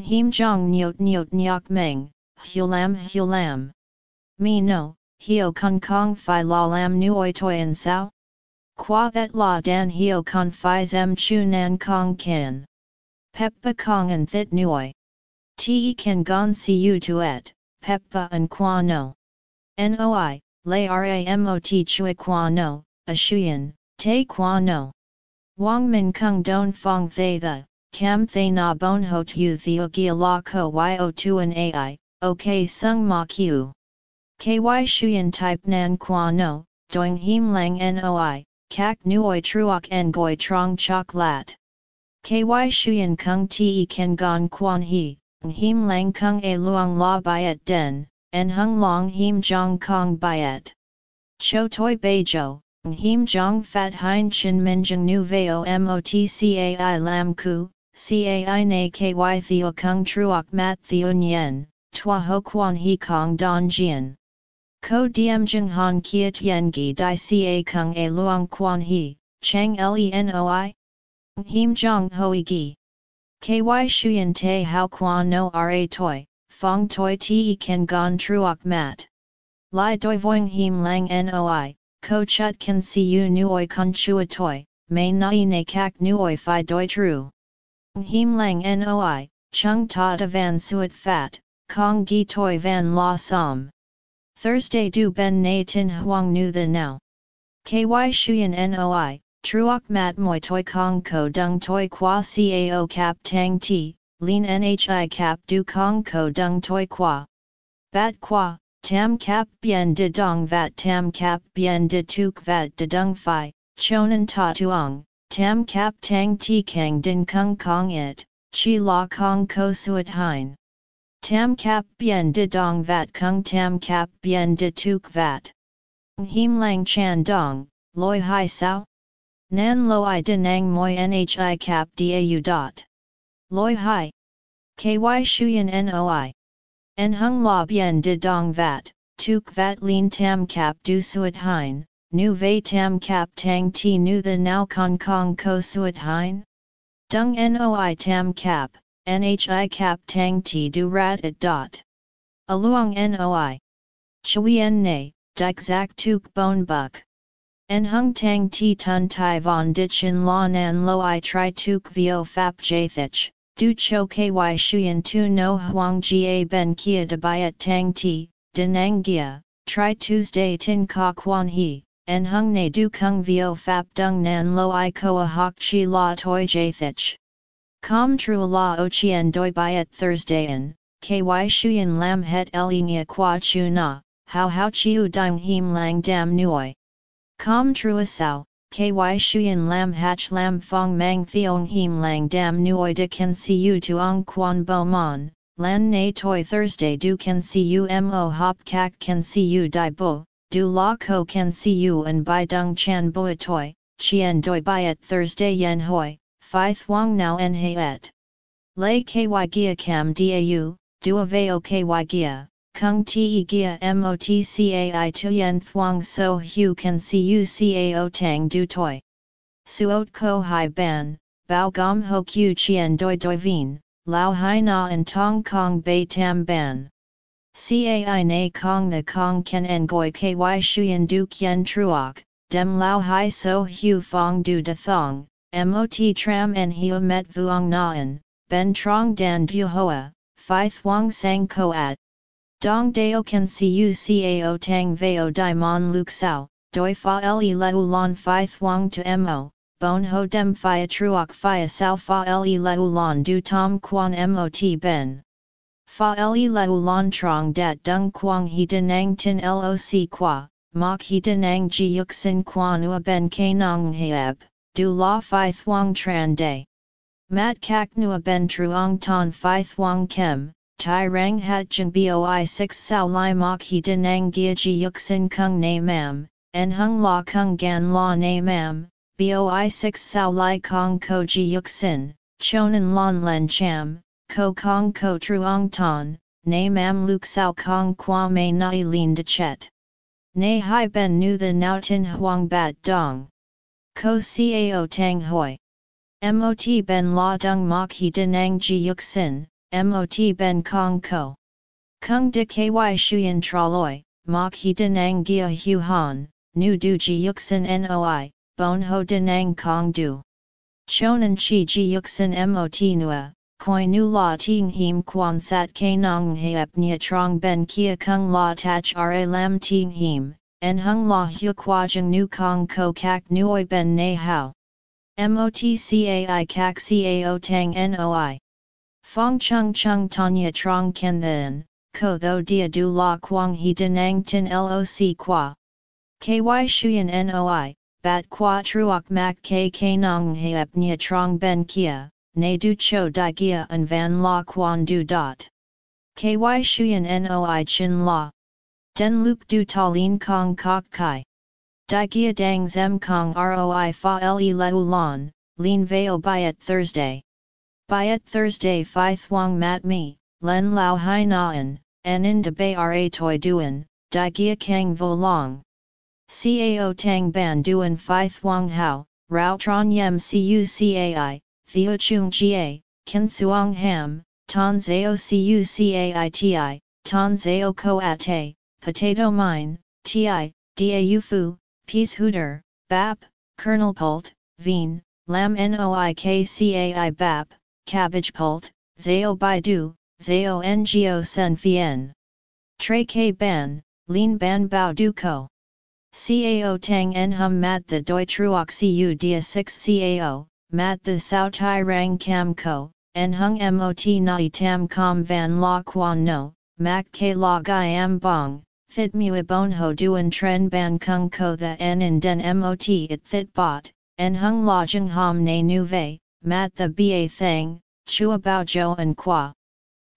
Him jong nyot nyot nyok meng, hulam hulam. Me no, hio kong kong fi la lam nuoi Toi toyen sao? Qua that la dan hio kong fi zem chu nan kong kin. Peppa kong and thit nuoi. Te kan gon siu tuet, peppa and qua no. Noi, lay ramot chui qua no, a shuyen, te qua no. Wang min kung don fong thay the, cam thay na bon ho tu theo gia la ko yo tu an ai, ok sung ma q. Ky shuyen type nan qua no, doing him lang noi, kak nuoi truok en goi trong chok lat. Ky shuyen kung te kan gon quan he, him lang kung a luang la byet den, en hung long him jong kong byet. Cho toi bejo, him jong fat hein chin minjung nu veo motcai lam ku, cai na ky theo kung truok mat theo nyen, tua ho quan he kong don jian. Ko diem jung han kiet yen gi di ca kung a luang quan he, chang lenoi? Him jong hoi gi. Ky shuyen te hao quan no ra toi, fong toi te ken gon truok mat. Lai doi voing him lang noi, ko chut kan siu nuoi kun chua toi, may nai ne kak nuoi fi doi tru. Him lang noi, chung ta da van suet fat, kong gi toi van la som. Thursday du ben na tin huang nu the now. Ky shuyen noi, Truok mat moi toi kong ko dung toi qua cao cap tang ti, lin nhi cap du kong ko dung toi qua. Bat qua, tam cap bien de dong vat tam cap bien de tuk vat de dung fi, chonan ta tuong, tam cap tang ti kang din kung kong it, chi la kong ko suet hein. Tam cap bien de dong vat kung tam cap bien de tuk vat. Him lang chan dong, loi hai sao? Nan loi denang moi nhi cap dau dot. Loi hai. Ky shuyen noi. En hung la bien de dong vat, tuk vat lin tam cap du suet hein, nu ve tam cap tang ti nu the now kong kong ko suet hein? Dung noi tam cap, nhi cap tang ti du rat at dot. Aluang noi. Chui en ne, dik zak tuk bon buk. En hung tang ti tun tai von dichin la nan lo i tri tuk vio fap jathich, du cho ky shuyen tu no huang ga ben kia de byet tang ti, denang gia, tri Tuesday tin ka quan he, en hung ne du kung vio fap dung nan lo i koa hok chi la toi jathich. Com tru la o chien doi byet Thursdayan, ky shuyen lam het elingia qua chu na, how how chiu dung him lang dam nuoi. Com trua sao, ky shuyen lam hach lam fong mang theong him lang dam nuoi de can see you tuong quan bo mon, lan na toi Thursday du can see you mo hop kak can see you di bo, du la ko can see you and bai dung chan boi toi, chien doi bai at Thursday yen hoi, phi thuong now en he et. Lay ky gia cam dau, du aveo ky gia, kung te gia motcai tu yen thuong so hu can you cao tang du toi. Suot ko hai ban, bao gom ho q chien doi doi vien, lao hai na and tong kong bei tam ban. Cai na kong the kong ken en goi ky shuyen du kien truok, dem lao hai so hu fong du de thong, mot tram en hiu met vuong naan, ben trong dan du hoa, phi thuong sang ko at. Dong dao can you cao tang veo di mon luk sao, doi fa le leu lon phi thuong to mo, bon ho dem phi truok phi sao fa le leu lon du tom quan mot ben. Fa le leu lon trong dat dung quang he denang tin loc qua, mok he denang ji yuk sin quan ua ben ke nong heab, du la phi thuong tran day. Mat kak nua ben truong ton phi thuong kem, tai rang hat jeng boi 6 sao lai mok he denang gia ji yuk kung na mam, en hung la kung gan la na mam, boi 6 sao lai kong ko ji yuk sin, chonan lon len cham, ko kong ko truong ton, na mam luk sao kong qua me nai lin de chet. Nay hai ben nu the nao tin huang bat dong. Ko cao tang hoi. Mot ben la dung mok he denang ji yuk mot ben kong ko. Kung de ky shuyen traloi, mok he denang gia hu han, nu du ji yuk sin noi, bon ho denang kong du. Chonan chi ji yuk sin mot nua, koi nu la ting him quan sat ke nong heap nia trong ben kia kung la tach ra lam ting him, en hung la hu qua jeng nu kong ko kak nuoi ben ne hao. MOTCAI kak cao tang noi. Fong chung chung tanya trong ken then, ko tho dia du la quang he denang tin loc qua. Ky shuyen noi, bat qua truok mak k nong heap nia trong ben kia, ne du cho di gia an van la quan du dot. Ky shuyen noi chin la. Den lup du ta lin kong kok kai. Di gia dang zem kong roi fa le leu lon, lin veo byet Thursday. Byet Thursday fi thuong mat mi, len lao hai naan, en in de bay ra toi duan, di gia kang vo long. Cao tang ban duan fi thuong hao, rao tron yem cu cai, Theo Chung Jie, Ken Suong Ham, Ton Zao Cu Caiti, Ton Zao Ko Ate, Potato Mine, Ti, Da Fu, Peashooter, Bap, Kernel Pult, Veen, Lam Noi Kcai Bap, Cabbage Pult, Zao Baidu, Zao Ngo Sen Fien. Tre K Ban, Lin Ban Bao Du Ko. Cao Tang En Hum Mat the Doi Truoc Cu Dia 6 Cao, mat the sao tai rang cam ko, en hung mot nai tam com van la quan no, mak ke la gai am bong, Fit mui bon ho duan tren ban kung ko the en in den mot it thit bot, en hung la jeng ham ne nu vei, mat the ba thang, chua bao jo and qua.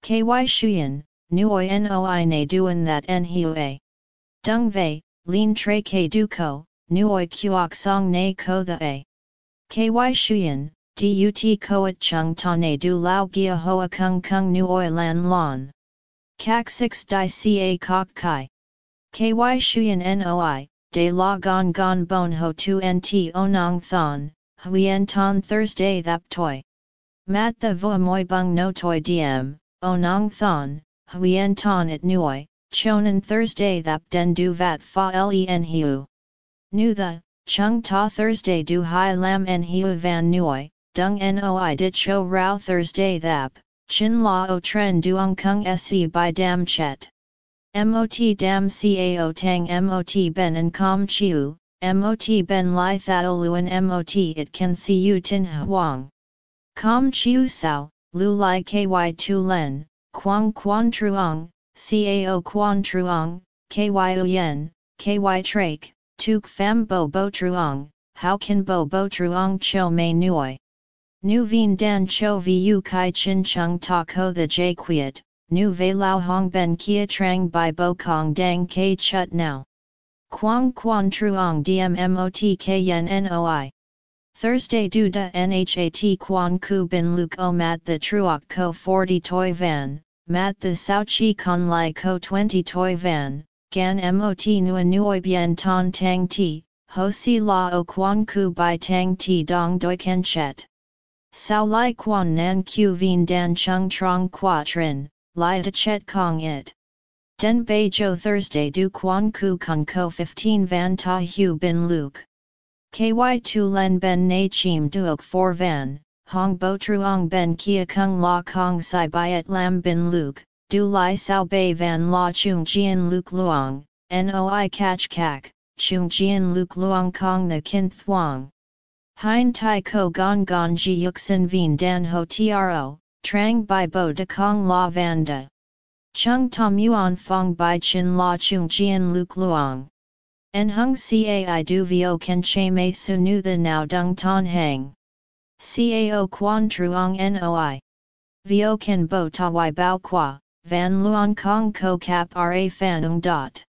Ky shuyen, nuoi noi ne duan that en hiu Dung vei, lin tre ke du ko, nuoi kuok song ne ko the a. KY Shuyan, DUT Koat Chung Tane Du Lao Gia Hoa Kung Kung Nu Oi Lan Lon. Kak 6 Dai Ca Kok Kai. KY Shuyan Noi, De La Gon Gon Bon Ho Tu Nt Onong Thon, Huyen Ton Thursday Thap Toi. Mat the Voa Moi Bung No Toi Diem, Onong Thon, Huyen Ton It Nuoi, Chonan Thursday Thap Den Du Vat Fa Len Hiu. Nu the, Chung ta Thursday du hai lam en hiu van nuoi, dung noi dit cho rao Thursday thap, chin la o tren duong kung se by dam chet. Mot dam cao tang mot ben and com chiu, mot ben li thao luan mot it can see you tin huang. Com chiu sao, lu li ky tu len, quang quan truong, cao quan truong, ky yen, ky trake, Tuk Pham Bo Bo Truong, how can bo bo truong cho mei nuoi. Nu vien dan cho vu kai chin chung ta ko the j quiet, nu ve lao hong ben kia trang by bo kong dang ke chut now. Quang quan truong dmmot k yen noi. Thursday du da nhat quan ku bin luk o mat the truok ko 40 toy van, mat the sao chi con lai ko 20 toy van, gan mot nua nuoi bien ton tang ti, ho si la o quan ku by tang ti dong doi ken chet. Sao lai quan nan q vien dan chung trong qua trin, lai de chet kong it. Den bei jo Thursday du quan ku con ko 15 van ta hu bin luke. KY tu len ben na chim duok 4 van, hong bo truong ben kia kung la kong sai byet lam bin luke, du lai sao bei van la chung jian luke luong, noi catch kak, chung jian luke luong kong the kin thuong. Hein tai ko gong gong ji yuk sin vien dan ho tro, trang by bo de kong la vanda. Chung tom yuan fong by chin la chung jian luk luang. En hung cai du vio ken che mei su nu the now dung ton hang. Cao quan truong noi. Vio ken bo ta wai bao qua, van luong kong ko cap ra fan ung dot.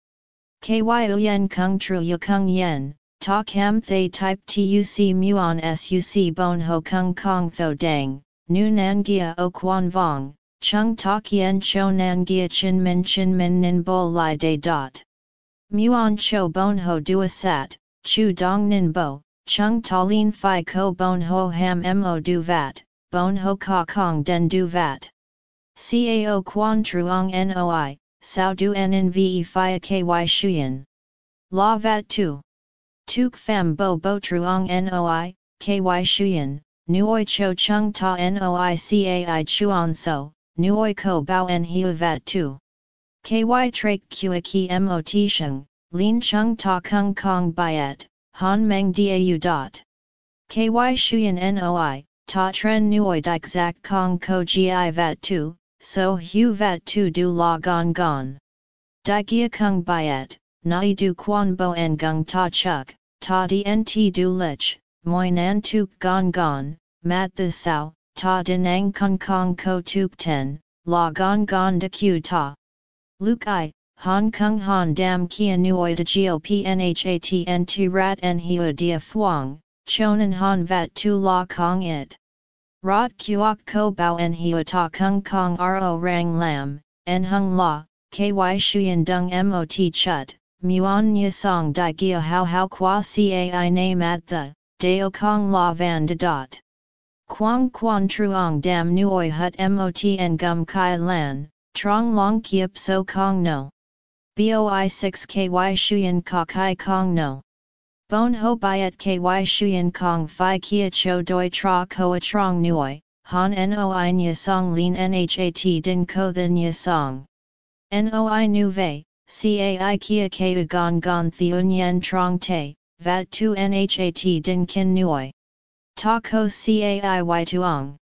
Ky uyen kung tru yu kung yen, Ta kam thay type tuc muon suc bon ho kung kong tho dang, nu nangia o quan vong, chung ta kien cho nangia chin min chin min nin bo li de dot. Muon cho bon ho dua sat, chu dong nin bo, chung ta lin fi ko bon ho ham mo du vat, bon ho ka kong den du vat. Cao quan truong noi, sao du en ve fi ky shuyen. La vat tu. Tuk fam bo bo truong noi, ky shuyen, nuoi cho chung ta noi cai chuan so, nuoi ko bao en hiu vat tu. Ky trak kua ki mot sheng, lin chung ta kung kong byet, han meng dau dot. Ky shuyen noi, ta tren nuoi dik zak kong ko gi vat tu, so hu vat tu du la gon gon. Di kung byet, nai du quan bo en gung ta chuk, ta dnt du lich, moi nan tuk gon gon, mat the sao, ta dinang kong kong ko tuk ten, la gon gon de q ta. Luke i, Hong Kong Han Dam Kia Nuoi de GOP NHATNT Rat En Hua Dia Phuong, Chonan Han Vat Tu La Kong It. Rot Kuok Ko Bao En Hua Ta Kung Kong Ro Rang Lam, En Hung La, KY Shuyan Dung Mot Chut, Muon Nya Song Dai Gia How How Qua Cai Name at the, Dao Kong La Van De Dot. Quang Quan Truong Dam Nuoi Hut Mot Gum Kai Lan, Trong Long Kiep So Kong No. Boi 6 Ky Shuyan Ka Kai Kong No. Bon Ho Biat Ky Shuyan Kong Phi Kia Cho Doi Tra Koa Trong Nuoi, Han Noi Nya Song Lin Nhat Din Ko The Song. Noi Nu Ve. Cai kia keu gon gon theun yen trong te, vat tu nhat din kin nuoi. Ta ko cai y tuong.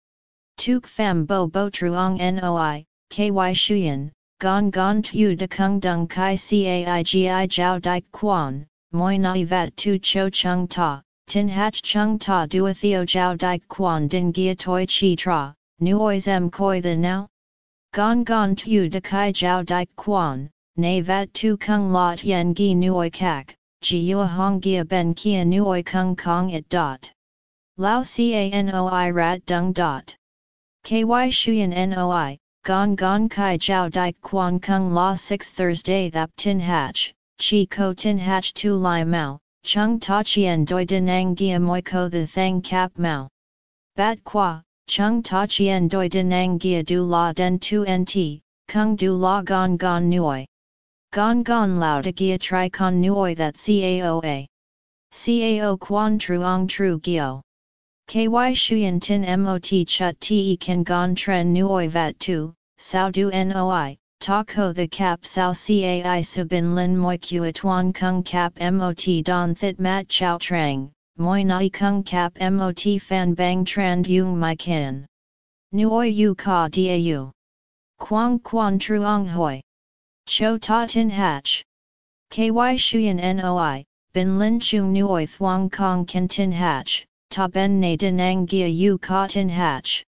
Tuk fam bo bo truong noi, ky shuyen, gon gon tu de kung dung kai cai gi jiao dik quan, moi nai vat tu cho chung ta, tin hach chung ta dua theo jiao dik quan din gia toi chi tra, nuoi zem koi the now? Gon gon tu de kai jiao dik quan, Nay vat tu kung lot yen gi nuoi kak, ji yua hong gia ben kia nuoi kung kong it dot. Lao canoi rat dung dot. Ky shuyen noi, gong gong kai jiao dik quan kung la 6 Thursday thap tin hatch, chi ko tin hatch tu lai mao, chung ta chien doi Denang gia moi ko the thang kap mao. Bat qua, chung ta chien doi Denang gia du la den tu nt, kung du la gong gong nuoi. Gon gon lao de gia tri con nuoi that caoa. Cao quan truong tru gio. Ky shuyen tin mot chut te kan gon tren nuoi vat tu, sao du noi, ta ko the cap sao cai subin lin moi kua tuan kung cap mot don thit mat chow trang, moi nai kung cap mot fan bang Tran yung mai kin. Nuoi yu ka dau. Quang quan truong hoi. Cho ta tin hatch. KY Shuyan Noi, bin lin chu nuoi thuang kong kan tin hach, ta ben na denang gia yu ka tin hach.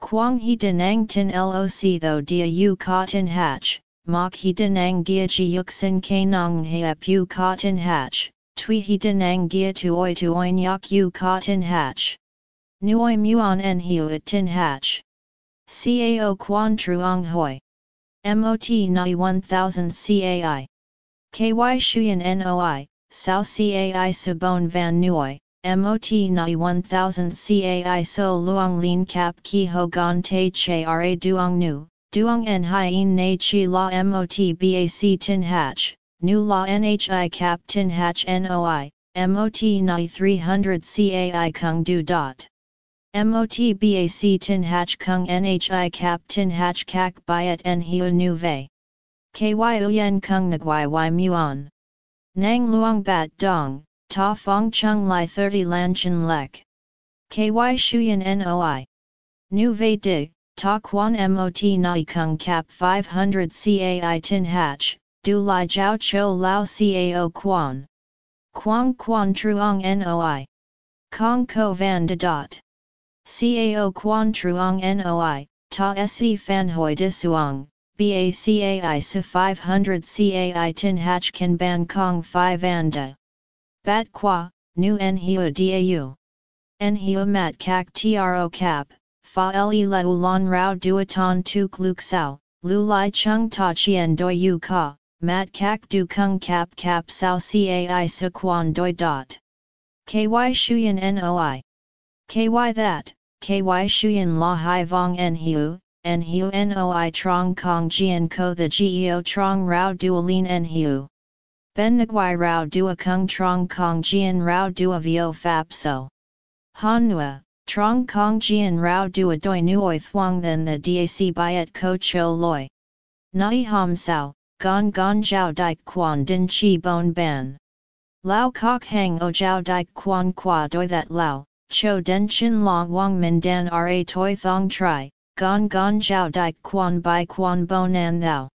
Quang he denang tin loc tho dia tin hach, mok he denang gia ji yuk sin ke nong he ap yu ka tin hach, tui he denang gia tuoi tuoi nyak tin hach. Nuoi muon en hiu tin hach. Cao quan truong hoi. MOT Nai 1000 CAI. KY Shuyan NOI, Sao CAI Sabon Van Nuoi, MOT 91,000 CAI So Luong Lin Cap Ki Ho Gon Te Che Ra Duong Nu, Duong En Hien Chi La MOT BAC Tin Hatch, Nu La NHI Cap Tin Hatch NOI, MOT 9300 CAI Kung Du Dot. MOT BAC Tin Hatch Kung NHI Cap Tin Hatch Kak Byet En Hiu Nu Ve. KY Uyen Kung Nguai Y Muon. Nang Luang Bat Dong, Ta Fong Chung Lai 30 Lan Chin Lek. KY Shuyan NOI. Nu Ve Dig, Ta Quan Mot Nai Kung Cap 500 CAI Tin Hatch, Du Lai Jiao Cho Lao Cao Quan. Quang Quan Truong NOI. Kong Ko Van De Dot. Cao Quan Truong Noi, Ta Se Fan Hoi Disuong, BACAI Su 500 CAI Tin Hatch Kan Ban Kong 5 Anda. Bat Qua, Nu En Hiu Dau. En Hiu Mat Kak Tro Cap, Fa Le La Ulan Rao Duatan Tuk Luk Sao, Lu Lai Chung Ta Chien Doi Yu Ka, Mat Kak Du Kung Cap Cap Sao Cai Su Quan Doi Dot. KY Shuyan Noi. KY that, KY Shuyan La Hai Vong En Hiu, En Hiu Noi Trong Kong Jian Ko the Geo Trong Rao Duolin En Hiu. Ben Nguai Rao Dua Kung Trong Kong Jian Rao Dua Vio Fap So. Han Nua, Trong Kong Jian Rao Dua Doi Nuoi Thuong Then the DAC Biet Ko Cho Loi. Nai Ham Sao, Gon Gon Jiao Dike Quan Din Chi Bon Ban. Lao Kok Hang O Jiao Dike Quan Qua Doi That Lao, Cho den chin la wang min dan ra toi thong tri, gong gong jiao dai quan bai quan bo nan thou.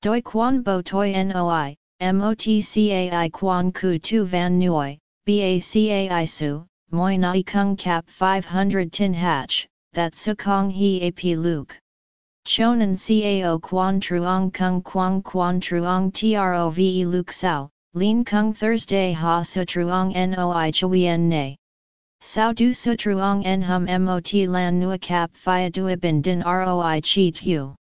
Doi quan bo toi noi, motcai quan ku tu van nuoi, bacai su, moi nai kung cap 500 tin hatch, that su kong he ap luke. Chonan cao quan truong kung quang quan truong trove luke sao, lin kung Thursday ha su truong noi chuyen ne. Sao du su truong en hum mot lan nua cap phia dua bin din roi chi tu.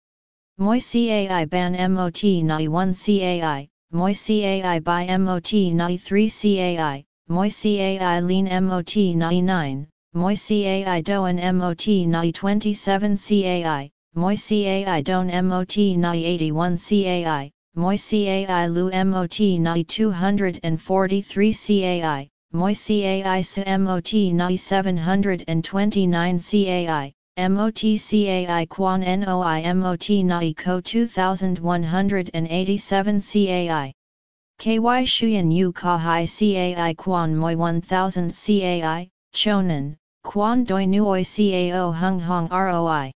Moi cai ban mot nai 1 cai, moi cai by mot nai 3 cai, moi cai lean mot nai 9, moi cai doan mot nai 27 cai, moi cai don mot nai 81 cai, moi cai lu mot nai 243 cai, Moi CAI Su MOT Nai 729 CAI, MOT CAI Quan NOI MOT Nai Co 2187 CAI. KY Shuyan Yu Ka Hai CAI Quan Moi 1000 CAI, Chonan, Quan Doi Nuoi CAO Hung Hong ROI.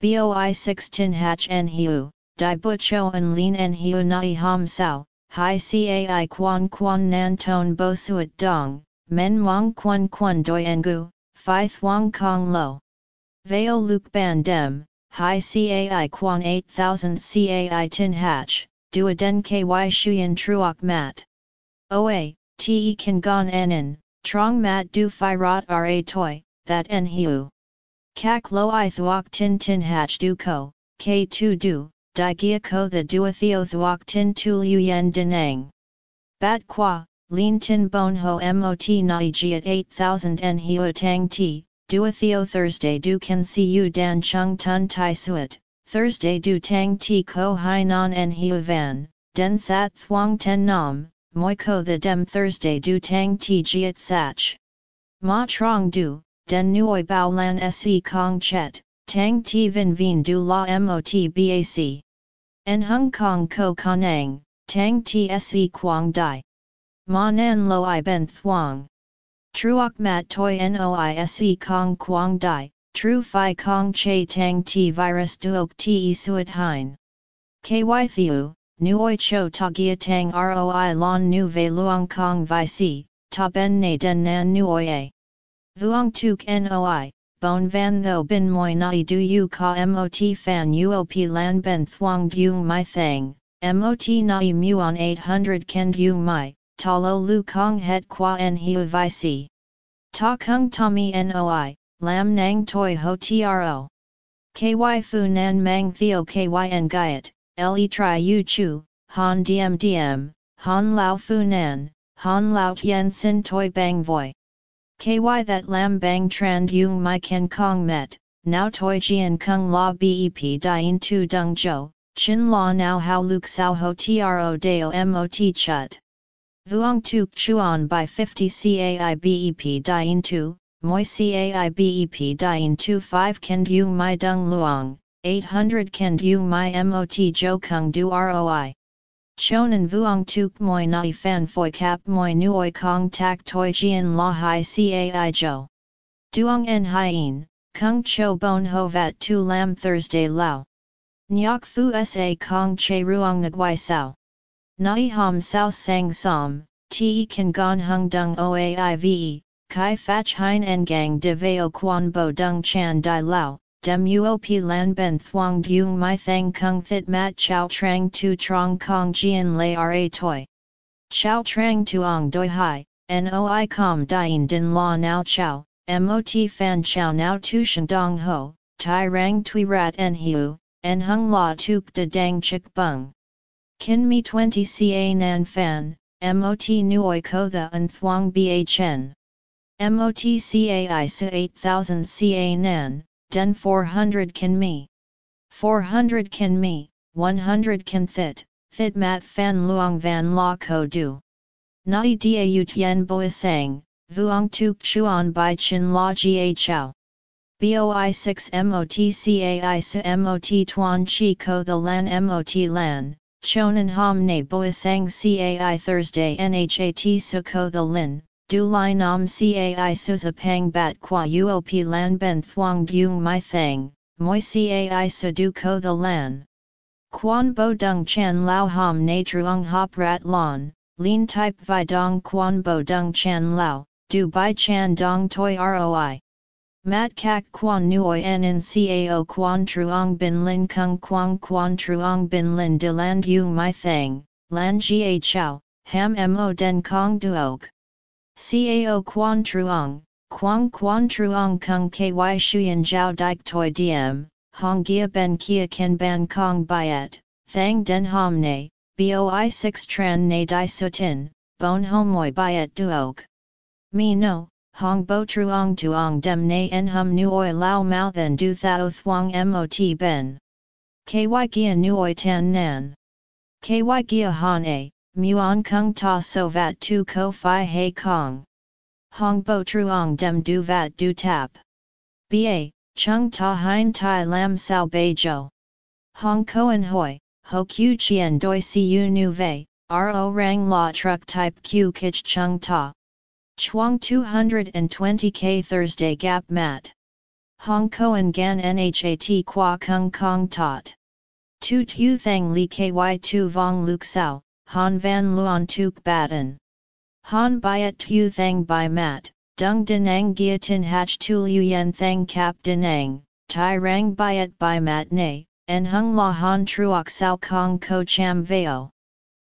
BOI 6 Tin Hatch En Hiu, Dai Bu Choan Lin En Hiu Nai Ham Sao, Hai cai quan quan nan ton bo suet dong, men mong quan quan doi engu, phi thuang kong lo. Veo luk ban dem, hai cai quan 8000 cai tin hatch, dua den ky shuyen truok mat. Oa, te kan gon enen, trong mat du phi rot ra toi, that en hiu. Kak lo i thuok tin tin hatch du ko, k2 du, di gia ko the duathio thuok tin tu liu yen denang. Bat qua, lin tin bon ho mot nai ji at 8000 en hiu tang ti, duathio Thursday du can see you dan chung tun tai suet, Thursday du tang ti ko hai non en hiu van, den sat thuong ten nam, moi ko the dem Thursday du tang ti ji at sach. Ma trong du, den nuoi bao lan se kong chet, Tang ti vin vin du la mot bac. En hung kong ko kanang, tang ti se quang dai. Ma nan lo i ben thuang. Truok mat toi noi se kong quang dai, tru fi kong che tang ti virus duok te suet hein. Ky thiu, nuoi cho ta gia tang roi lon nu ve luong kong vi si, ta ben ne den nan nuoi a. Vuong tuk noi, bon van tho bin moi nai du yu ka mot fan uop lan ben thuong dung mai thang, mot nai muon 800 ken mai, ta lo lu kong het qua en hiu vi si. Ta kung tommy noi, lam nang toi ho tro. Ky fu nan mang theo kyn gaiet, le tri yu chu, han diem diem, han lao fu nan, han lao tien sin toi bang voi. Ky that lam bang tran yung mai ken kong met, now toi jian kung la bep dien tu dung jo, chin la now how luk sao ho tro deo mot chut. Vuong tuk chuan by 50 caibep dien tu, moi caibep dien tu 5 ken yung mai dung luong, 800 ken yung mai mot jo kung du roi. Chonan vuong tuk moi nai fan foi cap moi nuoi kong tak toi jian la hai cai jo. Duong en hien, kung cho bon ho vat tu lam Thursday lao. Nyok fu sa kong che ruong nguai sao. Nai ham sao sang som, te kan gon hung dung oaive, kai fach hein engang de veo quan bo dung chan dai lao, dem uop lan ben thuong dung mai thang kung thit mat chow trang tu trong kong jian lay ra toi. Chow trang tuong doi hai, noi com dien din la now chow, mot fan chow now tu shen dong ho, tai rang tui rat en hiu, en hung la tuk de dang chik bung. Kin mi 20 ca nan fan, mot nuoi ko the un thuong bhn. Mot cai su 8000 ca nan, den 400 can me. 400 can me, 100 can thit, thit mat fan luong van la ko du. Nai dia yu tien boi sang, vuong tuk chuan by chin la ga chow. BOI 6 MOTCAI su MOT tuan chi ko the lan MOT lan, chonan ham ne boi sang CAI Thursday NHAT su ko the lin, du lai nam cai suza pang bat qua uop lan ben thuong dung mai thang, moi cai su du ko the lan. Quan bo dung chan lao ham Ne truong hop rat lon, lin type vi dong quan bo dung chan lao, du bai chan dong toi roi. Mat kak quan nuoi en cao quan truong bin lin kung quan truong bin lin de land yung mai thang, lan gia chow, ham mo den kong duok. Cao Quan Truong, Quang Quan Truong Kung Ky Shuyan Jiao Dik Toi Diem, Hong Gia Ben Kia Ken Ban Kong Biet, Thang Den Hom Ne, Boi 6 Tran Ne Dai Sutin, Bon Homoi Biet Duok. Me no, Hong Bo Truong Tuong Dem Ne En Hum Nuoi Lao Mao Then Du Thao Thuong Mot Ben. Ky Gia Nuoi Tan Nan. Ky Gia Han A, Muon kung ta so vat tu ko fi hei kong. Hong bo truong dem du vat du tap. Ba, chung ta hein tai lam sao bei jo. Hong koen hoi, ho q chien doi si u nu vei, ro rang la truck type q kich chung ta. Chuang 220k Thursday gap mat. Hong koen gan nhat qua kung kong tot. Tu tu thang li ky tu vong luk sao, Han van luon tuk batten. Han byet tu thang by mat, dung denang gia tin hach tu yen thang kap denang, tai rang byet by mat ne, en hung la han truok sao kong ko cham veo.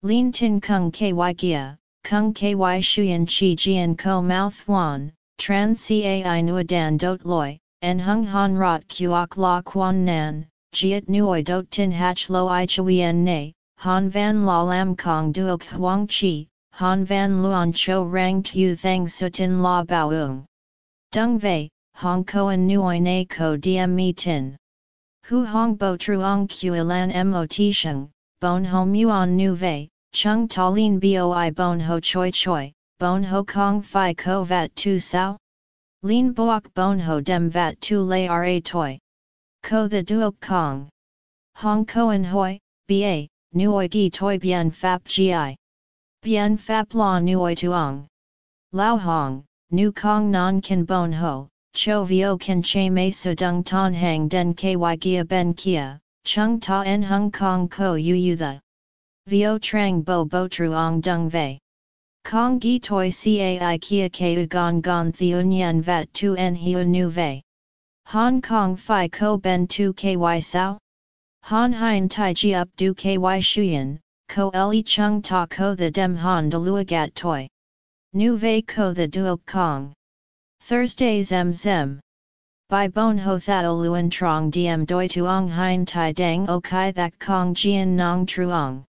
Lin tin kung ky gia, kung ky shuyen chi jian ko mouth wan, tran cai nuadan dot loi, en hung han rot kuok la quan nan, jiet nuoi dot tin hach lo i chuyen ne, Han van la lam kong duok huang chi, Han van luan cho rang tu thang sutin la baoong. Dung vei, Hong koan nuoi na ko diem me tin. Hu hong bo truong kuilan mot sheng, bon ho muon nu vei, chung talin boi bon ho choi choi, bon ho kong fi ko vat tu sao? Lin boak bon ho dem vat tu lay ra toi. Ko the duok kong. Hong koan hoi, ba, nuoi gi toi bien fap gi. Bien fap la nuoi tuong. Lao hong, nu kong non kan bon ho, cho vio kan che me su dung ton hang den ky gia ben kia, chung ta en hong kong ko yu yu the. Vio Trang Bo Bo Truong Dung Vei. Kong Gi Toi Cai Kia Keu Gon Gon Theun Yen Vat Tu En Hiu Nu Vei. Hong Kong Phi Ko Ben Tu Ky Sao? Han Hein Tai Ji Up Du Ky Shuyan, Ko Le Chung Ta Ko The Dem Han De Luagat Toi. Nu Vei Ko The Duok Kong. Thursday Zem Zem. By Bon Ho Thao Luan Trong Diem Doi Tuong Hein Tai Dang O Kai Thak Kong Jian Nong Truong.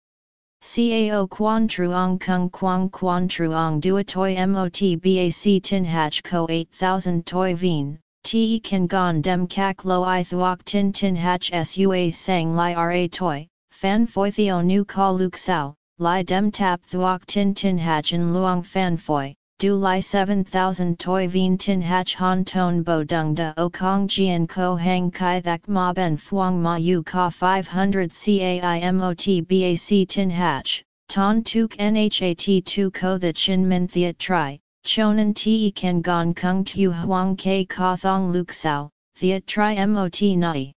Cao Quan Truong Kung Quang Quan Truong Dua Toi Mot Bac Tin Hatch Ko 8000 Toi Vien, Te Kan Gon Dem Kak Lo I Thuok Tin Tin Hatch Sua Sang Lai Ra Toi, Fan Phoi Theo Nu Ka Luk Sao, Lai Dem Tap Thuok Tin Tin Hatch and Luong Fan Phoi du lai 7000 toi vien tin hach han ton bo dung da o kong jian ko hang kai thak ma ben phuong ma yu ka 500 caimot bac tin hach, ton tuk nhat tu ko the chin min thiat tri, chonan te ken gon kung tu huang ke ka thong luk sao, thiat tri mot nai.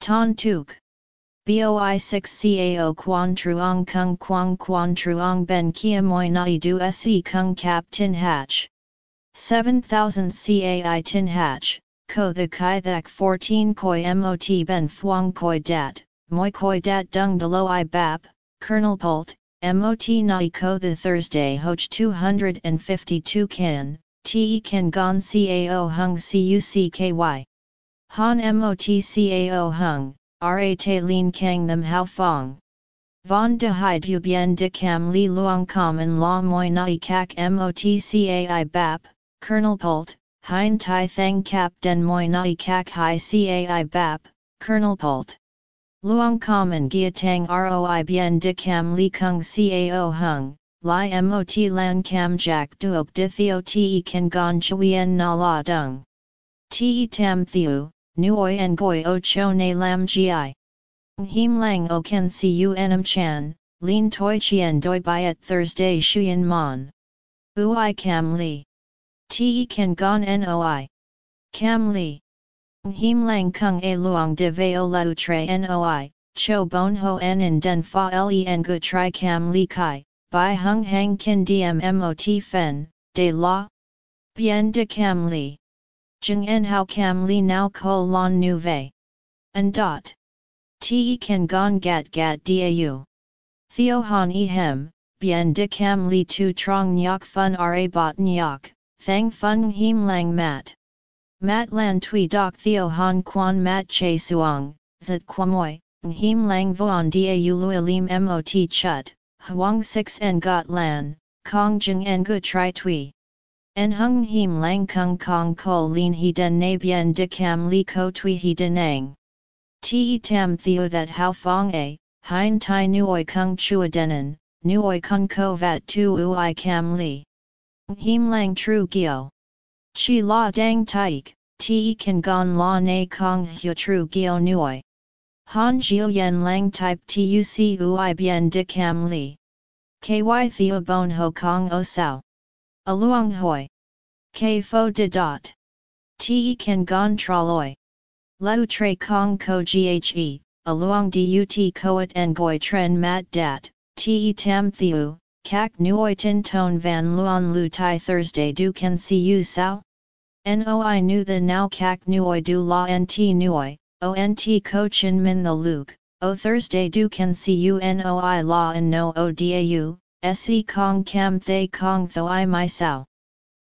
Ton tuk. Boi 6 cao quan truong kung quang quan truong ben kia moi nai du se kung cap tin hatch. 7000 cai tin hatch, ko the kai thak 14 koi mot ben phuong koi dat, moi koi dat dung de lo i bap, Kernel Pult, mot nai ko the Thursday hoch 252 kin, te kan gon cao hung cucky. Han mot cao hung ra te lin kang them hao fong. Von de hai du bien de cam li luang com and la moi nai kak motcai bap, Kernel Pult, hein tai thang cap den moi nai kak hai cai bap, Kernel Pult. Luang com and gia tang roi bien de cam li kung cao hung, li mot lan cam jack duok de theo te kan gon chuyen na la dung. Te tam theo, nuoi en goi o cho ne lam gi. Him lang o ken si u enam chan, lin toi chien doi byet Thursday shuyen mon. Ui cam li. Te kan gon noi. Cam li. Him lang kung a luang de veo lau tre noi, cho bon ho en in den fa len gu tri cam li kai, by hung hang kin dm mot fen, de la. Bien de cam li. Jung en hao cam li now ko lon nu vei. And dot. Te kan gon gat gat dau. Theo han e hem, bien de cam li tu trong nyok fun ra bot nyok, thang fun him lang mat. Mat lan tui doc theo han quan mat che suong, zat quamoy, him lang voan dau lui lim mot chut, huang 6 en got lan, kong jung en gu tri tui. En hung him lang kung kong ko lin he den na bien de cam li ko tui he denang. Te tam theo that how fong a, hein tai nuoi kung chua denan, nuoi kung ko vat tu ui cam li. Him lang tru gio. Chi la dang taik, ti kan gon la na kong hu tru gio nuoi. Han jiu yen lang type tuc ui bien de cam li. Ky theo bon ho kong o sao. Aluang hoi. K fo de dot. Te kan gon traloi. Lau tre kong ko ghe, aluang dut koat en goi tren mat dat, te tam thiu, kak nuoi tin ton van luan lu tai Thursday du can see you sao? Noi nu the now kak nuoi du la nt nuoi, ont ko chin min the luke, o Thursday du can see you noi la and no o dau, se kong kam thay kong tho i my sao.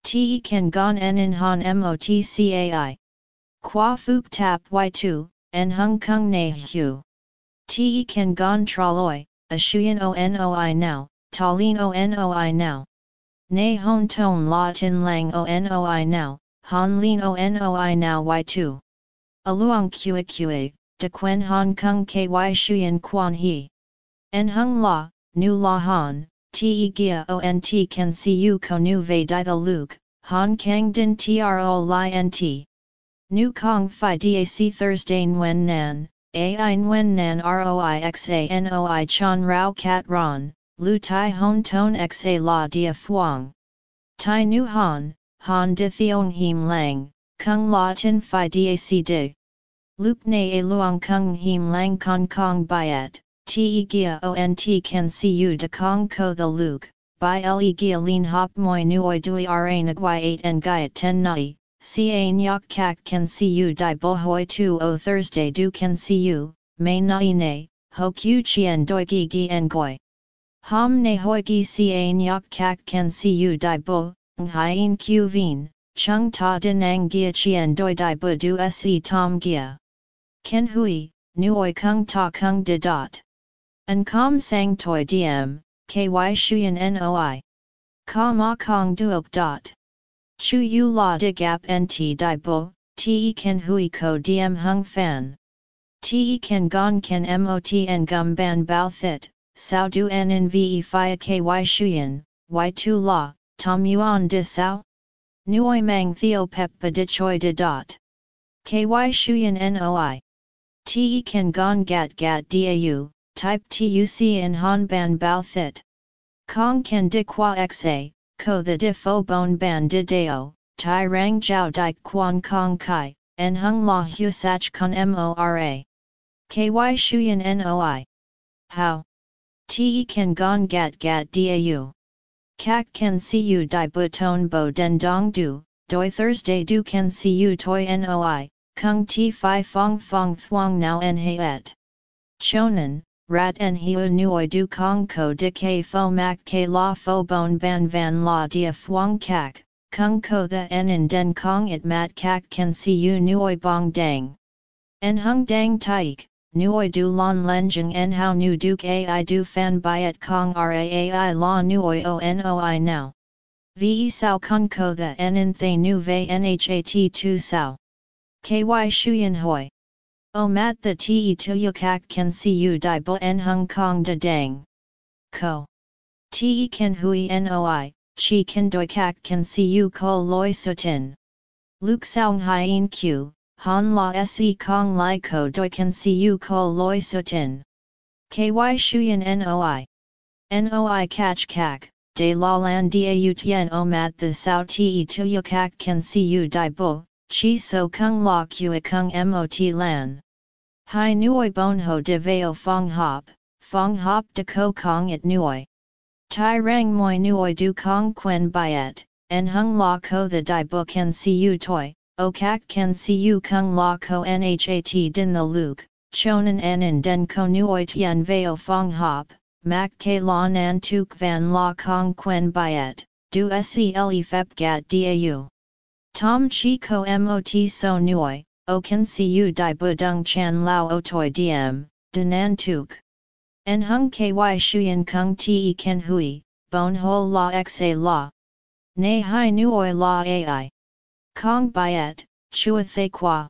Te kan gon en in han motcai. Qua fuk tap y2, en hung kung na hu. Te kan gon traloi, a shuyen o noi now, talin o noi now. Ne hon ton la tin lang o noi now, han lin o noi now y2. Aluang kua kua, de quen hong kong ky shuyen quan he. En hung la, nu la han, te gia ont can see you ko nu ve di the luke, han kang din tro li nt. Nu kong fi dac Thursday Nguyen Nan, ai Nguyen Nan roi noi chan rao kat ron, lu tai hon ton xa la dia phuong. Tai nu han, han di thiong him lang, kung la tin fi dac dig. Luke ne a luang kung him lang kong kong byet, te gia ont can see you de kong ko the luke, by le gia lin hop moi nuoi dui ra nagwai 8 and gaiet 10 nai, ca nyok kak can see you di bohoi 2 o Thursday do can see you, may nai ne, ho q chien doi gi gi en goi. Ham ne hoi gi ca nyok kak can see you di bo, nghain q vin, chung ta din ang gia chien doi di bu du se tom gia. Ken hui, nuoi kung ta kung de dot. An com sang toi diem, ky shuyen noi. Ka ma kong duok dot. Chu yu la de gap nt di bo, te ken hui ko diem hung fan. Te ken gon ken mot en gum ban bao thit, sao du en in ve fia ky shuyen, y tu la, tom yuan de sao? Nuoi mang theo pep pa de choi de dot. Ky shuyen noi. Te kan gon gat gat dau, type tuc in han ban bao thit. Kong kan di qua xa, ko the di fo bon ban di dao, tai rang jiao di quan kong kai, en hung la hu sach con mora. Ky shuyen noi. How? Te kan gon gat gat dau. Kak can see you di buton bo den dong du, doi Thursday du can see you toi noi, kung ti fi fong fong thuong now en hai et. Chonan, rat en hiu nuoi du kong ko de ke fo mak ke la fo bon ban van la dia phuong kak, kung ko the en in den kong it mat kak can see you nuoi bong dang. En hung dang taik, nuoi du lon lenjeng en how nu duk ai du fan byet kong raai la nuoi o noi now. Ve sao kun ko the en in thay nu ve nhat tu sao. Ky shuyen hoi. Oh, o mat the te tu yukak can see you di bo en hung kong de dang. Ko. Te can hui noi, chi kan doi kak can see you ko loi sutin. Luke sao hien q, Han la se kong lai ko doi can see you ko loi sutin. Ky shuyen noi. Noi catch kak, de la lan da tien o oh, mat the sao te tu kak can see you di bo, chi so kung la kua kung mot lan. Hai nuoi bon ho de veo fong hop, fong hop de ko kong it nuoi. Tai rang moi nuoi du kong quen byet, en hung la ko the di bo can see you toi, O kak can see you kung la ko nhat din the luke, chonan en in den ko nuoi tien veo fong hop, mak ke la nan tuk van la kong quen byet, du sele fep gat dau. Tom chi ko mot so nuoi, o can see you di chan lao o toi diem, nan tuk. En hung ky shuyen kung te ken hui, bon ho la xa la. Nay hai nuoi la ai. Kong Biet, Chua Thay Qua.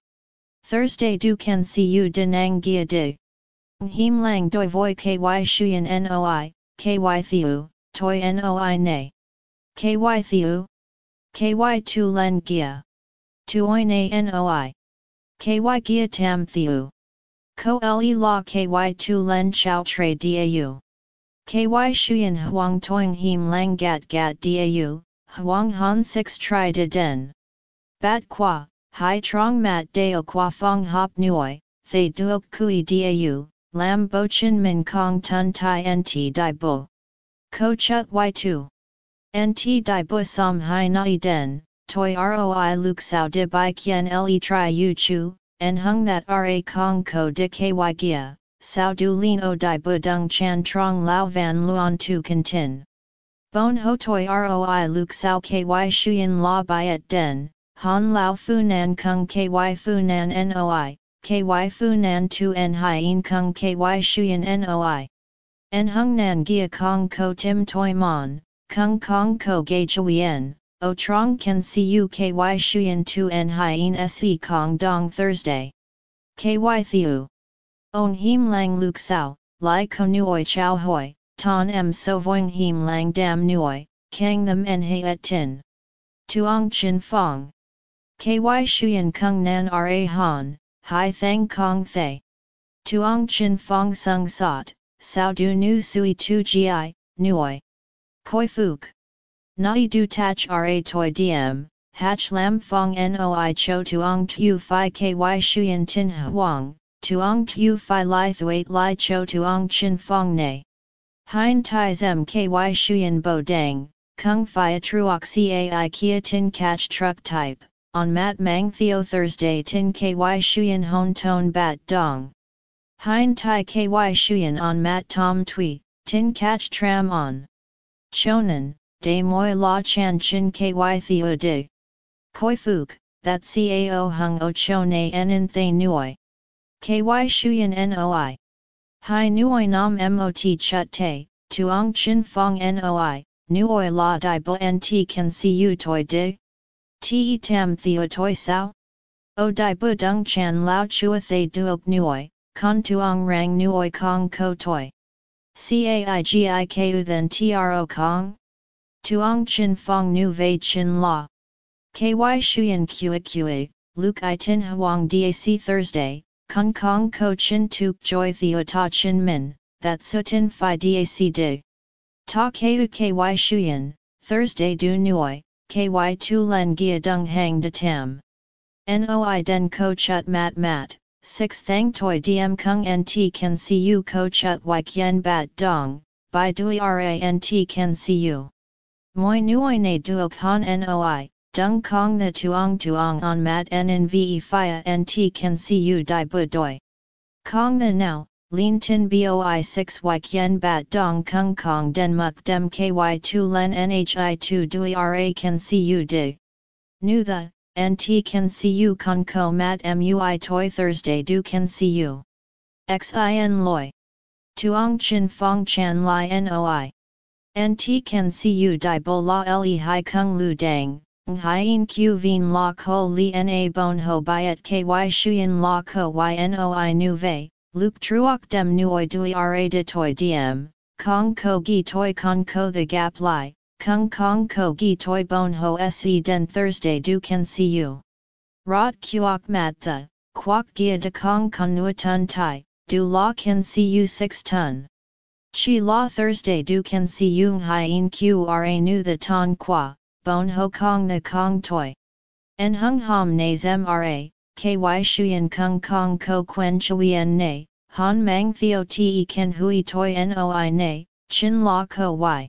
Thursday Du Can See You Denang Gia Dig. Him Lang Doi Voi Ky Shuyan Noi, Ky Thiu, Toi Noi Ne. Ky Thiu. Ky Tu Len Gia. Tuoi Ne Noi. Ky Gia Tam Thiu. Ko Le La Ky Tu Len Chao Tre Dau. Ky Shuyan Huang Toing Him Lang Gat Gat Dau, Huang Han 6 Tri De Den. Bat qua, hai trong mat deo qua fong hop nuoi, thay duok kui dau, lam bo chin min kong tun tai nt di bo. Ko chut y2. Nt di bo som hai nai den, toi roi luk sao de bai kien le tri yu chu, en hung that ra kong ko de ky gia, sao du lin o di bo dung chan trong lao van luon tu contin. Bon ho toi roi luk sao ky shuyen la byet den, Han Lao Fu Nan Kung Ky Fu Nan Noi, Ky Fu Nan Tu En Hien Kung Ky Shuyan Noi. En Hung Nan Gia Kong Ko Tim Toi Mon, Kung Kong Ko Gai Chuyen, O Trong Can See You Ky Shuyan Tu En Hien Se Kong Dong Thursday. Ky Thiu. On Him Lang Luk Sao, Lai Ko Nuoi Chow Hoi, Ton M So Voing Him Lang Dam Nuoi, Kang Them En He Et Tin. Tuong Chin Fong. KY Shuyan Kung Nan Ra Han, Hai Thang Kong Thay. Tuong Chin Fong Sung Sot, Sao Du Nu Sui Tu Gi, Nuoi. Koi Fuk. Nai Du Tach Ra Toi Diem, Hach Lam Fong Noi Cho Tuong Tu Phi KY Shuyan Tin Huang, tuong tu fi li thuat li cho tuong chin fong ne. Hein tai zem ky shuyen bo dang, kung fi truok cai kia tin catch truck type, on mat mang theo Thursday tin ky shuyen hon ton bat dong. Hein tai ky shuyen on mat tom tui, tin catch tram on. Chonan, de moi la chan chin ky theo dig. Koi fuk, that cao hung o cho na en thay nuoi. Ky shuyen noi. Hai nuoi nam mot chut te, tuong chin fong noi, nuoi la di bo nt can see you toi dig. Te tam theo toi sao? O di bu dung chan lao chua thay duok nuoi, con tuong rang nuoi kong ko toi. Caigiku then tro kong? Tuong chin fong nu vei chin la. Ky shuyan Luke i tin huang dac Thursday, kung kong ko chin tuk joy theo ta chin min, that sutin fi dac dig. Ta keu ky shuyan, Thursday du nuoi, ky tu len gia dung hang de tam. Noi den ko chut mat mat, 6 thang toi diem kung nt can see you ko chut y kien bat dong, by dui rant can see you. Moi nuoi ne duok han noi, dung kong the tuong tuong on mat nnve fia nt can see you di bu doi. Kong the now, lin tin boi 6 y kien bat dong kung kong den muk dem ky 2 len nhi 2 dui ra can see you dig. Nu the, nt can see you con ko mat mui toy Thursday do can see you. Xin loi. Tuong chin fong chan li noi. Nt can see you di bo la le hai kung lu dang, Hien q vien la ko li na bon ho byet ky shuyen la ko ynoi nu vei, luke truok dem nuoi dui ra de toi diem, kong ko gi toi con ko the gap li, kung kong ko gi toi bon ho se den Thursday du can see you. Rot kuok mat the, quok gia de kong con nua tun tai, du la can see you 6 ton. Chi la Thursday du can see you hien qra nu the ton qua bon ho kong the kong toi. En hung hom nays mra, ky shuyen kung kong ko quen chuyen ne, han mang theo te ken hui toi noi ne, chin la ko y.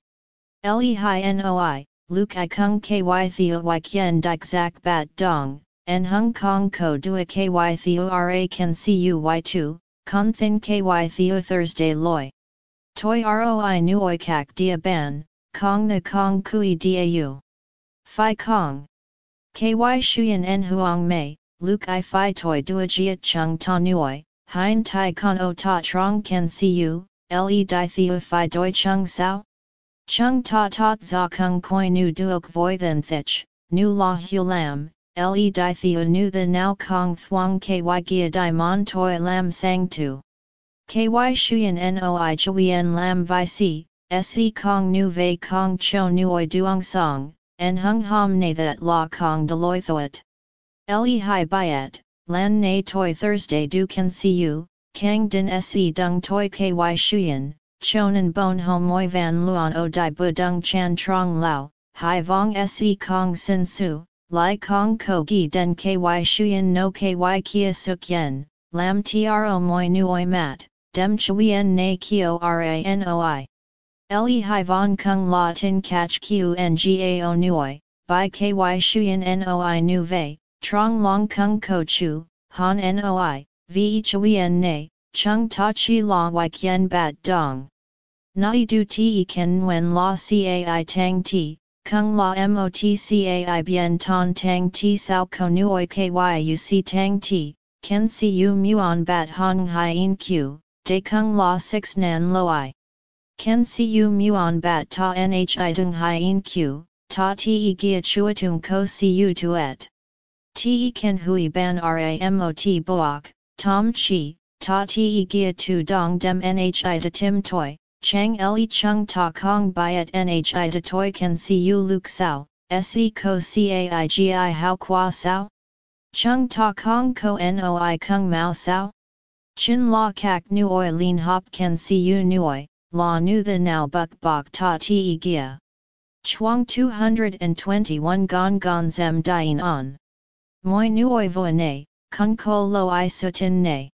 Le hi noi, luke i kung ky theo y kien dik zak bat dong, en hung kong ko dua ky theo ra can see y2, con thin ky theo Thursday loy. Toi roi nuoi kak dia ban, kong the kong kui dau. Phi Kong. KY Shuyan En Huang Mei, Luke I Phi Toi Dua Jiat Chung Ta Nuoi, Hein Tai Con O Ta Trong Ken Si U, Le Di Thea Phi Doi Chung Sao? Chung Ta Tot Za Kung Koi Nu Duok Voi Then Thich, Nu La Hu Lam, Le Di Thea Nu The Now Kong Thuong KY Gia Di Mon Toi Lam Sang Tu. KY Shuyan Noi Chuyen Lam Vi Si, Se Kong Nu Ve Kong Cho Nuoi Duong Song, en hung hom na that la kong deloi thoat. Le hai byet, lan na toi Thursday du can see you, kang din se dung toi ky shuyen, chonan bon hom moi van luan o di bu dung chan trong lao, hai vong se kong sin su, lai kong ko gi den ky shuyen no ky kia suk yen, lam tro moi nuoi mat, dem chuyen na kio ranoi. Le hai von kung la tin catch qngao nuoi, by ky shuyen noi nu vei, trong long kung ko chu, han noi, vi chuyen ne, chung ta chi la y kien bat dong. Nai du ti ken wen la cai tang ti, kung la mot cai bien ton tang ti sao ko nuoi ky uc tang ti, ken si u muon bat hong hien q, de kung la 6 nan loi. Ken siu muon bat ta nhi dung hien q, ta te gia chuatung ko siu tuet. Te ken hui ban ramot boak, tom chi, ta te gia tu dong dem nhi de tim toi, chang li chung ta kong byet nhi de toi ken siu luk sao, se ko caigi how qua sao? Chung ta kong ko noi kung mao sao? Chin la kak nuoi lin hop ken siu nuoi, la nu the now buk bok ta ti gia. Chuang 221 gon gon zem dien on. Moi vo ne, kun ko lo i sutin ne.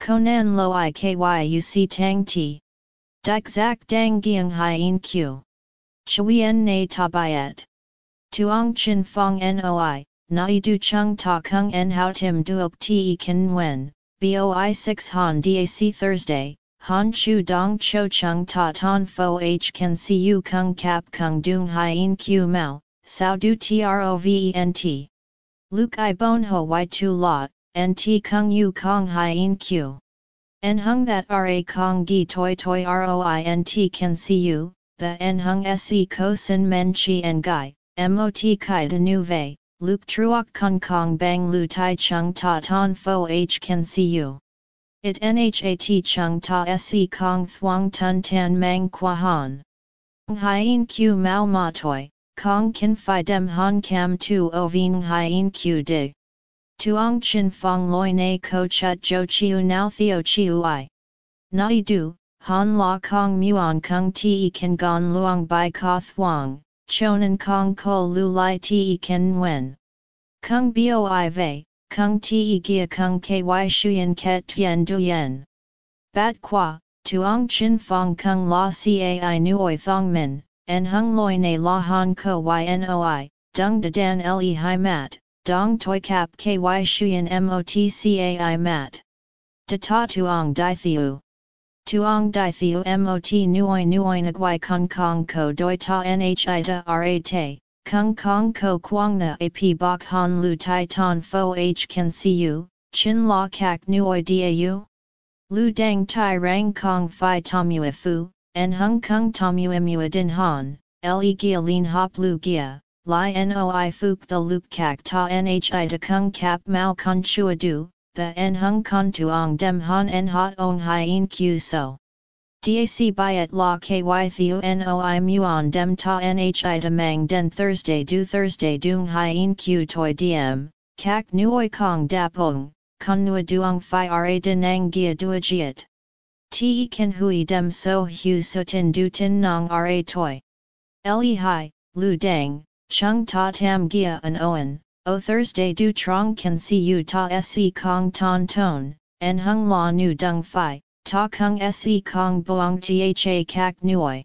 Konan lo i ky uc tang ti. Dik zak dang giang hien q. Chuyen na tabayet. Tuong chin fong noi, nai du chung ta kung en hao tim duok te kan wen, boi 6 han dac Thursday, han chu dong cho chung ta ton fo h can see you kung kap kung dung hien q mao, sao du trovent. Luke i bon ho y tu lot, nt kung yu kong hien q. En hung that ra kong gi toi toi roint can see you, the en hung se ko sin men chi en gai, mot kai de nu vei, Luke truok kong kong bang lu tai chung ta ton fo h can see you. It nhat chung ta se kong thuong tun tan mang qua han. Hien q mau ma toi, kong kin fi dem han cam tu o vien hien q dig. Tuong chin fong loi na ko chut jo chiu nao theo chiu i. Nai du, han la kong muon kung ti kan gon luong bai ka thuong, chonan kong ko lu lai ti kan wen. Kung boi vei, kung ti gia kung ky shuyen ket tien duyen. Bat qua, tuong chin fong kung la cai nuoi thong min, en hung loi na la han ko ynoi, dung de dan le hi mat, dong toi kap ky shuyen motcai mat. De ta tuong di thiu. Tuong di thiu mot nuoi nuoi nagwai kong kong ko doi ta nhi da ra te, kung kong ko quang the ap bok han lu tai ton fo h can see you, chin la kak nuoi dau? Lu dang tai rang kong fi tomua fu, en hung kung tomua mua din han, le gia lin hop lu gia, li noi fuk the lup kak ta nhi da kung kap mau con chua du, the en hung con tuong dem han en hot ong hien q so. DAC byet la ky theo noi muon dem ta nhi da mang den Thursday du Thursday dung hien q toi diem, kak nuoi kong dapong, con nua duong fi ra denang gia duagiet. Te kan hui dem so hu So tin du tin nong ra toi. Le hai, lu dang, chung ta tam gia an oen, O Thursday du trong can see you ta se kong ton ton, en hung la nu dung fi, ta kung se kong boong tha kak nuoi.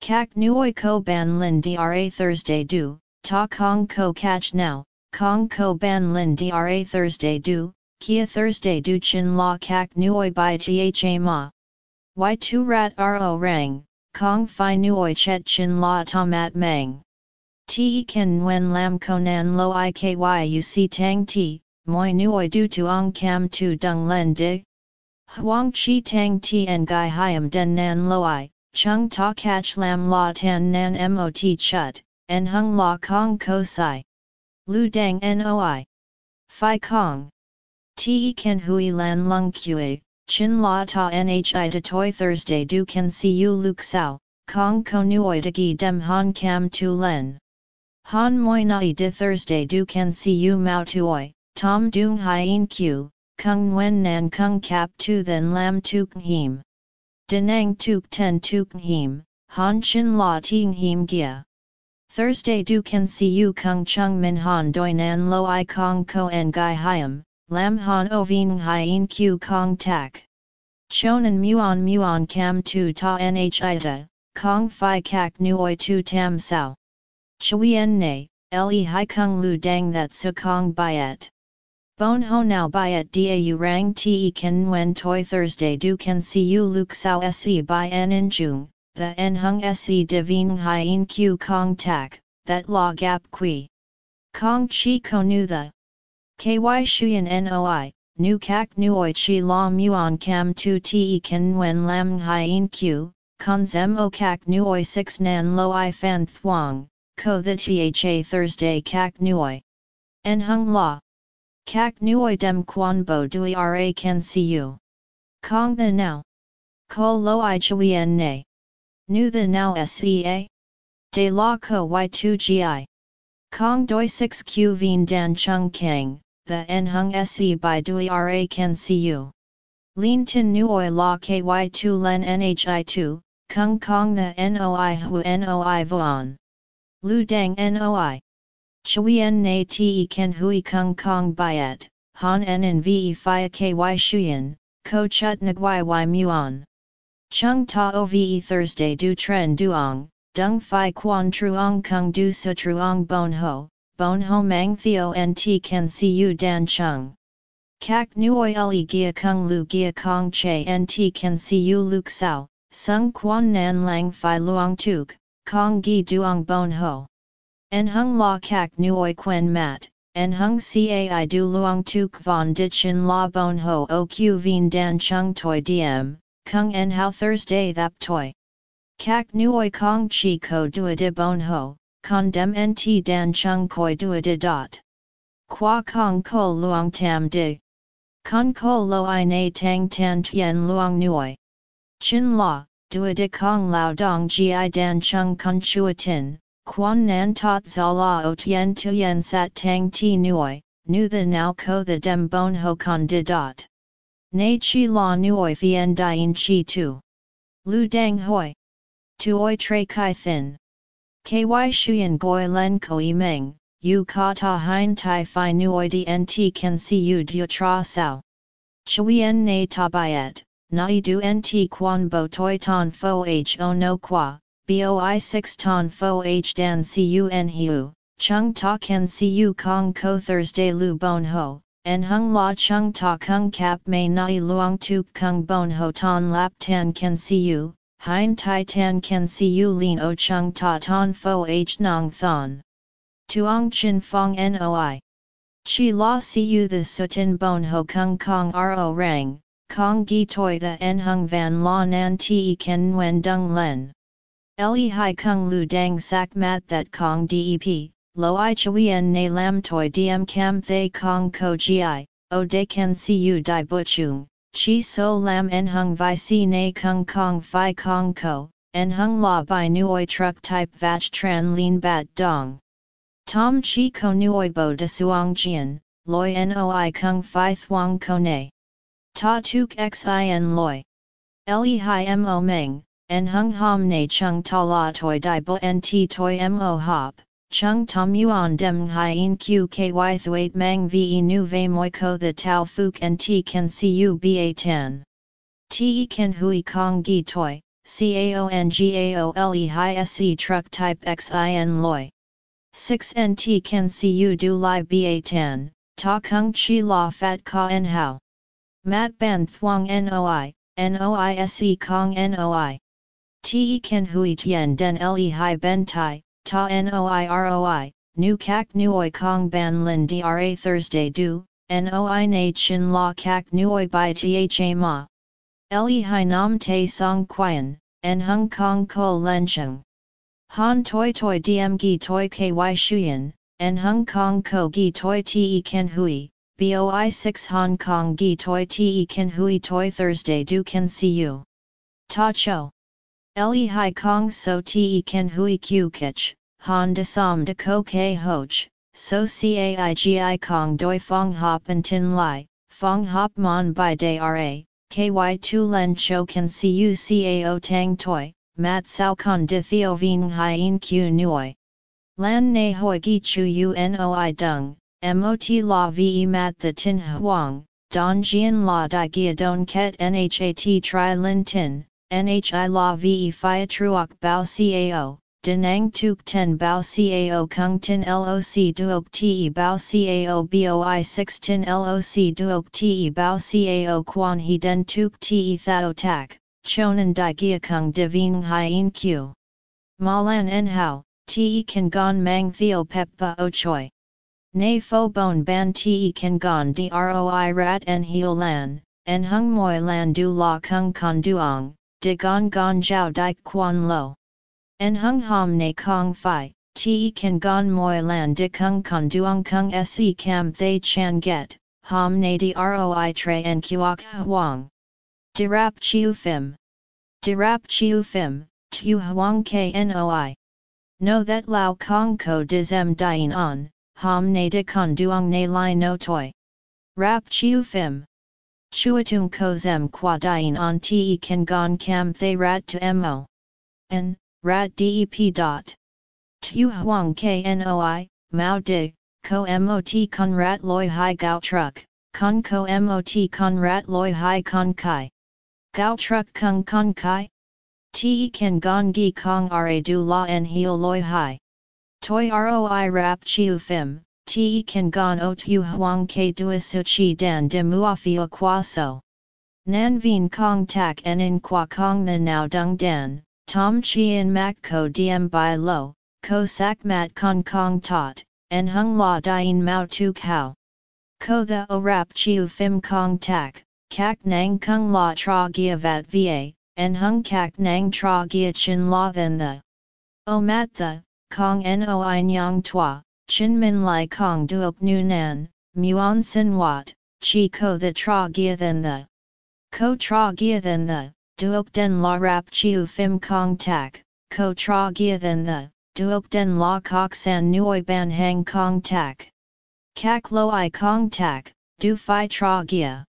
Kak nuoi ko ban lin dra Thursday du, ta kong ko catch now, kong ko ban lin dra Thursday du, kia Thursday du chin la kak nuoi by tha ma. Y2 rat ro rang, kong fi nuoi chet chin la tomat mang. Te kan wen lam konan lo i ikyuc tang ti, moi nuoi du tuong cam tu dung len dig. Huang chi tang ti en gai hiam den nan lo i, chung ta catch lam la tan nan mot chut, en hung la kong ko sai. Lu dang noi. Phi kong. Te kan hui lan lung kue, chin la ta nhi de toi Thursday du can see you luk sao, kong ko nuoi de gi dem han cam tu len. Han moi nai de Thursday du can see you mao tuoi, tom dung hien q, kung wen nan kung kap tu then lam tuk him. Denang tuk ten tuk him, han chin la ting him gia. Thursday du can see you kung chung min han doi nan lo i kong ko en gai hiam, lam han o ving hien q kong tak. Chonan muon muon cam tu ta nhi kong fi kak nuoi tu tam sao. Chuyen ne, le hai kung lu dang that su kong byet. Bon ho now byet dau rang te kan wen toi Thursday du can see you luk sao se by en in jung, the en hung se divine hien q kong tak, that la gap qui. Kong chi nu the. Ky shuyen noi, nu kak nuoi chi la muon cam tu te kan wen lam hien q, con zem o kak nuoi 6 nan lo i fan thuong ko the tha Thursday kak Nui. En hung la. Kak Nui dem quan bo dui ra can see you. Kong the now. Ko lo i chui en ne. Nu the now sea. De la ko y2 gi. Kong doi 6 q vien dan chung kang, the en hung se by dui ra can see you. Lin tin Nui la ky2 len nhi2, kung kong the noi hu noi vuan. Lu dang noi. Chuyen na te ken hui kung kong byet, han en en ve fia ky shuyen, ko chut nguai y muon. Chung ta ove Thursday du tren duong, dung fi quan truong kung du su truong bon ho, bon ho mang theo nt see you dan chung. Kak nuoi le gia kung lu gia kong che nt see you luk sao, sung quan nan lang fi luong tuk, kong gi duong bon ho. En hung la kak nuoi quen mat, en hung cai du luong tuk von ditchin la bon ho o q vien dan chung toi diem, kung en how Thursday thap toi. Kak nuoi kong chi ko dua di bon ho, con dem nt dan chung koi dua di dot. Qua kong ko luong tam di. Con ko lo i na tang tan tien luong nuoi. Chin la, dua di kong lao dong gi dan chung kun chua tin, quan nan tot za la o tien tuyen sat tang ti nuoi, nu the now ko the dem bon ho con di dot. Nei chi la nuoi fien dien chi tu. Lu dang hoi. Tuoi tre kai thin. Ky shuyen goi len koi meng, yu ka ta hein tai fi nuoi nt can see you du tra sao. Chuyen ne tabayet, nai du nt quan bo toi ton fo ho no qua, boi 6 ton fo h dan cun hiu, chung ta see you kong ko Thursday lu bon ho, en hung la chung ta kung kap may nai luong tu kung bon ho ton lap tan see you, hein tai tan see you lin o chung ta ton fo h nong thon. Tuong chin fong noi. Chi la you the sutin bon ho kung kong ro rang, kong gi toi the en hung van la nan ti ken nguen dung len. Li hai kung lu dang sak mat that kong dep, lo i chuyen na lam toi diem cam thay kong ko gi, o de can see you di buchung, chi so lam en hung vi si na kung kong fi kong ko, en hung la by nuoi truck type vach tran lin bat dong. Tom chi ko nuoi bo de suong jian, loi noi kung fi thuong ko ne. Ta tuk xin loi. Li hi mo meng, en hung ham ne chung ta la toi di bo nt toi mo hop, chung tom yuan dem hien qky thuat mang ve nu ve moi ko the tau fuk nt can see you ba tan. Te can hui kong gi toi, caongao hi se truck type xin loi. 6 nt can see you do li ba tan, ta kung chi la fat ka en hao. Mat ban thuang noi, noise kong noi. Te kan hui tien den le hi ben tai, ta noi roi, nu kak nuoi kong ban lin dra Thursday du, noi na chin la kak nuoi by tha ma. Le hi nam te song quian, en hung kong ko len chung. Han toi toi diem gi toi ky shuyen, en Hong Kong ko gi toi te ken hui, boi 6 Hong Kong gi toi te ken hui toi Thursday du can see you. Ta cho. Le hai kong so te ken hui q kich, han de som de ko ke hoch, so caigi kong doi fong hop and tin lai, fong hop mon by day ra, ky tu len cho can see you cao tang toi, mat sao con de theo vien hien q nuoi. Lan ne hoi gi chu unoi dung, mot la ve mat the tin huang, don jian la di gia don ket nhat tri lin tin, nhi la ve fia truok bao cao. Denang tuk ten bao cao kung tin loc duok te bao cao boi 6 tin loc duok te bao cao quan he den tuk te thao tak, chonan di gia kung divine hien q. Malan en hao, te kan gon mang theo peppa o choi. Nay fo bon ban te kan gon droi rat en heo lan, en hung moi lan du la kung con duong, de gon gon jiao di quan lo. En hung ham ne kong fi, te kan gon moi lan de kung con duong kung se cam thay chan get, ham ne droi tre en kuok huang. Dirap chiu fim. Dirap chiu fim, tu huang knoi. Know that lao kong ko dizem dien on, ham ne de con duong ne lai no toi. Rap chiu fim. Chuatung ko zem qua dien on te kan gon cam thay rat to mo. N, rat dep dot. Tu huang knoi, mao dig, ko mot con rat loi hai gao truck, con ko mot con rat loi hai con kai. Gao truck kung con kai? Te kan gong gi kong ra du la en heo loi hai. Toi roi rap chiu phim, te kan gon o tu huang ke dua su chi dan de muafio qua so. Nan vien kong tak en in qua kong the now dung dan, tom chi in mak ko diem by lo, ko sak mat kong kong tot, en hung la dien mao tu kao. Ko the o rap chiu phim kong tak, kak nang kung la tra gia vat va, en hung kak nang tra gia chin la than the. O mat the, kong noi nyang tua, chin min lai kong duok nu nan, muon sin wat, chi ko the tra gia than the. Ko tra gia than the, duok den la rap chiu phim kong tak, ko tra gia than the, duok den la kok san nuoi ban hang kong tak. Kak lo i kong tak, du fi tra gia.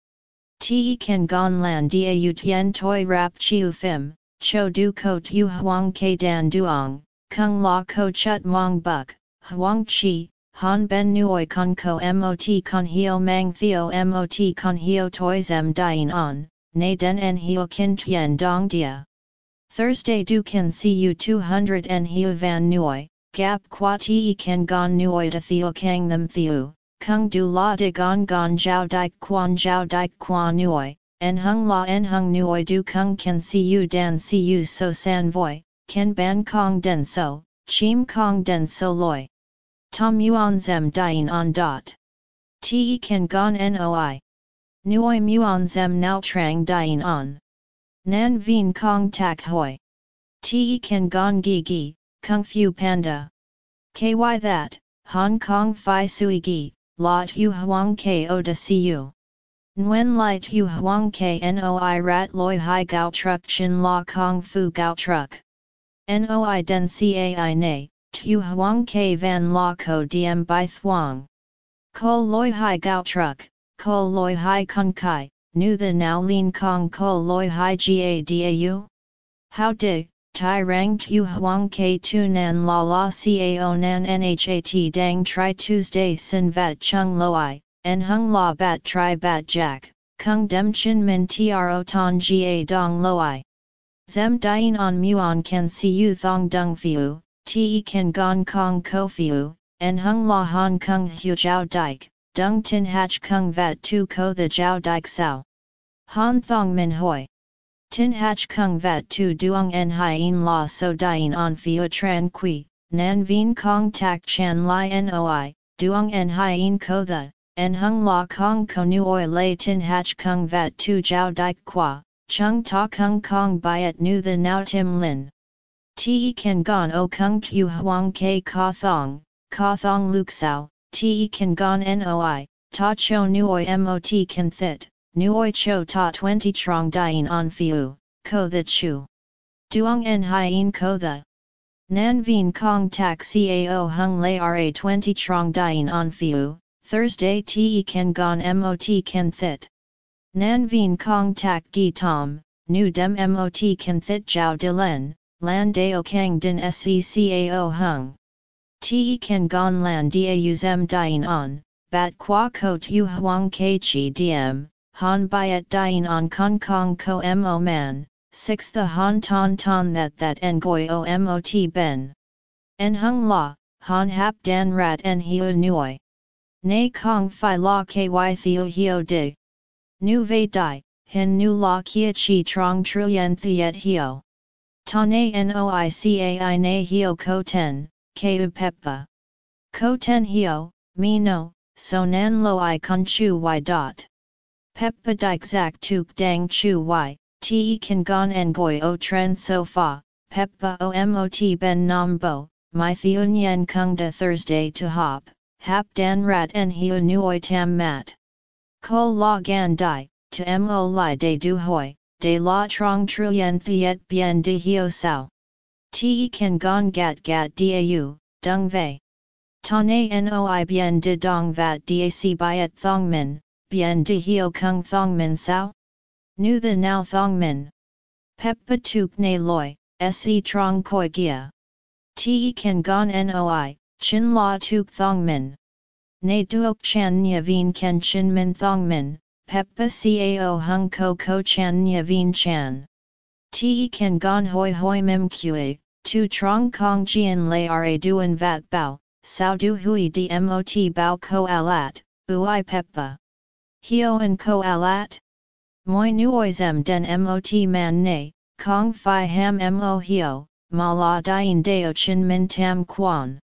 Te kan gon lan dia u tien toi rap chiu phim, cho du ko tu huang ke dan duong, kung la ko chut mong buk, huang chi, han ben nuoi con ko mot con hio mang theo mot con hio toi zem dien on, na den en hio kin tien dong dia. Thursday du can see you 200 en hio van nuoi, gap qua te kan gon nuoi de theo kang them theo, kung du la de gon gon jiao dik quan jiao dik qua nuoi, en hung la en hung nuoi du kung can see you dan see you so san voi, ken ban kong den so, chim kong den so loi. Tom yuan zem dien on dot. Te kan gon noi. Nuoi muon zem nao trang dien on. Nan vien kong tak hoi. Te Ken gon gi gi, kung fu panda. Ky that, Hong Kong fi sui gi, la tu huang ko de siu. Nguyen lai tu huang noi rat loi hai gao truck chin la kong fu gao truck. Noi den cai ne, tu huang ke van la ko diem by thuang. Ko loi hai gao truck, ko loi hai kong kai, nu the now lean kong ko loi hai ga dau? How dig, tai rang tu huang ke tu nan la la cao nan nhat dang tri Tuesday sin vat chung loi, en hung la bat tri bat jack, kung dem chin min tro ton ga dong loi. Zem dien on muon see you thong dung fiu, te kan gong kong ko fiu, en hung la hong kong hu jiao dike, dung tin hach kung vat tu ko the jiao dike sao. Han thong min hoi. Tin hach kung vat tu duong en hien la so dien on fiu tran qui, nan vien kong tak chan li noi, duong en hien ko the, en hung la kong ko nuoi lay tin hach kung vat tu jiao dike qua, Chung ta kung kong byet nu the now tim lin. Te kan gon o kung tu huang ke ka thong, ka thong luk sao, te kan gon noi, ta cho nuoi mot kan thit, nuoi cho ta 20 trong dien on fiu, ko the chu. Duong en hien ko the. Nan vien kong tak cao hung lay ra 20 trong dien on fiu, Thursday te kan gon mot kan thit. Nan vien kong tak gi tom, nu dem mot kan thit jiao de len, lan dao kang din secao hung. Te kan gon lan da zem dien on, bat qua ko tu huang ke chi diem, han byet dien on kong kong ko mo man, 6 the han ton ton that that en goi o mot ben. En hung la, han hap dan rat en hiu nuoi. Nay kong fi la ky theo hio dig. Nu ve dai, hin nu la kia chi trong truyen thiet hio. Ta na noicai na hio ko ten, keu peppa. Ko ten hio, mi no, so nan lo i con chu y dot. Peppa dik zak tuk dang chu y, te kan gon en goi o tren so fa, peppa o mot ben nam bo, my theun yen kung de Thursday to hop, hap dan rat en hiu nuoi tam mat. Ko la gan dai, to mo li de du hoi, de la trong truyen thiet bien de hio sao. Te kan gong gat gat dau, dung vei. Ta na noi bien de dong vat dac byet thong min, bien de hio kung thong min sao? Nu the now thong min. Peppa tuk na loi, se trong koi gia. Te kan gon noi, chin la tuk thong min. Na duok chan nya veen ken chin min thong min, peppa cao hung ko ko chan nya veen chan. Te kan gon hoi hoi mem kue, tu trong kong jian lay ra duan vat bao, sao du hui dmot bao ko alat, ui peppa. Hio and ko alat? Moi nuoi zem den mot man ne, kong fi ham mo hio, ma la dien deo chin min tam quan.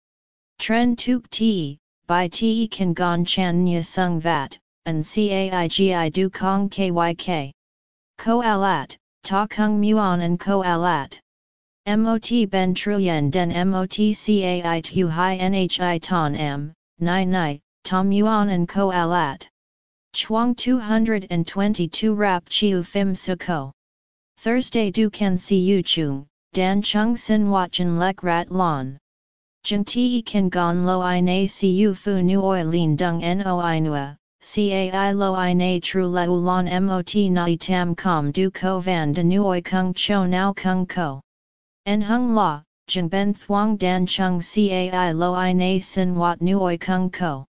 Tren tuk te, by te kan gon chan nya sung vat, and caigi du kong kyk. Ko alat, ta kung muon and ko alat. Mot ben truyen den mot cai tu hi nhi ton m, nai nai, tom yuan and ko alat. Chuang 222 rap chiu fim suko. Thursday du can see you chung, dan chung sin watchin lek rat lon. Jung ti kan gon lo i na si u fu nu oi lin dung no i nua, cai lo i na tru la u lon mot nai tam com du ko van de nuoi kung cho now kung ko. En hung la, jeng ben thuang dan chung cai lo i na sin wat nuoi kung ko.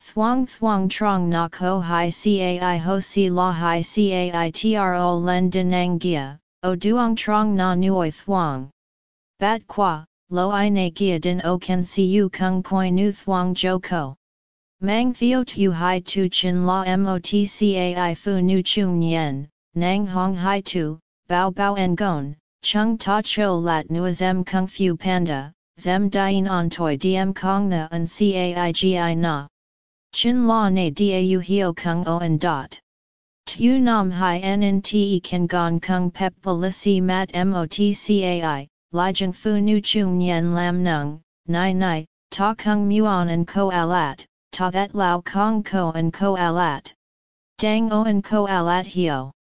Thuang thuang trong na ko hi cai ho si la hi cai tro len denang gia, o duong trong na nuoi thuang. Bat qua, lo i na gia din o can si u kung koi nu thuang jo ko. Mang theo tu hai tu chin la motcai fu nu chung yen, nang hong hai tu, bao bao en gon, chung ta cho lat nu zem kung fu panda, zem dien on toi diem kong the un caigi na. Chin la ne dau hio kung o en dot. Tu nam hai en te kan gon kung pep polisi mat motcai, li jeng fu nu chung yen lam nung, nai nai, ta kung muon en ko alat ta that lao kong ko and ko alat. Dang o and ko alat hio.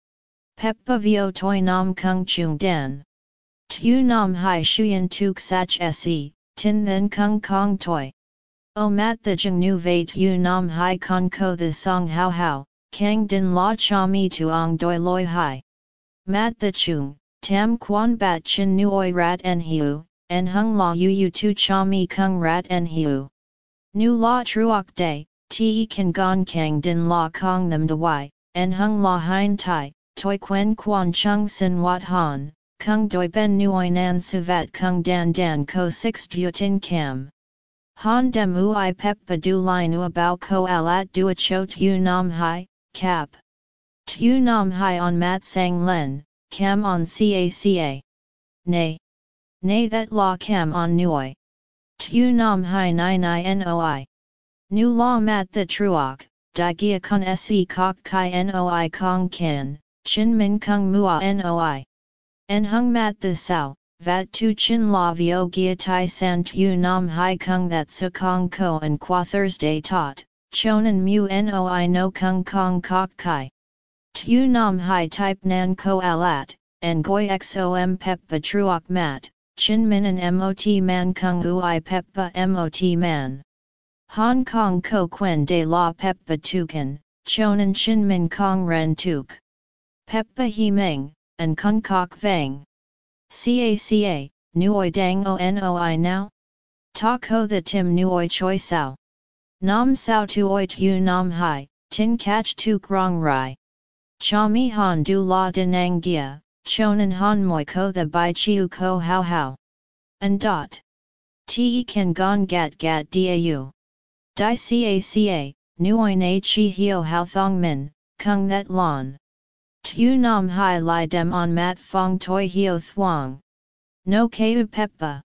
Peppa vio toi nam kung chung Den. Tu nam hai shuyen tuk sach se, tin then kung kong toi. O mat the jeng nu vei tu nam hai kong ko the song how how, kang din la cha mi tuong doi loi hai. Mat the chung, tam quan bat chin nuoi rat en hiu, en hung la yu yu tu cha mi kung rat en hiu. Nu la truok day, te kan gong kang din la kong them de y, en hung la hein tai, toi quen quan chung sin wat han, kung doi ben nuoi nan suvat kung dan dan ko 6 dutin cam. Han dem ui pep pa du line u bao ko alat du a cho tu nam hai, cap. Tu nam hai on mat sang len, cam on caca. Nay. Nay that la cam on nuoi. Tu nam hai nai nai noi. Nu la mat the truok, di gia con se kok kai noi kong kan, chin min kung mua noi. En hung mat the sao, vat tu chin la vio gia tai san tu nam hai kung that su kong ko and qua Thursday taught, chonan mu noi no kung kong kok kai. Tu nam hai type nan ko alat, en goi xom pep truok mat, Chin Min an MOT Man Kung Ui Peppa MOT Man. Hong Kong Ko Quen De La Peppa Tukan, Chonan Chin Min Kong Ren Tuk. Peppa He Meng, and Kung Kok Vang. CACA, Nuoi Dang O Noi Now? Ta Ko The Tim Nuoi Choi Sao. Nam Sao Tuoi Tu Nam Hai, Tin Catch Tuk Rong Rai. Cha Han Du La Denang Gia, chonan han moi ko the bai chiu ko how how. And dot. Te kan gon gat gat dau. Di caca, nuoi na chi hio how thong min, kung that lon. Tu nam hai li dem on mat fong toi hio thuang. No keu peppa.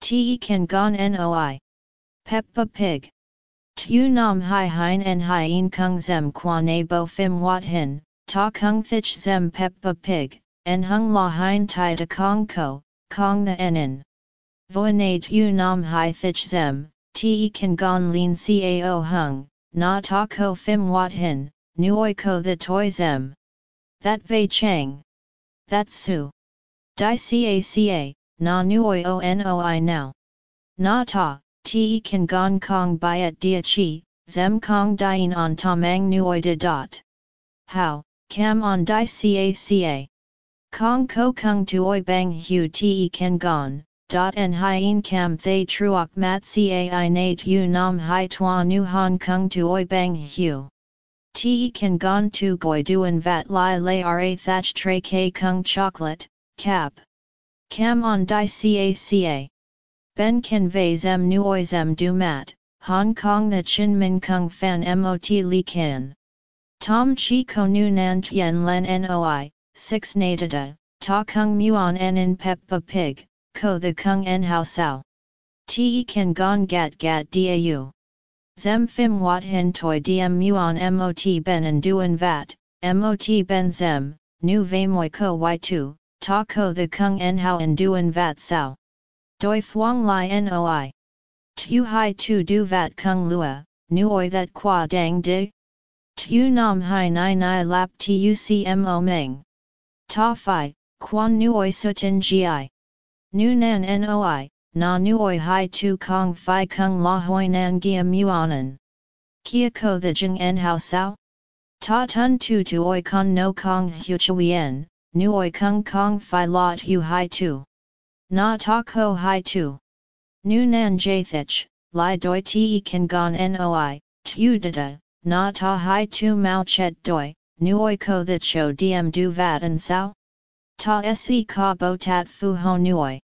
Te kan gon noi. Peppa pig. Tu nam hai hein en hai in kung zem quan a bo fim wat hin, ta kung thich zem peppa pig, en hung la hein tai de kong ko, kong the enin. Voinate u nam hai thich zem, te kan gon lin cao hung, na ta ko fim wat hin, nuoi ko the toi zem. That vei chang. That su. Di caca, na nuoi o noi now. Na ta, te kan gon kong byet dia chi, zem kong dien on tamang nuoi de dot. How, cam on di caca. Kong ko kung tuoi bang hu te ken gon, dot en hien cam thay truok mat cai nate u nam hai tua nu hong kong tu oi bang hu. Te kan gon tu goi duan vat lai lay ra thatch tray k kung chocolate, cap. Cam on di caca. Ben kan vei zem nu oi zem du mat, Hong Kong the Chin Min Kung Fan Mot Li Kan. Tom Chi Ko Nu Nan Tien Len Noi, 6 Natada, Ta Kung Muon En In Peppa Pig, Ko the Kung En Hao Sao. Te Kan Gon Gat Gat Dau. Zem Phim Wat Hin Toi Diem Muon Mot Ben and Duan Vat, Mot Ben Zem, Nu Moi Ko Y2, Ta Ko the Kung En Hao and Duan Vat Sao. Doi Phuong Lai Noi. Tu hai tu du vat kung lua, nuoi that qua dang di? Tu nam hai nai nai lap tu cmo meng. Ta fi, quan nuoi sutin gi. Nu nan noi, na nuoi hai tu kong fi kung la hoi nan gia muanan. Kia ko the jing en hao sao? Ta tun tu tu oi con no kong hu chuyen, nuoi kung kong fi la tu hai tu. Na ta ko hai tu. Nu nan jathich, li doi te kan gon noi, tu dada, na ta hai tu mao chet doi, nuoi ko the cho diem du vat and sao? Ta se ka bo tat fu ho nuoi.